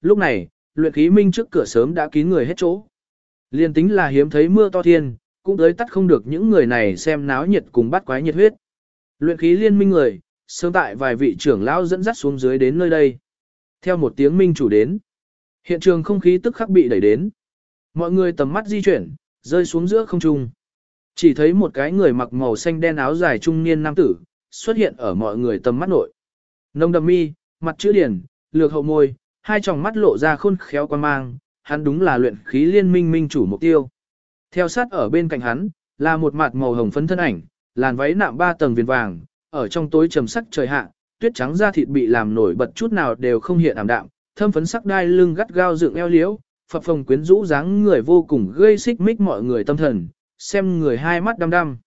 lúc này, luyện khí minh trước cửa sớm đã kín người hết chỗ. Liên tính là hiếm thấy mưa to thiên, cũng tới tắt không được những người này xem náo nhiệt cùng bắt quái nhiệt huyết. Luyện khí liên minh người, sớm tại vài vị trưởng lão dẫn dắt xuống dưới đến nơi đây. Theo một tiếng minh chủ đến, hiện trường không khí tức khắc bị đẩy đến. Mọi người tầm mắt di chuyển, rơi xuống giữa không trung. Chỉ thấy một cái người mặc màu xanh đen áo dài trung niên nam tử, xuất hiện ở mọi người tầm mắt nội. Nông đầm mi, mặt chữ điển, lược hậu môi, hai tròng mắt lộ ra khôn khéo quan mang, hắn đúng là luyện khí liên minh minh chủ mục tiêu. Theo sát ở bên cạnh hắn, là một mặt màu hồng phấn thân ảnh, làn váy nạm ba tầng viền vàng, ở trong tối trầm sắc trời hạ, tuyết trắng da thịt bị làm nổi bật chút nào đều không hiện ảm đạm, thâm phấn sắc đai lưng gắt gao dựng eo liễu, phập phồng quyến rũ dáng người vô cùng gây xích mích mọi người tâm thần, xem người hai mắt đăm đăm.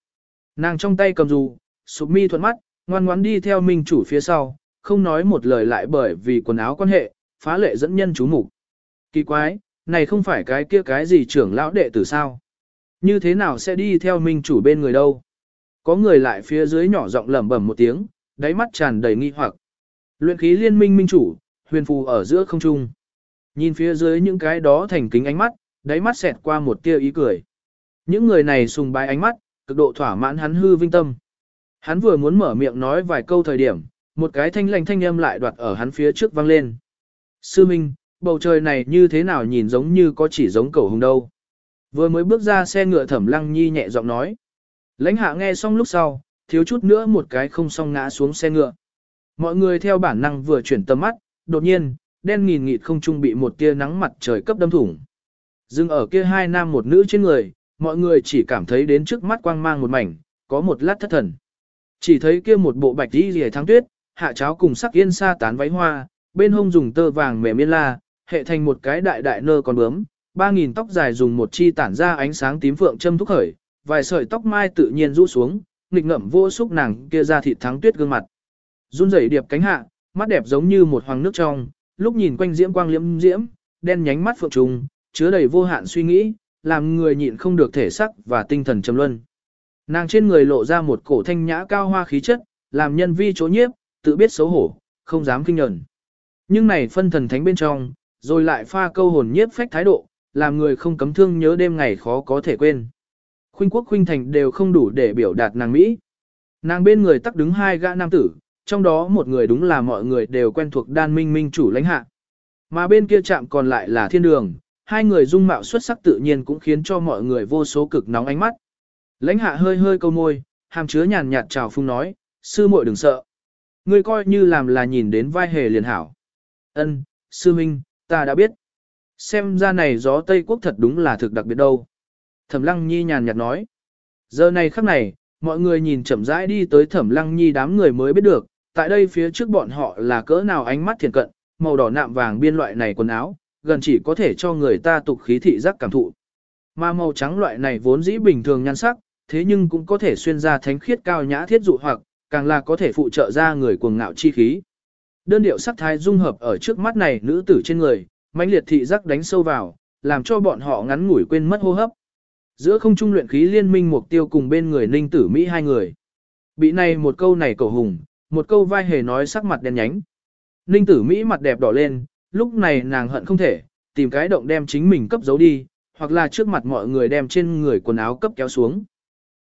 Nàng trong tay cầm dù, sụp mi thuận mắt, ngoan ngoãn đi theo minh chủ phía sau, không nói một lời lại bởi vì quần áo quan hệ, phá lệ dẫn nhân chú mục. Kỳ quái, này không phải cái kia cái gì trưởng lão đệ tử sao? Như thế nào sẽ đi theo minh chủ bên người đâu? Có người lại phía dưới nhỏ giọng lẩm bẩm một tiếng, đáy mắt tràn đầy nghi hoặc. Luyện khí liên minh minh chủ, huyền phù ở giữa không trung. Nhìn phía dưới những cái đó thành kính ánh mắt, đáy mắt xẹt qua một tia ý cười. Những người này sùng bái ánh mắt, cực độ thỏa mãn hắn hư vinh tâm. Hắn vừa muốn mở miệng nói vài câu thời điểm, một cái thanh lành thanh âm lại đoạt ở hắn phía trước vang lên. Sư Minh, bầu trời này như thế nào nhìn giống như có chỉ giống cầu hùng đâu. Vừa mới bước ra xe ngựa thẩm lăng nhi nhẹ giọng nói. Lãnh hạ nghe xong lúc sau, thiếu chút nữa một cái không xong ngã xuống xe ngựa. Mọi người theo bản năng vừa chuyển tầm mắt, đột nhiên, đen nghìn nghịt không trung bị một tia nắng mặt trời cấp đâm thủng. Dừng ở kia hai nam một nữ trên người, mọi người chỉ cảm thấy đến trước mắt quang mang một mảnh, có một lát thất thần. Chỉ thấy kia một bộ bạch đi rìa tháng tuyết, hạ cháo cùng sắc yên sa tán váy hoa, bên hông dùng tơ vàng mềm miên la, hệ thành một cái đại đại nơ con bướm, ba nghìn tóc dài dùng một chi tản ra ánh sáng tím phượng châm thúc khởi, vài sợi tóc mai tự nhiên rũ xuống, nghịch ngậm vô xúc nàng kia ra thịt thắng tuyết gương mặt. Run rẩy điệp cánh hạ, mắt đẹp giống như một hoàng nước trong, lúc nhìn quanh diễm quang liễm diễm, đen nhánh mắt phượng trùng, chứa đầy vô hạn suy nghĩ, làm người nhịn không được thể sắc và tinh thần trầm luân. Nàng trên người lộ ra một cổ thanh nhã cao hoa khí chất, làm nhân vi chỗ nhiếp, tự biết xấu hổ, không dám kinh nhẫn. Nhưng này phân thần thánh bên trong, rồi lại pha câu hồn nhiếp phách thái độ, làm người không cấm thương nhớ đêm ngày khó có thể quên. Khuynh quốc khuynh thành đều không đủ để biểu đạt nàng Mỹ. Nàng bên người tắc đứng hai gã nam tử, trong đó một người đúng là mọi người đều quen thuộc đan minh minh chủ lãnh hạ. Mà bên kia chạm còn lại là thiên đường, hai người dung mạo xuất sắc tự nhiên cũng khiến cho mọi người vô số cực nóng ánh mắt. Lãnh hạ hơi hơi câu môi, hàm chứa nhàn nhạt chào phung nói, sư muội đừng sợ. Ngươi coi như làm là nhìn đến vai hề liền hảo. Ân, sư minh, ta đã biết. Xem ra này gió Tây Quốc thật đúng là thực đặc biệt đâu. Thẩm lăng nhi nhàn nhạt nói. Giờ này khắc này, mọi người nhìn chậm rãi đi tới thẩm lăng nhi đám người mới biết được, tại đây phía trước bọn họ là cỡ nào ánh mắt thiền cận, màu đỏ nạm vàng biên loại này quần áo, gần chỉ có thể cho người ta tục khí thị giác cảm thụ. Mà màu trắng loại này vốn dĩ bình thường nhan sắc, thế nhưng cũng có thể xuyên ra thánh khiết cao nhã thiết dụ hoặc, càng là có thể phụ trợ ra người cuồng ngạo chi khí. Đơn điệu sắc thái dung hợp ở trước mắt này nữ tử trên người, mãnh liệt thị giác đánh sâu vào, làm cho bọn họ ngắn ngủi quên mất hô hấp. Giữa không trung luyện khí liên minh mục tiêu cùng bên người ninh tử Mỹ hai người. Bị này một câu này cầu hùng, một câu vai hề nói sắc mặt đen nhánh. Ninh tử Mỹ mặt đẹp đỏ lên, lúc này nàng hận không thể, tìm cái động đem chính mình cấp giấu đi, hoặc là trước mặt mọi người đem trên người quần áo cấp kéo xuống.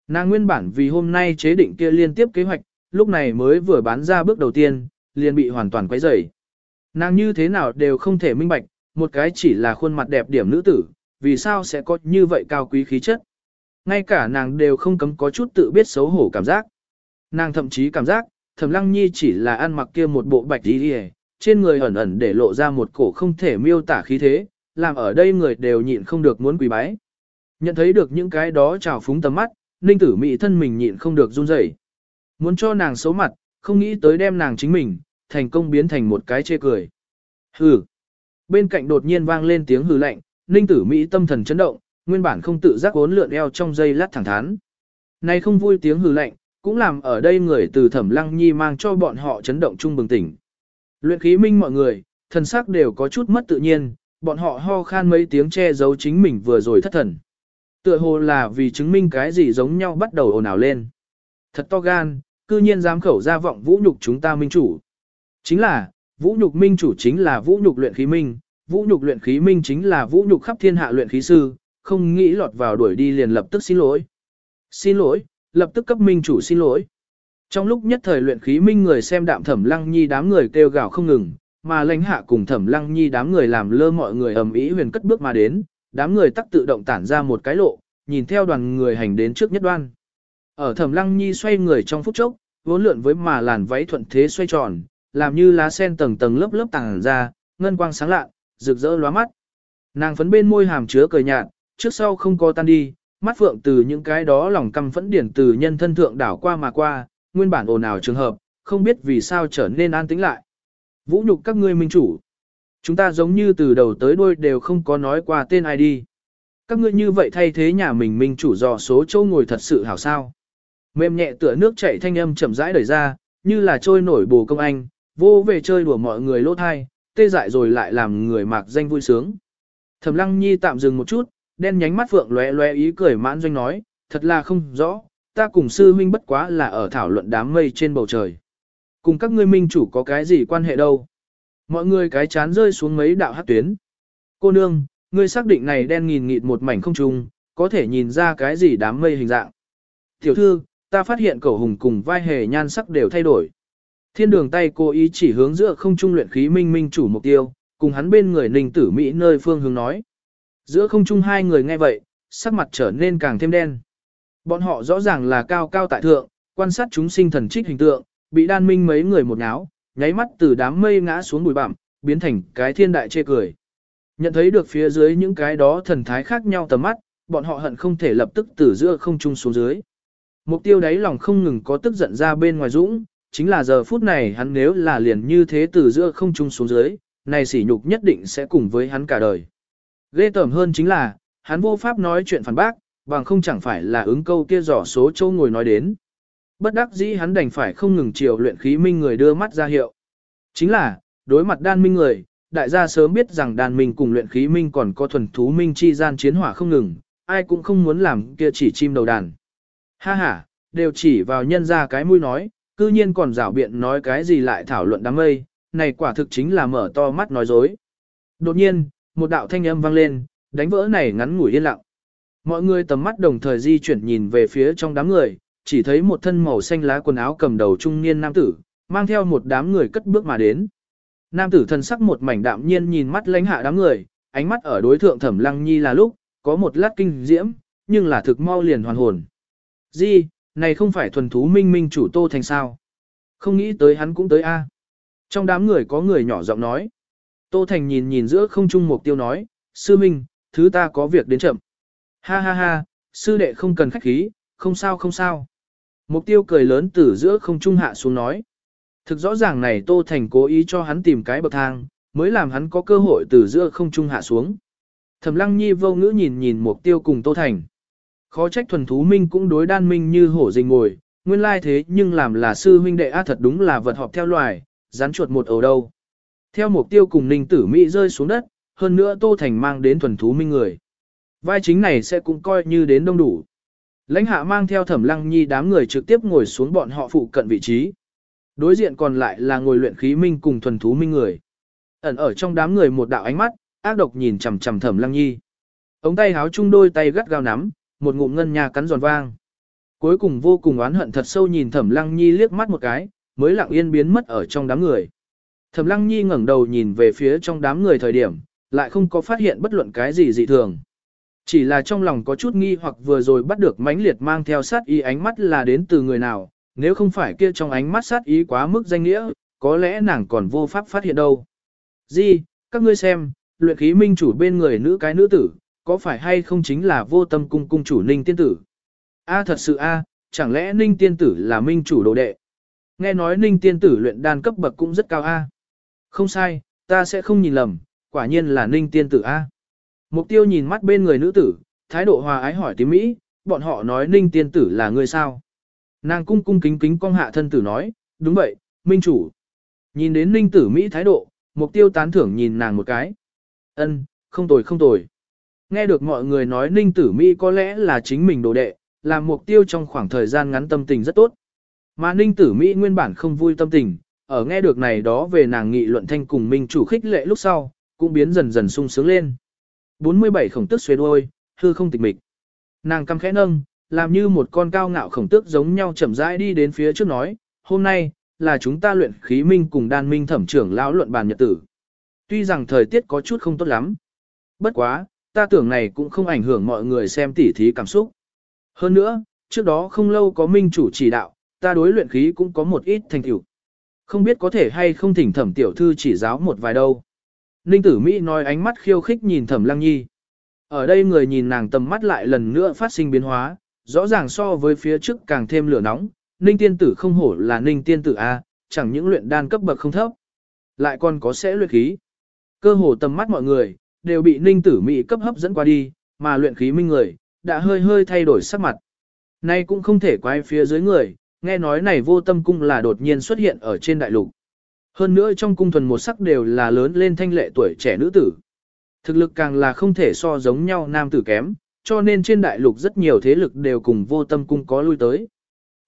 Nàng nguyên bản vì hôm nay chế định kia liên tiếp kế hoạch, lúc này mới vừa bán ra bước đầu tiên, liền bị hoàn toàn quấy rầy. Nàng như thế nào đều không thể minh bạch, một cái chỉ là khuôn mặt đẹp điểm nữ tử, vì sao sẽ có như vậy cao quý khí chất. Ngay cả nàng đều không cấm có chút tự biết xấu hổ cảm giác. Nàng thậm chí cảm giác, Thẩm Lăng Nhi chỉ là ăn mặc kia một bộ bạch y, trên người ẩn ẩn để lộ ra một cổ không thể miêu tả khí thế, làm ở đây người đều nhịn không được muốn quỳ bái. Nhận thấy được những cái đó trào phúng tầm mắt, Ninh Tử Mỹ thân mình nhịn không được run rẩy. Muốn cho nàng xấu mặt, không nghĩ tới đem nàng chính mình, thành công biến thành một cái chê cười. Hừ. Bên cạnh đột nhiên vang lên tiếng hừ lạnh, Ninh Tử Mỹ tâm thần chấn động, nguyên bản không tự giác uốn lượn eo trong dây lát thẳng thắn. Này không vui tiếng hừ lạnh, cũng làm ở đây người từ Thẩm Lăng Nhi mang cho bọn họ chấn động chung bừng tỉnh. Luyện khí minh mọi người, thần sắc đều có chút mất tự nhiên, bọn họ ho khan mấy tiếng che giấu chính mình vừa rồi thất thần. Tựa hồ là vì chứng minh cái gì giống nhau bắt đầu ồn ào lên. Thật to gan, cư nhiên dám khẩu ra vọng vũ nhục chúng ta minh chủ. Chính là, vũ nhục minh chủ chính là vũ nhục luyện khí minh, vũ nhục luyện khí minh chính là vũ nhục khắp thiên hạ luyện khí sư, không nghĩ lọt vào đuổi đi liền lập tức xin lỗi. Xin lỗi, lập tức cấp minh chủ xin lỗi. Trong lúc nhất thời luyện khí minh người xem đạm thẩm lăng nhi đám người kêu gào không ngừng, mà lãnh hạ cùng thẩm lăng nhi đám người làm lơ mọi người ầm ĩ huyền cất bước mà đến, đám người tắc tự động tản ra một cái lộ, nhìn theo đoàn người hành đến trước nhất đoan. Ở thẩm lăng nhi xoay người trong phút chốc, vốn lượn với mà làn váy thuận thế xoay tròn, làm như lá sen tầng tầng lớp lớp tàng ra, ngân quang sáng lạ, rực rỡ lóa mắt. Nàng phấn bên môi hàm chứa cười nhạt, trước sau không có tan đi, mắt phượng từ những cái đó lòng căm phẫn điển từ nhân thân thượng đảo qua mà qua, nguyên bản ồn ào trường hợp, không biết vì sao trở nên an tĩnh lại. Vũ nhục các ngươi minh chủ. Chúng ta giống như từ đầu tới đuôi đều không có nói qua tên ai đi. Các ngươi như vậy thay thế nhà mình minh chủ dò số châu ngồi thật sự hảo sao. Mềm nhẹ tựa nước chảy thanh âm chậm rãi đẩy ra, như là trôi nổi bồ công anh, vô về chơi đùa mọi người lỗ thai, tê dại rồi lại làm người mạc danh vui sướng. Thẩm lăng nhi tạm dừng một chút, đen nhánh mắt phượng lóe lóe ý cười mãn doanh nói, thật là không rõ, ta cùng sư huynh bất quá là ở thảo luận đám mây trên bầu trời. Cùng các ngươi minh chủ có cái gì quan hệ đâu. Mọi người cái chán rơi xuống mấy đạo hát tuyến. Cô nương, ngươi xác định này đen nghìn nghịt một mảnh không trùng, có thể nhìn ra cái gì đám mây hình dạng. Tiểu thư, ta phát hiện cẩu hùng cùng vai hề nhan sắc đều thay đổi. Thiên đường tay cố ý chỉ hướng giữa không trung luyện khí minh minh chủ mục tiêu, cùng hắn bên người ninh tử Mỹ nơi phương hướng nói. Giữa không trung hai người nghe vậy, sắc mặt trở nên càng thêm đen. Bọn họ rõ ràng là cao cao tại thượng, quan sát chúng sinh thần trích hình tượng, bị đan minh mấy người một náo, nháy mắt từ đám mây ngã xuống bụi bặm, biến thành cái thiên đại chê cười. Nhận thấy được phía dưới những cái đó thần thái khác nhau tầm mắt, bọn họ hận không thể lập tức từ giữa không trung xuống dưới. Mục tiêu đáy lòng không ngừng có tức giận ra bên ngoài dũng, chính là giờ phút này hắn nếu là liền như thế từ giữa không trung xuống dưới, này sỉ nhục nhất định sẽ cùng với hắn cả đời. Ghê tởm hơn chính là, hắn vô pháp nói chuyện phản bác, bằng không chẳng phải là ứng câu kia dò số châu ngồi nói đến. Bất đắc dĩ hắn đành phải không ngừng chiều luyện khí minh người đưa mắt ra hiệu. Chính là, đối mặt đan minh người, đại gia sớm biết rằng đan minh cùng luyện khí minh còn có thuần thú minh chi gian chiến hỏa không ngừng, ai cũng không muốn làm kia chỉ chim đầu đàn. Ha ha, đều chỉ vào nhân ra cái mũi nói, cư nhiên còn rảo biện nói cái gì lại thảo luận đám mây, này quả thực chính là mở to mắt nói dối. Đột nhiên, một đạo thanh âm vang lên, đánh vỡ này ngắn ngủi yên lặng. Mọi người tầm mắt đồng thời di chuyển nhìn về phía trong đám người, chỉ thấy một thân màu xanh lá quần áo cầm đầu trung niên nam tử, mang theo một đám người cất bước mà đến. Nam tử thân sắc một mảnh đạm nhiên nhìn mắt lãnh hạ đám người, ánh mắt ở đối thượng thẩm lăng nhi là lúc, có một lát kinh diễm, nhưng là thực mau liền hoàn hồn gì, này không phải thuần thú minh minh chủ Tô Thành sao? Không nghĩ tới hắn cũng tới a. Trong đám người có người nhỏ giọng nói. Tô Thành nhìn nhìn giữa không trung mục tiêu nói, sư minh, thứ ta có việc đến chậm. Ha ha ha, sư đệ không cần khách khí, không sao không sao. Mục tiêu cười lớn từ giữa không trung hạ xuống nói. Thực rõ ràng này Tô Thành cố ý cho hắn tìm cái bậc thang, mới làm hắn có cơ hội từ giữa không trung hạ xuống. Thẩm Lăng Nhi vô ngữ nhìn nhìn mục tiêu cùng Tô Thành. Khó trách thuần thú minh cũng đối đan minh như hổ rình ngồi, nguyên lai thế nhưng làm là sư huynh đệ á thật đúng là vật họp theo loài, rắn chuột một ổ đâu. Theo mục tiêu cùng ninh tử Mỹ rơi xuống đất, hơn nữa Tô Thành mang đến thuần thú minh người. Vai chính này sẽ cũng coi như đến đông đủ. Lãnh hạ mang theo thẩm lăng nhi đám người trực tiếp ngồi xuống bọn họ phụ cận vị trí. Đối diện còn lại là ngồi luyện khí minh cùng thuần thú minh người. Ẩn ở trong đám người một đạo ánh mắt, ác độc nhìn chằm chằm thẩm lăng nhi. Ống tay háo chung đôi tay gắt gao nắm, một ngụm ngân nhà cắn giòn vang. Cuối cùng vô cùng oán hận thật sâu nhìn Thẩm Lăng Nhi liếc mắt một cái, mới lặng yên biến mất ở trong đám người. Thẩm Lăng Nhi ngẩng đầu nhìn về phía trong đám người thời điểm, lại không có phát hiện bất luận cái gì dị thường. Chỉ là trong lòng có chút nghi hoặc vừa rồi bắt được mãnh liệt mang theo sát ý ánh mắt là đến từ người nào, nếu không phải kia trong ánh mắt sát ý quá mức danh nghĩa, có lẽ nàng còn vô pháp phát hiện đâu. Di, các ngươi xem, luyện khí minh chủ bên người nữ cái nữ tử, có phải hay không chính là vô tâm cung cung chủ ninh tiên tử? A thật sự a, chẳng lẽ ninh tiên tử là minh chủ đồ đệ? Nghe nói ninh tiên tử luyện đan cấp bậc cũng rất cao a. Không sai, ta sẽ không nhìn lầm, quả nhiên là ninh tiên tử a. Mục tiêu nhìn mắt bên người nữ tử, thái độ hòa ái hỏi tím Mỹ, bọn họ nói ninh tiên tử là người sao? Nàng cung cung kính kính cong hạ thân tử nói, đúng vậy, minh chủ. Nhìn đến ninh tử Mỹ thái độ, mục tiêu tán thưởng nhìn nàng một cái. Ân, không tồi không tồi. Nghe được mọi người nói ninh tử Mỹ có lẽ là chính mình đồ đệ, làm mục tiêu trong khoảng thời gian ngắn tâm tình rất tốt. Mà ninh tử Mỹ nguyên bản không vui tâm tình, ở nghe được này đó về nàng nghị luận thanh cùng minh chủ khích lệ lúc sau, cũng biến dần dần sung sướng lên. 47 khổng tức xuề đuôi, hư không tịch mịch. Nàng căm khẽ nâng, làm như một con cao ngạo khổng tước giống nhau chậm rãi đi đến phía trước nói, hôm nay, là chúng ta luyện khí minh cùng đan minh thẩm trưởng lão luận bàn nhật tử. Tuy rằng thời tiết có chút không tốt lắm. Bất quá, ta tưởng này cũng không ảnh hưởng mọi người xem tỉ thí cảm xúc. Hơn nữa, trước đó không lâu có minh chủ chỉ đạo, ta đối luyện khí cũng có một ít thành tựu. Không biết có thể hay không thỉnh thẩm tiểu thư chỉ giáo một vài đâu. Ninh tử Mỹ nói ánh mắt khiêu khích nhìn thẩm lăng nhi. Ở đây người nhìn nàng tầm mắt lại lần nữa phát sinh biến hóa, rõ ràng so với phía trước càng thêm lửa nóng. Ninh tiên tử không hổ là ninh tiên tử A, chẳng những luyện đan cấp bậc không thấp. Lại còn có sẽ luyện khí. Cơ hồ tầm mắt mọi người, đều bị ninh tử Mỹ cấp hấp dẫn qua đi, mà luyện khí minh người, đã hơi hơi thay đổi sắc mặt. Nay cũng không thể quay phía dưới người, nghe nói này vô tâm cung là đột nhiên xuất hiện ở trên đại lục. Hơn nữa trong cung thuần một sắc đều là lớn lên thanh lệ tuổi trẻ nữ tử. Thực lực càng là không thể so giống nhau nam tử kém, cho nên trên đại lục rất nhiều thế lực đều cùng vô tâm cung có lui tới.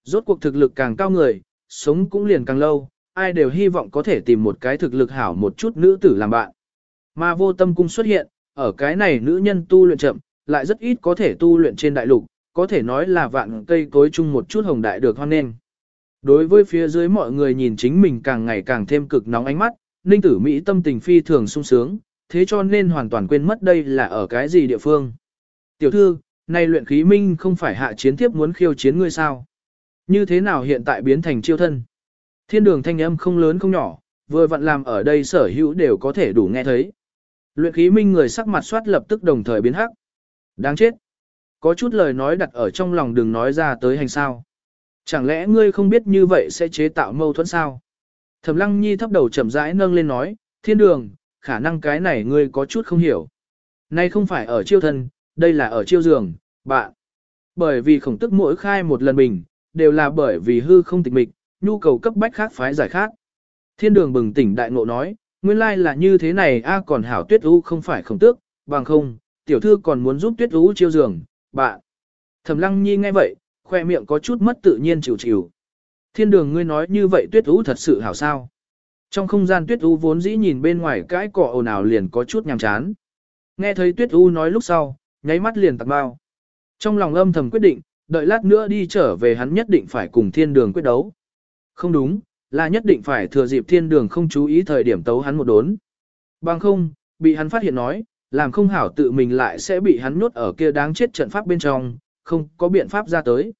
Rốt cuộc thực lực càng cao người, sống cũng liền càng lâu, ai đều hy vọng có thể tìm một cái thực lực hảo một chút nữ tử làm bạn. Mà vô tâm cung xuất hiện, ở cái này nữ nhân tu luyện chậm, lại rất ít có thể tu luyện trên đại lục, có thể nói là vạn cây cối chung một chút hồng đại được hoan nghênh. Đối với phía dưới mọi người nhìn chính mình càng ngày càng thêm cực nóng ánh mắt, Ninh Tử Mỹ tâm tình phi thường sung sướng, thế cho nên hoàn toàn quên mất đây là ở cái gì địa phương. Tiểu thư, này luyện khí minh không phải hạ chiến tiếp muốn khiêu chiến ngươi sao? Như thế nào hiện tại biến thành chiêu thân? Thiên đường thanh âm không lớn không nhỏ, vừa vặn làm ở đây sở hữu đều có thể đủ nghe thấy. Luyện khí minh người sắc mặt soát lập tức đồng thời biến hắc. Đáng chết. Có chút lời nói đặt ở trong lòng đừng nói ra tới hành sao. Chẳng lẽ ngươi không biết như vậy sẽ chế tạo mâu thuẫn sao? Thẩm lăng nhi thấp đầu chậm rãi nâng lên nói, thiên đường, khả năng cái này ngươi có chút không hiểu. Nay không phải ở chiêu thân, đây là ở chiêu giường, bạn. Bởi vì khổng tức mỗi khai một lần bình, đều là bởi vì hư không tịch mịch, nhu cầu cấp bách khác phái giải khác. Thiên đường bừng tỉnh đại ngộ nói, nguyên lai là như thế này a còn hảo tuyết u không phải không tước, bằng không, tiểu thư còn muốn giúp tuyết u chiêu giường, bạn. Thẩm lăng nhi nghe vậy, khoe miệng có chút mất tự nhiên chịu chịu. Thiên đường ngươi nói như vậy tuyết u thật sự hảo sao. Trong không gian tuyết u vốn dĩ nhìn bên ngoài cái cỏ ồn ào liền có chút nhàm chán. Nghe thấy tuyết u nói lúc sau, nháy mắt liền tặc bao. Trong lòng âm thầm quyết định, đợi lát nữa đi trở về hắn nhất định phải cùng thiên đường quyết đấu. Không đúng, là nhất định phải thừa dịp thiên đường không chú ý thời điểm tấu hắn một đốn. Bằng không, bị hắn phát hiện nói, làm không hảo tự mình lại sẽ bị hắn nhốt ở kia đáng chết trận pháp bên trong, không có biện pháp ra tới.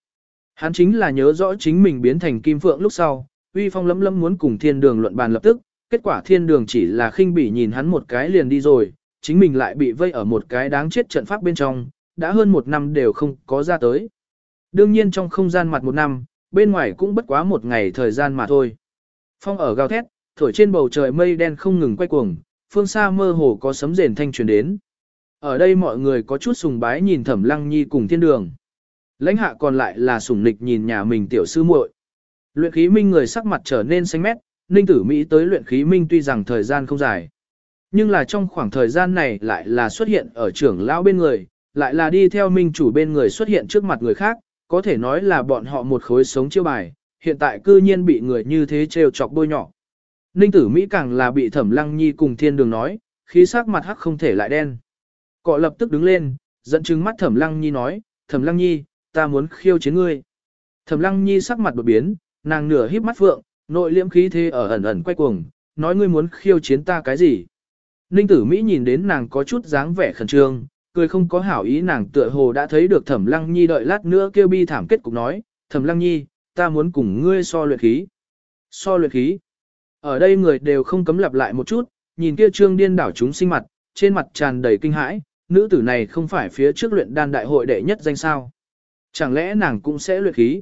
Hắn chính là nhớ rõ chính mình biến thành kim phượng lúc sau, uy phong lấm lấm muốn cùng thiên đường luận bàn lập tức, kết quả thiên đường chỉ là khinh bỉ nhìn hắn một cái liền đi rồi, chính mình lại bị vây ở một cái đáng chết trận pháp bên trong, đã hơn một năm đều không có ra tới. Đương nhiên trong không gian mặt một năm, bên ngoài cũng bất quá một ngày thời gian mà thôi. Phong ở gào thét, thổi trên bầu trời mây đen không ngừng quay cuồng, phương xa mơ hồ có sấm rền thanh truyền đến. Ở đây mọi người có chút sùng bái nhìn Thẩm Lăng Nhi cùng thiên đường. Lãnh hạ còn lại là sùng nịch nhìn nhà mình tiểu sư muội. Luyện khí minh người sắc mặt trở nên xanh mét, Ninh Tử Mỹ tới luyện khí minh tuy rằng thời gian không dài. Nhưng là trong khoảng thời gian này lại là xuất hiện ở trưởng lão bên người, lại là đi theo minh chủ bên người xuất hiện trước mặt người khác, có thể nói là bọn họ một khối sống chiêu bài, hiện tại cư nhiên bị người như thế trêu chọc bôi nhỏ. Ninh tử Mỹ càng là bị thẩm lăng nhi cùng thiên đường nói, khí sắc mặt hắc không thể lại đen. Cọ lập tức đứng lên, dẫn chứng mắt thẩm lăng nhi nói, thẩm lăng nhi, ta muốn khiêu chiến ngươi. Thẩm lăng nhi sắc mặt đột biến, nàng nửa híp mắt phượng, nội liễm khí thế ở ẩn ẩn quay cuồng, nói ngươi muốn khiêu chiến ta cái gì. Ninh tử Mỹ nhìn đến nàng có chút dáng vẻ khẩn trương, cười không có hảo ý nàng tựa hồ đã thấy được thẩm lăng nhi đợi lát nữa kêu bi thảm kết cục nói, thẩm lăng nhi, ta muốn cùng ngươi so luyện khí. So luyện khí. Ở đây người đều không cấm lặp lại một chút, nhìn kia trương điên đảo chúng sinh mặt, trên mặt tràn đầy kinh hãi, nữ tử này không phải phía trước luyện đan đại hội đệ nhất danh sao. Chẳng lẽ nàng cũng sẽ luyện khí?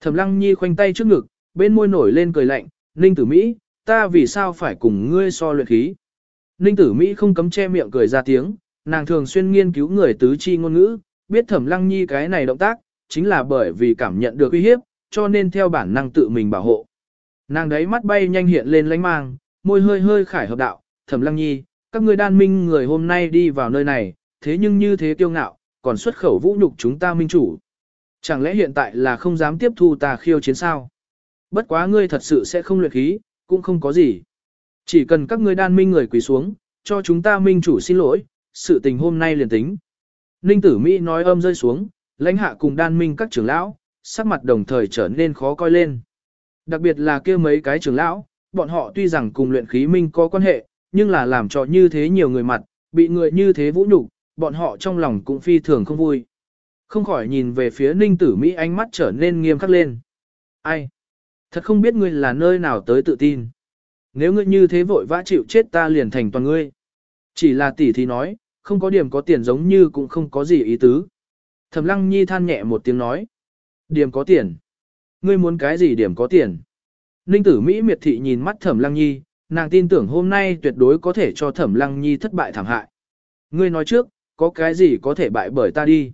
Thẩm lăng nhi khoanh tay trước ngực, bên môi nổi lên cười lạnh, ninh tử Mỹ, ta vì sao phải cùng ngươi so luyện khí? Ninh tử Mỹ không cấm che miệng cười ra tiếng, nàng thường xuyên nghiên cứu người tứ chi ngôn ngữ, biết thẩm lăng nhi cái này động tác, chính là bởi vì cảm nhận được uy hiếp, cho nên theo bản năng tự mình bảo hộ. Nàng đấy mắt bay nhanh hiện lên lánh mang, môi hơi hơi khải hợp đạo, thẩm lăng nhi, các ngươi đan minh người hôm nay đi vào nơi này, thế nhưng như thế kiêu ngạo, còn xuất khẩu vũ nhục chúng ta minh chủ. Chẳng lẽ hiện tại là không dám tiếp thu ta khiêu chiến sao? Bất quá ngươi thật sự sẽ không luyện khí, cũng không có gì. Chỉ cần các ngươi đan minh người quỳ xuống, cho chúng ta minh chủ xin lỗi, sự tình hôm nay liền tính. Ninh tử Mỹ nói âm rơi xuống, lãnh hạ cùng đan minh các trưởng lão, sắc mặt đồng thời trở nên khó coi lên. Đặc biệt là kia mấy cái trưởng lão, bọn họ tuy rằng cùng luyện khí minh có quan hệ, nhưng là làm cho như thế nhiều người mặt, bị người như thế vũ nhục, bọn họ trong lòng cũng phi thường không vui. Không khỏi nhìn về phía ninh tử Mỹ ánh mắt trở nên nghiêm khắc lên. Ai? Thật không biết ngươi là nơi nào tới tự tin. Nếu ngươi như thế vội vã chịu chết ta liền thành toàn ngươi. Chỉ là tỷ thì nói, không có điểm có tiền giống như cũng không có gì ý tứ. Thẩm lăng nhi than nhẹ một tiếng nói. Điểm có tiền. Ngươi muốn cái gì điểm có tiền? Ninh tử Mỹ miệt thị nhìn mắt thẩm lăng nhi, nàng tin tưởng hôm nay tuyệt đối có thể cho thẩm lăng nhi thất bại thảm hại. Ngươi nói trước, có cái gì có thể bại bởi ta đi?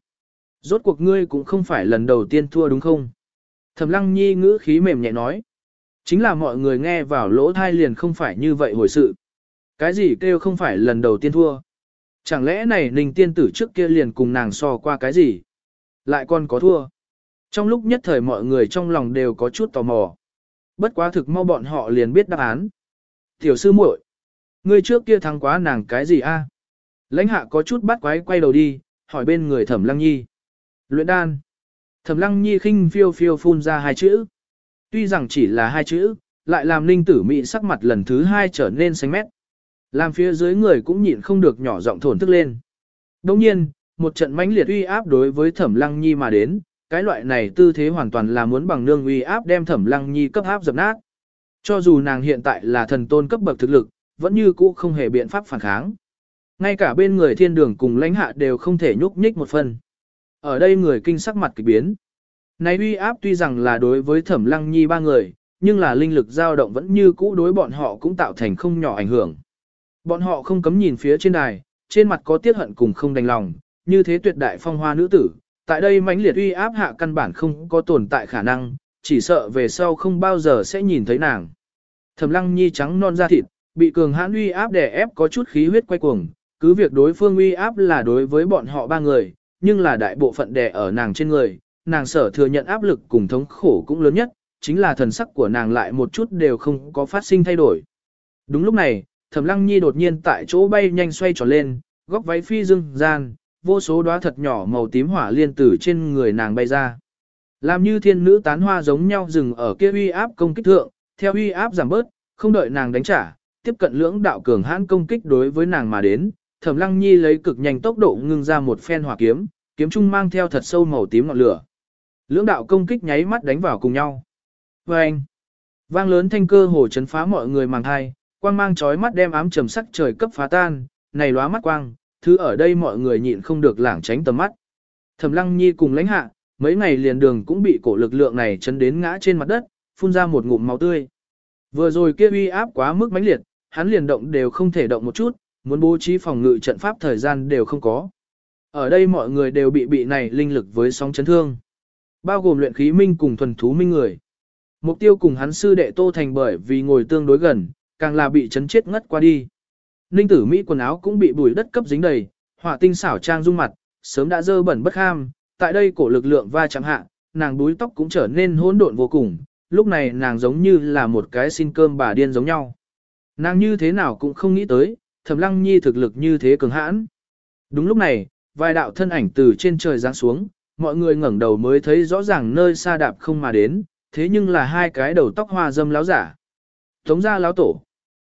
Rốt cuộc ngươi cũng không phải lần đầu tiên thua đúng không? Thẩm lăng nhi ngữ khí mềm nhẹ nói. Chính là mọi người nghe vào lỗ thai liền không phải như vậy hồi sự. Cái gì kêu không phải lần đầu tiên thua? Chẳng lẽ này ninh tiên tử trước kia liền cùng nàng so qua cái gì? Lại còn có thua. Trong lúc nhất thời mọi người trong lòng đều có chút tò mò. Bất quá thực mau bọn họ liền biết đáp án. Tiểu sư muội, ngươi trước kia thắng quá nàng cái gì a? Lãnh hạ có chút bắt quái quay đầu đi, hỏi bên người thẩm lăng nhi. Luyện đan. Thẩm lăng nhi khinh phiêu phiêu phun ra hai chữ. Tuy rằng chỉ là hai chữ, lại làm ninh tử mị sắc mặt lần thứ hai trở nên xanh mét. Làm phía dưới người cũng nhịn không được nhỏ giọng thổn thức lên. Đồng nhiên, một trận mãnh liệt uy áp đối với thẩm lăng nhi mà đến, cái loại này tư thế hoàn toàn là muốn bằng nương uy áp đem thẩm lăng nhi cấp áp dập nát. Cho dù nàng hiện tại là thần tôn cấp bậc thực lực, vẫn như cũ không hề biện pháp phản kháng. Ngay cả bên người thiên đường cùng lãnh hạ đều không thể nhúc nhích một phần. Ở đây người kinh sắc mặt kỳ biến. Này uy áp tuy rằng là đối với thẩm lăng nhi ba người, nhưng là linh lực dao động vẫn như cũ đối bọn họ cũng tạo thành không nhỏ ảnh hưởng. Bọn họ không cấm nhìn phía trên đài, trên mặt có tiếc hận cùng không đành lòng, như thế tuyệt đại phong hoa nữ tử, tại đây mãnh liệt uy áp hạ căn bản không có tồn tại khả năng, chỉ sợ về sau không bao giờ sẽ nhìn thấy nàng. Thẩm Lăng Nhi trắng non da thịt, bị cường hãn uy áp đè ép có chút khí huyết quay cuồng, cứ việc đối phương uy áp là đối với bọn họ ba người, nhưng là đại bộ phận đè ở nàng trên người, nàng sở thừa nhận áp lực cùng thống khổ cũng lớn nhất, chính là thần sắc của nàng lại một chút đều không có phát sinh thay đổi. Đúng lúc này, Thẩm Lăng Nhi đột nhiên tại chỗ bay nhanh xoay tròn lên, góc váy phi dương gian, vô số đóa thật nhỏ màu tím hỏa liên tử trên người nàng bay ra. Làm như thiên nữ tán hoa giống nhau dừng ở kia uy áp công kích thượng, theo uy áp giảm bớt, không đợi nàng đánh trả, tiếp cận lưỡng đạo cường hãn công kích đối với nàng mà đến, Thẩm Lăng Nhi lấy cực nhanh tốc độ ngưng ra một phen hỏa kiếm, kiếm trung mang theo thật sâu màu tím ngọn lửa. Lưỡng đạo công kích nháy mắt đánh vào cùng nhau. Oeng! Vang lớn thanh cơ hồ chấn phá mọi người màng hai, quang mang chói mắt đem ám trầm sắc trời cấp phá tan, này lóa mắt quang, thứ ở đây mọi người nhịn không được lảng tránh tầm mắt. Thẩm Lăng Nhi cùng lãnh hạ, mấy ngày liền đường cũng bị cổ lực lượng này chấn đến ngã trên mặt đất, phun ra một ngụm máu tươi. Vừa rồi kia uy áp quá mức mãnh liệt, hắn liền động đều không thể động một chút, muốn bố trí phòng ngự trận pháp thời gian đều không có. Ở đây mọi người đều bị bị này linh lực với sóng chấn thương. Bao gồm luyện khí minh cùng thuần thú minh người. Mục tiêu cùng hắn sư đệ Tô Thành bởi vì ngồi tương đối gần, càng là bị chấn chết ngất qua đi. Ninh tử Mỹ quần áo cũng bị bùi đất cấp dính đầy, họa tinh xảo trang dung mặt, sớm đã dơ bẩn bất ham, tại đây cổ lực lượng va chạm hạ, nàng búi tóc cũng trở nên hỗn độn vô cùng, lúc này nàng giống như là một cái xin cơm bà điên giống nhau. Nàng như thế nào cũng không nghĩ tới, thẩm lăng nhi thực lực như thế cường hãn. Đúng lúc này, vài đạo thân ảnh từ trên trời giáng xuống, mọi người ngẩng đầu mới thấy rõ ràng nơi xa đạp không mà đến, thế nhưng là hai cái đầu tóc hoa dâm láo giả. Tống gia láo tổ.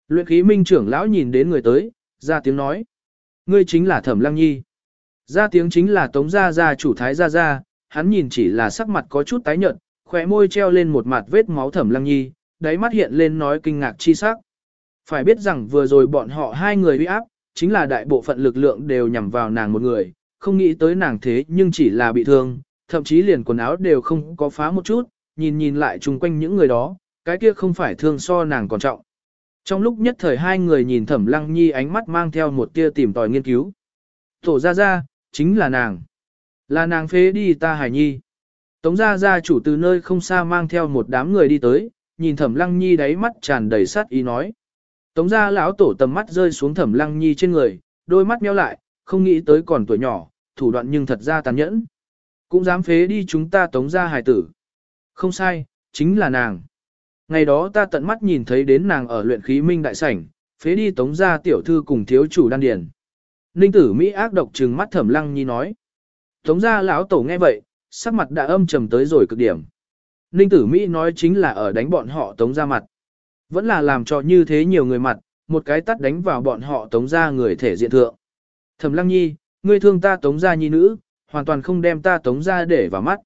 Luyện khí minh trưởng lão nhìn đến người tới, ra tiếng nói. Ngươi chính là thẩm lăng nhi. Ra tiếng chính là tống gia gia chủ thái gia gia, hắn nhìn chỉ là sắc mặt có chút tái nhợt, khóe môi treo lên một mặt vết máu thẩm lăng nhi, đáy mắt hiện lên nói kinh ngạc chi sắc. Phải biết rằng vừa rồi bọn họ hai người uy áp, chính là đại bộ phận lực lượng đều nhằm vào nàng một người, không nghĩ tới nàng thế nhưng chỉ là bị thương, thậm chí liền quần áo đều không có phá một chút, nhìn nhìn lại chung quanh những người đó, cái kia không phải thương so nàng còn trọng. Trong lúc nhất thời hai người nhìn thẩm lăng nhi ánh mắt mang theo một tia tìm tòi nghiên cứu. Tổ gia gia chính là nàng. Là nàng phế đi ta hải nhi. Tống gia gia chủ từ nơi không xa mang theo một đám người đi tới, nhìn thẩm lăng nhi đáy mắt tràn đầy sát ý nói. Tống gia lão tổ tầm mắt rơi xuống thẩm lăng nhi trên người, đôi mắt meo lại, không nghĩ tới còn tuổi nhỏ, thủ đoạn nhưng thật ra tàn nhẫn. Cũng dám phế đi chúng ta tống gia hài tử. Không sai, chính là nàng. Ngày đó ta tận mắt nhìn thấy đến nàng ở luyện khí minh đại sảnh, phế đi tống gia tiểu thư cùng thiếu chủ đan điền. Ninh tử Mỹ ác độc trừng mắt thẩm lăng nhi nói. Tống gia lão tổ nghe vậy, sắc mặt đã âm trầm tới rồi cực điểm. Ninh tử Mỹ nói chính là ở đánh bọn họ tống gia mặt. Vẫn là làm cho như thế nhiều người mặt, một cái tắt đánh vào bọn họ tống gia người thể diện thượng. Thẩm lăng nhi, ngươi thương ta tống gia nhi nữ, hoàn toàn không đem ta tống gia để vào mắt.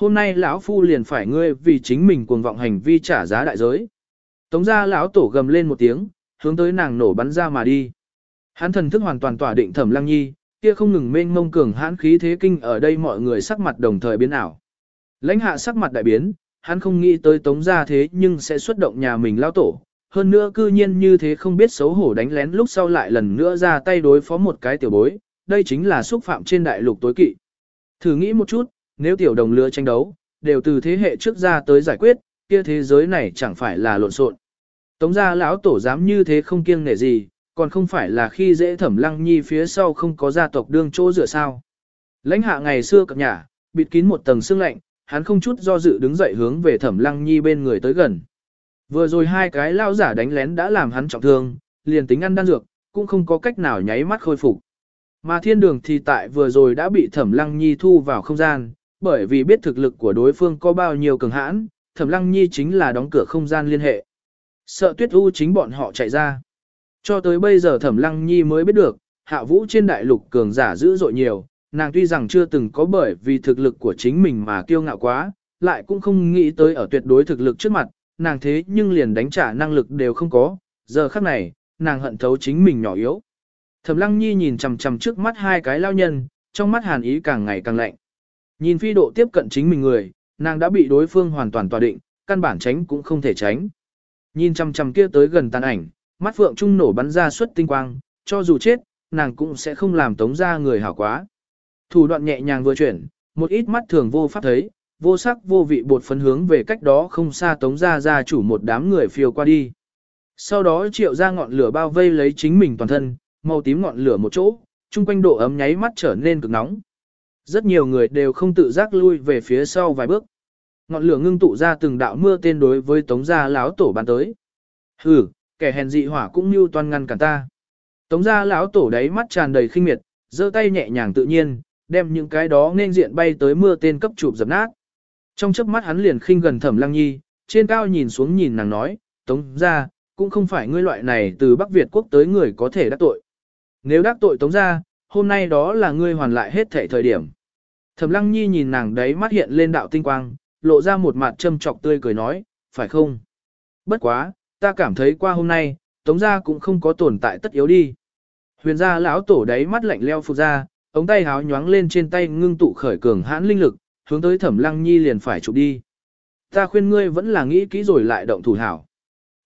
Hôm nay lão phu liền phải ngươi vì chính mình cuồng vọng hành vi trả giá đại giới. Tống gia lão tổ gầm lên một tiếng, hướng tới nàng nổ bắn ra mà đi. Hắn thần thức hoàn toàn tỏa định Thẩm Lăng Nhi, kia không ngừng mênh mông cường hãn khí thế kinh ở đây mọi người sắc mặt đồng thời biến ảo. Lãnh hạ sắc mặt đại biến, hắn không nghĩ tới tống gia thế nhưng sẽ xuất động nhà mình lão tổ. Hơn nữa cư nhiên như thế không biết xấu hổ đánh lén lúc sau lại lần nữa ra tay đối phó một cái tiểu bối, đây chính là xúc phạm trên đại lục tối kỵ. Thử nghĩ một chút, nếu tiểu đồng lứa tranh đấu, đều từ thế hệ trước ra tới giải quyết, kia thế giới này chẳng phải là lộn xộn. Tống gia lão tổ dám như thế không kiêng nể gì, còn không phải là khi dễ thẩm lăng nhi phía sau không có gia tộc đương chỗ dựa sao. Lãnh hạ ngày xưa cập nhà, bịt kín một tầng xương lạnh, hắn không chút do dự đứng dậy hướng về thẩm lăng nhi bên người tới gần. Vừa rồi hai cái lao giả đánh lén đã làm hắn trọng thương, liền tính ăn đan dược, cũng không có cách nào nháy mắt khôi phục. Mà thiên đường thì tại vừa rồi đã bị thẩm lăng nhi thu vào không gian, bởi vì biết thực lực của đối phương có bao nhiêu cường hãn, thẩm lăng nhi chính là đóng cửa không gian liên hệ. Sợ tuyết u chính bọn họ chạy ra. Cho tới bây giờ thẩm lăng nhi mới biết được, hạ vũ trên đại lục cường giả dữ dội nhiều, nàng tuy rằng chưa từng có bởi vì thực lực của chính mình mà kiêu ngạo quá, lại cũng không nghĩ tới ở tuyệt đối thực lực trước mặt, nàng thế nhưng liền đánh trả năng lực đều không có, giờ khắc này, nàng hận thấu chính mình nhỏ yếu. Thẩm lăng nhi nhìn chằm chằm trước mắt hai cái lao nhân, trong mắt hàn ý càng ngày càng lạnh. Nhìn phi độ tiếp cận chính mình người, nàng đã bị đối phương hoàn toàn tòa định, căn bản tránh cũng không thể tránh. Nhìn chằm chằm kia tới gần tàn ảnh, mắt phượng trung nổ bắn ra suất tinh quang, cho dù chết, nàng cũng sẽ không làm tống ra người hảo quá. Thủ đoạn nhẹ nhàng vừa chuyển, một ít mắt thường vô pháp thấy, vô sắc vô vị bột phấn hướng về cách đó không xa tống ra ra chủ một đám người phiêu qua đi. Sau đó triệu ra ngọn lửa bao vây lấy chính mình toàn thân, màu tím ngọn lửa một chỗ, chung quanh độ ấm nháy mắt trở nên cực nóng. Rất nhiều người đều không tự giác lui về phía sau vài bước. Ngọn lửa ngưng tụ ra từng đạo mưa tên đối với tống gia lão tổ bàn tới. Hừ, kẻ hèn dị hỏa cũng như toan ngăn cản ta. Tống gia lão tổ đáy mắt tràn đầy khinh miệt, giơ tay nhẹ nhàng tự nhiên, đem những cái đó nên diện bay tới mưa tên cấp chụp dập nát. Trong chớp mắt hắn liền khinh gần Thẩm Lăng Nhi, trên cao nhìn xuống nhìn nàng nói, "Tống gia, cũng không phải ngươi loại này từ Bắc Việt quốc tới người có thể đắc tội. Nếu đắc tội Tống gia, hôm nay đó là ngươi hoàn lại hết thảy thời điểm." Thẩm Lăng Nhi nhìn nàng đấy mắt hiện lên đạo tinh quang, lộ ra một mặt châm trọc tươi cười nói, "Phải không? Bất quá, ta cảm thấy qua hôm nay, tống gia cũng không có tồn tại tất yếu đi. Huyền gia lão tổ đấy mắt lạnh leo phục ra, ống tay háo nhoáng lên trên tay ngưng tụ khởi cường hãn linh lực, hướng tới thẩm lăng nhi liền phải chụp đi. Ta khuyên ngươi vẫn là nghĩ kỹ rồi lại động thủ hảo.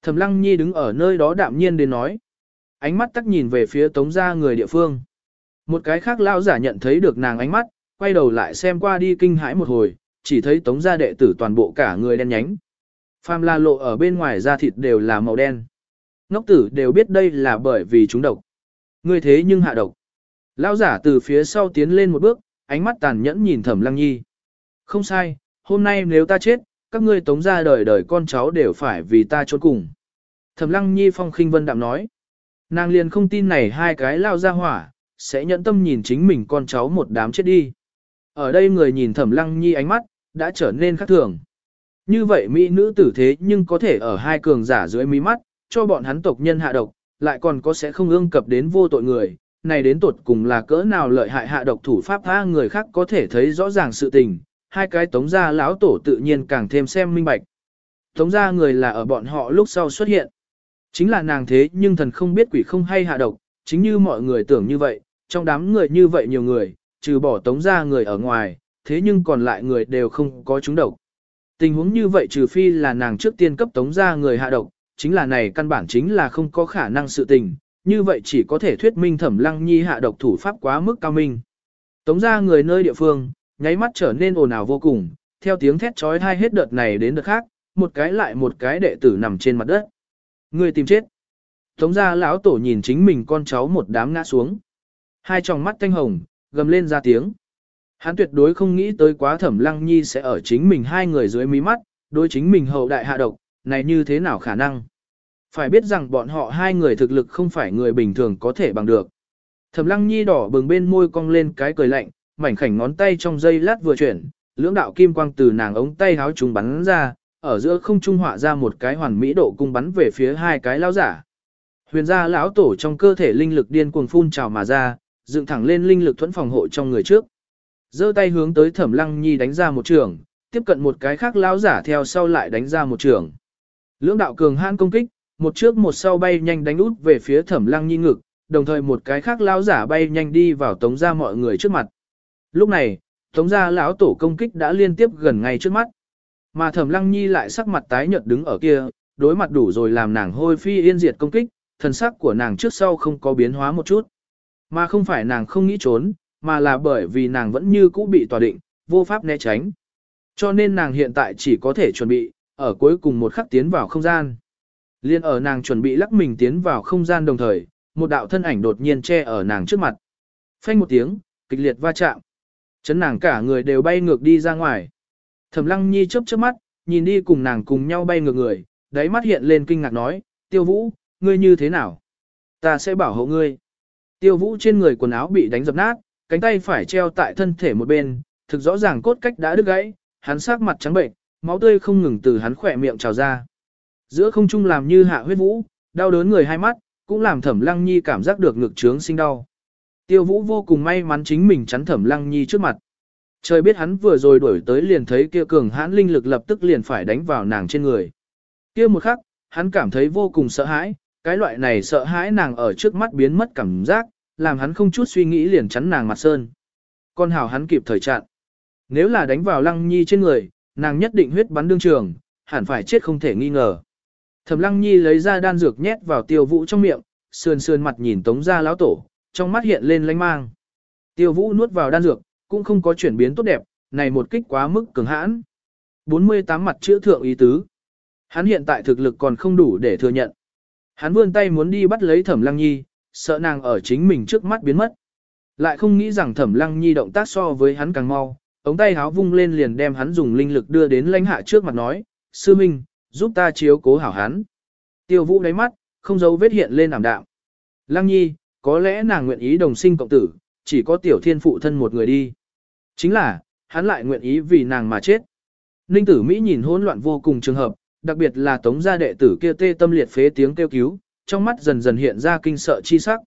Thẩm lăng nhi đứng ở nơi đó đạm nhiên đến nói. Ánh mắt tắc nhìn về phía tống gia người địa phương. Một cái khác lão giả nhận thấy được nàng ánh mắt, quay đầu lại xem qua đi kinh hãi một hồi, chỉ thấy tống gia đệ tử toàn bộ cả người đen nhánh, Phàm là lộ ở bên ngoài da thịt đều là màu đen. Ngốc tử đều biết đây là bởi vì chúng độc. Ngươi thế nhưng hạ độc. Lão giả từ phía sau tiến lên một bước, ánh mắt tàn nhẫn nhìn Thẩm Lăng Nhi. Không sai, hôm nay nếu ta chết, các ngươi tống ra đời đời con cháu đều phải vì ta trốn cùng. Thẩm Lăng Nhi phong khinh vân đạm nói. Nàng liền không tin này hai cái lao ra hỏa, sẽ nhẫn tâm nhìn chính mình con cháu một đám chết đi. Ở đây người nhìn Thẩm Lăng Nhi ánh mắt, đã trở nên khác thường. Như vậy mỹ nữ tử thế nhưng có thể ở hai cường giả dưới mí mắt, cho bọn hắn tộc nhân hạ độc, lại còn có sẽ không ương cập đến vô tội người, này đến tột cùng là cỡ nào lợi hại hạ độc thủ pháp tha người khác có thể thấy rõ ràng sự tình, hai cái tống gia lão tổ tự nhiên càng thêm xem minh bạch. Tống gia người là ở bọn họ lúc sau xuất hiện. Chính là nàng thế nhưng thần không biết quỷ không hay hạ độc, chính như mọi người tưởng như vậy, trong đám người như vậy nhiều người, trừ bỏ tống gia người ở ngoài, thế nhưng còn lại người đều không có chúng độc. Tình huống như vậy trừ phi là nàng trước tiên cấp tống ra người hạ độc, chính là này căn bản chính là không có khả năng sự tình, như vậy chỉ có thể thuyết minh thẩm lăng nhi hạ độc thủ pháp quá mức cao minh. Tống ra người nơi địa phương, nháy mắt trở nên ồn ào vô cùng, theo tiếng thét trói thai hết đợt này đến đợt khác, một cái lại một cái đệ tử nằm trên mặt đất. Người tìm chết. Tống ra lão tổ nhìn chính mình con cháu một đám ngã xuống. Hai tròng mắt thanh hồng, gầm lên ra tiếng. Hắn tuyệt đối không nghĩ tới quá thẩm lăng nhi sẽ ở chính mình hai người dưới mí mắt, đối chính mình hậu đại hạ độc, này như thế nào khả năng. Phải biết rằng bọn họ hai người thực lực không phải người bình thường có thể bằng được. Thẩm Lăng Nhi đỏ bừng bên môi cong lên cái cười lạnh, mảnh khảnh ngón tay trong dây lát vừa chuyển, lưỡng đạo kim quang từ nàng ống tay háo trùng bắn ra, ở giữa không trung họa ra một cái hoàn mỹ độ cung bắn về phía hai cái lão giả. Huyền gia lão tổ trong cơ thể linh lực điên cuồng phun trào mà ra, dựng thẳng lên linh lực thuẫn phòng hộ trong người trước. giơ tay hướng tới Thẩm Lăng Nhi đánh ra một trường, tiếp cận một cái khác lão giả theo sau lại đánh ra một trường. Lưỡng đạo cường hãn công kích, một trước một sau bay nhanh đánh út về phía Thẩm Lăng Nhi ngực, đồng thời một cái khác lão giả bay nhanh đi vào tống ra mọi người trước mặt. Lúc này, tống ra lão tổ công kích đã liên tiếp gần ngay trước mắt. Mà Thẩm Lăng Nhi lại sắc mặt tái nhợt đứng ở kia, đối mặt đủ rồi làm nàng hôi phi yên diệt công kích, thần sắc của nàng trước sau không có biến hóa một chút. Mà không phải nàng không nghĩ trốn, mà là bởi vì nàng vẫn như cũ bị tòa định, vô pháp né tránh. Cho nên nàng hiện tại chỉ có thể chuẩn bị, ở cuối cùng một khắc tiến vào không gian. Liên ở nàng chuẩn bị lắc mình tiến vào không gian đồng thời, một đạo thân ảnh đột nhiên che ở nàng trước mặt. Phanh một tiếng, kịch liệt va chạm. Chấn nàng cả người đều bay ngược đi ra ngoài. Thẩm Lăng Nhi chớp chớp mắt, nhìn đi cùng nàng cùng nhau bay ngược người, đáy mắt hiện lên kinh ngạc nói, "Tiêu Vũ, ngươi như thế nào? Ta sẽ bảo hộ ngươi." Tiêu Vũ trên người quần áo bị đánh dập nát, cánh tay phải treo tại thân thể một bên, thực rõ ràng cốt cách đã đứt gãy, hắn sắc mặt trắng bệnh, máu tươi không ngừng từ hắn khỏe miệng trào ra. Giữa không trung làm như hạ huyết vũ, đau đớn người hai mắt, cũng làm Thẩm Lăng Nhi cảm giác được ngực trướng sinh đau. Tiêu Vũ vô cùng may mắn chính mình chắn Thẩm Lăng Nhi trước mặt. Trời biết hắn vừa rồi đuổi tới liền thấy kia cường hãn linh lực lập tức liền phải đánh vào nàng trên người. Kia một khắc, hắn cảm thấy vô cùng sợ hãi, cái loại này sợ hãi nàng ở trước mắt biến mất cảm giác, làm hắn không chút suy nghĩ liền chắn nàng mặt sơn. Con hảo hắn kịp thời chặn. Nếu là đánh vào Lăng Nhi trên người, nàng nhất định huyết bắn đương trường, hẳn phải chết không thể nghi ngờ. Thẩm Lăng Nhi lấy ra đan dược nhét vào Tiêu Vũ trong miệng, sườn sườn mặt nhìn Tống gia lão tổ, trong mắt hiện lên lanh mang. Tiêu Vũ nuốt vào đan dược, cũng không có chuyển biến tốt đẹp, này một kích quá mức cường hãn. 48 mặt chữa thượng ý tứ. Hắn hiện tại thực lực còn không đủ để thừa nhận. Hắn vươn tay muốn đi bắt lấy Thẩm Lăng Nhi, sợ nàng ở chính mình trước mắt biến mất. Lại không nghĩ rằng Thẩm Lăng Nhi động tác so với hắn càng mau, ống tay háo vung lên liền đem hắn dùng linh lực đưa đến lãnh hạ trước mặt nói, sư minh, giúp ta chiếu cố hảo hắn. Tiêu vũ đáy mắt, không giấu vết hiện lên ảm đạm. Lăng nhi, có lẽ nàng nguyện ý đồng sinh cộng tử, chỉ có tiểu thiên phụ thân một người đi. Chính là, hắn lại nguyện ý vì nàng mà chết. Ninh tử Mỹ nhìn hỗn loạn vô cùng trường hợp, đặc biệt là tống gia đệ tử kia tê tâm liệt phế tiếng kêu cứu, trong mắt dần dần hiện ra kinh sợ chi sắc.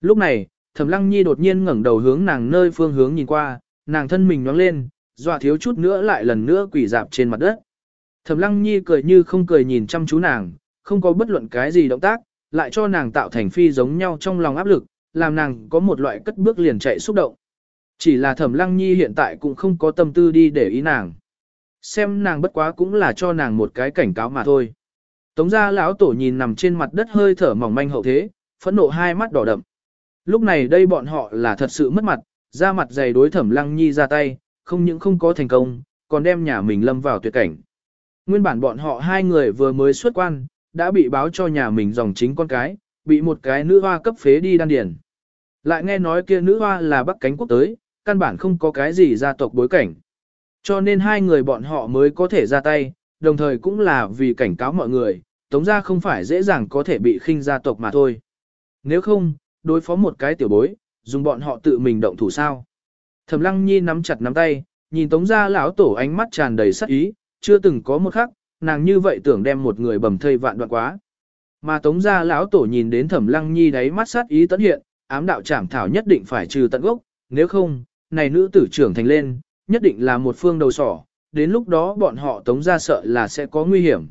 Lúc này, Thẩm Lăng Nhi đột nhiên ngẩng đầu hướng nàng nơi phương hướng nhìn qua, nàng thân mình nhoáng lên, dọa thiếu chút nữa lại lần nữa quỳ dạp trên mặt đất. Thẩm Lăng Nhi cười như không cười nhìn chăm chú nàng, không có bất luận cái gì động tác, lại cho nàng tạo thành phi giống nhau trong lòng áp lực, làm nàng có một loại cất bước liền chạy xúc động. Chỉ là Thẩm Lăng Nhi hiện tại cũng không có tâm tư đi để ý nàng. Xem nàng bất quá cũng là cho nàng một cái cảnh cáo mà thôi. Tống gia lão tổ nhìn nằm trên mặt đất hơi thở mỏng manh hậu thế, phẫn nộ hai mắt đỏ đậm. Lúc này đây bọn họ là thật sự mất mặt, ra mặt dày đối Thẩm Lăng Nhi ra tay, không những không có thành công, còn đem nhà mình lâm vào tuyệt cảnh. Nguyên bản bọn họ hai người vừa mới xuất quan, đã bị báo cho nhà mình dòng chính con cái, bị một cái nữ hoa cấp phế đi đan điền. Lại nghe nói kia nữ hoa là bắc cánh quốc tới, căn bản không có cái gì gia tộc bối cảnh. Cho nên hai người bọn họ mới có thể ra tay, đồng thời cũng là vì cảnh cáo mọi người, tống gia không phải dễ dàng có thể bị khinh gia tộc mà thôi. Nếu không, đối phó một cái tiểu bối, dùng bọn họ tự mình động thủ sao. Thẩm lăng nhi nắm chặt nắm tay, nhìn tống gia lão tổ ánh mắt tràn đầy sắc ý, chưa từng có một khắc, nàng như vậy tưởng đem một người bầm thây vạn đoạn quá. Mà tống gia lão tổ nhìn đến thẩm lăng nhi đáy mắt sát ý tấn hiện, ám đạo trảm thảo nhất định phải trừ tận gốc, nếu không, này nữ tử trưởng thành lên, nhất định là một phương đầu sỏ, đến lúc đó bọn họ tống gia sợ là sẽ có nguy hiểm.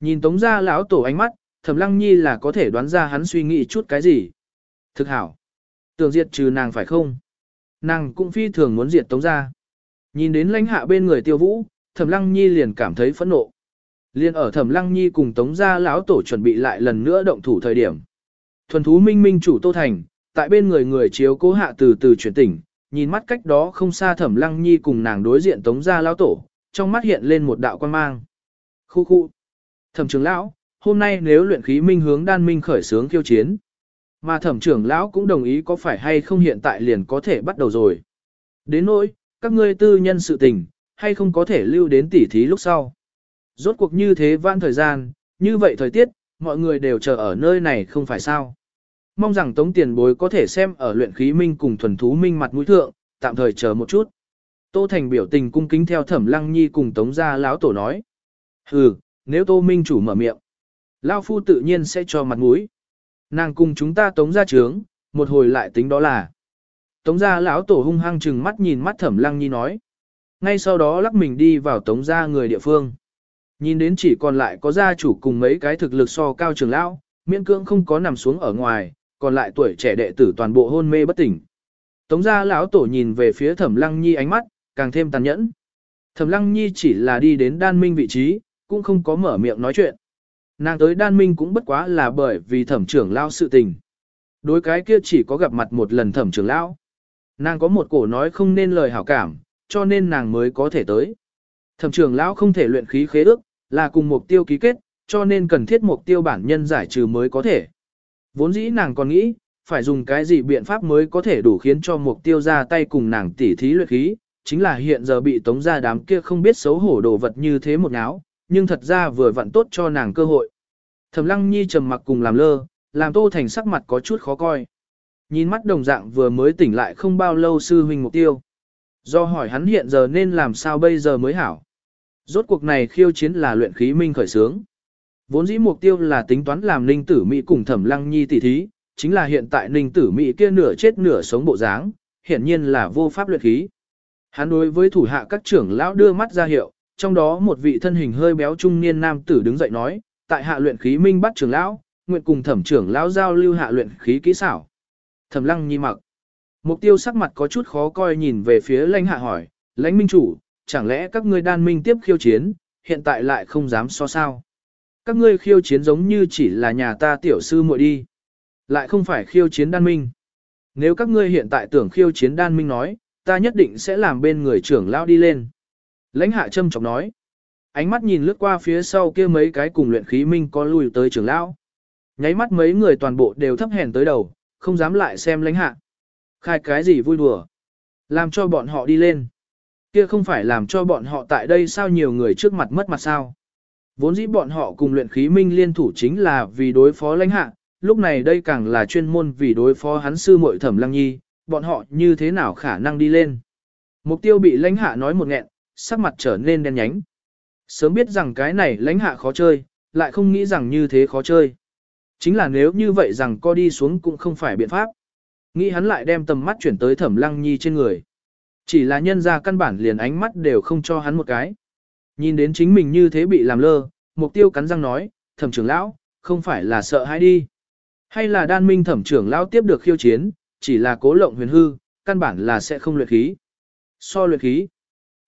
Nhìn tống gia lão tổ ánh mắt, thẩm lăng nhi là có thể đoán ra hắn suy nghĩ chút cái gì. Thực hảo. Tưởng diệt trừ nàng phải không? Nàng cũng phi thường muốn diệt tống gia. Nhìn đến lãnh hạ bên người tiêu vũ, Thẩm Lăng Nhi liền cảm thấy phẫn nộ. Liên ở Thẩm Lăng Nhi cùng Tống gia lão tổ chuẩn bị lại lần nữa động thủ thời điểm. Thuần thú minh minh chủ Tô Thành, tại bên người người chiếu cố hạ từ từ chuyển tỉnh, nhìn mắt cách đó không xa Thẩm Lăng Nhi cùng nàng đối diện Tống gia lão tổ, trong mắt hiện lên một đạo quan mang. Khu khu. Thẩm trưởng lão, hôm nay nếu luyện khí minh hướng đan minh khởi sướng khiêu chiến. Mà thẩm trưởng lão cũng đồng ý có phải hay không hiện tại liền có thể bắt đầu rồi. Đến nỗi, các ngươi tư nhân sự tình, hay không có thể lưu đến tỉ thí lúc sau. Rốt cuộc như thế vãn thời gian, như vậy thời tiết, mọi người đều chờ ở nơi này không phải sao. Mong rằng tống tiền bối có thể xem ở luyện khí minh cùng thuần thú minh mặt mũi thượng, tạm thời chờ một chút. Tô Thành biểu tình cung kính theo thẩm lăng nhi cùng tống gia lão tổ nói. Hừ, nếu Tô Minh chủ mở miệng, Lao Phu tự nhiên sẽ cho mặt mũi. Nàng cùng chúng ta tống gia trướng, một hồi lại tính đó là. Tống gia lão tổ hung hăng chừng mắt nhìn mắt thẩm lăng nhi nói. Ngay sau đó lắc mình đi vào tống gia người địa phương. Nhìn đến chỉ còn lại có gia chủ cùng mấy cái thực lực so cao trường lão, miễn cưỡng không có nằm xuống ở ngoài, còn lại tuổi trẻ đệ tử toàn bộ hôn mê bất tỉnh. Tống gia lão tổ nhìn về phía thẩm lăng nhi ánh mắt, càng thêm tàn nhẫn. Thẩm lăng nhi chỉ là đi đến đan minh vị trí, cũng không có mở miệng nói chuyện. Nàng tới đan minh cũng bất quá là bởi vì thẩm trưởng lão sự tình. Đối cái kia chỉ có gặp mặt một lần thẩm trưởng lão. Nàng có một cổ nói không nên lời hảo cảm, cho nên nàng mới có thể tới. Thẩm trưởng lão không thể luyện khí khế ước, là cùng mục tiêu ký kết, cho nên cần thiết mục tiêu bản nhân giải trừ mới có thể. Vốn dĩ nàng còn nghĩ, phải dùng cái gì biện pháp mới có thể đủ khiến cho mục tiêu ra tay cùng nàng tỉ thí luyện khí, chính là hiện giờ bị tống ra đám kia không biết xấu hổ đồ vật như thế một áo, nhưng thật ra vừa vặn tốt cho nàng cơ hội. Thẩm lăng nhi trầm mặc cùng làm lơ, làm tô thành sắc mặt có chút khó coi. Nhìn mắt đồng dạng vừa mới tỉnh lại không bao lâu sư huynh mục tiêu. Do hỏi hắn hiện giờ nên làm sao bây giờ mới hảo. Rốt cuộc này khiêu chiến là luyện khí minh khởi sướng. Vốn dĩ mục tiêu là tính toán làm ninh tử Mỹ cùng thẩm lăng nhi tỷ thí, chính là hiện tại ninh tử Mỹ kia nửa chết nửa sống bộ dáng, hiển nhiên là vô pháp luyện khí. Hắn đối với thủ hạ các trưởng lão đưa mắt ra hiệu, trong đó một vị thân hình hơi béo trung niên nam tử đứng dậy nói, tại hạ luyện khí minh bắt trưởng lão, nguyện cùng thẩm trưởng lão giao lưu hạ luyện khí kỹ xảo. Thẩm lăng nhi mặc. Mục tiêu sắc mặt có chút khó coi nhìn về phía lãnh hạ hỏi, lãnh minh chủ, chẳng lẽ các ngươi đan minh tiếp khiêu chiến, hiện tại lại không dám so sao. Các ngươi khiêu chiến giống như chỉ là nhà ta tiểu sư muội đi. Lại không phải khiêu chiến đan minh. Nếu các ngươi hiện tại tưởng khiêu chiến đan minh nói, ta nhất định sẽ làm bên người trưởng lão đi lên. Lãnh hạ châm chọc nói. Ánh mắt nhìn lướt qua phía sau kia mấy cái cùng luyện khí minh có lùi tới trưởng lão. Nháy mắt mấy người toàn bộ đều thấp hèn tới đầu, không dám lại xem lãnh hạ. Khai cái gì vui đùa. Làm cho bọn họ đi lên. Kia không phải làm cho bọn họ tại đây sao nhiều người trước mặt mất mặt sao. Vốn dĩ bọn họ cùng luyện khí minh liên thủ chính là vì đối phó lãnh hạ, lúc này đây càng là chuyên môn vì đối phó hắn sư muội thẩm lăng nhi, bọn họ như thế nào khả năng đi lên. Mục tiêu bị lãnh hạ nói một nghẹn, sắc mặt trở nên đen nhánh. Sớm biết rằng cái này lãnh hạ khó chơi, lại không nghĩ rằng như thế khó chơi. Chính là nếu như vậy rằng co đi xuống cũng không phải biện pháp. Nghĩ hắn lại đem tầm mắt chuyển tới thẩm lăng nhi trên người. Chỉ là nhân ra căn bản liền ánh mắt đều không cho hắn một cái. Nhìn đến chính mình như thế bị làm lơ, mục tiêu cắn răng nói, thẩm trưởng lão, không phải là sợ hãi đi. Hay là đan minh thẩm trưởng lão tiếp được khiêu chiến, chỉ là cố lộng huyền hư, căn bản là sẽ không luyện khí. So luyện khí.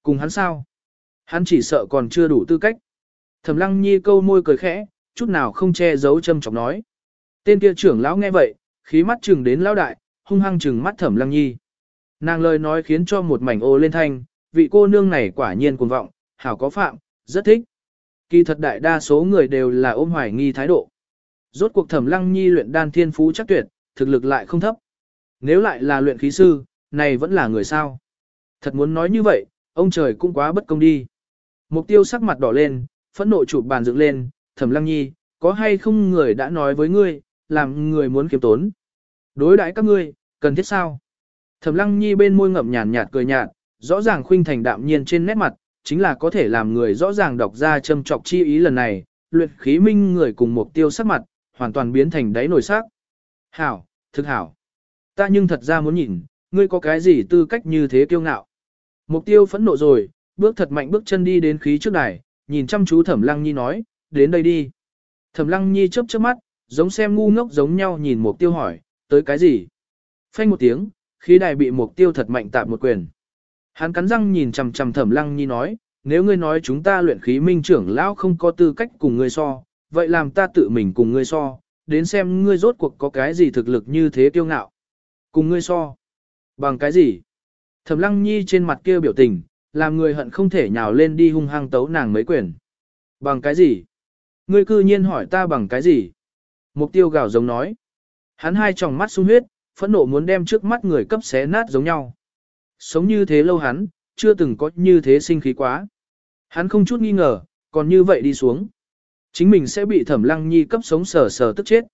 Cùng hắn sao? Hắn chỉ sợ còn chưa đủ tư cách. Thẩm lăng nhi câu môi cười khẽ, chút nào không che giấu châm chọc nói. Tên kia trưởng lão nghe vậy, khí mắt chừng đến lão đại, hung hăng chừng mắt thẩm lăng nhi. Nàng lời nói khiến cho một mảnh ô lên thanh, vị cô nương này quả nhiên cuồng vọng, hảo có phạm, rất thích. Kỳ thật đại đa số người đều là ôm hoài nghi thái độ. Rốt cuộc thẩm lăng nhi luyện đan thiên phú chắc tuyệt, thực lực lại không thấp. Nếu lại là luyện khí sư, này vẫn là người sao. Thật muốn nói như vậy, ông trời cũng quá bất công đi. Mục tiêu sắc mặt đỏ lên, phẫn nộ chụp bàn dựng lên, thẩm lăng nhi, có hay không người đã nói với ngươi, làm người muốn kiếm tốn. Đối đãi các ngươi, cần thiết sao? Thẩm lăng nhi bên môi ngậm nhàn nhạt cười nhạt, rõ ràng khuynh thành đạm nhiên trên nét mặt, chính là có thể làm người rõ ràng đọc ra châm trọc chi ý lần này, luyện khí minh người cùng mục tiêu sắc mặt, hoàn toàn biến thành đáy nổi sắc. Hảo, thực hảo. Ta nhưng thật ra muốn nhìn, ngươi có cái gì tư cách như thế kiêu ngạo. Mục tiêu phẫn nộ rồi, bước thật mạnh bước chân đi đến khí trước đài, nhìn chăm chú Thẩm Lăng Nhi nói, đến đây đi. Thẩm Lăng Nhi chớp chớp mắt, giống xem ngu ngốc giống nhau nhìn mục tiêu hỏi, tới cái gì? Phanh một tiếng, khí đài bị mục tiêu thật mạnh tạp một quyền. Hắn cắn răng nhìn chằm chằm Thẩm Lăng Nhi nói, nếu ngươi nói chúng ta luyện khí minh trưởng lão không có tư cách cùng ngươi so, vậy làm ta tự mình cùng ngươi so, đến xem ngươi rốt cuộc có cái gì thực lực như thế kiêu ngạo. Cùng ngươi so. Bằng cái gì? Thẩm Lăng Nhi trên mặt kia biểu tình, làm người hận không thể nhào lên đi hung hăng tấu nàng mấy quyền. Bằng cái gì? Ngươi cư nhiên hỏi ta bằng cái gì? Mục tiêu gào giống nói. Hắn hai tròng mắt sung huyết, phẫn nộ muốn đem trước mắt người cấp xé nát giống nhau. Sống như thế lâu hắn, chưa từng có như thế sinh khí quá. Hắn không chút nghi ngờ, còn như vậy đi xuống. Chính mình sẽ bị thẩm lăng nhi cấp sống sờ sờ tức chết.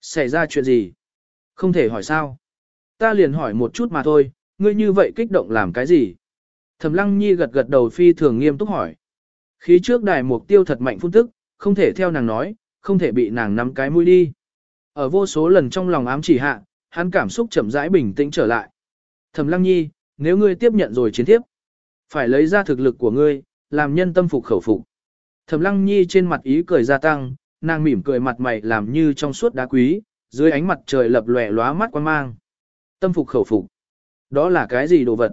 Xảy ra chuyện gì? Không thể hỏi sao. Ta liền hỏi một chút mà thôi, ngươi như vậy kích động làm cái gì? Thẩm lăng nhi gật gật đầu phi thường nghiêm túc hỏi. Khí trước đài mục tiêu thật mạnh phun tức, không thể theo nàng nói, không thể bị nàng nắm cái mũi đi. Ở vô số lần trong lòng ám chỉ hạ, hắn cảm xúc chậm rãi bình tĩnh trở lại. Thẩm lăng nhi, nếu ngươi tiếp nhận rồi chiến tiếp, phải lấy ra thực lực của ngươi, làm nhân tâm phục khẩu phục. Thẩm lăng nhi trên mặt ý cười gia tăng, nàng mỉm cười mặt mày làm như trong suốt đá quý, dưới ánh mặt trời lập lòe lóa mắt quan mang. Tâm phục khẩu phục. Đó là cái gì đồ vật?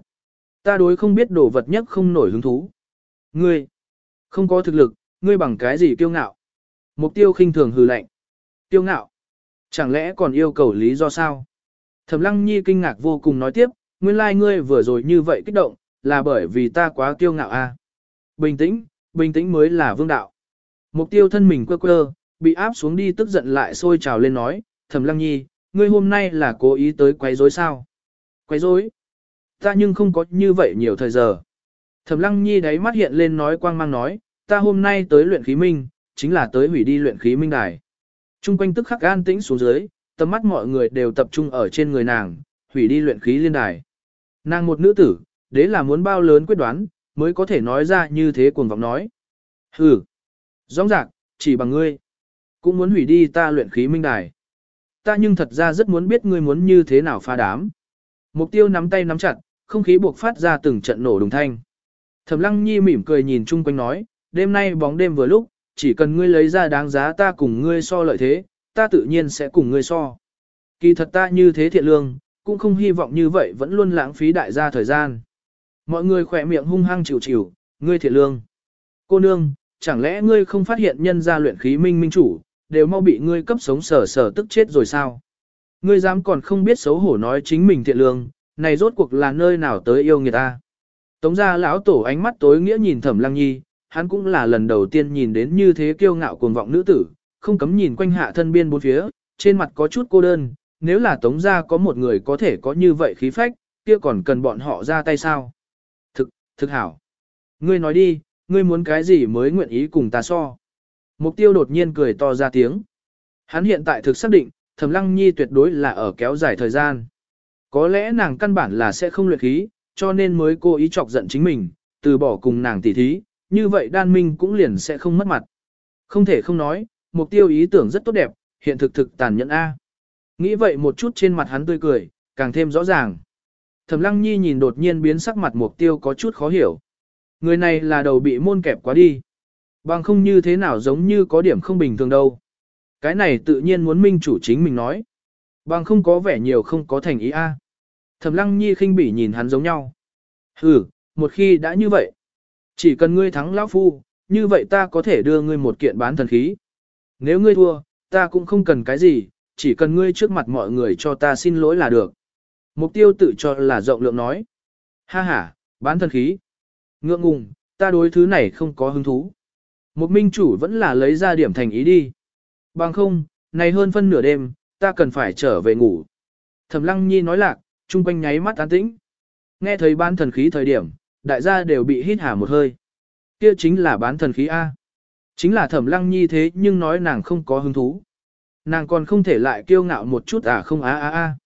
Ta đối không biết đồ vật nhất không nổi hứng thú. Ngươi, không có thực lực, ngươi bằng cái gì kiêu ngạo? Mục tiêu khinh thường hừ lạnh. Kiêu ngạo? Chẳng lẽ còn yêu cầu lý do sao? Thẩm lăng nhi kinh ngạc vô cùng nói tiếp, nguyên lai like ngươi vừa rồi như vậy kích động, là bởi vì ta quá kiêu ngạo à? Bình tĩnh, bình tĩnh mới là vương đạo. Mục tiêu thân mình quơ quơ, bị áp xuống đi tức giận lại sôi trào lên nói, thẩm lăng nhi, ngươi hôm nay là cố ý tới quấy rối sao? Quấy rối? Ta nhưng không có như vậy nhiều thời giờ. Thẩm lăng nhi đáy mắt hiện lên nói quang mang nói, ta hôm nay tới luyện khí minh, chính là tới hủy đi luyện khí minh đài. Trung quanh tức khắc an tĩnh xuống dưới, tầm mắt mọi người đều tập trung ở trên người nàng, hủy đi luyện khí liên đài. Nàng một nữ tử, đế là muốn bao lớn quyết đoán, mới có thể nói ra như thế cuồng vọng nói. Hừ, rõ rạc, chỉ bằng ngươi, cũng muốn hủy đi ta luyện khí minh đài. Ta nhưng thật ra rất muốn biết ngươi muốn như thế nào phá đám. Mục tiêu nắm tay nắm chặt, không khí buộc phát ra từng trận nổ đùng thanh. Thẩm lăng nhi mỉm cười nhìn chung quanh nói, đêm nay bóng đêm vừa lúc, chỉ cần ngươi lấy ra đáng giá ta cùng ngươi so lợi thế, ta tự nhiên sẽ cùng ngươi so. Kỳ thật ta như thế thiện lương, cũng không hy vọng như vậy vẫn luôn lãng phí đại gia thời gian. Mọi người khỏe miệng hung hăng chịu chịu, ngươi thiện lương. Cô nương, chẳng lẽ ngươi không phát hiện nhân gia luyện khí minh minh chủ, đều mau bị ngươi cấp sống sở sở tức chết rồi sao? Ngươi dám còn không biết xấu hổ nói chính mình thiện lương, này rốt cuộc là nơi nào tới yêu người ta. Tống gia lão tổ ánh mắt tối nghĩa nhìn thẩm lăng nhi, hắn cũng là lần đầu tiên nhìn đến như thế kiêu ngạo cuồng vọng nữ tử, không cấm nhìn quanh hạ thân biên bốn phía, trên mặt có chút cô đơn, nếu là tống gia có một người có thể có như vậy khí phách, kia còn cần bọn họ ra tay sao? Thực, hảo. Ngươi nói đi, ngươi muốn cái gì mới nguyện ý cùng ta so? Mục tiêu đột nhiên cười to ra tiếng. Hắn hiện tại thực xác định, Thẩm Lăng Nhi tuyệt đối là ở kéo dài thời gian. Có lẽ nàng căn bản là sẽ không luyện khí, cho nên mới cố ý chọc giận chính mình, từ bỏ cùng nàng tỉ thí, như vậy đan minh cũng liền sẽ không mất mặt. Không thể không nói, mục tiêu ý tưởng rất tốt đẹp, hiện thực thực tàn nhẫn A. Nghĩ vậy một chút trên mặt hắn tươi cười, càng thêm rõ ràng. Thẩm Lăng Nhi nhìn đột nhiên biến sắc mặt mục tiêu có chút khó hiểu. Người này là đầu bị môn kẹp quá đi. Bằng không như thế nào giống như có điểm không bình thường đâu. Cái này tự nhiên muốn minh chủ chính mình nói. Bằng không có vẻ nhiều không có thành ý a. Thẩm lăng nhi khinh bỉ nhìn hắn giống nhau. Ừ, một khi đã như vậy. Chỉ cần ngươi thắng lão phu, như vậy ta có thể đưa ngươi một kiện bán thần khí. Nếu ngươi thua, ta cũng không cần cái gì, chỉ cần ngươi trước mặt mọi người cho ta xin lỗi là được. Mục tiêu tự cho là rộng lượng nói. Ha ha, bán thần khí. Ngượng ngùng, ta đối thứ này không có hứng thú. Một minh chủ vẫn là lấy ra điểm thành ý đi. Bằng không, này hơn phân nửa đêm, ta cần phải trở về ngủ. Thẩm lăng nhi nói lạc, chung quanh nháy mắt an tĩnh. Nghe thấy bán thần khí thời điểm, đại gia đều bị hít hà một hơi. Kia chính là bán thần khí A. Chính là thẩm lăng nhi thế nhưng nói nàng không có hứng thú. Nàng còn không thể lại kiêu ngạo một chút à không á á á.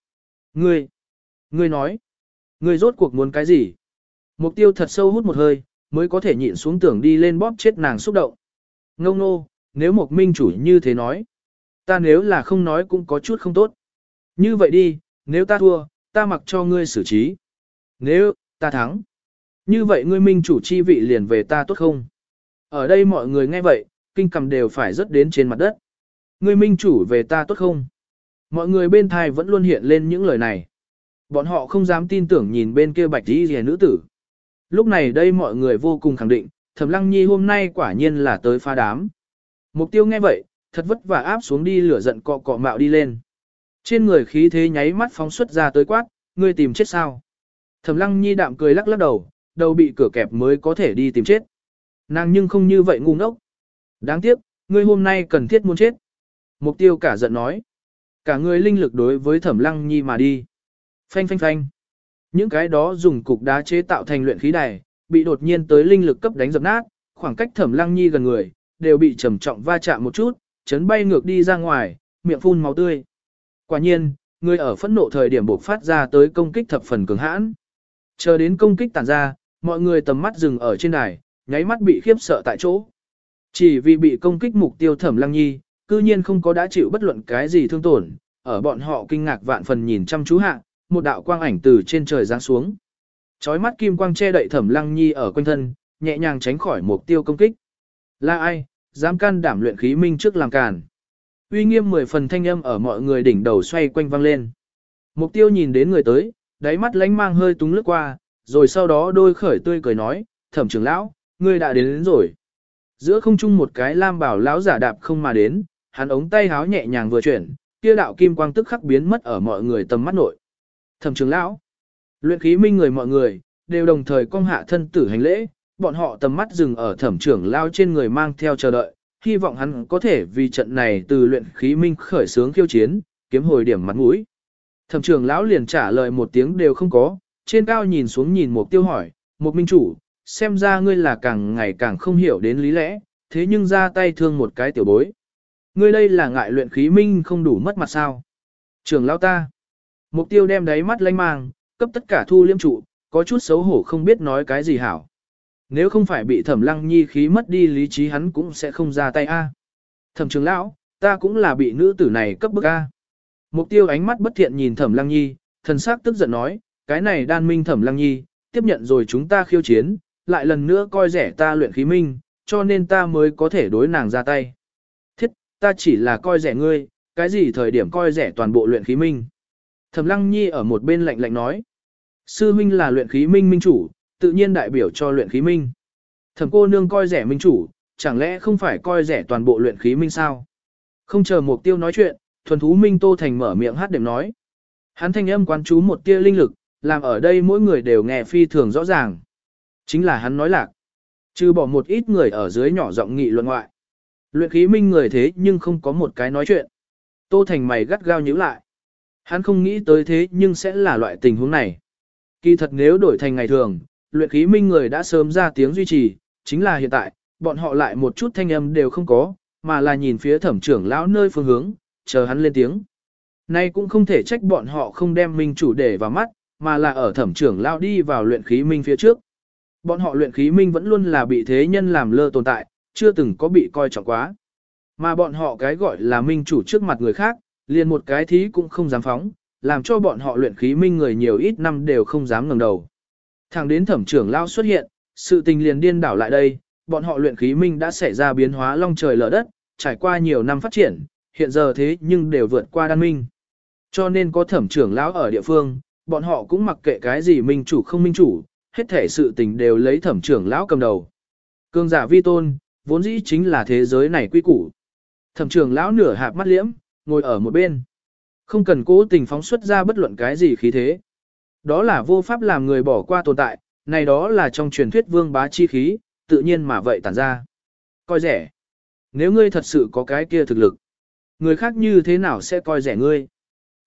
Ngươi, ngươi nói, ngươi rốt cuộc muốn cái gì? Mục tiêu thật sâu hút một hơi, mới có thể nhịn xuống tưởng đi lên bóp chết nàng xúc động. Ngông nô, nếu một minh chủ như thế nói, ta nếu là không nói cũng có chút không tốt. Như vậy đi, nếu ta thua, ta mặc cho ngươi xử trí. Nếu, ta thắng, như vậy ngươi minh chủ chi vị liền về ta tốt không? Ở đây mọi người nghe vậy, kinh cầm đều phải rớt đến trên mặt đất. Ngươi minh chủ về ta tốt không? Mọi người bên thai vẫn luôn hiện lên những lời này. Bọn họ không dám tin tưởng nhìn bên kia bạch y rìa nữ tử. Lúc này đây mọi người vô cùng khẳng định, Thẩm Lăng Nhi hôm nay quả nhiên là tới phá đám. Mục tiêu nghe vậy, thật vất vả áp xuống đi lửa giận cọ cọ mạo đi lên. Trên người khí thế nháy mắt phóng xuất ra tới quát, ngươi tìm chết sao? Thẩm Lăng Nhi đạm cười lắc lắc đầu, đầu bị cửa kẹp mới có thể đi tìm chết. Nàng nhưng không như vậy ngu ngốc. Đáng tiếc, ngươi hôm nay cần thiết muốn chết. Mục tiêu cả giận nói. Cả người linh lực đối với Thẩm Lăng Nhi mà đi. Phanh phanh phanh. Những cái đó dùng cục đá chế tạo thành luyện khí đài, bị đột nhiên tới linh lực cấp đánh dập nát, khoảng cách Thẩm Lăng Nhi gần người, đều bị trầm trọng va chạm một chút, chấn bay ngược đi ra ngoài, miệng phun máu tươi. Quả nhiên, người ở phẫn nộ thời điểm buộc phát ra tới công kích thập phần cường hãn. Chờ đến công kích tàn ra, mọi người tầm mắt dừng ở trên đài, nháy mắt bị khiếp sợ tại chỗ. Chỉ vì bị công kích mục tiêu thẩm lăng nhi, cư nhiên không có đã chịu bất luận cái gì thương tổn, ở bọn họ kinh ngạc vạn phần nhìn chăm chú hạ, một đạo quang ảnh từ trên trời giáng xuống. Chói mắt kim quang che đậy thẩm lăng nhi ở quanh thân, nhẹ nhàng tránh khỏi mục tiêu công kích. Là ai, dám can đảm luyện khí minh trước làm càn. Uy nghiêm mười phần thanh âm ở mọi người đỉnh đầu xoay quanh vang lên. Mục tiêu nhìn đến người tới, đáy mắt lánh mang hơi túng lướt qua, rồi sau đó đôi khởi tươi cười nói, thẩm trưởng lão, ngươi đã đến, đến rồi. Giữa không trung một cái lam bảo lão giả đạp không mà đến, hắn ống tay háo nhẹ nhàng vừa chuyển, kia đạo kim quang tức khắc biến mất ở mọi người tầm mắt nội. Thẩm trưởng lão, luyện khí minh người mọi người, đều đồng thời cong hạ thân tử hành lễ, bọn họ tầm mắt dừng ở thẩm trưởng lão trên người mang theo chờ đợi, hy vọng hắn có thể vì trận này từ luyện khí minh khởi sướng khiêu chiến, kiếm hồi điểm mặt mũi. Thẩm trưởng lão liền trả lời một tiếng đều không có, trên cao nhìn xuống nhìn một tiêu hỏi, một minh chủ, xem ra ngươi là càng ngày càng không hiểu đến lý lẽ, thế nhưng ra tay thương một cái tiểu bối. Ngươi đây là ngại luyện khí minh không đủ mất mặt sao. Trưởng lão ta. Mục tiêu đem đáy mắt lanh mang, cấp tất cả thu liêm trụ, có chút xấu hổ không biết nói cái gì hảo. Nếu không phải bị thẩm lăng nhi khí mất đi lý trí hắn cũng sẽ không ra tay a. Thẩm trưởng lão, ta cũng là bị nữ tử này cấp bức a. Mục tiêu ánh mắt bất thiện nhìn thẩm lăng nhi, thần sắc tức giận nói, cái này đan minh thẩm lăng nhi, tiếp nhận rồi chúng ta khiêu chiến, lại lần nữa coi rẻ ta luyện khí minh, cho nên ta mới có thể đối nàng ra tay. Thiết, ta chỉ là coi rẻ ngươi, cái gì thời điểm coi rẻ toàn bộ luyện khí minh. Thẩm lăng nhi ở một bên lạnh lạnh nói, sư minh là luyện khí minh minh chủ, tự nhiên đại biểu cho luyện khí minh. Thẩm cô nương coi rẻ minh chủ, chẳng lẽ không phải coi rẻ toàn bộ luyện khí minh sao? Không chờ mục tiêu nói chuyện, thuần thú minh tô thành mở miệng hát đệm nói. Hắn thanh âm quán chú một tia linh lực, làm ở đây mỗi người đều nghe phi thường rõ ràng. Chính là hắn nói lạc. Trừ bỏ một ít người ở dưới nhỏ giọng nghị luận ngoại. Luyện khí minh người thế nhưng không có một cái nói chuyện. Tô Thành mày gắt gao nhíu lại. Hắn không nghĩ tới thế nhưng sẽ là loại tình huống này. Kỳ thật nếu đổi thành ngày thường, luyện khí minh người đã sớm ra tiếng duy trì, chính là hiện tại, bọn họ lại một chút thanh âm đều không có, mà là nhìn phía thẩm trưởng lão nơi phương hướng, chờ hắn lên tiếng. Nay cũng không thể trách bọn họ không đem minh chủ để vào mắt, mà là ở thẩm trưởng lão đi vào luyện khí minh phía trước. Bọn họ luyện khí minh vẫn luôn là bị thế nhân làm lơ tồn tại, chưa từng có bị coi trọng quá. Mà bọn họ cái gọi là minh chủ trước mặt người khác, liền một cái thí cũng không dám phóng, làm cho bọn họ luyện khí minh người nhiều ít năm đều không dám ngẩng đầu. Thẳng đến thẩm trưởng lao xuất hiện, sự tình liền điên đảo lại đây, bọn họ luyện khí minh đã xảy ra biến hóa long trời lở đất, trải qua nhiều năm phát triển, hiện giờ thế nhưng đều vượt qua đan minh. Cho nên có thẩm trưởng lão ở địa phương, bọn họ cũng mặc kệ cái gì minh chủ không minh chủ, hết thể sự tình đều lấy thẩm trưởng lão cầm đầu. Cương giả vi tôn, vốn dĩ chính là thế giới này quy củ. Thẩm trưởng lão nửa hạp mắt liễm, ngồi ở một bên. Không cần cố tình phóng xuất ra bất luận cái gì khí thế. Đó là vô pháp làm người bỏ qua tồn tại, này đó là trong truyền thuyết vương bá chi khí, tự nhiên mà vậy tản ra. Coi rẻ. Nếu ngươi thật sự có cái kia thực lực, người khác như thế nào sẽ coi rẻ ngươi?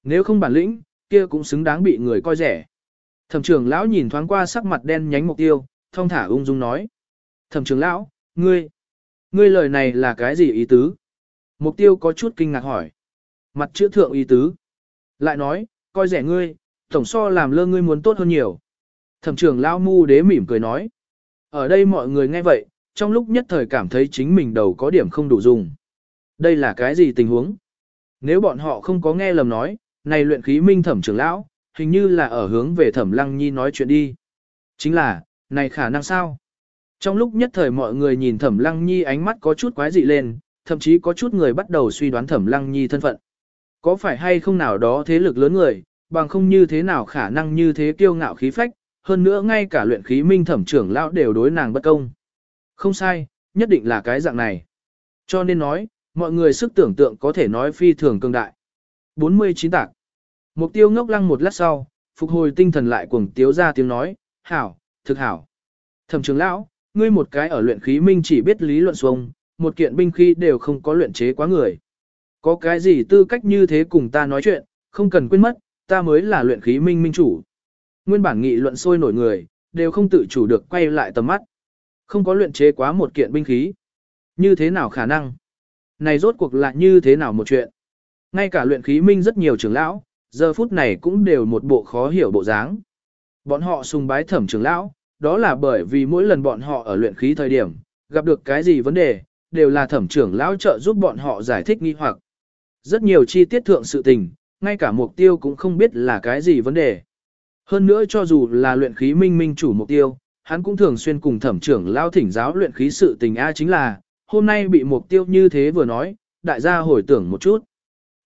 Nếu không bản lĩnh, kia cũng xứng đáng bị người coi rẻ. Thẩm trưởng lão nhìn thoáng qua sắc mặt đen nhánh mục tiêu, thông thả ung dung nói. Thẩm trưởng lão, ngươi, ngươi lời này là cái gì ý tứ? Mục tiêu có chút kinh ngạc hỏi. Mặt chữ thượng ý tứ. Lại nói, coi rẻ ngươi, tổng so làm lơ ngươi muốn tốt hơn nhiều. Thẩm trưởng lão mu đế mỉm cười nói. Ở đây mọi người nghe vậy, trong lúc nhất thời cảm thấy chính mình đầu có điểm không đủ dùng. Đây là cái gì tình huống? Nếu bọn họ không có nghe lầm nói, này luyện khí minh thẩm trưởng lão, hình như là ở hướng về thẩm lăng nhi nói chuyện đi. Chính là, này khả năng sao? Trong lúc nhất thời mọi người nhìn thẩm lăng nhi ánh mắt có chút quái dị lên, thậm chí có chút người bắt đầu suy đoán thẩm lăng nhi thân phận. Có phải hay không nào đó thế lực lớn người, bằng không như thế nào khả năng như thế kiêu ngạo khí phách, hơn nữa ngay cả luyện khí minh thẩm trưởng lão đều đối nàng bất công. Không sai, nhất định là cái dạng này. Cho nên nói, mọi người sức tưởng tượng có thể nói phi thường cường đại. 49 tạc. Mục tiêu ngốc lăng một lát sau, phục hồi tinh thần lại cuồng tiếu ra tiếng nói, hảo, thực hảo. Thẩm trưởng lão, ngươi một cái ở luyện khí minh chỉ biết lý luận xuống, một kiện binh khí đều không có luyện chế quá người. Có cái gì tư cách như thế cùng ta nói chuyện, không cần quên mất, ta mới là luyện khí minh minh chủ. Nguyên bản nghị luận sôi nổi người, đều không tự chủ được quay lại tầm mắt. Không có luyện chế quá một kiện binh khí. Như thế nào khả năng? Này rốt cuộc là như thế nào một chuyện? Ngay cả luyện khí minh rất nhiều trưởng lão, giờ phút này cũng đều một bộ khó hiểu bộ dáng. Bọn họ sùng bái thẩm trưởng lão, đó là bởi vì mỗi lần bọn họ ở luyện khí thời điểm, gặp được cái gì vấn đề, đều là thẩm trưởng lão trợ giúp bọn họ giải thích nghi hoặc. Rất nhiều chi tiết thượng sự tình, ngay cả mục tiêu cũng không biết là cái gì vấn đề. Hơn nữa cho dù là luyện khí minh minh chủ mục tiêu, hắn cũng thường xuyên cùng thẩm trưởng lão thỉnh giáo luyện khí sự tình A chính là, hôm nay bị mục tiêu như thế vừa nói, đại gia hồi tưởng một chút.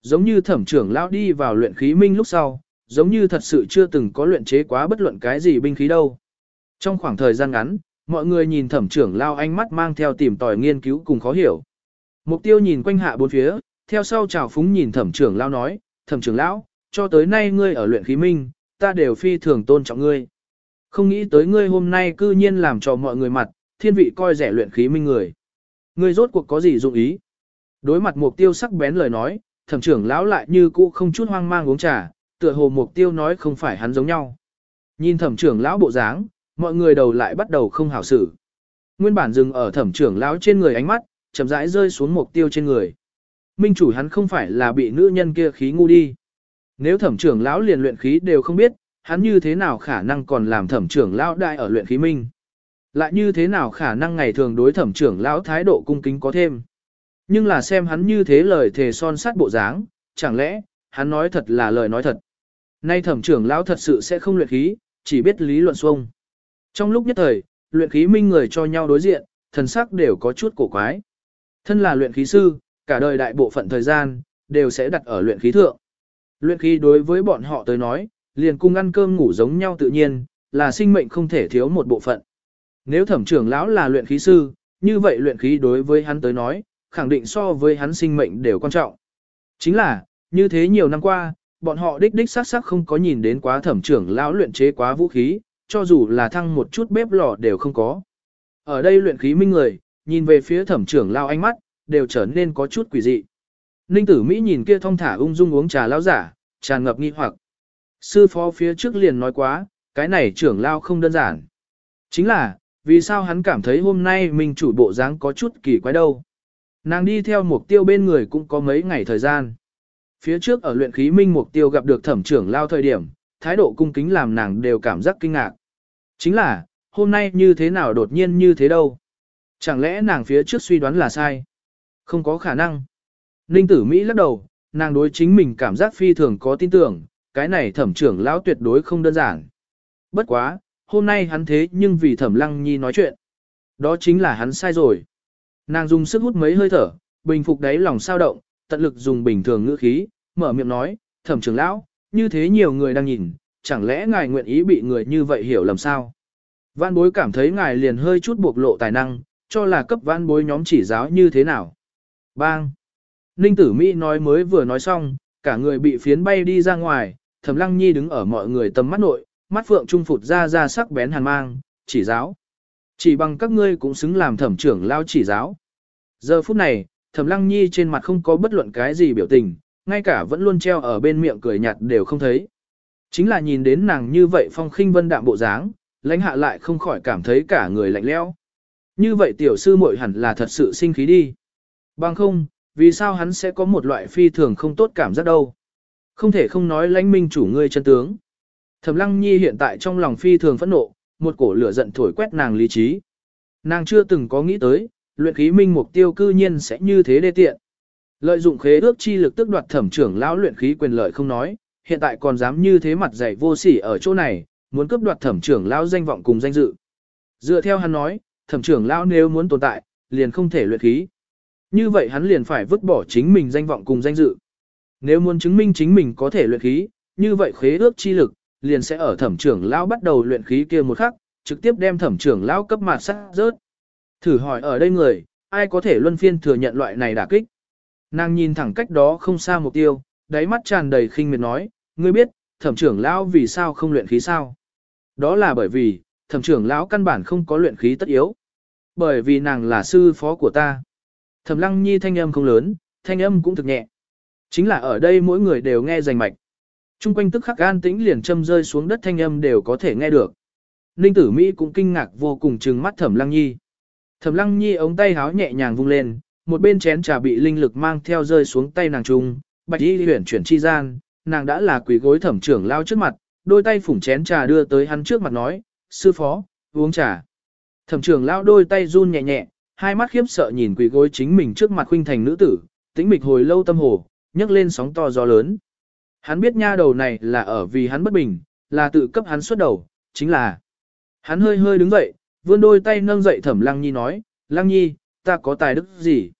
Giống như thẩm trưởng lão đi vào luyện khí minh lúc sau, giống như thật sự chưa từng có luyện chế quá bất luận cái gì binh khí đâu. Trong khoảng thời gian ngắn, mọi người nhìn thẩm trưởng lão ánh mắt mang theo tìm tòi nghiên cứu cùng khó hiểu. Mục tiêu nhìn quanh hạ bốn phía, theo sau chào phúng nhìn thẩm trưởng lão nói, thẩm trưởng lão, cho tới nay ngươi ở luyện khí minh, ta đều phi thường tôn trọng ngươi. Không nghĩ tới ngươi hôm nay cư nhiên làm cho mọi người mặt, thiên vị coi rẻ luyện khí minh người. Ngươi rốt cuộc có gì dụng ý? Đối mặt mục tiêu sắc bén lời nói, thẩm trưởng lão lại như cũ không chút hoang mang uống trà, tựa hồ mục tiêu nói không phải hắn giống nhau. Nhìn thẩm trưởng lão bộ dáng, mọi người đầu lại bắt đầu không hảo xử. Nguyên bản dừng ở thẩm trưởng lão trên người ánh mắt, chậm rãi rơi xuống mục tiêu trên người. Minh chủ hắn không phải là bị nữ nhân kia khí ngu đi. Nếu thẩm trưởng lão liền luyện khí đều không biết, hắn như thế nào khả năng còn làm thẩm trưởng lão đại ở luyện khí minh. Lại như thế nào khả năng ngày thường đối thẩm trưởng lão thái độ cung kính có thêm. Nhưng là xem hắn như thế lời thề son sắt bộ dáng, chẳng lẽ, hắn nói thật là lời nói thật. Nay thẩm trưởng lão thật sự sẽ không luyện khí, chỉ biết lý luận xuông. Trong lúc nhất thời, luyện khí minh người cho nhau đối diện, thần sắc đều có chút cổ quái. Thân là luyện khí sư, cả đời đại bộ phận thời gian, đều sẽ đặt ở luyện khí thượng. Luyện khí đối với bọn họ tới nói, liền cùng ăn cơm ngủ giống nhau tự nhiên, là sinh mệnh không thể thiếu một bộ phận. Nếu thẩm trưởng lão là luyện khí sư, như vậy luyện khí đối với hắn tới nói, khẳng định so với hắn sinh mệnh đều quan trọng. Chính là, như thế nhiều năm qua, bọn họ đích đích xác xác không có nhìn đến quá thẩm trưởng lão luyện chế quá vũ khí, cho dù là thăng một chút bếp lò đều không có. Ở đây luyện khí minh người, nhìn về phía thẩm trưởng lão ánh mắt, đều trở nên có chút quỷ dị. Ninh tử Mỹ nhìn kia thong thả ung dung uống trà lão giả, tràn ngập nghi hoặc. Sư phó phía trước liền nói quá, cái này trưởng lao không đơn giản. Chính là, vì sao hắn cảm thấy hôm nay mình chủ bộ dáng có chút kỳ quái đâu. Nàng đi theo mục tiêu bên người cũng có mấy ngày thời gian. Phía trước ở luyện khí minh mục tiêu gặp được thẩm trưởng lao thời điểm, thái độ cung kính làm nàng đều cảm giác kinh ngạc. Chính là, hôm nay như thế nào đột nhiên như thế đâu. Chẳng lẽ nàng phía trước suy đoán là sai? Không có khả năng. Ninh tử Mỹ lắc đầu, nàng đối chính mình cảm giác phi thường có tin tưởng, cái này thẩm trưởng lão tuyệt đối không đơn giản. Bất quá, hôm nay hắn thế nhưng vì thẩm lăng nhi nói chuyện. Đó chính là hắn sai rồi. Nàng dùng sức hút mấy hơi thở, bình phục đáy lòng sao động, tận lực dùng bình thường ngữ khí, mở miệng nói, thẩm trưởng lão, như thế nhiều người đang nhìn, chẳng lẽ ngài nguyện ý bị người như vậy hiểu lầm sao? Văn bối cảm thấy ngài liền hơi chút bộc lộ tài năng, cho là cấp văn bối nhóm chỉ giáo như thế nào. Bang! Ninh tử Mỹ nói mới vừa nói xong, cả người bị phiến bay đi ra ngoài, thẩm lăng nhi đứng ở mọi người tầm mắt nội, mắt phượng trung phụt ra ra sắc bén hàn mang, chỉ giáo. Chỉ bằng các ngươi cũng xứng làm thẩm trưởng lao chỉ giáo. Giờ phút này, thẩm lăng nhi trên mặt không có bất luận cái gì biểu tình, ngay cả vẫn luôn treo ở bên miệng cười nhạt đều không thấy. Chính là nhìn đến nàng như vậy phong khinh vân đạm bộ dáng, lãnh hạ lại không khỏi cảm thấy cả người lạnh lẽo. Như vậy tiểu sư muội hẳn là thật sự sinh khí đi. Bằng không, vì sao hắn sẽ có một loại phi thường không tốt cảm giác đâu. Không thể không nói lãnh minh chủ ngươi chân tướng. Thẩm lăng nhi hiện tại trong lòng phi thường phẫn nộ, một cổ lửa giận thổi quét nàng lý trí. Nàng chưa từng có nghĩ tới, luyện khí minh mục tiêu cư nhiên sẽ như thế đê tiện. Lợi dụng khế ước chi lực tức đoạt thẩm trưởng lão luyện khí quyền lợi không nói, hiện tại còn dám như thế mặt dày vô sỉ ở chỗ này, muốn cướp đoạt thẩm trưởng lão danh vọng cùng danh dự. Dựa theo hắn nói, thẩm trưởng lão nếu muốn tồn tại, liền không thể luyện khí. Như vậy hắn liền phải vứt bỏ chính mình danh vọng cùng danh dự. Nếu muốn chứng minh chính mình có thể luyện khí, như vậy khế ước chi lực, liền sẽ ở thẩm trưởng lão bắt đầu luyện khí kia một khắc, trực tiếp đem thẩm trưởng lão cấp mặt sát rớt. Thử hỏi ở đây người, ai có thể luân phiên thừa nhận loại này đả kích? Nàng nhìn thẳng cách đó không xa mục tiêu, đáy mắt tràn đầy khinh miệt nói, ngươi biết, thẩm trưởng lão vì sao không luyện khí sao? Đó là bởi vì, thẩm trưởng lão căn bản không có luyện khí tất yếu. Bởi vì nàng là sư phó của ta. Thẩm lăng nhi thanh âm không lớn, thanh âm cũng thực nhẹ. Chính là ở đây mỗi người đều nghe rành mạch. Trung quanh tức khắc an tĩnh liền châm rơi xuống đất thanh âm đều có thể nghe được. Ninh tử Mỹ cũng kinh ngạc vô cùng trừng mắt thẩm lăng nhi. Thẩm Lăng Nhi ống tay háo nhẹ nhàng vung lên, một bên chén trà bị linh lực mang theo rơi xuống tay nàng trung, bạch y huyển chuyển chi gian, nàng đã là quỷ gối thẩm trưởng lao trước mặt, đôi tay phủng chén trà đưa tới hắn trước mặt nói, sư phó, uống trà. Thẩm trưởng lao đôi tay run nhẹ nhẹ, hai mắt khiếp sợ nhìn quỷ gối chính mình trước mặt khuynh thành nữ tử, tĩnh mịch hồi lâu tâm hồ, nhấc lên sóng to gió lớn. Hắn biết nha đầu này là ở vì hắn bất bình, là tự cấp hắn xuất đầu, chính là. Hắn hơi hơi đứng dậy, vươn đôi tay nâng dậy thẩm lăng nhi nói, lăng nhi, ta có tài đức gì?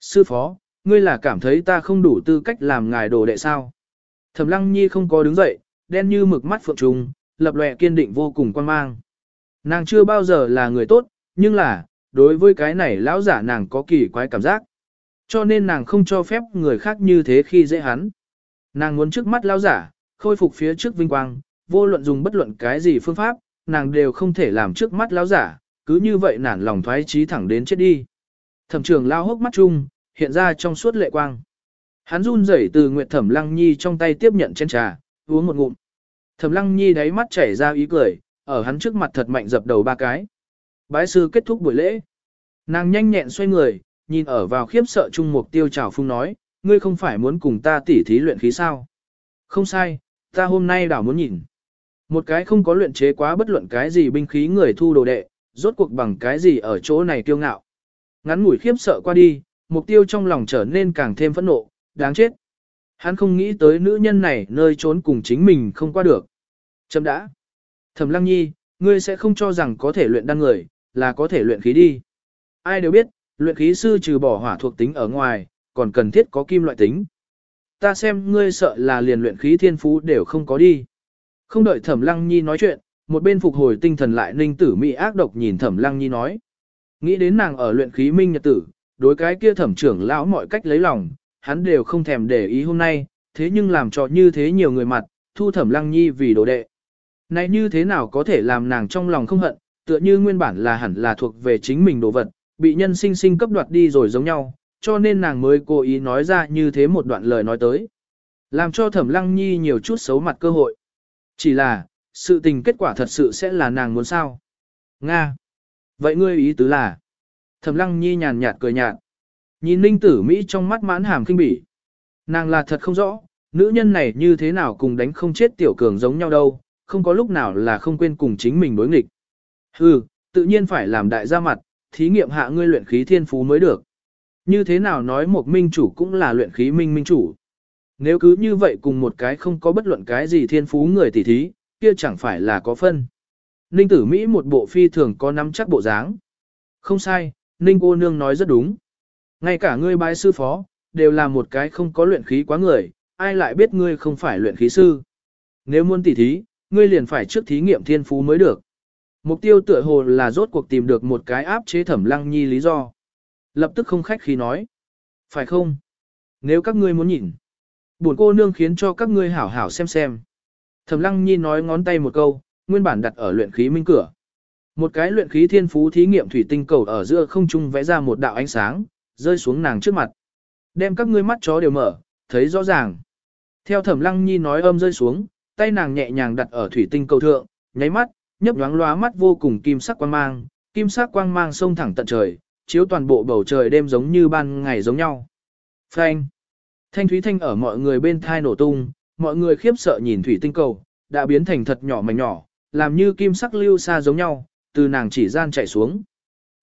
Sư phó, ngươi là cảm thấy ta không đủ tư cách làm ngài đồ đệ sao? Thẩm lăng nhi không có đứng dậy, đen như mực mắt phượng trùng, lập lòe kiên định vô cùng quan mang. Nàng chưa bao giờ là người tốt, nhưng là, đối với cái này lão giả nàng có kỳ quái cảm giác. Cho nên nàng không cho phép người khác như thế khi dễ hắn. Nàng muốn trước mắt lão giả, khôi phục phía trước vinh quang, vô luận dùng bất luận cái gì phương pháp, nàng đều không thể làm trước mắt lão giả, cứ như vậy nản lòng thoái trí thẳng đến chết đi. Thẩm trường lao hốc mắt chung, hiện ra trong suốt lệ quang. Hắn run rẩy từ Nguyệt Thẩm Lăng Nhi trong tay tiếp nhận chén trà, uống một ngụm. Thẩm Lăng Nhi đáy mắt chảy ra ý cười, ở hắn trước mặt thật mạnh dập đầu ba cái. Bái sư kết thúc buổi lễ. Nàng nhanh nhẹn xoay người, nhìn ở vào khiếp sợ chung mục tiêu trào phung nói, ngươi không phải muốn cùng ta tỉ thí luyện khí sao? Không sai, ta hôm nay đảo muốn nhìn. Một cái không có luyện chế quá bất luận cái gì binh khí người thu đồ đệ, rốt cuộc bằng cái gì ở chỗ này kiêu ngạo. Ngắn ngủi khiếp sợ qua đi, mục tiêu trong lòng trở nên càng thêm phẫn nộ, đáng chết. Hắn không nghĩ tới nữ nhân này nơi trốn cùng chính mình không qua được. Chấm đã. Thẩm lăng nhi, ngươi sẽ không cho rằng có thể luyện đan người, là có thể luyện khí đi. Ai đều biết, luyện khí sư trừ bỏ hỏa thuộc tính ở ngoài, còn cần thiết có kim loại tính. Ta xem ngươi sợ là liền luyện khí thiên phú đều không có đi. Không đợi thẩm lăng nhi nói chuyện, một bên phục hồi tinh thần lại ninh tử mỹ ác độc nhìn thẩm lăng nhi nói. Nghĩ đến nàng ở luyện khí minh nhật tử, đối cái kia thẩm trưởng lão mọi cách lấy lòng, hắn đều không thèm để ý hôm nay, thế nhưng làm cho như thế nhiều người mặt, thu thẩm lăng nhi vì đồ đệ. Này như thế nào có thể làm nàng trong lòng không hận, tựa như nguyên bản là hẳn là thuộc về chính mình đồ vật, bị nhân sinh sinh cấp đoạt đi rồi giống nhau, cho nên nàng mới cố ý nói ra như thế một đoạn lời nói tới. Làm cho thẩm lăng nhi nhiều chút xấu mặt cơ hội. Chỉ là, sự tình kết quả thật sự sẽ là nàng muốn sao. Nga. Vậy ngươi ý tứ là? Thẩm lăng nhi nhàn nhạt cười nhạt. Nhìn ninh tử Mỹ trong mắt mãn hàm kinh bỉ. Nàng là thật không rõ, nữ nhân này như thế nào cùng đánh không chết tiểu cường giống nhau đâu, không có lúc nào là không quên cùng chính mình đối nghịch. Hừ, tự nhiên phải làm đại gia mặt, thí nghiệm hạ ngươi luyện khí thiên phú mới được. Như thế nào nói một minh chủ cũng là luyện khí minh minh chủ. Nếu cứ như vậy cùng một cái không có bất luận cái gì thiên phú người tỉ thí, kia chẳng phải là có phân. Ninh tử Mỹ một bộ phi thường có nắm chắc bộ dáng. Không sai, Ninh cô nương nói rất đúng. Ngay cả ngươi bái sư phó, đều là một cái không có luyện khí quá người, ai lại biết ngươi không phải luyện khí sư. Nếu muốn tỉ thí, ngươi liền phải trước thí nghiệm thiên phú mới được. Mục tiêu tựa hồ là rốt cuộc tìm được một cái áp chế thẩm lăng nhi lý do. Lập tức không khách khí nói. Phải không? Nếu các ngươi muốn nhìn, buồn cô nương khiến cho các ngươi hảo hảo xem xem. Thẩm lăng nhi nói ngón tay một câu, nguyên bản đặt ở luyện khí minh cửa. Một cái luyện khí thiên phú thí nghiệm thủy tinh cầu ở giữa không trung vẽ ra một đạo ánh sáng, rơi xuống nàng trước mặt. Đem các ngươi mắt chó đều mở, thấy rõ ràng. Theo thẩm lăng nhi nói âm rơi xuống, tay nàng nhẹ nhàng đặt ở thủy tinh cầu thượng, nháy mắt, nhấp nhoáng lóa mắt vô cùng kim sắc quang mang, kim sắc quang mang sông thẳng tận trời, chiếu toàn bộ bầu trời đêm giống như ban ngày giống nhau. Phanh. Thanh thúy thanh ở mọi người bên thai nổ tung, mọi người khiếp sợ nhìn thủy tinh cầu, đã biến thành thật nhỏ mảnh nhỏ, làm như kim sắc lưu xa giống nhau, từ nàng chỉ gian chạy xuống.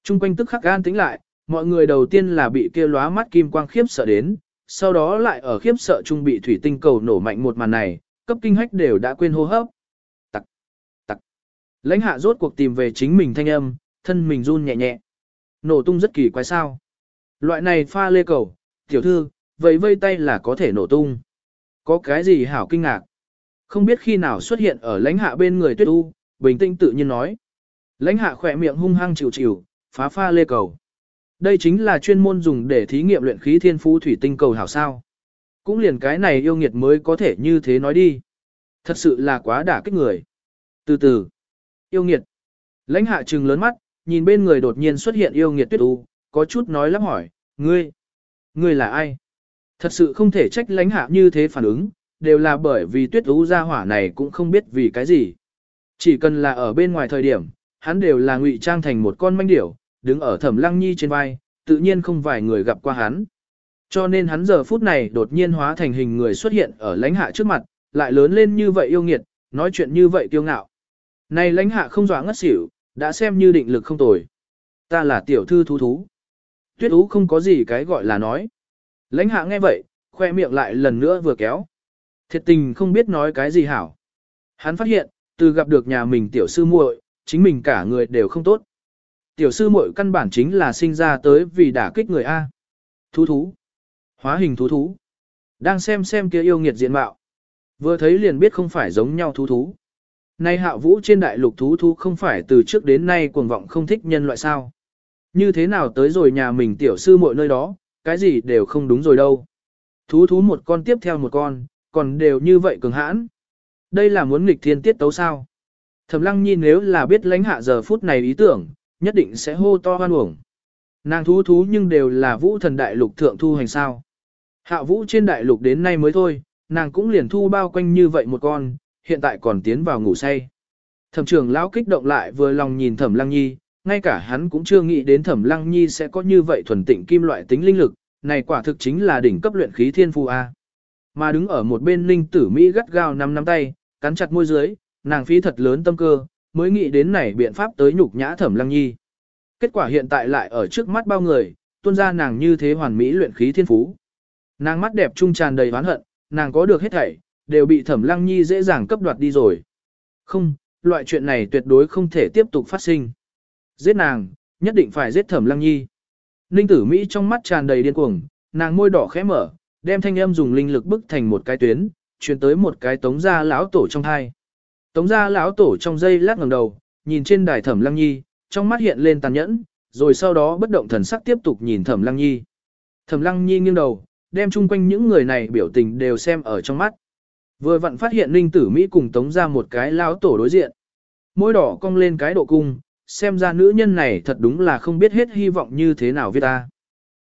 Trung quanh tức khắc gan tính lại, mọi người đầu tiên là bị kia lóa mắt kim quang khiếp sợ đến, sau đó lại ở khiếp sợ trung bị thủy tinh cầu nổ mạnh một màn này, cấp kinh hách đều đã quên hô hấp. Lãnh hạ rốt cuộc tìm về chính mình thanh âm, thân mình run nhẹ nhẹ. Nổ tung rất kỳ quái sao. Loại này pha lê cầu, tiểu thư, vẫy vây tay là có thể nổ tung. Có cái gì hảo kinh ngạc? Không biết khi nào xuất hiện ở lãnh hạ bên người tuyết u, bình tĩnh tự nhiên nói. Lãnh hạ khỏe miệng hung hăng chịu chịu, phá pha lê cầu. Đây chính là chuyên môn dùng để thí nghiệm luyện khí thiên phú thủy tinh cầu hảo sao. Cũng liền cái này yêu nghiệt mới có thể như thế nói đi. Thật sự là quá đả kích người. Từ từ. Yêu nghiệt. Lãnh hạ trừng lớn mắt, nhìn bên người đột nhiên xuất hiện yêu nghiệt tuyết u, có chút nói lắp hỏi, ngươi, ngươi là ai? Thật sự không thể trách lãnh hạ như thế phản ứng, đều là bởi vì tuyết u ra hỏa này cũng không biết vì cái gì. Chỉ cần là ở bên ngoài thời điểm, hắn đều là ngụy trang thành một con manh điểu, đứng ở thẩm lăng nhi trên vai, tự nhiên không vài người gặp qua hắn. Cho nên hắn giờ phút này đột nhiên hóa thành hình người xuất hiện ở lãnh hạ trước mặt, lại lớn lên như vậy yêu nghiệt, nói chuyện như vậy tiêu ngạo. Này lãnh hạ không dọa ngất xỉu, đã xem như định lực không tồi. Ta là tiểu thư thú thú. Tuyết ú không có gì cái gọi là nói. Lãnh hạ nghe vậy, khoe miệng lại lần nữa vừa kéo. Thiệt tình không biết nói cái gì hảo. Hắn phát hiện, từ gặp được nhà mình tiểu sư muội, chính mình cả người đều không tốt. Tiểu sư muội căn bản chính là sinh ra tới vì đả kích người A. Thú thú. Hóa hình thú thú. Đang xem xem kia yêu nghiệt diện mạo. Vừa thấy liền biết không phải giống nhau thú thú. Nay hạ vũ trên đại lục thú thú không phải từ trước đến nay cuồng vọng không thích nhân loại sao. Như thế nào tới rồi nhà mình tiểu sư muội nơi đó, cái gì đều không đúng rồi đâu. Thú thú một con tiếp theo một con, còn đều như vậy cường hãn. Đây là muốn nghịch thiên tiết tấu sao. Thẩm lăng nhi nếu là biết lãnh hạ giờ phút này ý tưởng, nhất định sẽ hô to hoan uổng. Nàng thú thú nhưng đều là vũ thần đại lục thượng thu hành sao. Hạ vũ trên đại lục đến nay mới thôi, nàng cũng liền thu bao quanh như vậy một con, hiện tại còn tiến vào ngủ say. Thẩm trưởng lão kích động lại vừa lòng nhìn thẩm lăng nhi, ngay cả hắn cũng chưa nghĩ đến thẩm lăng nhi sẽ có như vậy thuần tịnh kim loại tính linh lực, này quả thực chính là đỉnh cấp luyện khí thiên phu A. Mà đứng ở một bên linh tử Mỹ gắt gao nắm nắm tay, cắn chặt môi dưới, nàng phí thật lớn tâm cơ, mới nghĩ đến này biện pháp tới nhục nhã thẩm lăng nhi. Kết quả hiện tại lại ở trước mắt bao người, tuôn ra nàng như thế hoàn mỹ luyện khí thiên phú. Nàng mắt đẹp trung tràn đầy oán hận, nàng có được hết thảy, đều bị thẩm lăng nhi dễ dàng cấp đoạt đi rồi. Không, loại chuyện này tuyệt đối không thể tiếp tục phát sinh. Giết nàng, nhất định phải giết thẩm lăng nhi. Ninh tử Mỹ trong mắt tràn đầy điên cuồng, nàng môi đỏ khẽ mở, đem thanh âm dùng linh lực bức thành một cái tuyến, truyền tới một cái tống gia lão tổ trong hai. Tống gia lão tổ trong dây lát ngẩng đầu, nhìn trên đài thẩm lăng nhi, trong mắt hiện lên tàn nhẫn, rồi sau đó bất động thần sắc tiếp tục nhìn thẩm lăng nhi. Thẩm lăng nhi nghiêng đầu, đem chung quanh những người này biểu tình đều xem ở trong mắt. Vừa vặn phát hiện Ninh tử Mỹ cùng tống ra một cái lão tổ đối diện. Môi đỏ cong lên cái độ cung, xem ra nữ nhân này thật đúng là không biết hết hy vọng như thế nào viết ta.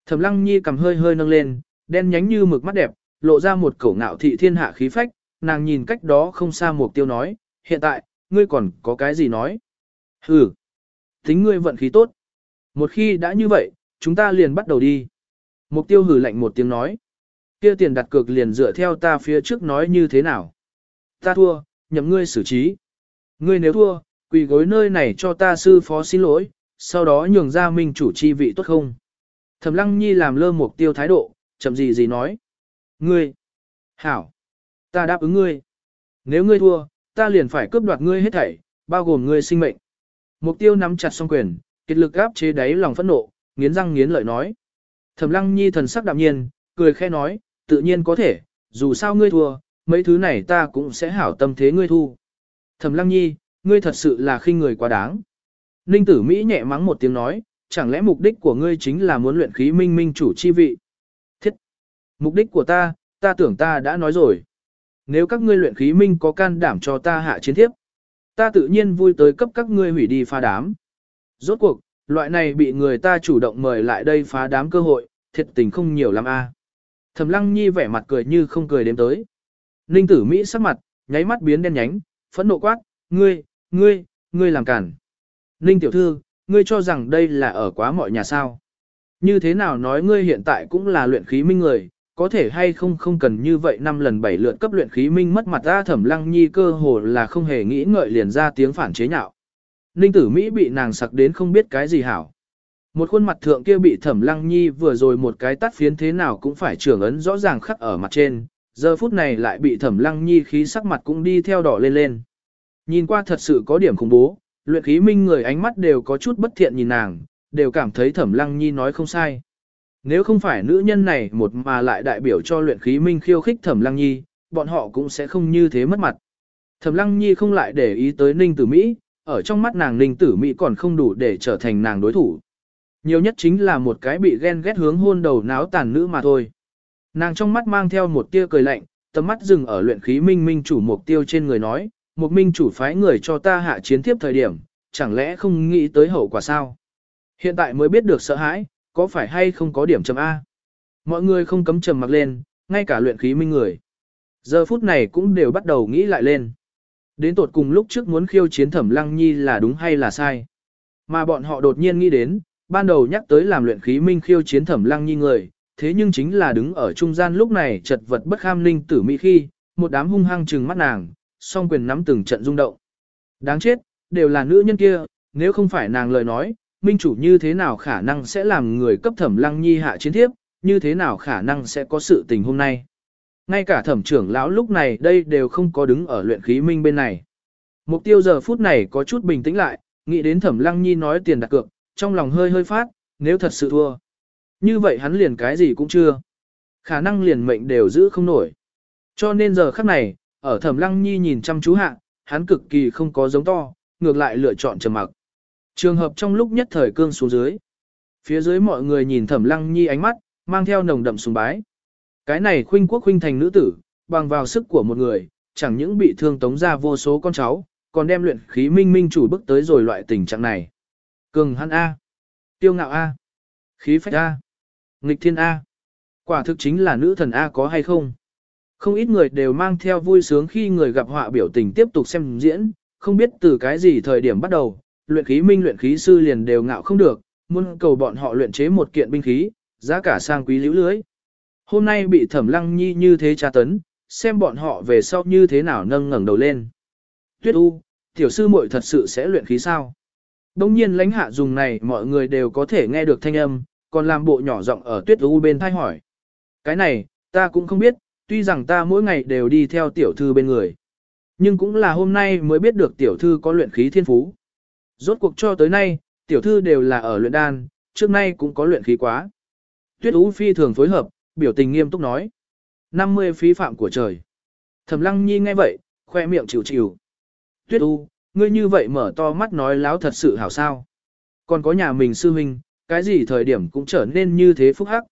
Thẩm lăng nhi cầm hơi hơi nâng lên, đen nhánh như mực mắt đẹp, lộ ra một cổ ngạo thị thiên hạ khí phách, nàng nhìn cách đó không xa mục tiêu nói, hiện tại, ngươi còn có cái gì nói? Ừ, tính ngươi vận khí tốt. Một khi đã như vậy, chúng ta liền bắt đầu đi. Mục tiêu hử lạnh một tiếng nói. Kia tiền đặt cược liền dựa theo ta phía trước nói như thế nào? Ta thua, nhậm ngươi xử trí. Ngươi nếu thua, quỳ gối nơi này cho ta sư phó xin lỗi, sau đó nhường ra minh chủ chi vị tốt không? Thẩm lăng nhi làm lơ mục tiêu thái độ, chậm gì gì nói. Ngươi! Hảo! Ta đáp ứng ngươi. Nếu ngươi thua, ta liền phải cướp đoạt ngươi hết thảy, bao gồm ngươi sinh mệnh. Mục tiêu nắm chặt song quyền, kết lực áp chế đáy lòng phẫn nộ, nghiến răng nghiến lợi nói. Thẩm lăng nhi thần sắc đạm nhiên, cười khẽ nói, tự nhiên có thể, dù sao ngươi thua, mấy thứ này ta cũng sẽ hảo tâm thế ngươi thu. Thẩm lăng nhi, ngươi thật sự là khinh người quá đáng. Ninh tử Mỹ nhẹ mắng một tiếng nói, chẳng lẽ mục đích của ngươi chính là muốn luyện khí minh minh chủ chi vị? Thiết! Mục đích của ta, ta tưởng ta đã nói rồi. Nếu các ngươi luyện khí minh có can đảm cho ta hạ chiến thiếp, ta tự nhiên vui tới cấp các ngươi hủy đi phá đám. Rốt cuộc, loại này bị người ta chủ động mời lại đây phá đám cơ hội, thiệt tình không nhiều lắm a. À. Thẩm Lăng Nhi vẻ mặt cười như không cười đếm tới. Ninh Tử Mỹ sắc mặt, nháy mắt biến đen nhánh, phẫn nộ quát, "Ngươi, ngươi, ngươi làm cản." Ninh tiểu thư, ngươi cho rằng đây là ở quá mọi nhà sao? Như thế nào nói ngươi hiện tại cũng là luyện khí minh người, có thể hay không không cần như vậy năm lần bảy lượt cấp luyện khí minh mất mặt ra thẩm lăng nhi cơ hồ là không hề nghĩ ngợi liền ra tiếng phản chế nhạo. Ninh tử Mỹ bị nàng sặc đến không biết cái gì hảo. Một khuôn mặt thượng kia bị thẩm lăng nhi vừa rồi một cái tắt phiến thế nào cũng phải trưởng ấn rõ ràng khắc ở mặt trên, giờ phút này lại bị thẩm lăng nhi khí sắc mặt cũng đi theo đỏ lên lên. Nhìn qua thật sự có điểm khủng bố, luyện khí minh người ánh mắt đều có chút bất thiện nhìn nàng, đều cảm thấy thẩm lăng nhi nói không sai. Nếu không phải nữ nhân này một mà lại đại biểu cho luyện khí minh khiêu khích thẩm lăng nhi, bọn họ cũng sẽ không như thế mất mặt. Thẩm lăng nhi không lại để ý tới ninh tử Mỹ, ở trong mắt nàng ninh tử Mỹ còn không đủ để trở thành nàng đối thủ. Nhiều nhất chính là một cái bị ghen ghét hướng hôn đầu náo tàn nữ mà thôi. Nàng trong mắt mang theo một tia cười lạnh, tầm mắt dừng ở luyện khí minh minh chủ mục tiêu trên người nói, một minh chủ phái người cho ta hạ chiến tiếp thời điểm, chẳng lẽ không nghĩ tới hậu quả sao? Hiện tại mới biết được sợ hãi, có phải hay không có điểm chấm A? Mọi người không cấm trầm mặc lên, ngay cả luyện khí minh người. Giờ phút này cũng đều bắt đầu nghĩ lại lên. Đến tột cùng lúc trước muốn khiêu chiến thẩm lăng nhi là đúng hay là sai. Mà bọn họ đột nhiên nghĩ đến, ban đầu nhắc tới làm luyện khí minh khiêu chiến thẩm lăng nhi người, thế nhưng chính là đứng ở trung gian lúc này chật vật bất kham linh tử mỹ khi, một đám hung hăng trừng mắt nàng, song quyền nắm từng trận rung động. Đáng chết, đều là nữ nhân kia, nếu không phải nàng lời nói, minh chủ như thế nào khả năng sẽ làm người cấp thẩm lăng nhi hạ chiến thiếp, như thế nào khả năng sẽ có sự tình hôm nay. Ngay cả thẩm trưởng lão lúc này đây đều không có đứng ở luyện khí minh bên này. Mục tiêu giờ phút này có chút bình tĩnh lại, nghĩ đến thẩm lăng nhi nói tiền đặt cược, trong lòng hơi hơi phát, nếu thật sự thua. Như vậy hắn liền cái gì cũng chưa. Khả năng liền mệnh đều giữ không nổi. Cho nên giờ khắc này, ở thẩm lăng nhi nhìn chăm chú hạ, hắn cực kỳ không có giống to, ngược lại lựa chọn trầm mặc. Trường hợp trong lúc nhất thời cương xuống dưới. Phía dưới mọi người nhìn thẩm lăng nhi ánh mắt, mang theo nồng đậm sùng bái. Cái này khuynh quốc khuynh thành nữ tử, bằng vào sức của một người, chẳng những bị thương tống ra vô số con cháu, còn đem luyện khí minh minh chủ bức tới rồi loại tình trạng này. Cường hắn A. Tiêu ngạo A. Khí phách A. Nghịch thiên A. Quả thực chính là nữ thần A có hay không? Không ít người đều mang theo vui sướng khi người gặp họa biểu tình tiếp tục xem diễn, không biết từ cái gì thời điểm bắt đầu, luyện khí minh luyện khí sư liền đều ngạo không được, muốn cầu bọn họ luyện chế một kiện binh khí, giá cả sang quý liễu lưới. Hôm nay bị thẩm lăng nhi như thế tra tấn, xem bọn họ về sau như thế nào nâng ngẩng đầu lên. Tuyết U, tiểu sư muội thật sự sẽ luyện khí sao? Đông nhiên lãnh hạ dùng này mọi người đều có thể nghe được thanh âm, còn làm bộ nhỏ giọng ở Tuyết U bên thai hỏi. Cái này, ta cũng không biết, tuy rằng ta mỗi ngày đều đi theo tiểu thư bên người. Nhưng cũng là hôm nay mới biết được tiểu thư có luyện khí thiên phú. Rốt cuộc cho tới nay, tiểu thư đều là ở luyện đan, trước nay cũng có luyện khí quá. Tuyết u phi thường phối hợp, biểu tình nghiêm túc nói. 50 phí phạm của trời. Thẩm Lăng Nhi nghe vậy, khoe miệng chịu chịu. Tuyết U, ngươi như vậy mở to mắt nói láo thật sự hảo sao. Còn có nhà mình sư huynh, cái gì thời điểm cũng trở nên như thế phúc hắc.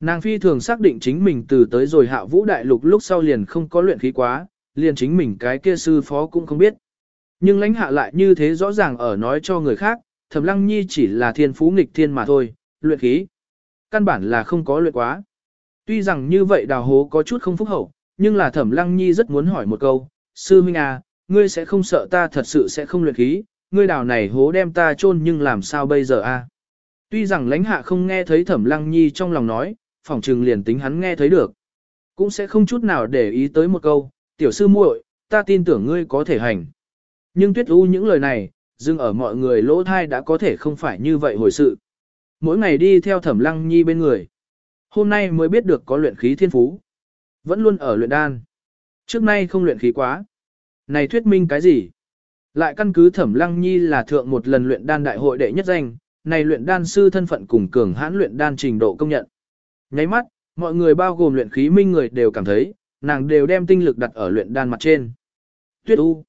Nàng phi thường xác định chính mình từ tới rồi hạ vũ đại lục lúc sau liền không có luyện khí quá, liền chính mình cái kia sư phó cũng không biết. Nhưng lãnh hạ lại như thế rõ ràng ở nói cho người khác, thẩm lăng nhi chỉ là thiên phú nghịch thiên mà thôi, luyện khí. Căn bản là không có luyện quá. Tuy rằng như vậy đào hố có chút không phúc hậu, nhưng là thẩm lăng nhi rất muốn hỏi một câu, sư huynh à, ngươi sẽ không sợ ta thật sự sẽ không luyện khí, ngươi đào này hố đem ta chôn nhưng làm sao bây giờ a? À? Tuy rằng lãnh hạ không nghe thấy thẩm lăng nhi trong lòng nói, phỏng trừng liền tính hắn nghe thấy được. Cũng sẽ không chút nào để ý tới một câu, tiểu sư muội, ta tin tưởng ngươi có thể hành. Nhưng tuyết u những lời này, dưng ở mọi người lỗ thai đã có thể không phải như vậy hồi sự. Mỗi ngày đi theo thẩm lăng nhi bên người. Hôm nay mới biết được có luyện khí thiên phú. Vẫn luôn ở luyện đan. Trước nay không luyện khí quá. Này thuyết minh cái gì? Lại căn cứ thẩm lăng nhi là thượng một lần luyện đan đại hội đệ nhất danh, này luyện đan sư thân phận cùng cường hãn luyện đan trình độ công nhận. Nháy mắt, mọi người bao gồm luyện khí minh người đều cảm thấy, nàng đều đem tinh lực đặt ở luyện đan mặt trên. Tuyết U.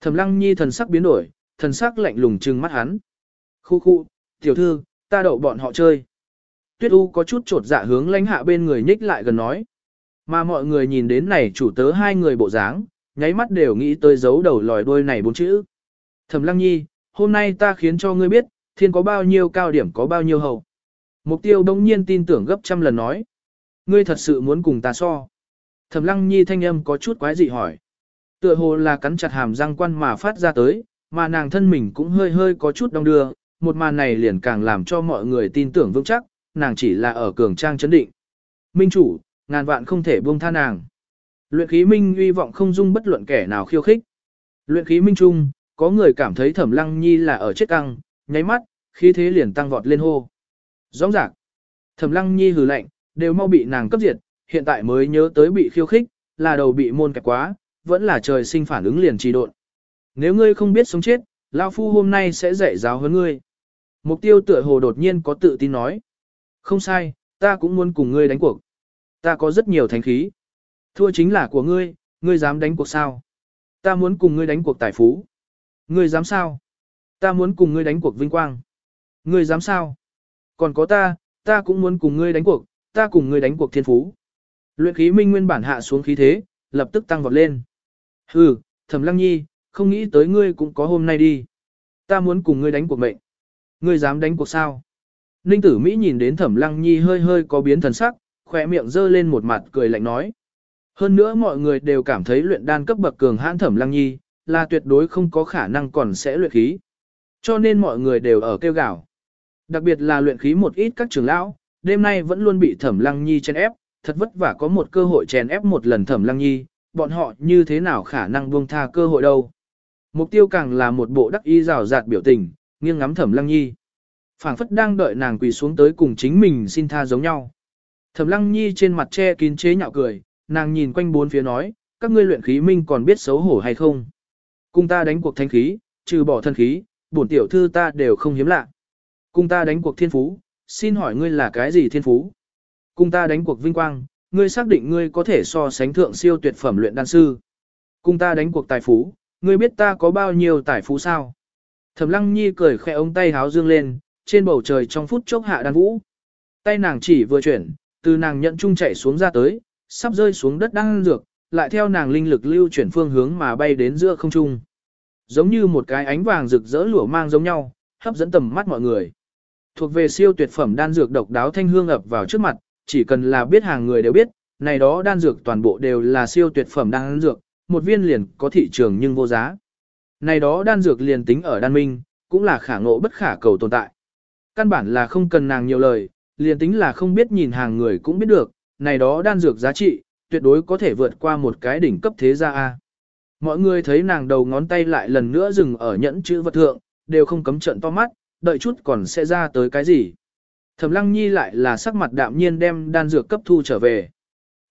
Thẩm Lăng Nhi thần sắc biến đổi, thần sắc lạnh lùng trừng mắt hắn. Khu khu, tiểu thư, ta đậu bọn họ chơi. Tuyết U có chút trột dạ hướng lãnh hạ bên người nhích lại gần nói. Mà mọi người nhìn đến này chủ tớ hai người bộ dáng, nháy mắt đều nghĩ tới dấu đầu lòi đuôi này bốn chữ. Thẩm Lăng Nhi, hôm nay ta khiến cho ngươi biết, thiên có bao nhiêu cao điểm có bao nhiêu hậu. Mục tiêu đông nhiên tin tưởng gấp trăm lần nói. Ngươi thật sự muốn cùng ta so. Thẩm lăng nhi thanh âm có chút quái dị hỏi. Tựa hồ là cắn chặt hàm răng quan mà phát ra tới, mà nàng thân mình cũng hơi hơi có chút đong đưa, một màn này liền càng làm cho mọi người tin tưởng vững chắc, nàng chỉ là ở cường trang chấn định. Minh chủ, ngàn vạn không thể buông tha nàng. Luyện khí minh uy vọng không dung bất luận kẻ nào khiêu khích. Luyện khí minh trung, có người cảm thấy thẩm lăng nhi là ở chết căng, nháy mắt, khí thế liền tăng vọt lên hô. Rõ ràng, thẩm lăng nhi hừ lạnh, đều mau bị nàng cấp diệt, hiện tại mới nhớ tới bị khiêu khích, là đầu bị môn kẹp quá, vẫn là trời sinh phản ứng liền trì độn. Nếu ngươi không biết sống chết, lão Phu hôm nay sẽ dạy giáo hơn ngươi. Mục tiêu tựa hồ đột nhiên có tự tin nói. Không sai, ta cũng muốn cùng ngươi đánh cuộc. Ta có rất nhiều thánh khí. Thua chính là của ngươi, ngươi dám đánh cuộc sao? Ta muốn cùng ngươi đánh cuộc tài phú. Ngươi dám sao? Ta muốn cùng ngươi đánh cuộc vinh quang. Ngươi dám sao? Còn có ta, ta cũng muốn cùng ngươi đánh cuộc, ta cùng ngươi đánh cuộc thiên phú. Luyện khí minh nguyên bản hạ xuống khí thế, lập tức tăng vọt lên. Hừ, thẩm lăng nhi, không nghĩ tới ngươi cũng có hôm nay đi. Ta muốn cùng ngươi đánh cuộc mệnh. Ngươi dám đánh cuộc sao? Ninh tử Mỹ nhìn đến thẩm lăng nhi hơi hơi có biến thần sắc, khỏe miệng dơ lên một mặt cười lạnh nói. Hơn nữa mọi người đều cảm thấy luyện đan cấp bậc cường hãn thẩm lăng nhi, là tuyệt đối không có khả năng còn sẽ luyện khí. Cho nên mọi người đều ở kêu gào. Đặc biệt là luyện khí một ít các trưởng lão, đêm nay vẫn luôn bị Thẩm Lăng Nhi chèn ép, thật vất vả có một cơ hội chèn ép một lần Thẩm Lăng Nhi, bọn họ như thế nào khả năng buông tha cơ hội đâu. Mục tiêu càng là một bộ đắc y rào rạt biểu tình, nghiêng ngắm Thẩm Lăng Nhi. phảng phất đang đợi nàng quỳ xuống tới cùng chính mình xin tha giống nhau. Thẩm Lăng Nhi trên mặt che kín chế nhạo cười, nàng nhìn quanh bốn phía nói, các ngươi luyện khí minh còn biết xấu hổ hay không? Cùng ta đánh cuộc thanh khí, trừ bỏ thân khí, bổn tiểu thư ta đều không hiếm lạ. Cùng ta đánh cuộc thiên phú, xin hỏi ngươi là cái gì thiên phú? Cùng ta đánh cuộc vinh quang, ngươi xác định ngươi có thể so sánh thượng siêu tuyệt phẩm luyện đan sư. Cùng ta đánh cuộc tài phú, ngươi biết ta có bao nhiêu tài phú sao? Thẩm Lăng Nhi cười khẽ ống tay háo dương lên, trên bầu trời trong phút chốc hạ đan vũ. Tay nàng chỉ vừa chuyển, từ nàng nhận trung chạy xuống ra tới, sắp rơi xuống đất đang dược, lại theo nàng linh lực lưu chuyển phương hướng mà bay đến giữa không trung. Giống như một cái ánh vàng rực rỡ lửa mang giống nhau, hấp dẫn tầm mắt mọi người. Thuộc về siêu tuyệt phẩm đan dược độc đáo thanh hương ập vào trước mặt, chỉ cần là biết hàng người đều biết, này đó đan dược toàn bộ đều là siêu tuyệt phẩm đan dược, một viên liền có thị trường nhưng vô giá. Này đó đan dược liền tính ở đan minh, cũng là khả ngộ bất khả cầu tồn tại. Căn bản là không cần nàng nhiều lời, liền tính là không biết nhìn hàng người cũng biết được, này đó đan dược giá trị, tuyệt đối có thể vượt qua một cái đỉnh cấp thế gia A. Mọi người thấy nàng đầu ngón tay lại lần nữa dừng ở nhẫn chữ vật thượng, đều không cấm trận to mắt, đợi chút còn sẽ ra tới cái gì. Thẩm Lăng Nhi lại là sắc mặt đạm nhiên đem đan dược cấp thu trở về.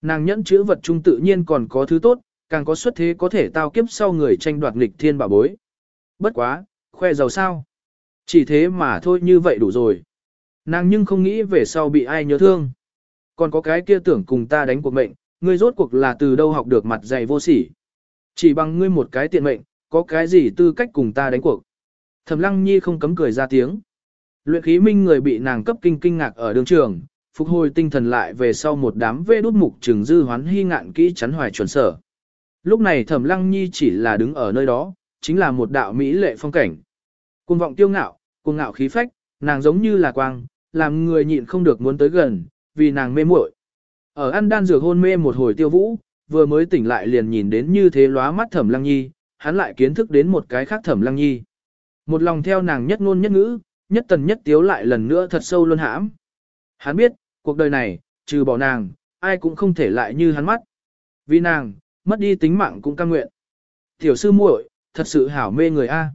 Nàng nhẫn chữ vật trung tự nhiên còn có thứ tốt, càng có xuất thế có thể tao kiếp sau người tranh đoạt nghịch thiên bảo bối. Bất quá, khoe giàu sao. Chỉ thế mà thôi như vậy đủ rồi. Nàng nhưng không nghĩ về sau bị ai nhớ thương. Còn có cái kia tưởng cùng ta đánh cuộc mệnh, ngươi rốt cuộc là từ đâu học được mặt dày vô sỉ. Chỉ bằng ngươi một cái tiện mệnh, có cái gì tư cách cùng ta đánh cuộc. Thẩm Lăng Nhi không cấm cười ra tiếng. Luyện khí minh người bị nàng cấp kinh kinh ngạc ở đường trường, phục hồi tinh thần lại về sau một đám vê đút mục trừng dư hoán hy ngạn kỹ chắn hoài chuẩn sở. Lúc này Thẩm Lăng Nhi chỉ là đứng ở nơi đó, chính là một đạo mỹ lệ phong cảnh. Cuồng vọng tiêu ngạo, cuồng ngạo khí phách, nàng giống như là quang, làm người nhịn không được muốn tới gần, vì nàng mê muội. Ở ăn đan dược hôn mê một hồi tiêu vũ, vừa mới tỉnh lại liền nhìn đến như thế lóa mắt Thẩm Lăng Nhi, hắn lại kiến thức đến một cái khác Thẩm Lăng Nhi. Một lòng theo nàng nhất ngôn nhất ngữ, nhất tần nhất tiếu lại lần nữa thật sâu luôn hãm. Hắn biết, cuộc đời này, trừ bỏ nàng, ai cũng không thể lại như hắn mắt. Vì nàng, mất đi tính mạng cũng cam nguyện. Tiểu sư muội, thật sự hảo mê người a.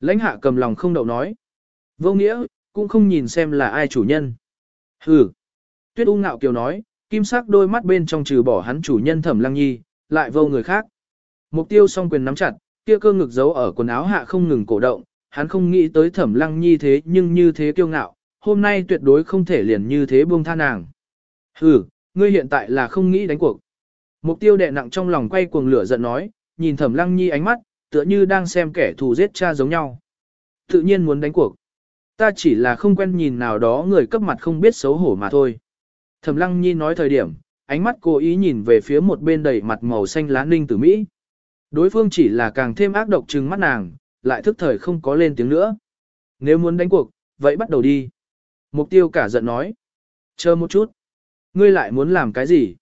Lãnh hạ cầm lòng không đậu nói. Vô nghĩa, cũng không nhìn xem là ai chủ nhân. Hừ. Tuyết U ngạo kiều nói, kim sắc đôi mắt bên trong trừ bỏ hắn chủ nhân thẩm lăng nhi, lại vô người khác. Mục tiêu song quyền nắm chặt, kia cơ ngực giấu ở quần áo hạ không ngừng cổ động, hắn không nghĩ tới thẩm lăng nhi thế nhưng như thế kiêu ngạo, hôm nay tuyệt đối không thể liền như thế buông tha nàng. Hừ, ngươi hiện tại là không nghĩ đánh cuộc. Mục tiêu đè nặng trong lòng quay cuồng lửa giận nói, nhìn thẩm lăng nhi ánh mắt, tựa như đang xem kẻ thù giết cha giống nhau. Tự nhiên muốn đánh cuộc. Ta chỉ là không quen nhìn nào đó người cấp mặt không biết xấu hổ mà thôi. Thẩm lăng nhi nói thời điểm, ánh mắt cố ý nhìn về phía một bên đầy mặt màu xanh lá ninh tử Mỹ. Đối phương chỉ là càng thêm ác độc trừng mắt nàng, lại thức thời không có lên tiếng nữa. Nếu muốn đánh cuộc, vậy bắt đầu đi. Mục tiêu cả giận nói. Chờ một chút. Ngươi lại muốn làm cái gì?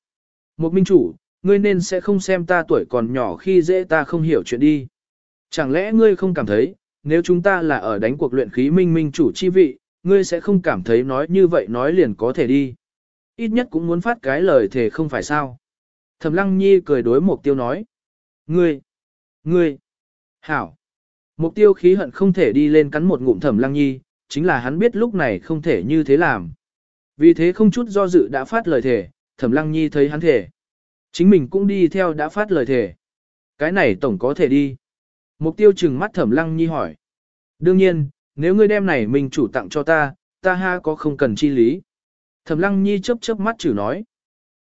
Một minh chủ, ngươi nên sẽ không xem ta tuổi còn nhỏ khi dễ ta không hiểu chuyện đi. Chẳng lẽ ngươi không cảm thấy, nếu chúng ta là ở đánh cuộc luyện khí minh minh chủ chi vị, ngươi sẽ không cảm thấy nói như vậy nói liền có thể đi. Ít nhất cũng muốn phát cái lời thề không phải sao. Thẩm lăng nhi cười đối mục tiêu nói. Ngươi, ngươi, hảo. Mục tiêu khí hận không thể đi lên cắn một ngụm thẩm lăng nhi, chính là hắn biết lúc này không thể như thế làm. Vì thế không chút do dự đã phát lời thề, thẩm lăng nhi thấy hắn thể. Chính mình cũng đi theo đã phát lời thề. Cái này tổng có thể đi. Mục tiêu chừng mắt thẩm lăng nhi hỏi. Đương nhiên, nếu ngươi đem này mình chủ tặng cho ta, ta ha có không cần chi lý. Thẩm lăng nhi chớp chớp mắt chử nói.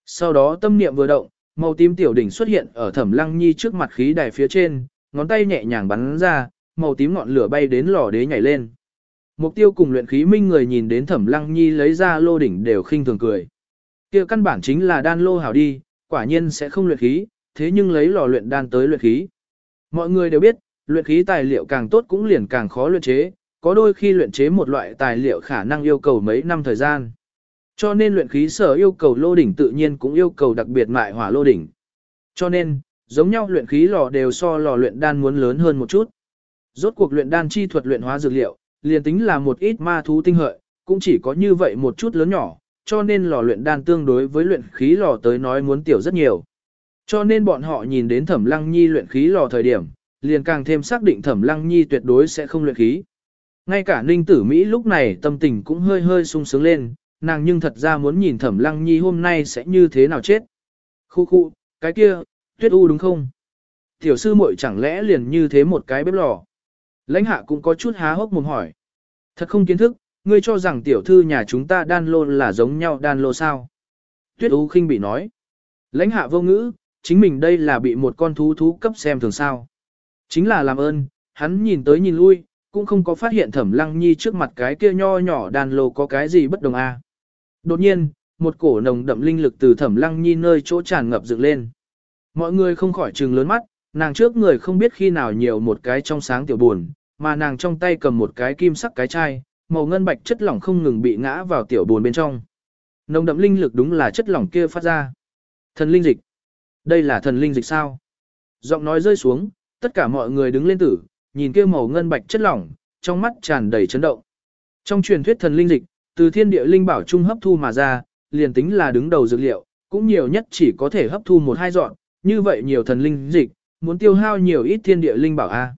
Sau đó tâm niệm vừa động, màu tím tiểu đỉnh xuất hiện ở thẩm lăng nhi trước mặt khí đài phía trên, ngón tay nhẹ nhàng bắn ra, màu tím ngọn lửa bay đến lò đế nhảy lên. Mục tiêu cùng luyện khí minh người nhìn đến thẩm lăng nhi lấy ra lô đỉnh đều khinh thường cười. kia căn bản chính là đan lô hảo đi, quả nhiên sẽ không luyện khí, thế nhưng lấy lò luyện đan tới luyện khí. Mọi người đều biết, luyện khí tài liệu càng tốt cũng liền càng khó luyện chế, có đôi khi luyện chế một loại tài liệu khả năng yêu cầu mấy năm thời gian. Cho nên luyện khí sở yêu cầu lô đỉnh tự nhiên cũng yêu cầu đặc biệt mại hỏa lô đỉnh. Cho nên, giống nhau luyện khí lò đều so lò luyện đan muốn lớn hơn một chút. Rốt cuộc luyện đan chi thuật luyện hóa dược liệu, liền tính là một ít ma thú tinh hợi, cũng chỉ có như vậy một chút lớn nhỏ, cho nên lò luyện đan tương đối với luyện khí lò tới nói muốn tiểu rất nhiều. Cho nên bọn họ nhìn đến Thẩm Lăng Nhi luyện khí lò thời điểm, liền càng thêm xác định Thẩm Lăng Nhi tuyệt đối sẽ không luyện khí. Ngay cả Ninh Tử Mỹ lúc này tâm tình cũng hơi hơi sung sướng lên, nàng nhưng thật ra muốn nhìn Thẩm Lăng Nhi hôm nay sẽ như thế nào chết. Khu khu, cái kia, tuyết u đúng không? Tiểu sư muội chẳng lẽ liền như thế một cái bếp lò? Lãnh hạ cũng có chút há hốc mồm hỏi. Thật không kiến thức, ngươi cho rằng tiểu thư nhà chúng ta đan lô là giống nhau đan lô sao? Tuyết u khinh bị nói. Lãnh hạ vô ngữ, chính mình đây là bị một con thú thú cấp xem thường sao. Chính là làm ơn, hắn nhìn tới nhìn lui, cũng không có phát hiện thẩm lăng nhi trước mặt cái kia nho nhỏ đàn lô có cái gì bất đồng a. À. Đột nhiên, một cổ nồng đậm linh lực từ thẩm lăng nhi nơi chỗ tràn ngập dựng lên. Mọi người không khỏi trừng lớn mắt, nàng trước người không biết khi nào nhiều một cái trong sáng tiểu buồn, mà nàng trong tay cầm một cái kim sắc cái chai, màu ngân bạch chất lỏng không ngừng bị ngã vào tiểu buồn bên trong. Nồng đậm linh lực đúng là chất lỏng kia phát ra. Thần linh dịch. Đây là thần linh dịch sao? Giọng nói rơi xuống, tất cả mọi người đứng lên tử, nhìn kia màu ngân bạch chất lỏng, trong mắt tràn đầy chấn động. Trong truyền thuyết thần linh dịch, từ thiên địa linh bảo trung hấp thu mà ra, liền tính là đứng đầu dược liệu, cũng nhiều nhất chỉ có thể hấp thu một hai dọn, như vậy nhiều thần linh dịch, muốn tiêu hao nhiều ít thiên địa linh bảo a.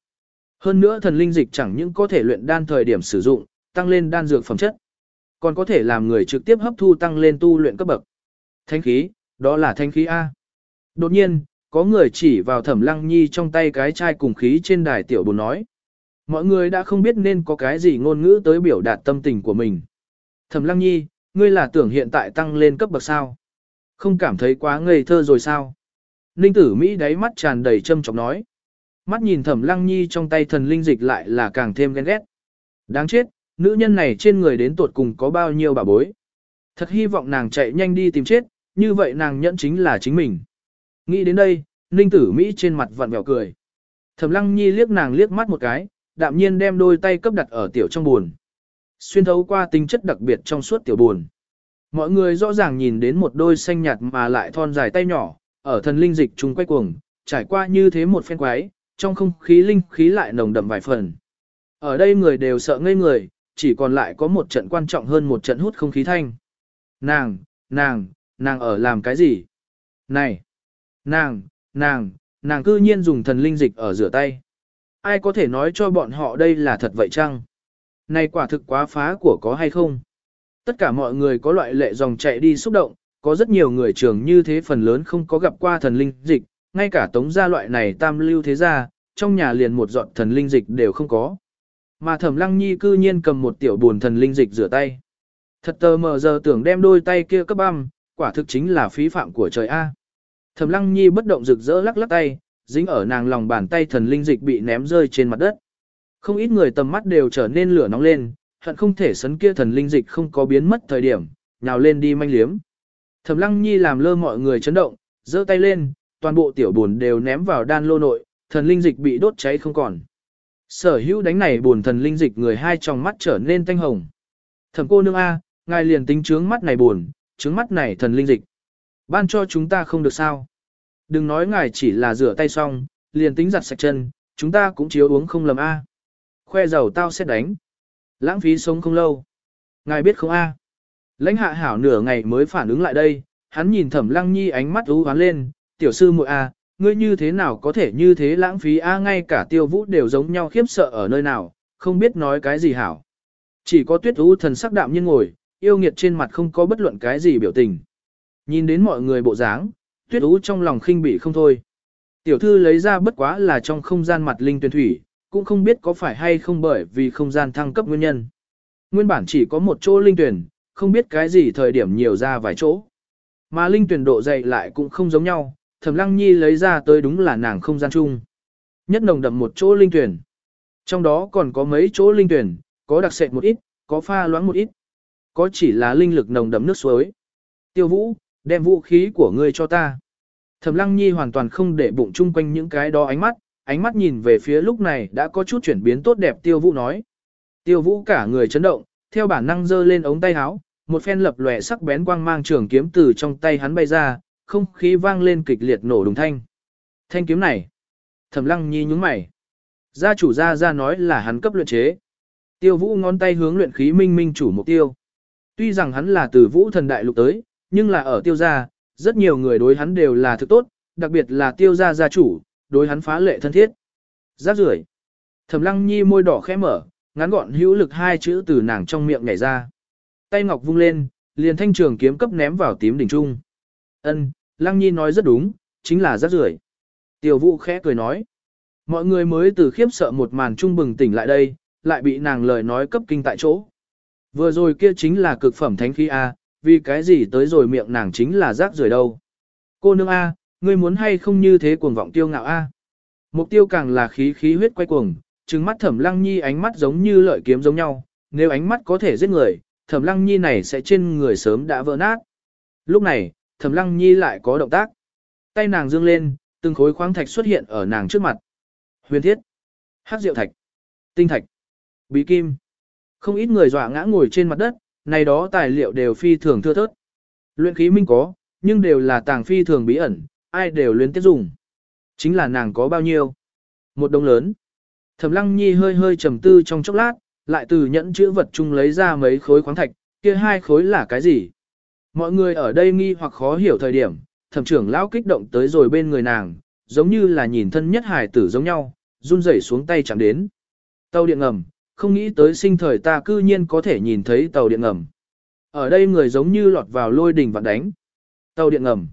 Hơn nữa thần linh dịch chẳng những có thể luyện đan thời điểm sử dụng, tăng lên đan dược phẩm chất, còn có thể làm người trực tiếp hấp thu tăng lên tu luyện cấp bậc. Thánh khí, đó là thánh khí a. Đột nhiên, có người chỉ vào thẩm lăng nhi trong tay cái chai cùng khí trên đài tiểu bồn nói. Mọi người đã không biết nên có cái gì ngôn ngữ tới biểu đạt tâm tình của mình. Thẩm lăng nhi, ngươi là tưởng hiện tại tăng lên cấp bậc sao? Không cảm thấy quá ngây thơ rồi sao? Ninh tử Mỹ đáy mắt tràn đầy châm chọc nói. Mắt nhìn thẩm lăng nhi trong tay thần linh dịch lại là càng thêm ghen ghét. Đáng chết, nữ nhân này trên người đến tuột cùng có bao nhiêu bà bối. Thật hy vọng nàng chạy nhanh đi tìm chết, như vậy nàng nhẫn chính là chính mình. Nghĩ đến đây, Ninh Tử Mỹ trên mặt vặn vẹo cười. Thẩm Lăng Nhi liếc nàng liếc mắt một cái, đạm nhiên đem đôi tay cấp đặt ở tiểu trong buồn. Xuyên thấu qua tính chất đặc biệt trong suốt tiểu buồn. Mọi người rõ ràng nhìn đến một đôi xanh nhạt mà lại thon dài tay nhỏ, ở thần linh dịch chung quay cuồng, trải qua như thế một phen quái, trong không khí linh khí lại nồng đậm vài phần. Ở đây người đều sợ ngây người, chỉ còn lại có một trận quan trọng hơn một trận hút không khí thanh. Nàng, nàng, nàng ở làm cái gì? Này! Nàng, nàng, nàng cư nhiên dùng thần linh dịch ở rửa tay. Ai có thể nói cho bọn họ đây là thật vậy chăng? Này quả thực quá phá của có hay không? Tất cả mọi người có loại lệ dòng chạy đi xúc động, có rất nhiều người trường như thế phần lớn không có gặp qua thần linh dịch, ngay cả tống gia loại này tam lưu thế gia, trong nhà liền một giọt thần linh dịch đều không có. Mà thẩm lăng nhi cư nhiên cầm một tiểu buồn thần linh dịch rửa tay. Thật tờ mờ giờ tưởng đem đôi tay kia cấp băm, quả thực chính là phí phạm của trời A. Thẩm Lăng Nhi bất động rực rỡ lắc lắc tay, dính ở nàng lòng bàn tay thần linh dịch bị ném rơi trên mặt đất. Không ít người tầm mắt đều trở nên lửa nóng lên, hận không thể sấn kia thần linh dịch không có biến mất thời điểm, nhào lên đi manh liếm. Thẩm Lăng Nhi làm lơ mọi người chấn động, giơ tay lên, toàn bộ tiểu buồn đều ném vào đan lô nội, thần linh dịch bị đốt cháy không còn. Sở hữu đánh này buồn thần linh dịch người hai trong mắt trở nên tanh hồng. Thẩm cô nương A, ngài liền tính trướng mắt này buồn, trướng mắt này thần linh dịch. Ban cho chúng ta không được sao. Đừng nói ngài chỉ là rửa tay xong, liền tính giặt sạch chân, chúng ta cũng chiếu uống không lầm A. Khoe giàu tao sẽ đánh. Lãng phí sống không lâu. Ngài biết không A. Lãnh hạ hảo nửa ngày mới phản ứng lại đây, hắn nhìn thẩm lăng nhi ánh mắt ú hoán lên, tiểu sư muội A, ngươi như thế nào có thể như thế lãng phí A ngay cả tiêu vũ đều giống nhau khiếp sợ ở nơi nào, không biết nói cái gì hảo. Chỉ có tuyết ú thần sắc đạm nhiên ngồi, yêu nghiệt trên mặt không có bất luận cái gì biểu tình. Nhìn đến mọi người bộ dáng, tuyết ú trong lòng khinh bị không thôi. Tiểu thư lấy ra bất quá là trong không gian mặt linh tuyển thủy, cũng không biết có phải hay không bởi vì không gian thăng cấp nguyên nhân. Nguyên bản chỉ có một chỗ linh tuyển, không biết cái gì thời điểm nhiều ra vài chỗ. Mà linh tuyển độ dày lại cũng không giống nhau, thẩm lăng nhi lấy ra tới đúng là nàng không gian chung. Nhất nồng đậm một chỗ linh tuyển. Trong đó còn có mấy chỗ linh tuyển, có đặc sệt một ít, có pha loãng một ít. Có chỉ là linh lực nồng đậm nước suối. Tiêu vũ, Đem vũ khí của ngươi cho ta. Thẩm Lăng Nhi hoàn toàn không để bụng chung quanh những cái đó ánh mắt, ánh mắt nhìn về phía lúc này đã có chút chuyển biến tốt đẹp Tiêu Vũ nói. Tiêu Vũ cả người chấn động, theo bản năng giơ lên ống tay áo, một phen lập lòe sắc bén quang mang trường kiếm từ trong tay hắn bay ra, không khí vang lên kịch liệt nổ đùng thanh. Thanh kiếm này. Thẩm Lăng Nhi nhúng mày. Gia chủ gia gia nói là hắn cấp luyện chế. Tiêu vũ ngón tay hướng luyện khí minh minh chủ mục tiêu. Tuy rằng hắn là từ vũ thần đại lục tới, nhưng là ở tiêu gia, rất nhiều người đối hắn đều là thực tốt, đặc biệt là tiêu gia gia chủ, đối hắn phá lệ thân thiết. Giáp rưởi. Thẩm lăng nhi môi đỏ khẽ mở, ngắn gọn hữu lực hai chữ từ nàng trong miệng nhảy ra. Tay ngọc vung lên, liền thanh trường kiếm cấp ném vào tím đỉnh trung. Ân, lăng nhi nói rất đúng, chính là rác rưởi. Tiêu vũ khẽ cười nói. Mọi người mới từ khiếp sợ một màn trung bừng tỉnh lại đây, lại bị nàng lời nói cấp kinh tại chỗ. Vừa rồi kia chính là cực phẩm thánh khí A, vì cái gì tới rồi miệng nàng chính là rác rưởi đâu. Cô nương A, ngươi muốn hay không như thế cuồng vọng tiêu ngạo A. Mục tiêu càng là khí khí huyết quay cuồng, trừng mắt thẩm lăng nhi ánh mắt giống như lợi kiếm giống nhau, nếu ánh mắt có thể giết người, thẩm lăng nhi này sẽ trên người sớm đã vỡ nát. Lúc này, thẩm lăng nhi lại có động tác. Tay nàng dương lên, từng khối khoáng thạch xuất hiện ở nàng trước mặt. Huyền thiết, hắc diệu thạch, tinh thạch, bí kim. Không ít người dọa ngã ngồi trên mặt đất, này đó tài liệu đều phi thường thưa thớt. Luyện khí minh có, nhưng đều là tàng phi thường bí ẩn, ai đều luyến tiếp dùng. Chính là nàng có bao nhiêu? Một đồng lớn. Thẩm lăng nhi hơi hơi trầm tư trong chốc lát, lại từ nhẫn chữ vật chung lấy ra mấy khối khoáng thạch, kia hai khối là cái gì? Mọi người ở đây nghi hoặc khó hiểu thời điểm, thẩm trưởng lão kích động tới rồi bên người nàng, giống như là nhìn thân nhất hài tử giống nhau, run rẩy xuống tay chạm đến. Tàu điện ngầm, không nghĩ tới sinh thời ta cư nhiên có thể nhìn thấy tàu điện ngầm. Ở đây người giống như lọt vào lôi đỉnh vạn đánh. Tàu điện ngầm.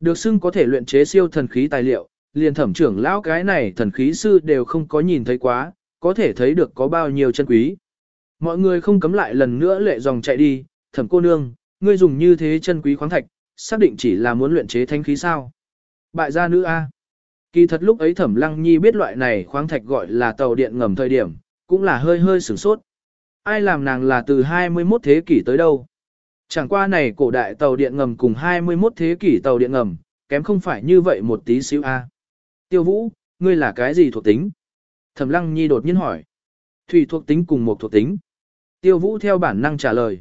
Được xưng có thể luyện chế siêu thần khí tài liệu, liền thẩm trưởng lão cái này thần khí sư đều không có nhìn thấy quá, có thể thấy được có bao nhiêu chân quý. Mọi người không cấm lại lần nữa lệ dòng chạy đi, thẩm cô nương, ngươi dùng như thế chân quý khoáng thạch, xác định chỉ là muốn luyện chế thanh khí sao. Bại gia nữ A. Kỳ thật lúc ấy thẩm lăng nhi biết loại này khoáng thạch gọi là tàu điện ngầm thời điểm, cũng là hơi hơi sửng sốt. Ai làm nàng là từ 21 thế kỷ tới đâu? Chẳng qua này cổ đại tàu điện ngầm cùng 21 thế kỷ tàu điện ngầm, kém không phải như vậy một tí xíu a. Tiêu Vũ, ngươi là cái gì thuộc tính? Thẩm Lăng Nhi đột nhiên hỏi. Thủy thuộc tính cùng một thuộc tính. Tiêu Vũ theo bản năng trả lời.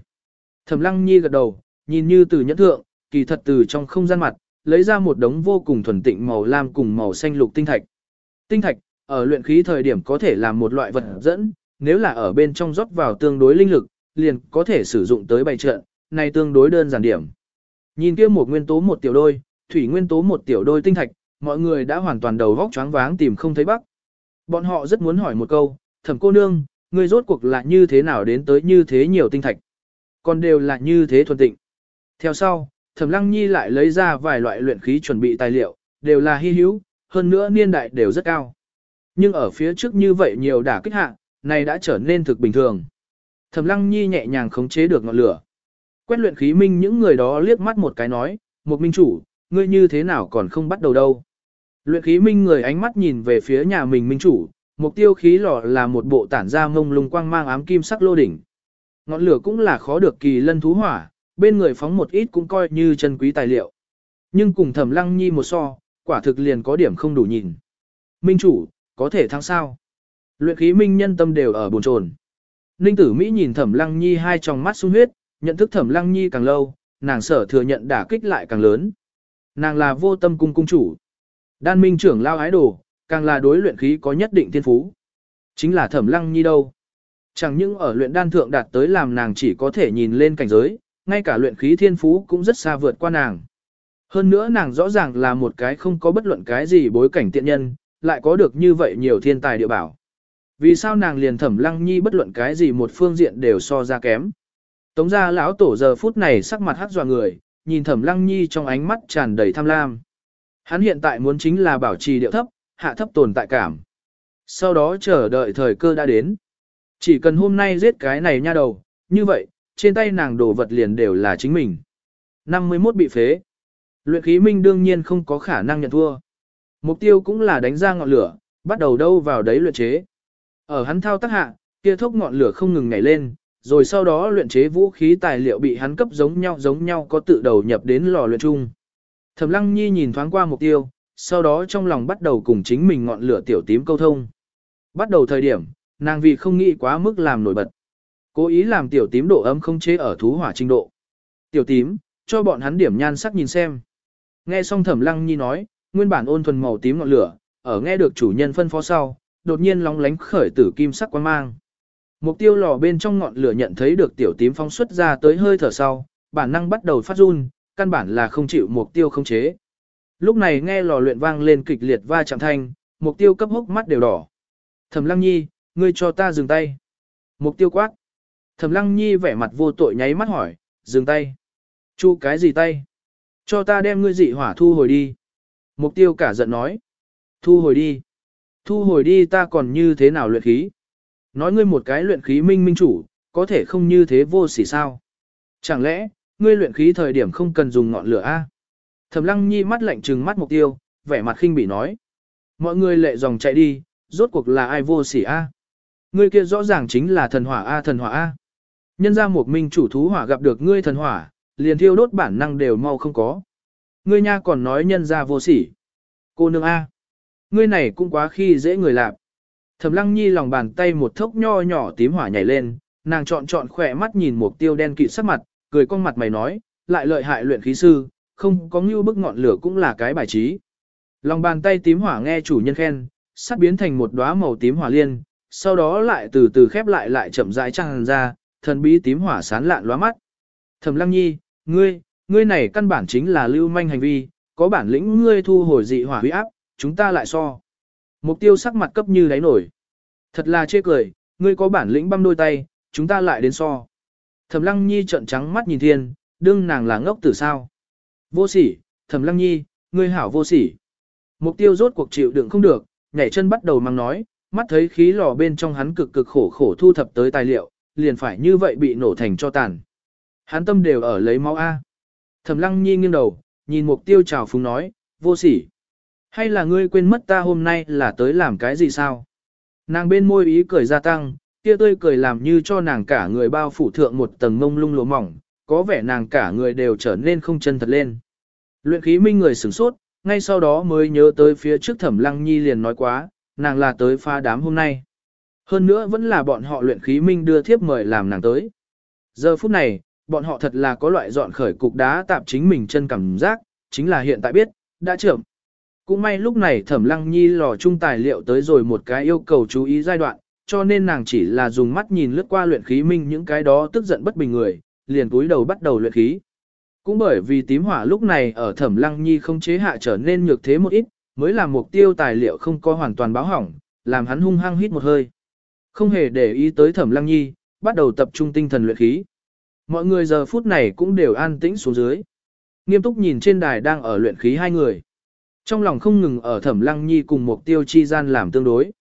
Thẩm Lăng Nhi gật đầu, nhìn như từ nhẫn thượng, kỳ thật từ trong không gian mặt, lấy ra một đống vô cùng thuần tịnh màu lam cùng màu xanh lục tinh thạch. Tinh thạch, ở luyện khí thời điểm có thể làm một loại vật dẫn, nếu là ở bên trong rót vào tương đối linh lực, liền có thể sử dụng tới bày trận, này tương đối đơn giản điểm. Nhìn kia một nguyên tố một tiểu đôi, thủy nguyên tố một tiểu đôi tinh thạch, mọi người đã hoàn toàn đầu vóc choáng váng tìm không thấy bắc. Bọn họ rất muốn hỏi một câu, thẩm cô nương, người rốt cuộc là như thế nào đến tới như thế nhiều tinh thạch. Còn đều là như thế thuần tịnh. Theo sau, thẩm lăng nhi lại lấy ra vài loại luyện khí chuẩn bị tài liệu, đều là hy hữu, hơn nữa niên đại đều rất cao. Nhưng ở phía trước như vậy nhiều đả kích hạ, này đã trở nên thực bình thường. Thẩm Lăng Nhi nhẹ nhàng khống chế được ngọn lửa. Quét luyện khí minh những người đó liếc mắt một cái nói, một minh chủ, ngươi như thế nào còn không bắt đầu đâu. Luyện khí minh người ánh mắt nhìn về phía nhà mình minh chủ, mục tiêu khí lò là một bộ tản ra mông lung quang mang ám kim sắc lô đỉnh. Ngọn lửa cũng là khó được kỳ lân thú hỏa, bên người phóng một ít cũng coi như chân quý tài liệu. Nhưng cùng thẩm lăng nhi một so, quả thực liền có điểm không đủ nhìn. Minh chủ, có thể thắng sao. Luyện khí minh nhân tâm đều ở bồn chồn. Ninh tử Mỹ nhìn thẩm lăng nhi hai tròng mắt sung huyết, nhận thức thẩm lăng nhi càng lâu, nàng sở thừa nhận đả kích lại càng lớn. Nàng là vô tâm cung cung chủ. Đan minh trưởng lao ái đồ, càng là đối luyện khí có nhất định thiên phú. Chính là thẩm lăng nhi đâu. Chẳng những ở luyện đan thượng đạt tới làm nàng chỉ có thể nhìn lên cảnh giới, ngay cả luyện khí thiên phú cũng rất xa vượt qua nàng. Hơn nữa nàng rõ ràng là một cái không có bất luận cái gì bối cảnh tiện nhân, lại có được như vậy nhiều thiên tài địa bảo. Vì sao nàng liền thẩm lăng nhi bất luận cái gì một phương diện đều so ra kém. Tống gia lão tổ giờ phút này sắc mặt hắc dọa người, nhìn thẩm lăng nhi trong ánh mắt tràn đầy tham lam. Hắn hiện tại muốn chính là bảo trì điệu thấp, hạ thấp tồn tại cảm. Sau đó chờ đợi thời cơ đã đến. Chỉ cần hôm nay giết cái này nha đầu, như vậy, trên tay nàng đồ vật liền đều là chính mình. 51 bị phế. Luyện khí minh đương nhiên không có khả năng nhận thua. Mục tiêu cũng là đánh ra ngọn lửa, bắt đầu đâu vào đấy luyện chế. Ở hắn thao tác hạ, kia thốc ngọn lửa không ngừng nhảy lên, rồi sau đó luyện chế vũ khí tài liệu bị hắn cấp giống nhau giống nhau có tự đầu nhập đến lò luyện chung. Thẩm Lăng Nhi nhìn thoáng qua mục tiêu, sau đó trong lòng bắt đầu cùng chính mình ngọn lửa tiểu tím câu thông. Bắt đầu thời điểm, nàng vì không nghĩ quá mức làm nổi bật. Cố ý làm tiểu tím độ ấm không chế ở thú hỏa trình độ. Tiểu tím, cho bọn hắn điểm nhan sắc nhìn xem. Nghe xong Thẩm Lăng Nhi nói, nguyên bản ôn thuần màu tím ngọn lửa, ở nghe được chủ nhân phân phó sau, đột nhiên lóng lánh khởi tử kim sắc quang mang. Mục tiêu lò bên trong ngọn lửa nhận thấy được tiểu tím phóng xuất ra tới hơi thở sau, bản năng bắt đầu phát run, căn bản là không chịu mục tiêu không chế. Lúc này nghe lò luyện vang lên kịch liệt va chạm thanh, mục tiêu cấp hốc mắt đều đỏ. Thẩm Lăng Nhi, ngươi cho ta dừng tay. Mục tiêu quát. Thẩm Lăng Nhi vẻ mặt vô tội nháy mắt hỏi, dừng tay. Chu cái gì tay? Cho ta đem ngươi dị hỏa thu hồi đi. Mục tiêu cả giận nói. Thu hồi đi. Thu hồi đi ta còn như thế nào luyện khí? Nói ngươi một cái luyện khí minh minh chủ, có thể không như thế vô sỉ sao? Chẳng lẽ, ngươi luyện khí thời điểm không cần dùng ngọn lửa a? Thẩm Lăng Nhi mắt lạnh trừng mắt mục tiêu, vẻ mặt khinh bỉ nói. Mọi người lệ dòng chạy đi, rốt cuộc là ai vô sỉ a? Ngươi kia rõ ràng chính là thần hỏa a thần hỏa a. Nhân ra một minh chủ thú hỏa gặp được ngươi thần hỏa, liền thiêu đốt bản năng đều mau không có. Ngươi nha còn nói nhân ra vô sỉ. Cô nương a. Ngươi này cũng quá khi dễ người lạp. Thẩm Lăng Nhi lòng bàn tay một thốc nho nhỏ tím hỏa nhảy lên, nàng chọn chọn khỏe mắt nhìn mục tiêu đen kịt sắc mặt, cười con mặt mày nói, lại lợi hại luyện khí sư, không có như bức ngọn lửa cũng là cái bài trí. Lòng bàn tay tím hỏa nghe chủ nhân khen, sắp biến thành một đóa màu tím hỏa liên, sau đó lại từ từ khép lại lại chậm rãi tràn ra, thần bí tím hỏa sán lạn lóa mắt. Thẩm Lăng Nhi, ngươi, ngươi này căn bản chính là lưu manh hành vi, có bản lĩnh ngươi thu hồi dị hỏa huy áp, chúng ta lại so. Mục tiêu sắc mặt cấp như đáy nổi. Thật là chê cười, ngươi có bản lĩnh băm đôi tay, chúng ta lại đến so. Thẩm Lăng Nhi trợn trắng mắt nhìn thiên, đương nàng là ngốc tử sao. Vô sỉ, Thẩm Lăng Nhi, ngươi hảo vô sỉ. Mục tiêu rốt cuộc chịu đựng không được, nhảy chân bắt đầu mang nói, mắt thấy khí lò bên trong hắn cực cực khổ khổ thu thập tới tài liệu, liền phải như vậy bị nổ thành cho tàn. Hắn tâm đều ở lấy máu A. Thẩm Lăng Nhi nghiêng đầu, nhìn mục tiêu chào phúng nói, vô sỉ. Hay là ngươi quên mất ta hôm nay là tới làm cái gì sao? Nàng bên môi ý cười gia tăng, kia tươi cười làm như cho nàng cả người bao phủ thượng một tầng mông lung lụa mỏng, có vẻ nàng cả người đều trở nên không chân thật lên. Luyện khí minh người sửng sốt, ngay sau đó mới nhớ tới phía trước thẩm lăng nhi liền nói quá, nàng là tới pha đám hôm nay. Hơn nữa vẫn là bọn họ luyện khí minh đưa thiếp mời làm nàng tới. Giờ phút này, bọn họ thật là có loại dọn khởi cục đá tạp chính mình chân cảm giác, chính là hiện tại biết, đã trưởng. Cũng may lúc này thẩm lăng nhi lò chung tài liệu tới rồi một cái yêu cầu chú ý giai đoạn, cho nên nàng chỉ là dùng mắt nhìn lướt qua luyện khí minh những cái đó tức giận bất bình người, liền cúi đầu bắt đầu luyện khí. Cũng bởi vì tím hỏa lúc này ở thẩm lăng nhi không chế hạ trở nên nhược thế một ít, mới làm mục tiêu tài liệu không có hoàn toàn báo hỏng, làm hắn hung hăng hít một hơi. Không hề để ý tới thẩm lăng nhi, bắt đầu tập trung tinh thần luyện khí. Mọi người giờ phút này cũng đều an tĩnh xuống dưới. Nghiêm túc nhìn trên đài đang ở luyện khí hai người. Trong lòng không ngừng ở thẩm lăng nhi cùng mục tiêu chi gian làm tương đối.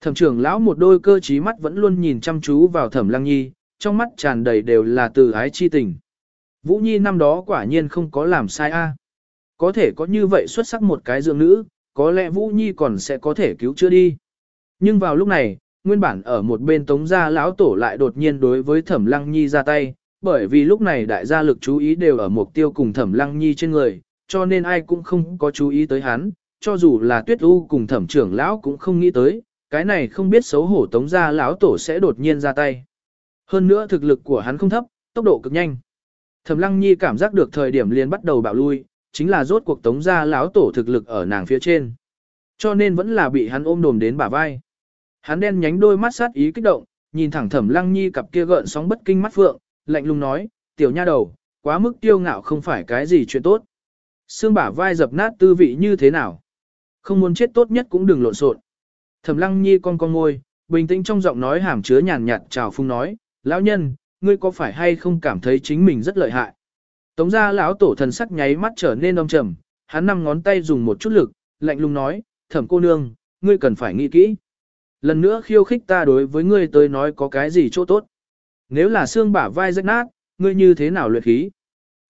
Thẩm trưởng lão một đôi cơ trí mắt vẫn luôn nhìn chăm chú vào thẩm lăng nhi, trong mắt tràn đầy đều là từ ái chi tình. Vũ Nhi năm đó quả nhiên không có làm sai a. Có thể có như vậy xuất sắc một cái dưỡng nữ, có lẽ Vũ Nhi còn sẽ có thể cứu chữa đi. Nhưng vào lúc này, nguyên bản ở một bên tống gia lão tổ lại đột nhiên đối với thẩm lăng nhi ra tay, bởi vì lúc này đại gia lực chú ý đều ở mục tiêu cùng thẩm lăng nhi trên người, cho nên ai cũng không có chú ý tới hắn, cho dù là tuyết u cùng thẩm trưởng lão cũng không nghĩ tới, cái này không biết xấu hổ tống gia lão tổ sẽ đột nhiên ra tay. Hơn nữa thực lực của hắn không thấp, tốc độ cực nhanh. Thẩm Lăng Nhi cảm giác được thời điểm liền bắt đầu bạo lui, chính là rốt cuộc tống gia lão tổ thực lực ở nàng phía trên. Cho nên vẫn là bị hắn ôm đồm đến bả vai. Hắn đen nhánh đôi mắt sát ý kích động, nhìn thẳng Thẩm Lăng Nhi cặp kia gợn sóng bất kinh mắt phượng, lạnh lùng nói, "Tiểu nha đầu, quá mức tiêu ngạo không phải cái gì chuyện tốt." Xương bả vai dập nát tư vị như thế nào? Không muốn chết tốt nhất cũng đừng lộn xộn. Thẩm Lăng Nhi con con ngôi, bình tĩnh trong giọng nói hàm chứa nhàn nhạt chào phung nói, "Lão nhân, ngươi có phải hay không cảm thấy chính mình rất lợi hại?" Tống gia lão tổ thần sắc nháy mắt trở nên âm trầm, hắn năm ngón tay dùng một chút lực, lạnh lùng nói, "Thẩm cô nương, ngươi cần phải nghĩ kỹ. Lần nữa khiêu khích ta đối với ngươi tới nói có cái gì chỗ tốt? Nếu là xương bả vai rách nát, ngươi như thế nào luyện khí?"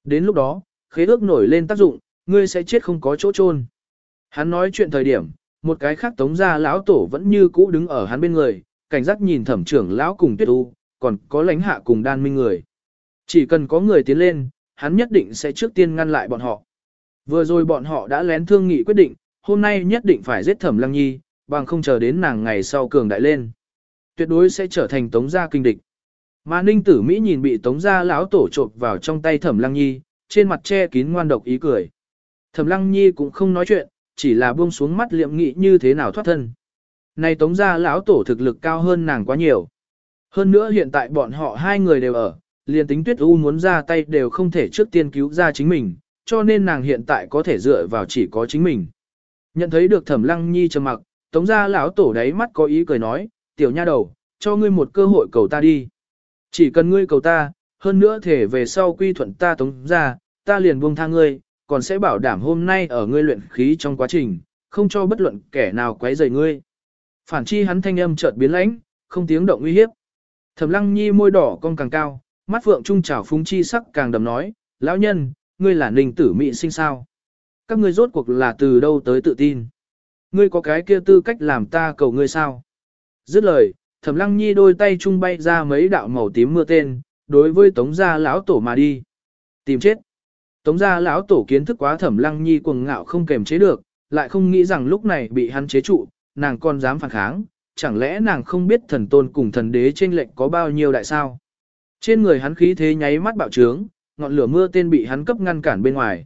Đến lúc đó, khế ước nổi lên tác dụng, ngươi sẽ chết không có chỗ chôn. Hắn nói chuyện thời điểm, một cái khác tống gia lão tổ vẫn như cũ đứng ở hắn bên người, cảnh giác nhìn thẩm trưởng lão cùng tuyết u, còn có lãnh hạ cùng đan minh người. Chỉ cần có người tiến lên, hắn nhất định sẽ trước tiên ngăn lại bọn họ. Vừa rồi bọn họ đã lén thương nghị quyết định, hôm nay nhất định phải giết thẩm lăng nhi, bằng không chờ đến nàng ngày sau cường đại lên. Tuyệt đối sẽ trở thành tống gia kinh địch. Mà ninh tử Mỹ nhìn bị tống gia lão tổ trộn vào trong tay thẩm lăng nhi, trên mặt che kín ngoan độc ý cười. Thẩm lăng nhi cũng không nói chuyện, chỉ là buông xuống mắt liệm nghị như thế nào thoát thân. Này tống gia lão tổ thực lực cao hơn nàng quá nhiều. Hơn nữa hiện tại bọn họ hai người đều ở, liền tính tuyết u muốn ra tay đều không thể trước tiên cứu ra chính mình, cho nên nàng hiện tại có thể dựa vào chỉ có chính mình. Nhận thấy được thẩm lăng nhi trầm mặc, tống Gia lão tổ đáy mắt có ý cười nói, tiểu nha đầu, cho ngươi một cơ hội cầu ta đi. Chỉ cần ngươi cầu ta, hơn nữa thể về sau quy thuận ta tống Gia, ta liền buông tha ngươi, còn sẽ bảo đảm hôm nay ở ngươi luyện khí trong quá trình, không cho bất luận kẻ nào quấy rầy ngươi. Phản chi hắn thanh âm chợt biến lãnh, không tiếng động uy hiếp. Thẩm Lăng Nhi môi đỏ cong càng cao, mắt phượng trung trào phúng chi sắc càng đầm nói, lão nhân, ngươi là ninh tử Mị sinh sao? Các ngươi rốt cuộc là từ đâu tới tự tin? Ngươi có cái kia tư cách làm ta cầu ngươi sao? Dứt lời, Thẩm Lăng Nhi đôi tay trung bay ra mấy đạo màu tím mưa tên, đối với Tống gia lão tổ mà đi. Tìm chết. Tống gia lão tổ kiến thức quá Thẩm Lăng Nhi cuồng ngạo không kềm chế được, lại không nghĩ rằng lúc này bị hắn chế trụ, nàng còn dám phản kháng, chẳng lẽ nàng không biết thần tôn cùng thần đế trên lệnh có bao nhiêu đại sao? Trên người hắn khí thế nháy mắt bạo trướng, ngọn lửa mưa tên bị hắn cấp ngăn cản bên ngoài.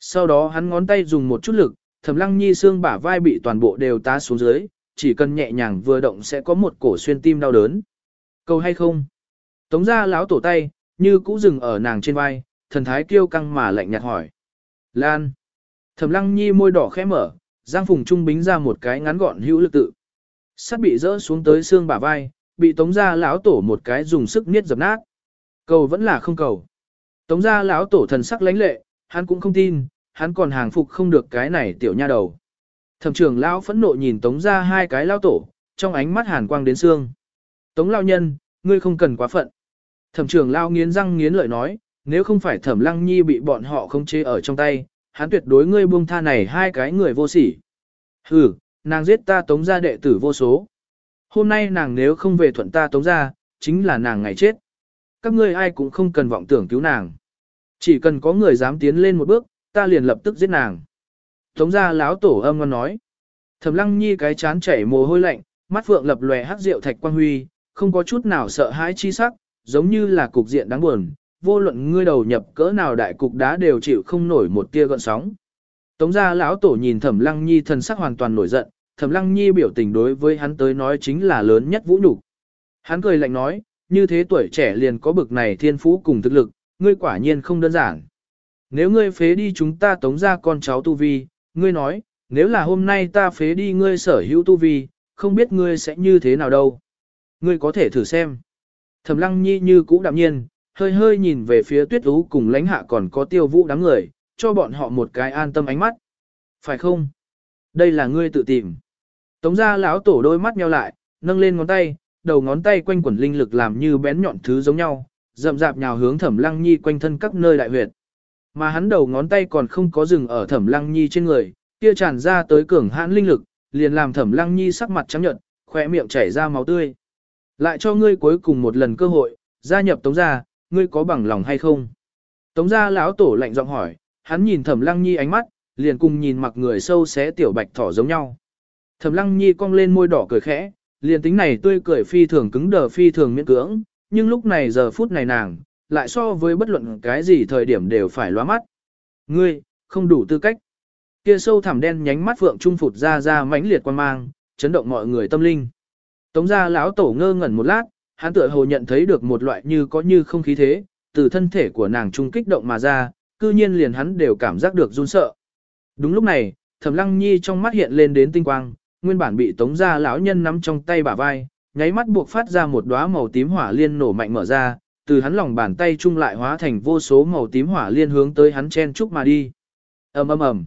Sau đó hắn ngón tay dùng một chút lực, Thẩm Lăng Nhi xương bả vai bị toàn bộ đều tá xuống dưới, chỉ cần nhẹ nhàng vừa động sẽ có một cổ xuyên tim đau đớn. Câu hay không? Tống ra lão tổ tay, như cũ dừng ở nàng trên vai, thần thái kiêu căng mà lạnh nhạt hỏi. Lan. Thẩm lăng nhi môi đỏ khẽ mở, giang phùng trung bính ra một cái ngắn gọn hữu lực tự. Sắt bị rỡ xuống tới xương bả vai, bị tống ra lão tổ một cái dùng sức niết dập nát. Cầu vẫn là không cầu. Tống ra lão tổ thần sắc lãnh lệ, hắn cũng không tin, hắn còn hàng phục không được cái này tiểu nha đầu. Thẩm trưởng lão phẫn nộ nhìn tống ra hai cái lão tổ, trong ánh mắt hàn quang đến xương. Tống lão nhân, ngươi không cần quá phận. Thẩm trưởng lão nghiến răng nghiến lợi nói, nếu không phải thẩm lăng nhi bị bọn họ không chế ở trong tay, hắn tuyệt đối ngươi buông tha này hai cái người vô sỉ. Hừ, nàng giết ta tống ra đệ tử vô số. Hôm nay nàng nếu không về thuận ta tống ra, chính là nàng ngày chết. Các ngươi ai cũng không cần vọng tưởng cứu nàng. Chỉ cần có người dám tiến lên một bước, ta liền lập tức giết nàng. Tống ra láo tổ âm ngon nói. Thẩm lăng nhi cái chán chảy mồ hôi lạnh, mắt phượng lập lòe hắc rượu thạch quang huy, không có chút nào sợ hãi chi sắc, giống như là cục diện đáng buồn, vô luận ngươi đầu nhập cỡ nào đại cục đá đều chịu không nổi một tia gợn sóng. Tống gia lão tổ nhìn Thẩm Lăng Nhi thần sắc hoàn toàn nổi giận, Thẩm Lăng Nhi biểu tình đối với hắn tới nói chính là lớn nhất vũ nhục. Hắn cười lạnh nói, như thế tuổi trẻ liền có bực này thiên phú cùng thực lực, ngươi quả nhiên không đơn giản. Nếu ngươi phế đi chúng ta tống ra con cháu tu vi, ngươi nói, nếu là hôm nay ta phế đi ngươi sở hữu tu vi, không biết ngươi sẽ như thế nào đâu. Ngươi có thể thử xem. Thẩm Lăng Nhi như cũ đạm nhiên, hơi hơi nhìn về phía tuyết ú cùng lãnh hạ còn có tiêu vũ đám người, cho bọn họ một cái an tâm ánh mắt. Phải không? Đây là ngươi tự tìm. Tống ra lão tổ đôi mắt nheo lại, nâng lên ngón tay, đầu ngón tay quanh quẩn linh lực làm như bén nhọn thứ giống nhau, rậm rạp nhào hướng thẩm lăng nhi quanh thân các nơi đại huyệt. Mà hắn đầu ngón tay còn không có dừng ở thẩm lăng nhi trên người, kia tràn ra tới cường hãn linh lực, liền làm thẩm lăng nhi sắc mặt trắng nhợt, khỏe miệng chảy ra máu tươi. Lại cho ngươi cuối cùng một lần cơ hội, gia nhập tống gia, ngươi có bằng lòng hay không? Tống gia lão tổ lạnh giọng hỏi, hắn nhìn Thẩm Lăng Nhi ánh mắt, liền cùng nhìn mặc người sâu xé tiểu bạch thỏ giống nhau. Thẩm Lăng Nhi cong lên môi đỏ cười khẽ, liền tính này tươi cười phi thường cứng đờ phi thường miễn cưỡng, nhưng lúc này giờ phút này nàng, lại so với bất luận cái gì thời điểm đều phải loa mắt. Ngươi, không đủ tư cách. Kia sâu thẳm đen nhánh mắt vượng trung phụt ra ra mãnh liệt quan mang, chấn động mọi người tâm linh. Tống gia lão tổ ngơ ngẩn một lát, hắn tựa hồ nhận thấy được một loại như có như không khí thế, từ thân thể của nàng trung kích động mà ra, cư nhiên liền hắn đều cảm giác được run sợ. Đúng lúc này, Thẩm Lăng Nhi trong mắt hiện lên đến tinh quang, nguyên bản bị Tống gia lão nhân nắm trong tay bả vai, nháy mắt buộc phát ra một đóa màu tím hỏa liên nổ mạnh mở ra, từ hắn lòng bàn tay trung lại hóa thành vô số màu tím hỏa liên hướng tới hắn chen chúc mà đi. Ầm ầm ầm.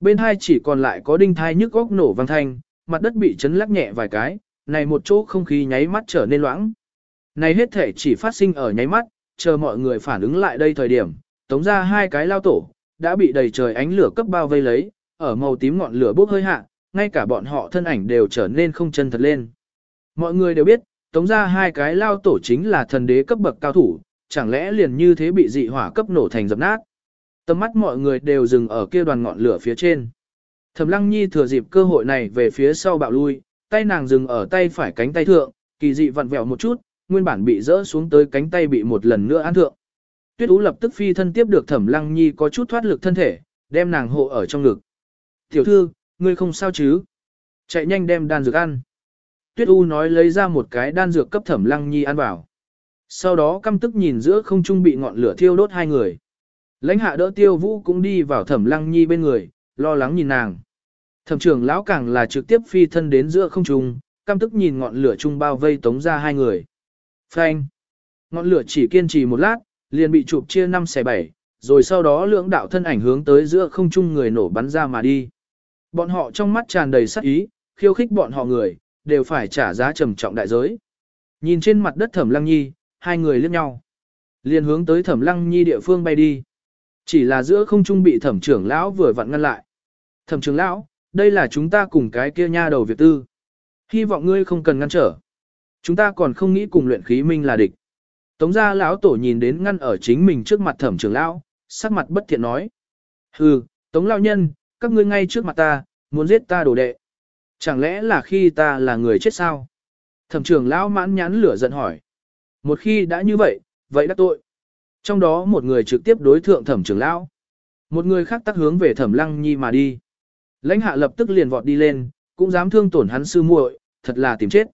Bên hai chỉ còn lại có đinh thai nhức góc nổ vang thanh, mặt đất bị chấn lắc nhẹ vài cái, này một chỗ không khí nháy mắt trở nên loãng. Này hết thể chỉ phát sinh ở nháy mắt, chờ mọi người phản ứng lại đây thời điểm, tống ra hai cái lao tổ, đã bị đầy trời ánh lửa cấp bao vây lấy, ở màu tím ngọn lửa bốc hơi hạ, ngay cả bọn họ thân ảnh đều trở nên không chân thật lên. Mọi người đều biết, tống ra hai cái lao tổ chính là thần đế cấp bậc cao thủ, chẳng lẽ liền như thế bị dị hỏa cấp nổ thành dập nát. Tầm mắt mọi người đều dừng ở kia đoàn ngọn lửa phía trên. Thẩm Lăng Nhi thừa dịp cơ hội này về phía sau bạo lui, tay nàng dừng ở tay phải cánh tay thượng, kỳ dị vặn vẹo một chút, nguyên bản bị rỡ xuống tới cánh tay bị một lần nữa an thượng. Tuyết Ú lập tức phi thân tiếp được Thẩm Lăng Nhi có chút thoát lực thân thể, đem nàng hộ ở trong ngực. "Tiểu thư, ngươi không sao chứ? Chạy nhanh đem đan dược ăn." Tuyết U nói lấy ra một cái đan dược cấp Thẩm Lăng Nhi ăn vào. Sau đó căm tức nhìn giữa không trung bị ngọn lửa thiêu đốt hai người. Lãnh hạ đỡ Tiêu Vũ cũng đi vào Thẩm Lăng Nhi bên người, lo lắng nhìn nàng. Thẩm trưởng lão càng là trực tiếp phi thân đến giữa không trung, căm tức nhìn ngọn lửa trung bao vây tống ra hai người. Phanh! Ngọn lửa chỉ kiên trì một lát, liền bị chụp chia năm xẻ bảy, rồi sau đó lưỡng đạo thân ảnh hướng tới giữa không trung người nổ bắn ra mà đi. Bọn họ trong mắt tràn đầy sát ý, khiêu khích bọn họ người, đều phải trả giá trầm trọng đại giới. Nhìn trên mặt đất Thẩm Lăng Nhi, hai người liếc nhau. Liền hướng tới Thẩm Lăng Nhi địa phương bay đi. Chỉ là giữa không trung bị Thẩm trưởng lão vừa vặn ngăn lại. Thẩm trưởng lão, đây là chúng ta cùng cái kia nha đầu việc tư. Hy vọng ngươi không cần ngăn trở. Chúng ta còn không nghĩ cùng luyện khí minh là địch. Tống gia lão tổ nhìn đến ngăn ở chính mình trước mặt thẩm trưởng lão, sắc mặt bất thiện nói. Hừ, tống lão nhân, các ngươi ngay trước mặt ta, muốn giết ta đồ đệ. Chẳng lẽ là khi ta là người chết sao? Thẩm trưởng lão mãn nhãn lửa giận hỏi. Một khi đã như vậy, vậy đã tội. Trong đó một người trực tiếp đối thượng thẩm trưởng lão. Một người khác tắc hướng về thẩm lăng nhi mà đi. Lãnh hạ lập tức liền vọt đi lên, cũng dám thương tổn hắn sư muội, thật là tìm chết.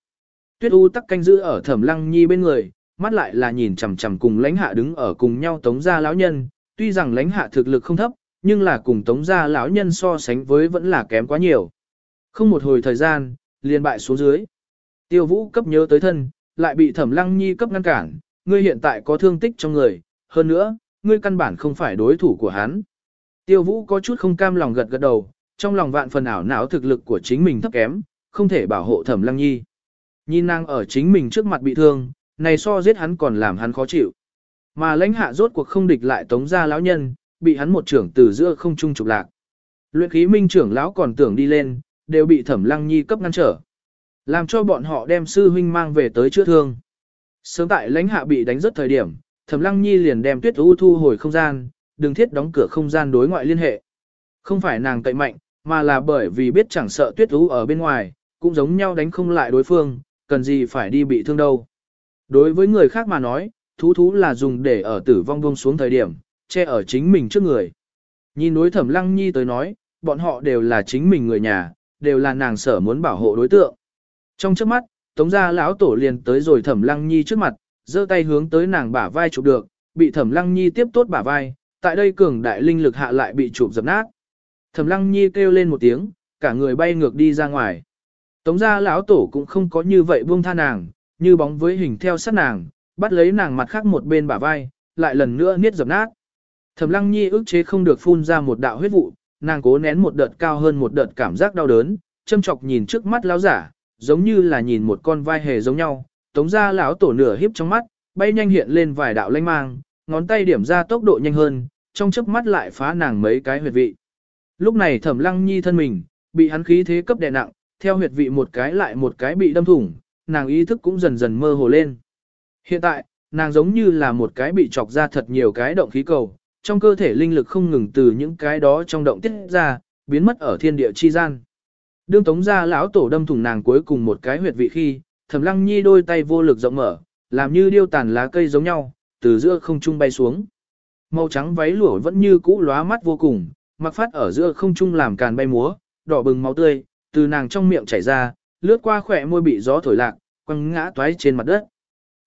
Tuyết U tắc canh giữ ở Thẩm Lăng Nhi bên người, mắt lại là nhìn chằm chằm cùng lãnh hạ đứng ở cùng nhau tống gia lão nhân, tuy rằng lãnh hạ thực lực không thấp, nhưng là cùng tống gia lão nhân so sánh với vẫn là kém quá nhiều. Không một hồi thời gian, liền bại xuống dưới. Tiêu Vũ cấp nhớ tới thân, lại bị Thẩm Lăng Nhi cấp ngăn cản, ngươi hiện tại có thương tích trong người, hơn nữa, ngươi căn bản không phải đối thủ của hắn. Tiêu Vũ có chút không cam lòng gật gật đầu, trong lòng vạn phần ảo não thực lực của chính mình thấp kém, không thể bảo hộ Thẩm Lăng Nhi. Nhìn nàng ở chính mình trước mặt bị thương, này so giết hắn còn làm hắn khó chịu. Mà lãnh hạ rốt cuộc không địch lại tống gia lão nhân, bị hắn một trưởng từ giữa không trung trục lạc. Luyện khí minh trưởng lão còn tưởng đi lên, đều bị Thẩm Lăng Nhi cấp ngăn trở. Làm cho bọn họ đem sư huynh mang về tới chữa thương. Sớm tại lãnh hạ bị đánh rất thời điểm, Thẩm Lăng Nhi liền đem Tuyết U thu hồi không gian, đừng thiết đóng cửa không gian đối ngoại liên hệ. Không phải nàng cậy mạnh, mà là bởi vì biết chẳng sợ Tuyết ú ở bên ngoài, cũng giống nhau đánh không lại đối phương, cần gì phải đi bị thương đâu. Đối với người khác mà nói, thú thú là dùng để ở tử vong buông xuống thời điểm, che ở chính mình trước người. Nhìn đối thẩm lăng nhi tới nói, bọn họ đều là chính mình người nhà, đều là nàng sở muốn bảo hộ đối tượng. Trong trước mắt, tống gia lão tổ liền tới rồi thẩm lăng nhi trước mặt, giơ tay hướng tới nàng bả vai chụp được, bị thẩm lăng nhi tiếp tốt bả vai, tại đây cường đại linh lực hạ lại bị chụp dập nát. Thẩm lăng nhi kêu lên một tiếng, cả người bay ngược đi ra ngoài. Tống gia lão tổ cũng không có như vậy buông tha nàng, như bóng với hình theo sát nàng, bắt lấy nàng mặt khác một bên bả vai, lại lần nữa niết dập nát. Thẩm Lăng Nhi ức chế không được phun ra một đạo huyết vụ, nàng cố nén một đợt cao hơn một đợt cảm giác đau đớn, châm chọc nhìn trước mắt lão giả, giống như là nhìn một con vai hề giống nhau. Tống gia lão tổ nửa híp trong mắt, bay nhanh hiện lên vài đạo lanh mang, ngón tay điểm ra tốc độ nhanh hơn, trong chớp mắt lại phá nàng mấy cái huyệt vị. Lúc này Thẩm Lăng Nhi thân mình bị hắn khí thế cấp đè nặng, theo huyệt vị một cái lại một cái bị đâm thủng, nàng ý thức cũng dần dần mơ hồ lên. Hiện tại, nàng giống như là một cái bị chọc ra thật nhiều cái động khí cầu, trong cơ thể linh lực không ngừng từ những cái đó trong động tiết ra, biến mất ở thiên địa chi gian. Đương tống gia lão tổ đâm thủng nàng cuối cùng một cái huyệt vị khi, thẩm lăng nhi đôi tay vô lực rộng mở, làm như điêu tàn lá cây giống nhau, từ giữa không trung bay xuống. Màu trắng váy lụa vẫn như cũ lóa mắt vô cùng, mặc phát ở giữa không trung làm càn bay múa, đỏ bừng máu tươi, từ nàng trong miệng chảy ra, lướt qua khỏe môi bị gió thổi lạc, quăng ngã toái trên mặt đất.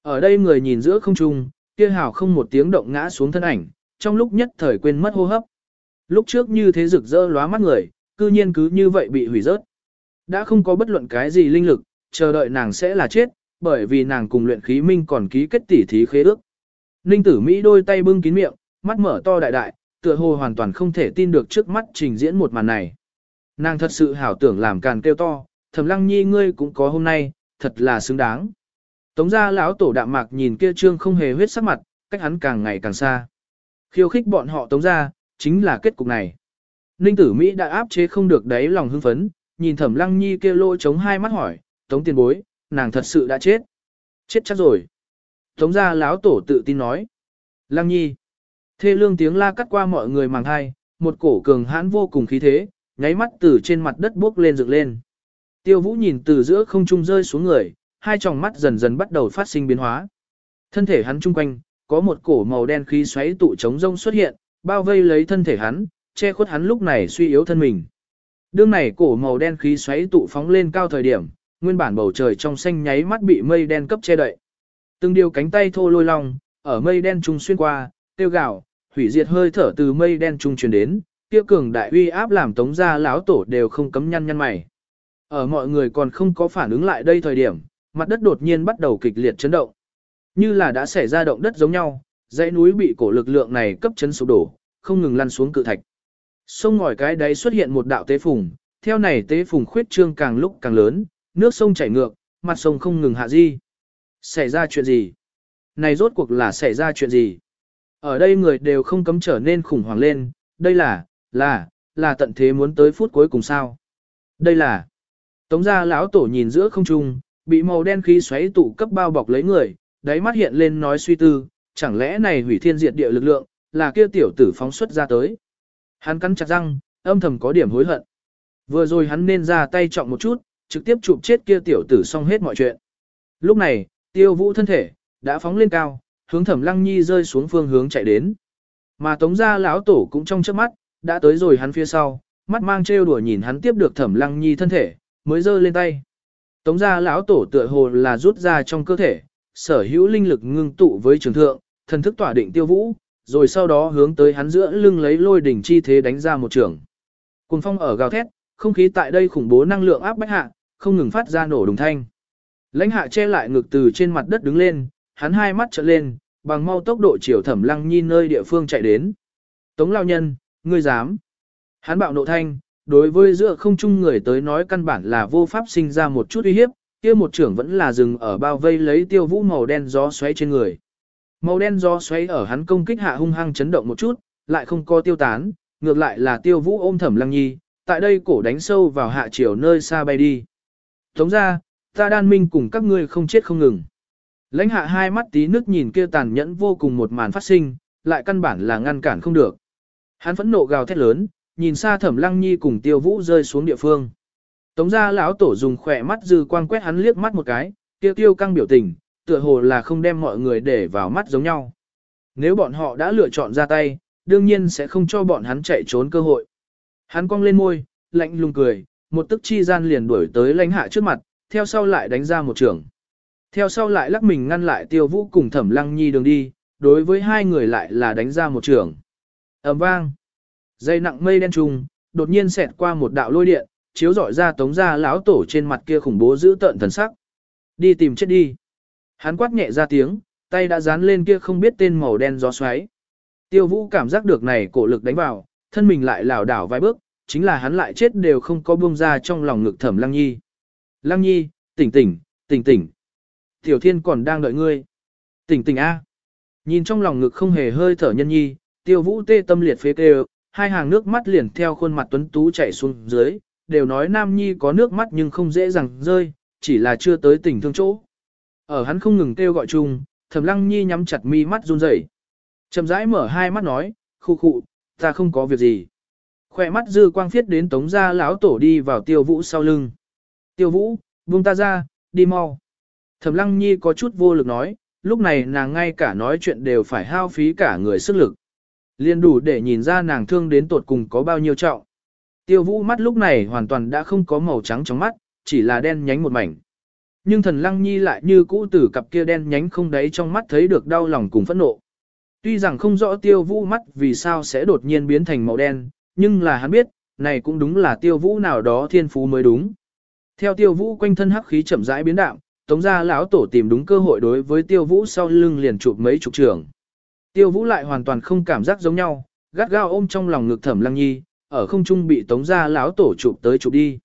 Ở đây người nhìn giữa không trung, kia hào không một tiếng động ngã xuống thân ảnh, trong lúc nhất thời quên mất hô hấp. Lúc trước như thế rực rỡ lóa mắt người, cư nhiên cứ như vậy bị hủy rớt. Đã không có bất luận cái gì linh lực, chờ đợi nàng sẽ là chết, bởi vì nàng cùng luyện khí minh còn ký kết tỉ thí khế ước. Ninh tử Mỹ đôi tay bưng kín miệng, mắt mở to đại đại, tựa hồ hoàn toàn không thể tin được trước mắt trình diễn một màn này. Nàng thật sự hảo tưởng làm càn kêu to, thẩm lăng nhi ngươi cũng có hôm nay, thật là xứng đáng. Tống gia lão tổ đạm mạc nhìn kia trương không hề huyết sắc mặt, cách hắn càng ngày càng xa. Khiêu khích bọn họ tống gia, chính là kết cục này. Ninh tử Mỹ đã áp chế không được đáy lòng hưng phấn, nhìn thẩm lăng nhi kia lỗ chống hai mắt hỏi, tống tiền bối, nàng thật sự đã chết. Chết chắc rồi. Tống gia lão tổ tự tin nói. Lăng nhi. Thê lương tiếng la cắt qua mọi người màng hai, một cổ cường hãn vô cùng khí thế, nháy mắt từ trên mặt đất bốc lên dựng lên. Tiêu vũ nhìn từ giữa không trung rơi xuống người, hai tròng mắt dần dần bắt đầu phát sinh biến hóa. Thân thể hắn trung quanh, có một cổ màu đen khí xoáy tụ chống rông xuất hiện, bao vây lấy thân thể hắn, che khuất hắn lúc này suy yếu thân mình. Đương này cổ màu đen khí xoáy tụ phóng lên cao thời điểm, nguyên bản bầu trời trong xanh nháy mắt bị mây đen cấp che đậy. Từng điều cánh tay thô lôi long, ở mây đen trung xuyên qua, tiêu gạo, hủy diệt hơi thở từ mây đen trung truyền đến, tiêu cường đại uy áp làm tống gia lão tổ đều không cấm nhăn nhăn mày. Ở mọi người còn không có phản ứng lại đây thời điểm, mặt đất đột nhiên bắt đầu kịch liệt chấn động. Như là đã xảy ra động đất giống nhau, dãy núi bị cổ lực lượng này cấp chấn sụp đổ, không ngừng lăn xuống cự thạch. Sông ngòi cái đấy xuất hiện một đạo tế phùng, theo này tế phùng khuyết trương càng lúc càng lớn, nước sông chảy ngược, mặt sông không ngừng hạ di. Xảy ra chuyện gì? Này rốt cuộc là xảy ra chuyện gì? Ở đây người đều không cấm trở nên khủng hoảng lên, đây là, là, là tận thế muốn tới phút cuối cùng sao? Đây là, tống gia lão tổ nhìn giữa không trung, bị màu đen khí xoáy tụ cấp bao bọc lấy người, đáy mắt hiện lên nói suy tư, chẳng lẽ này hủy thiên diệt địa lực lượng, là kia tiểu tử phóng xuất ra tới. Hắn cắn chặt răng, âm thầm có điểm hối hận. Vừa rồi hắn nên ra tay trọng một chút, trực tiếp chụp chết kia tiểu tử xong hết mọi chuyện. Lúc này, tiêu vũ thân thể, đã phóng lên cao, hướng thẩm lăng nhi rơi xuống phương hướng chạy đến. Mà tống gia lão tổ cũng trong chớp mắt, đã tới rồi hắn phía sau, mắt mang trêu đùa nhìn hắn tiếp được thẩm lăng nhi thân thể, mới giơ lên tay. Tống gia lão tổ tựa hồ là rút ra trong cơ thể, sở hữu linh lực ngưng tụ với trường thượng, thần thức tỏa định tiêu vũ, rồi sau đó hướng tới hắn giữa lưng lấy lôi đỉnh chi thế đánh ra một trường. Cùng phong ở gào thét, không khí tại đây khủng bố năng lượng áp bách hạ, không ngừng phát ra nổ đùng thanh. Lãnh hạ che lại ngực từ trên mặt đất đứng lên, hắn hai mắt trợn lên, bằng mau tốc độ chiều thẩm lăng nhi nơi địa phương chạy đến. Tống lao nhân, ngươi dám. Hắn bạo nộ thanh, đối với giữa không chung người tới nói căn bản là vô pháp sinh ra một chút uy hiếp, kia một trưởng vẫn là dừng ở bao vây lấy tiêu vũ màu đen gió xoáy trên người. Màu đen gió xoáy ở hắn công kích hạ hung hăng chấn động một chút, lại không có tiêu tán, ngược lại là tiêu vũ ôm thẩm lăng nhi, tại đây cổ đánh sâu vào hạ chiều nơi xa bay đi. Tống ra, ta đan minh cùng các ngươi không chết không ngừng. Lãnh hạ hai mắt tí nước nhìn kia tàn nhẫn vô cùng một màn phát sinh, lại căn bản là ngăn cản không được. Hắn phẫn nộ gào thét lớn, nhìn xa thẩm lăng nhi cùng tiêu vũ rơi xuống địa phương. Tống gia lão tổ dùng khỏe mắt dư quang quét hắn liếc mắt một cái, tiêu tiêu căng biểu tình, tựa hồ là không đem mọi người để vào mắt giống nhau. Nếu bọn họ đã lựa chọn ra tay, đương nhiên sẽ không cho bọn hắn chạy trốn cơ hội. Hắn cong lên môi, lạnh lùng cười, một tức chi gian liền đuổi tới lãnh hạ trước mặt, theo sau lại đánh ra một trường. Theo sau lại lắc mình ngăn lại tiêu vũ cùng thẩm lăng nhi đường đi, đối với hai người lại là đánh ra một trường. ầm vang. Dây nặng mây đen trùng, đột nhiên xẹt qua một đạo lôi điện, chiếu rọi ra tống ra lão tổ trên mặt kia khủng bố giữ tợn thần sắc. Đi tìm chết đi. Hắn quát nhẹ ra tiếng, tay đã dán lên kia không biết tên màu đen gió xoáy. Tiêu vũ cảm giác được này cổ lực đánh vào, thân mình lại lảo đảo vài bước, chính là hắn lại chết đều không có buông ra trong lòng ngực thẩm lăng nhi. Lăng nhi, tỉnh tỉnh, tỉnh tỉnh. Tiểu thiên còn đang đợi ngươi. Tỉnh tỉnh A. Nhìn trong lòng ngực không hề hơi thở nhân nhi, tiêu vũ tê tâm liệt phế kêu, hai hàng nước mắt liền theo khuôn mặt tuấn tú chảy xuống dưới, đều nói nam nhi có nước mắt nhưng không dễ dàng rơi, chỉ là chưa tới tỉnh thương chỗ. Ở hắn không ngừng kêu gọi chung, thẩm lăng nhi nhắm chặt mi mắt run rẩy, chậm rãi mở hai mắt nói, khu khụ, ta không có việc gì. Khỏe mắt dư quang phiết đến tống gia lão tổ đi vào tiêu vũ sau lưng. Tiêu vũ, buông ta ra, đi mau. Thẩm lăng nhi có chút vô lực nói, lúc này nàng ngay cả nói chuyện đều phải hao phí cả người sức lực. Liên đủ để nhìn ra nàng thương đến tột cùng có bao nhiêu trọng. Tiêu vũ mắt lúc này hoàn toàn đã không có màu trắng trong mắt, chỉ là đen nhánh một mảnh. Nhưng thần lăng nhi lại như cũ tử cặp kia đen nhánh không đáy trong mắt thấy được đau lòng cùng phẫn nộ. Tuy rằng không rõ tiêu vũ mắt vì sao sẽ đột nhiên biến thành màu đen, nhưng là hắn biết, này cũng đúng là tiêu vũ nào đó thiên phú mới đúng. Theo tiêu vũ quanh thân hắc khí chậm rãi biến đạm, tống gia lão tổ tìm đúng cơ hội đối với tiêu vũ sau lưng liền chụp mấy chục trưởng. Tiêu vũ lại hoàn toàn không cảm giác giống nhau, gắt gao ôm trong lòng ngực thẩm lăng nhi, ở không trung bị tống gia lão tổ chụp tới chụp đi.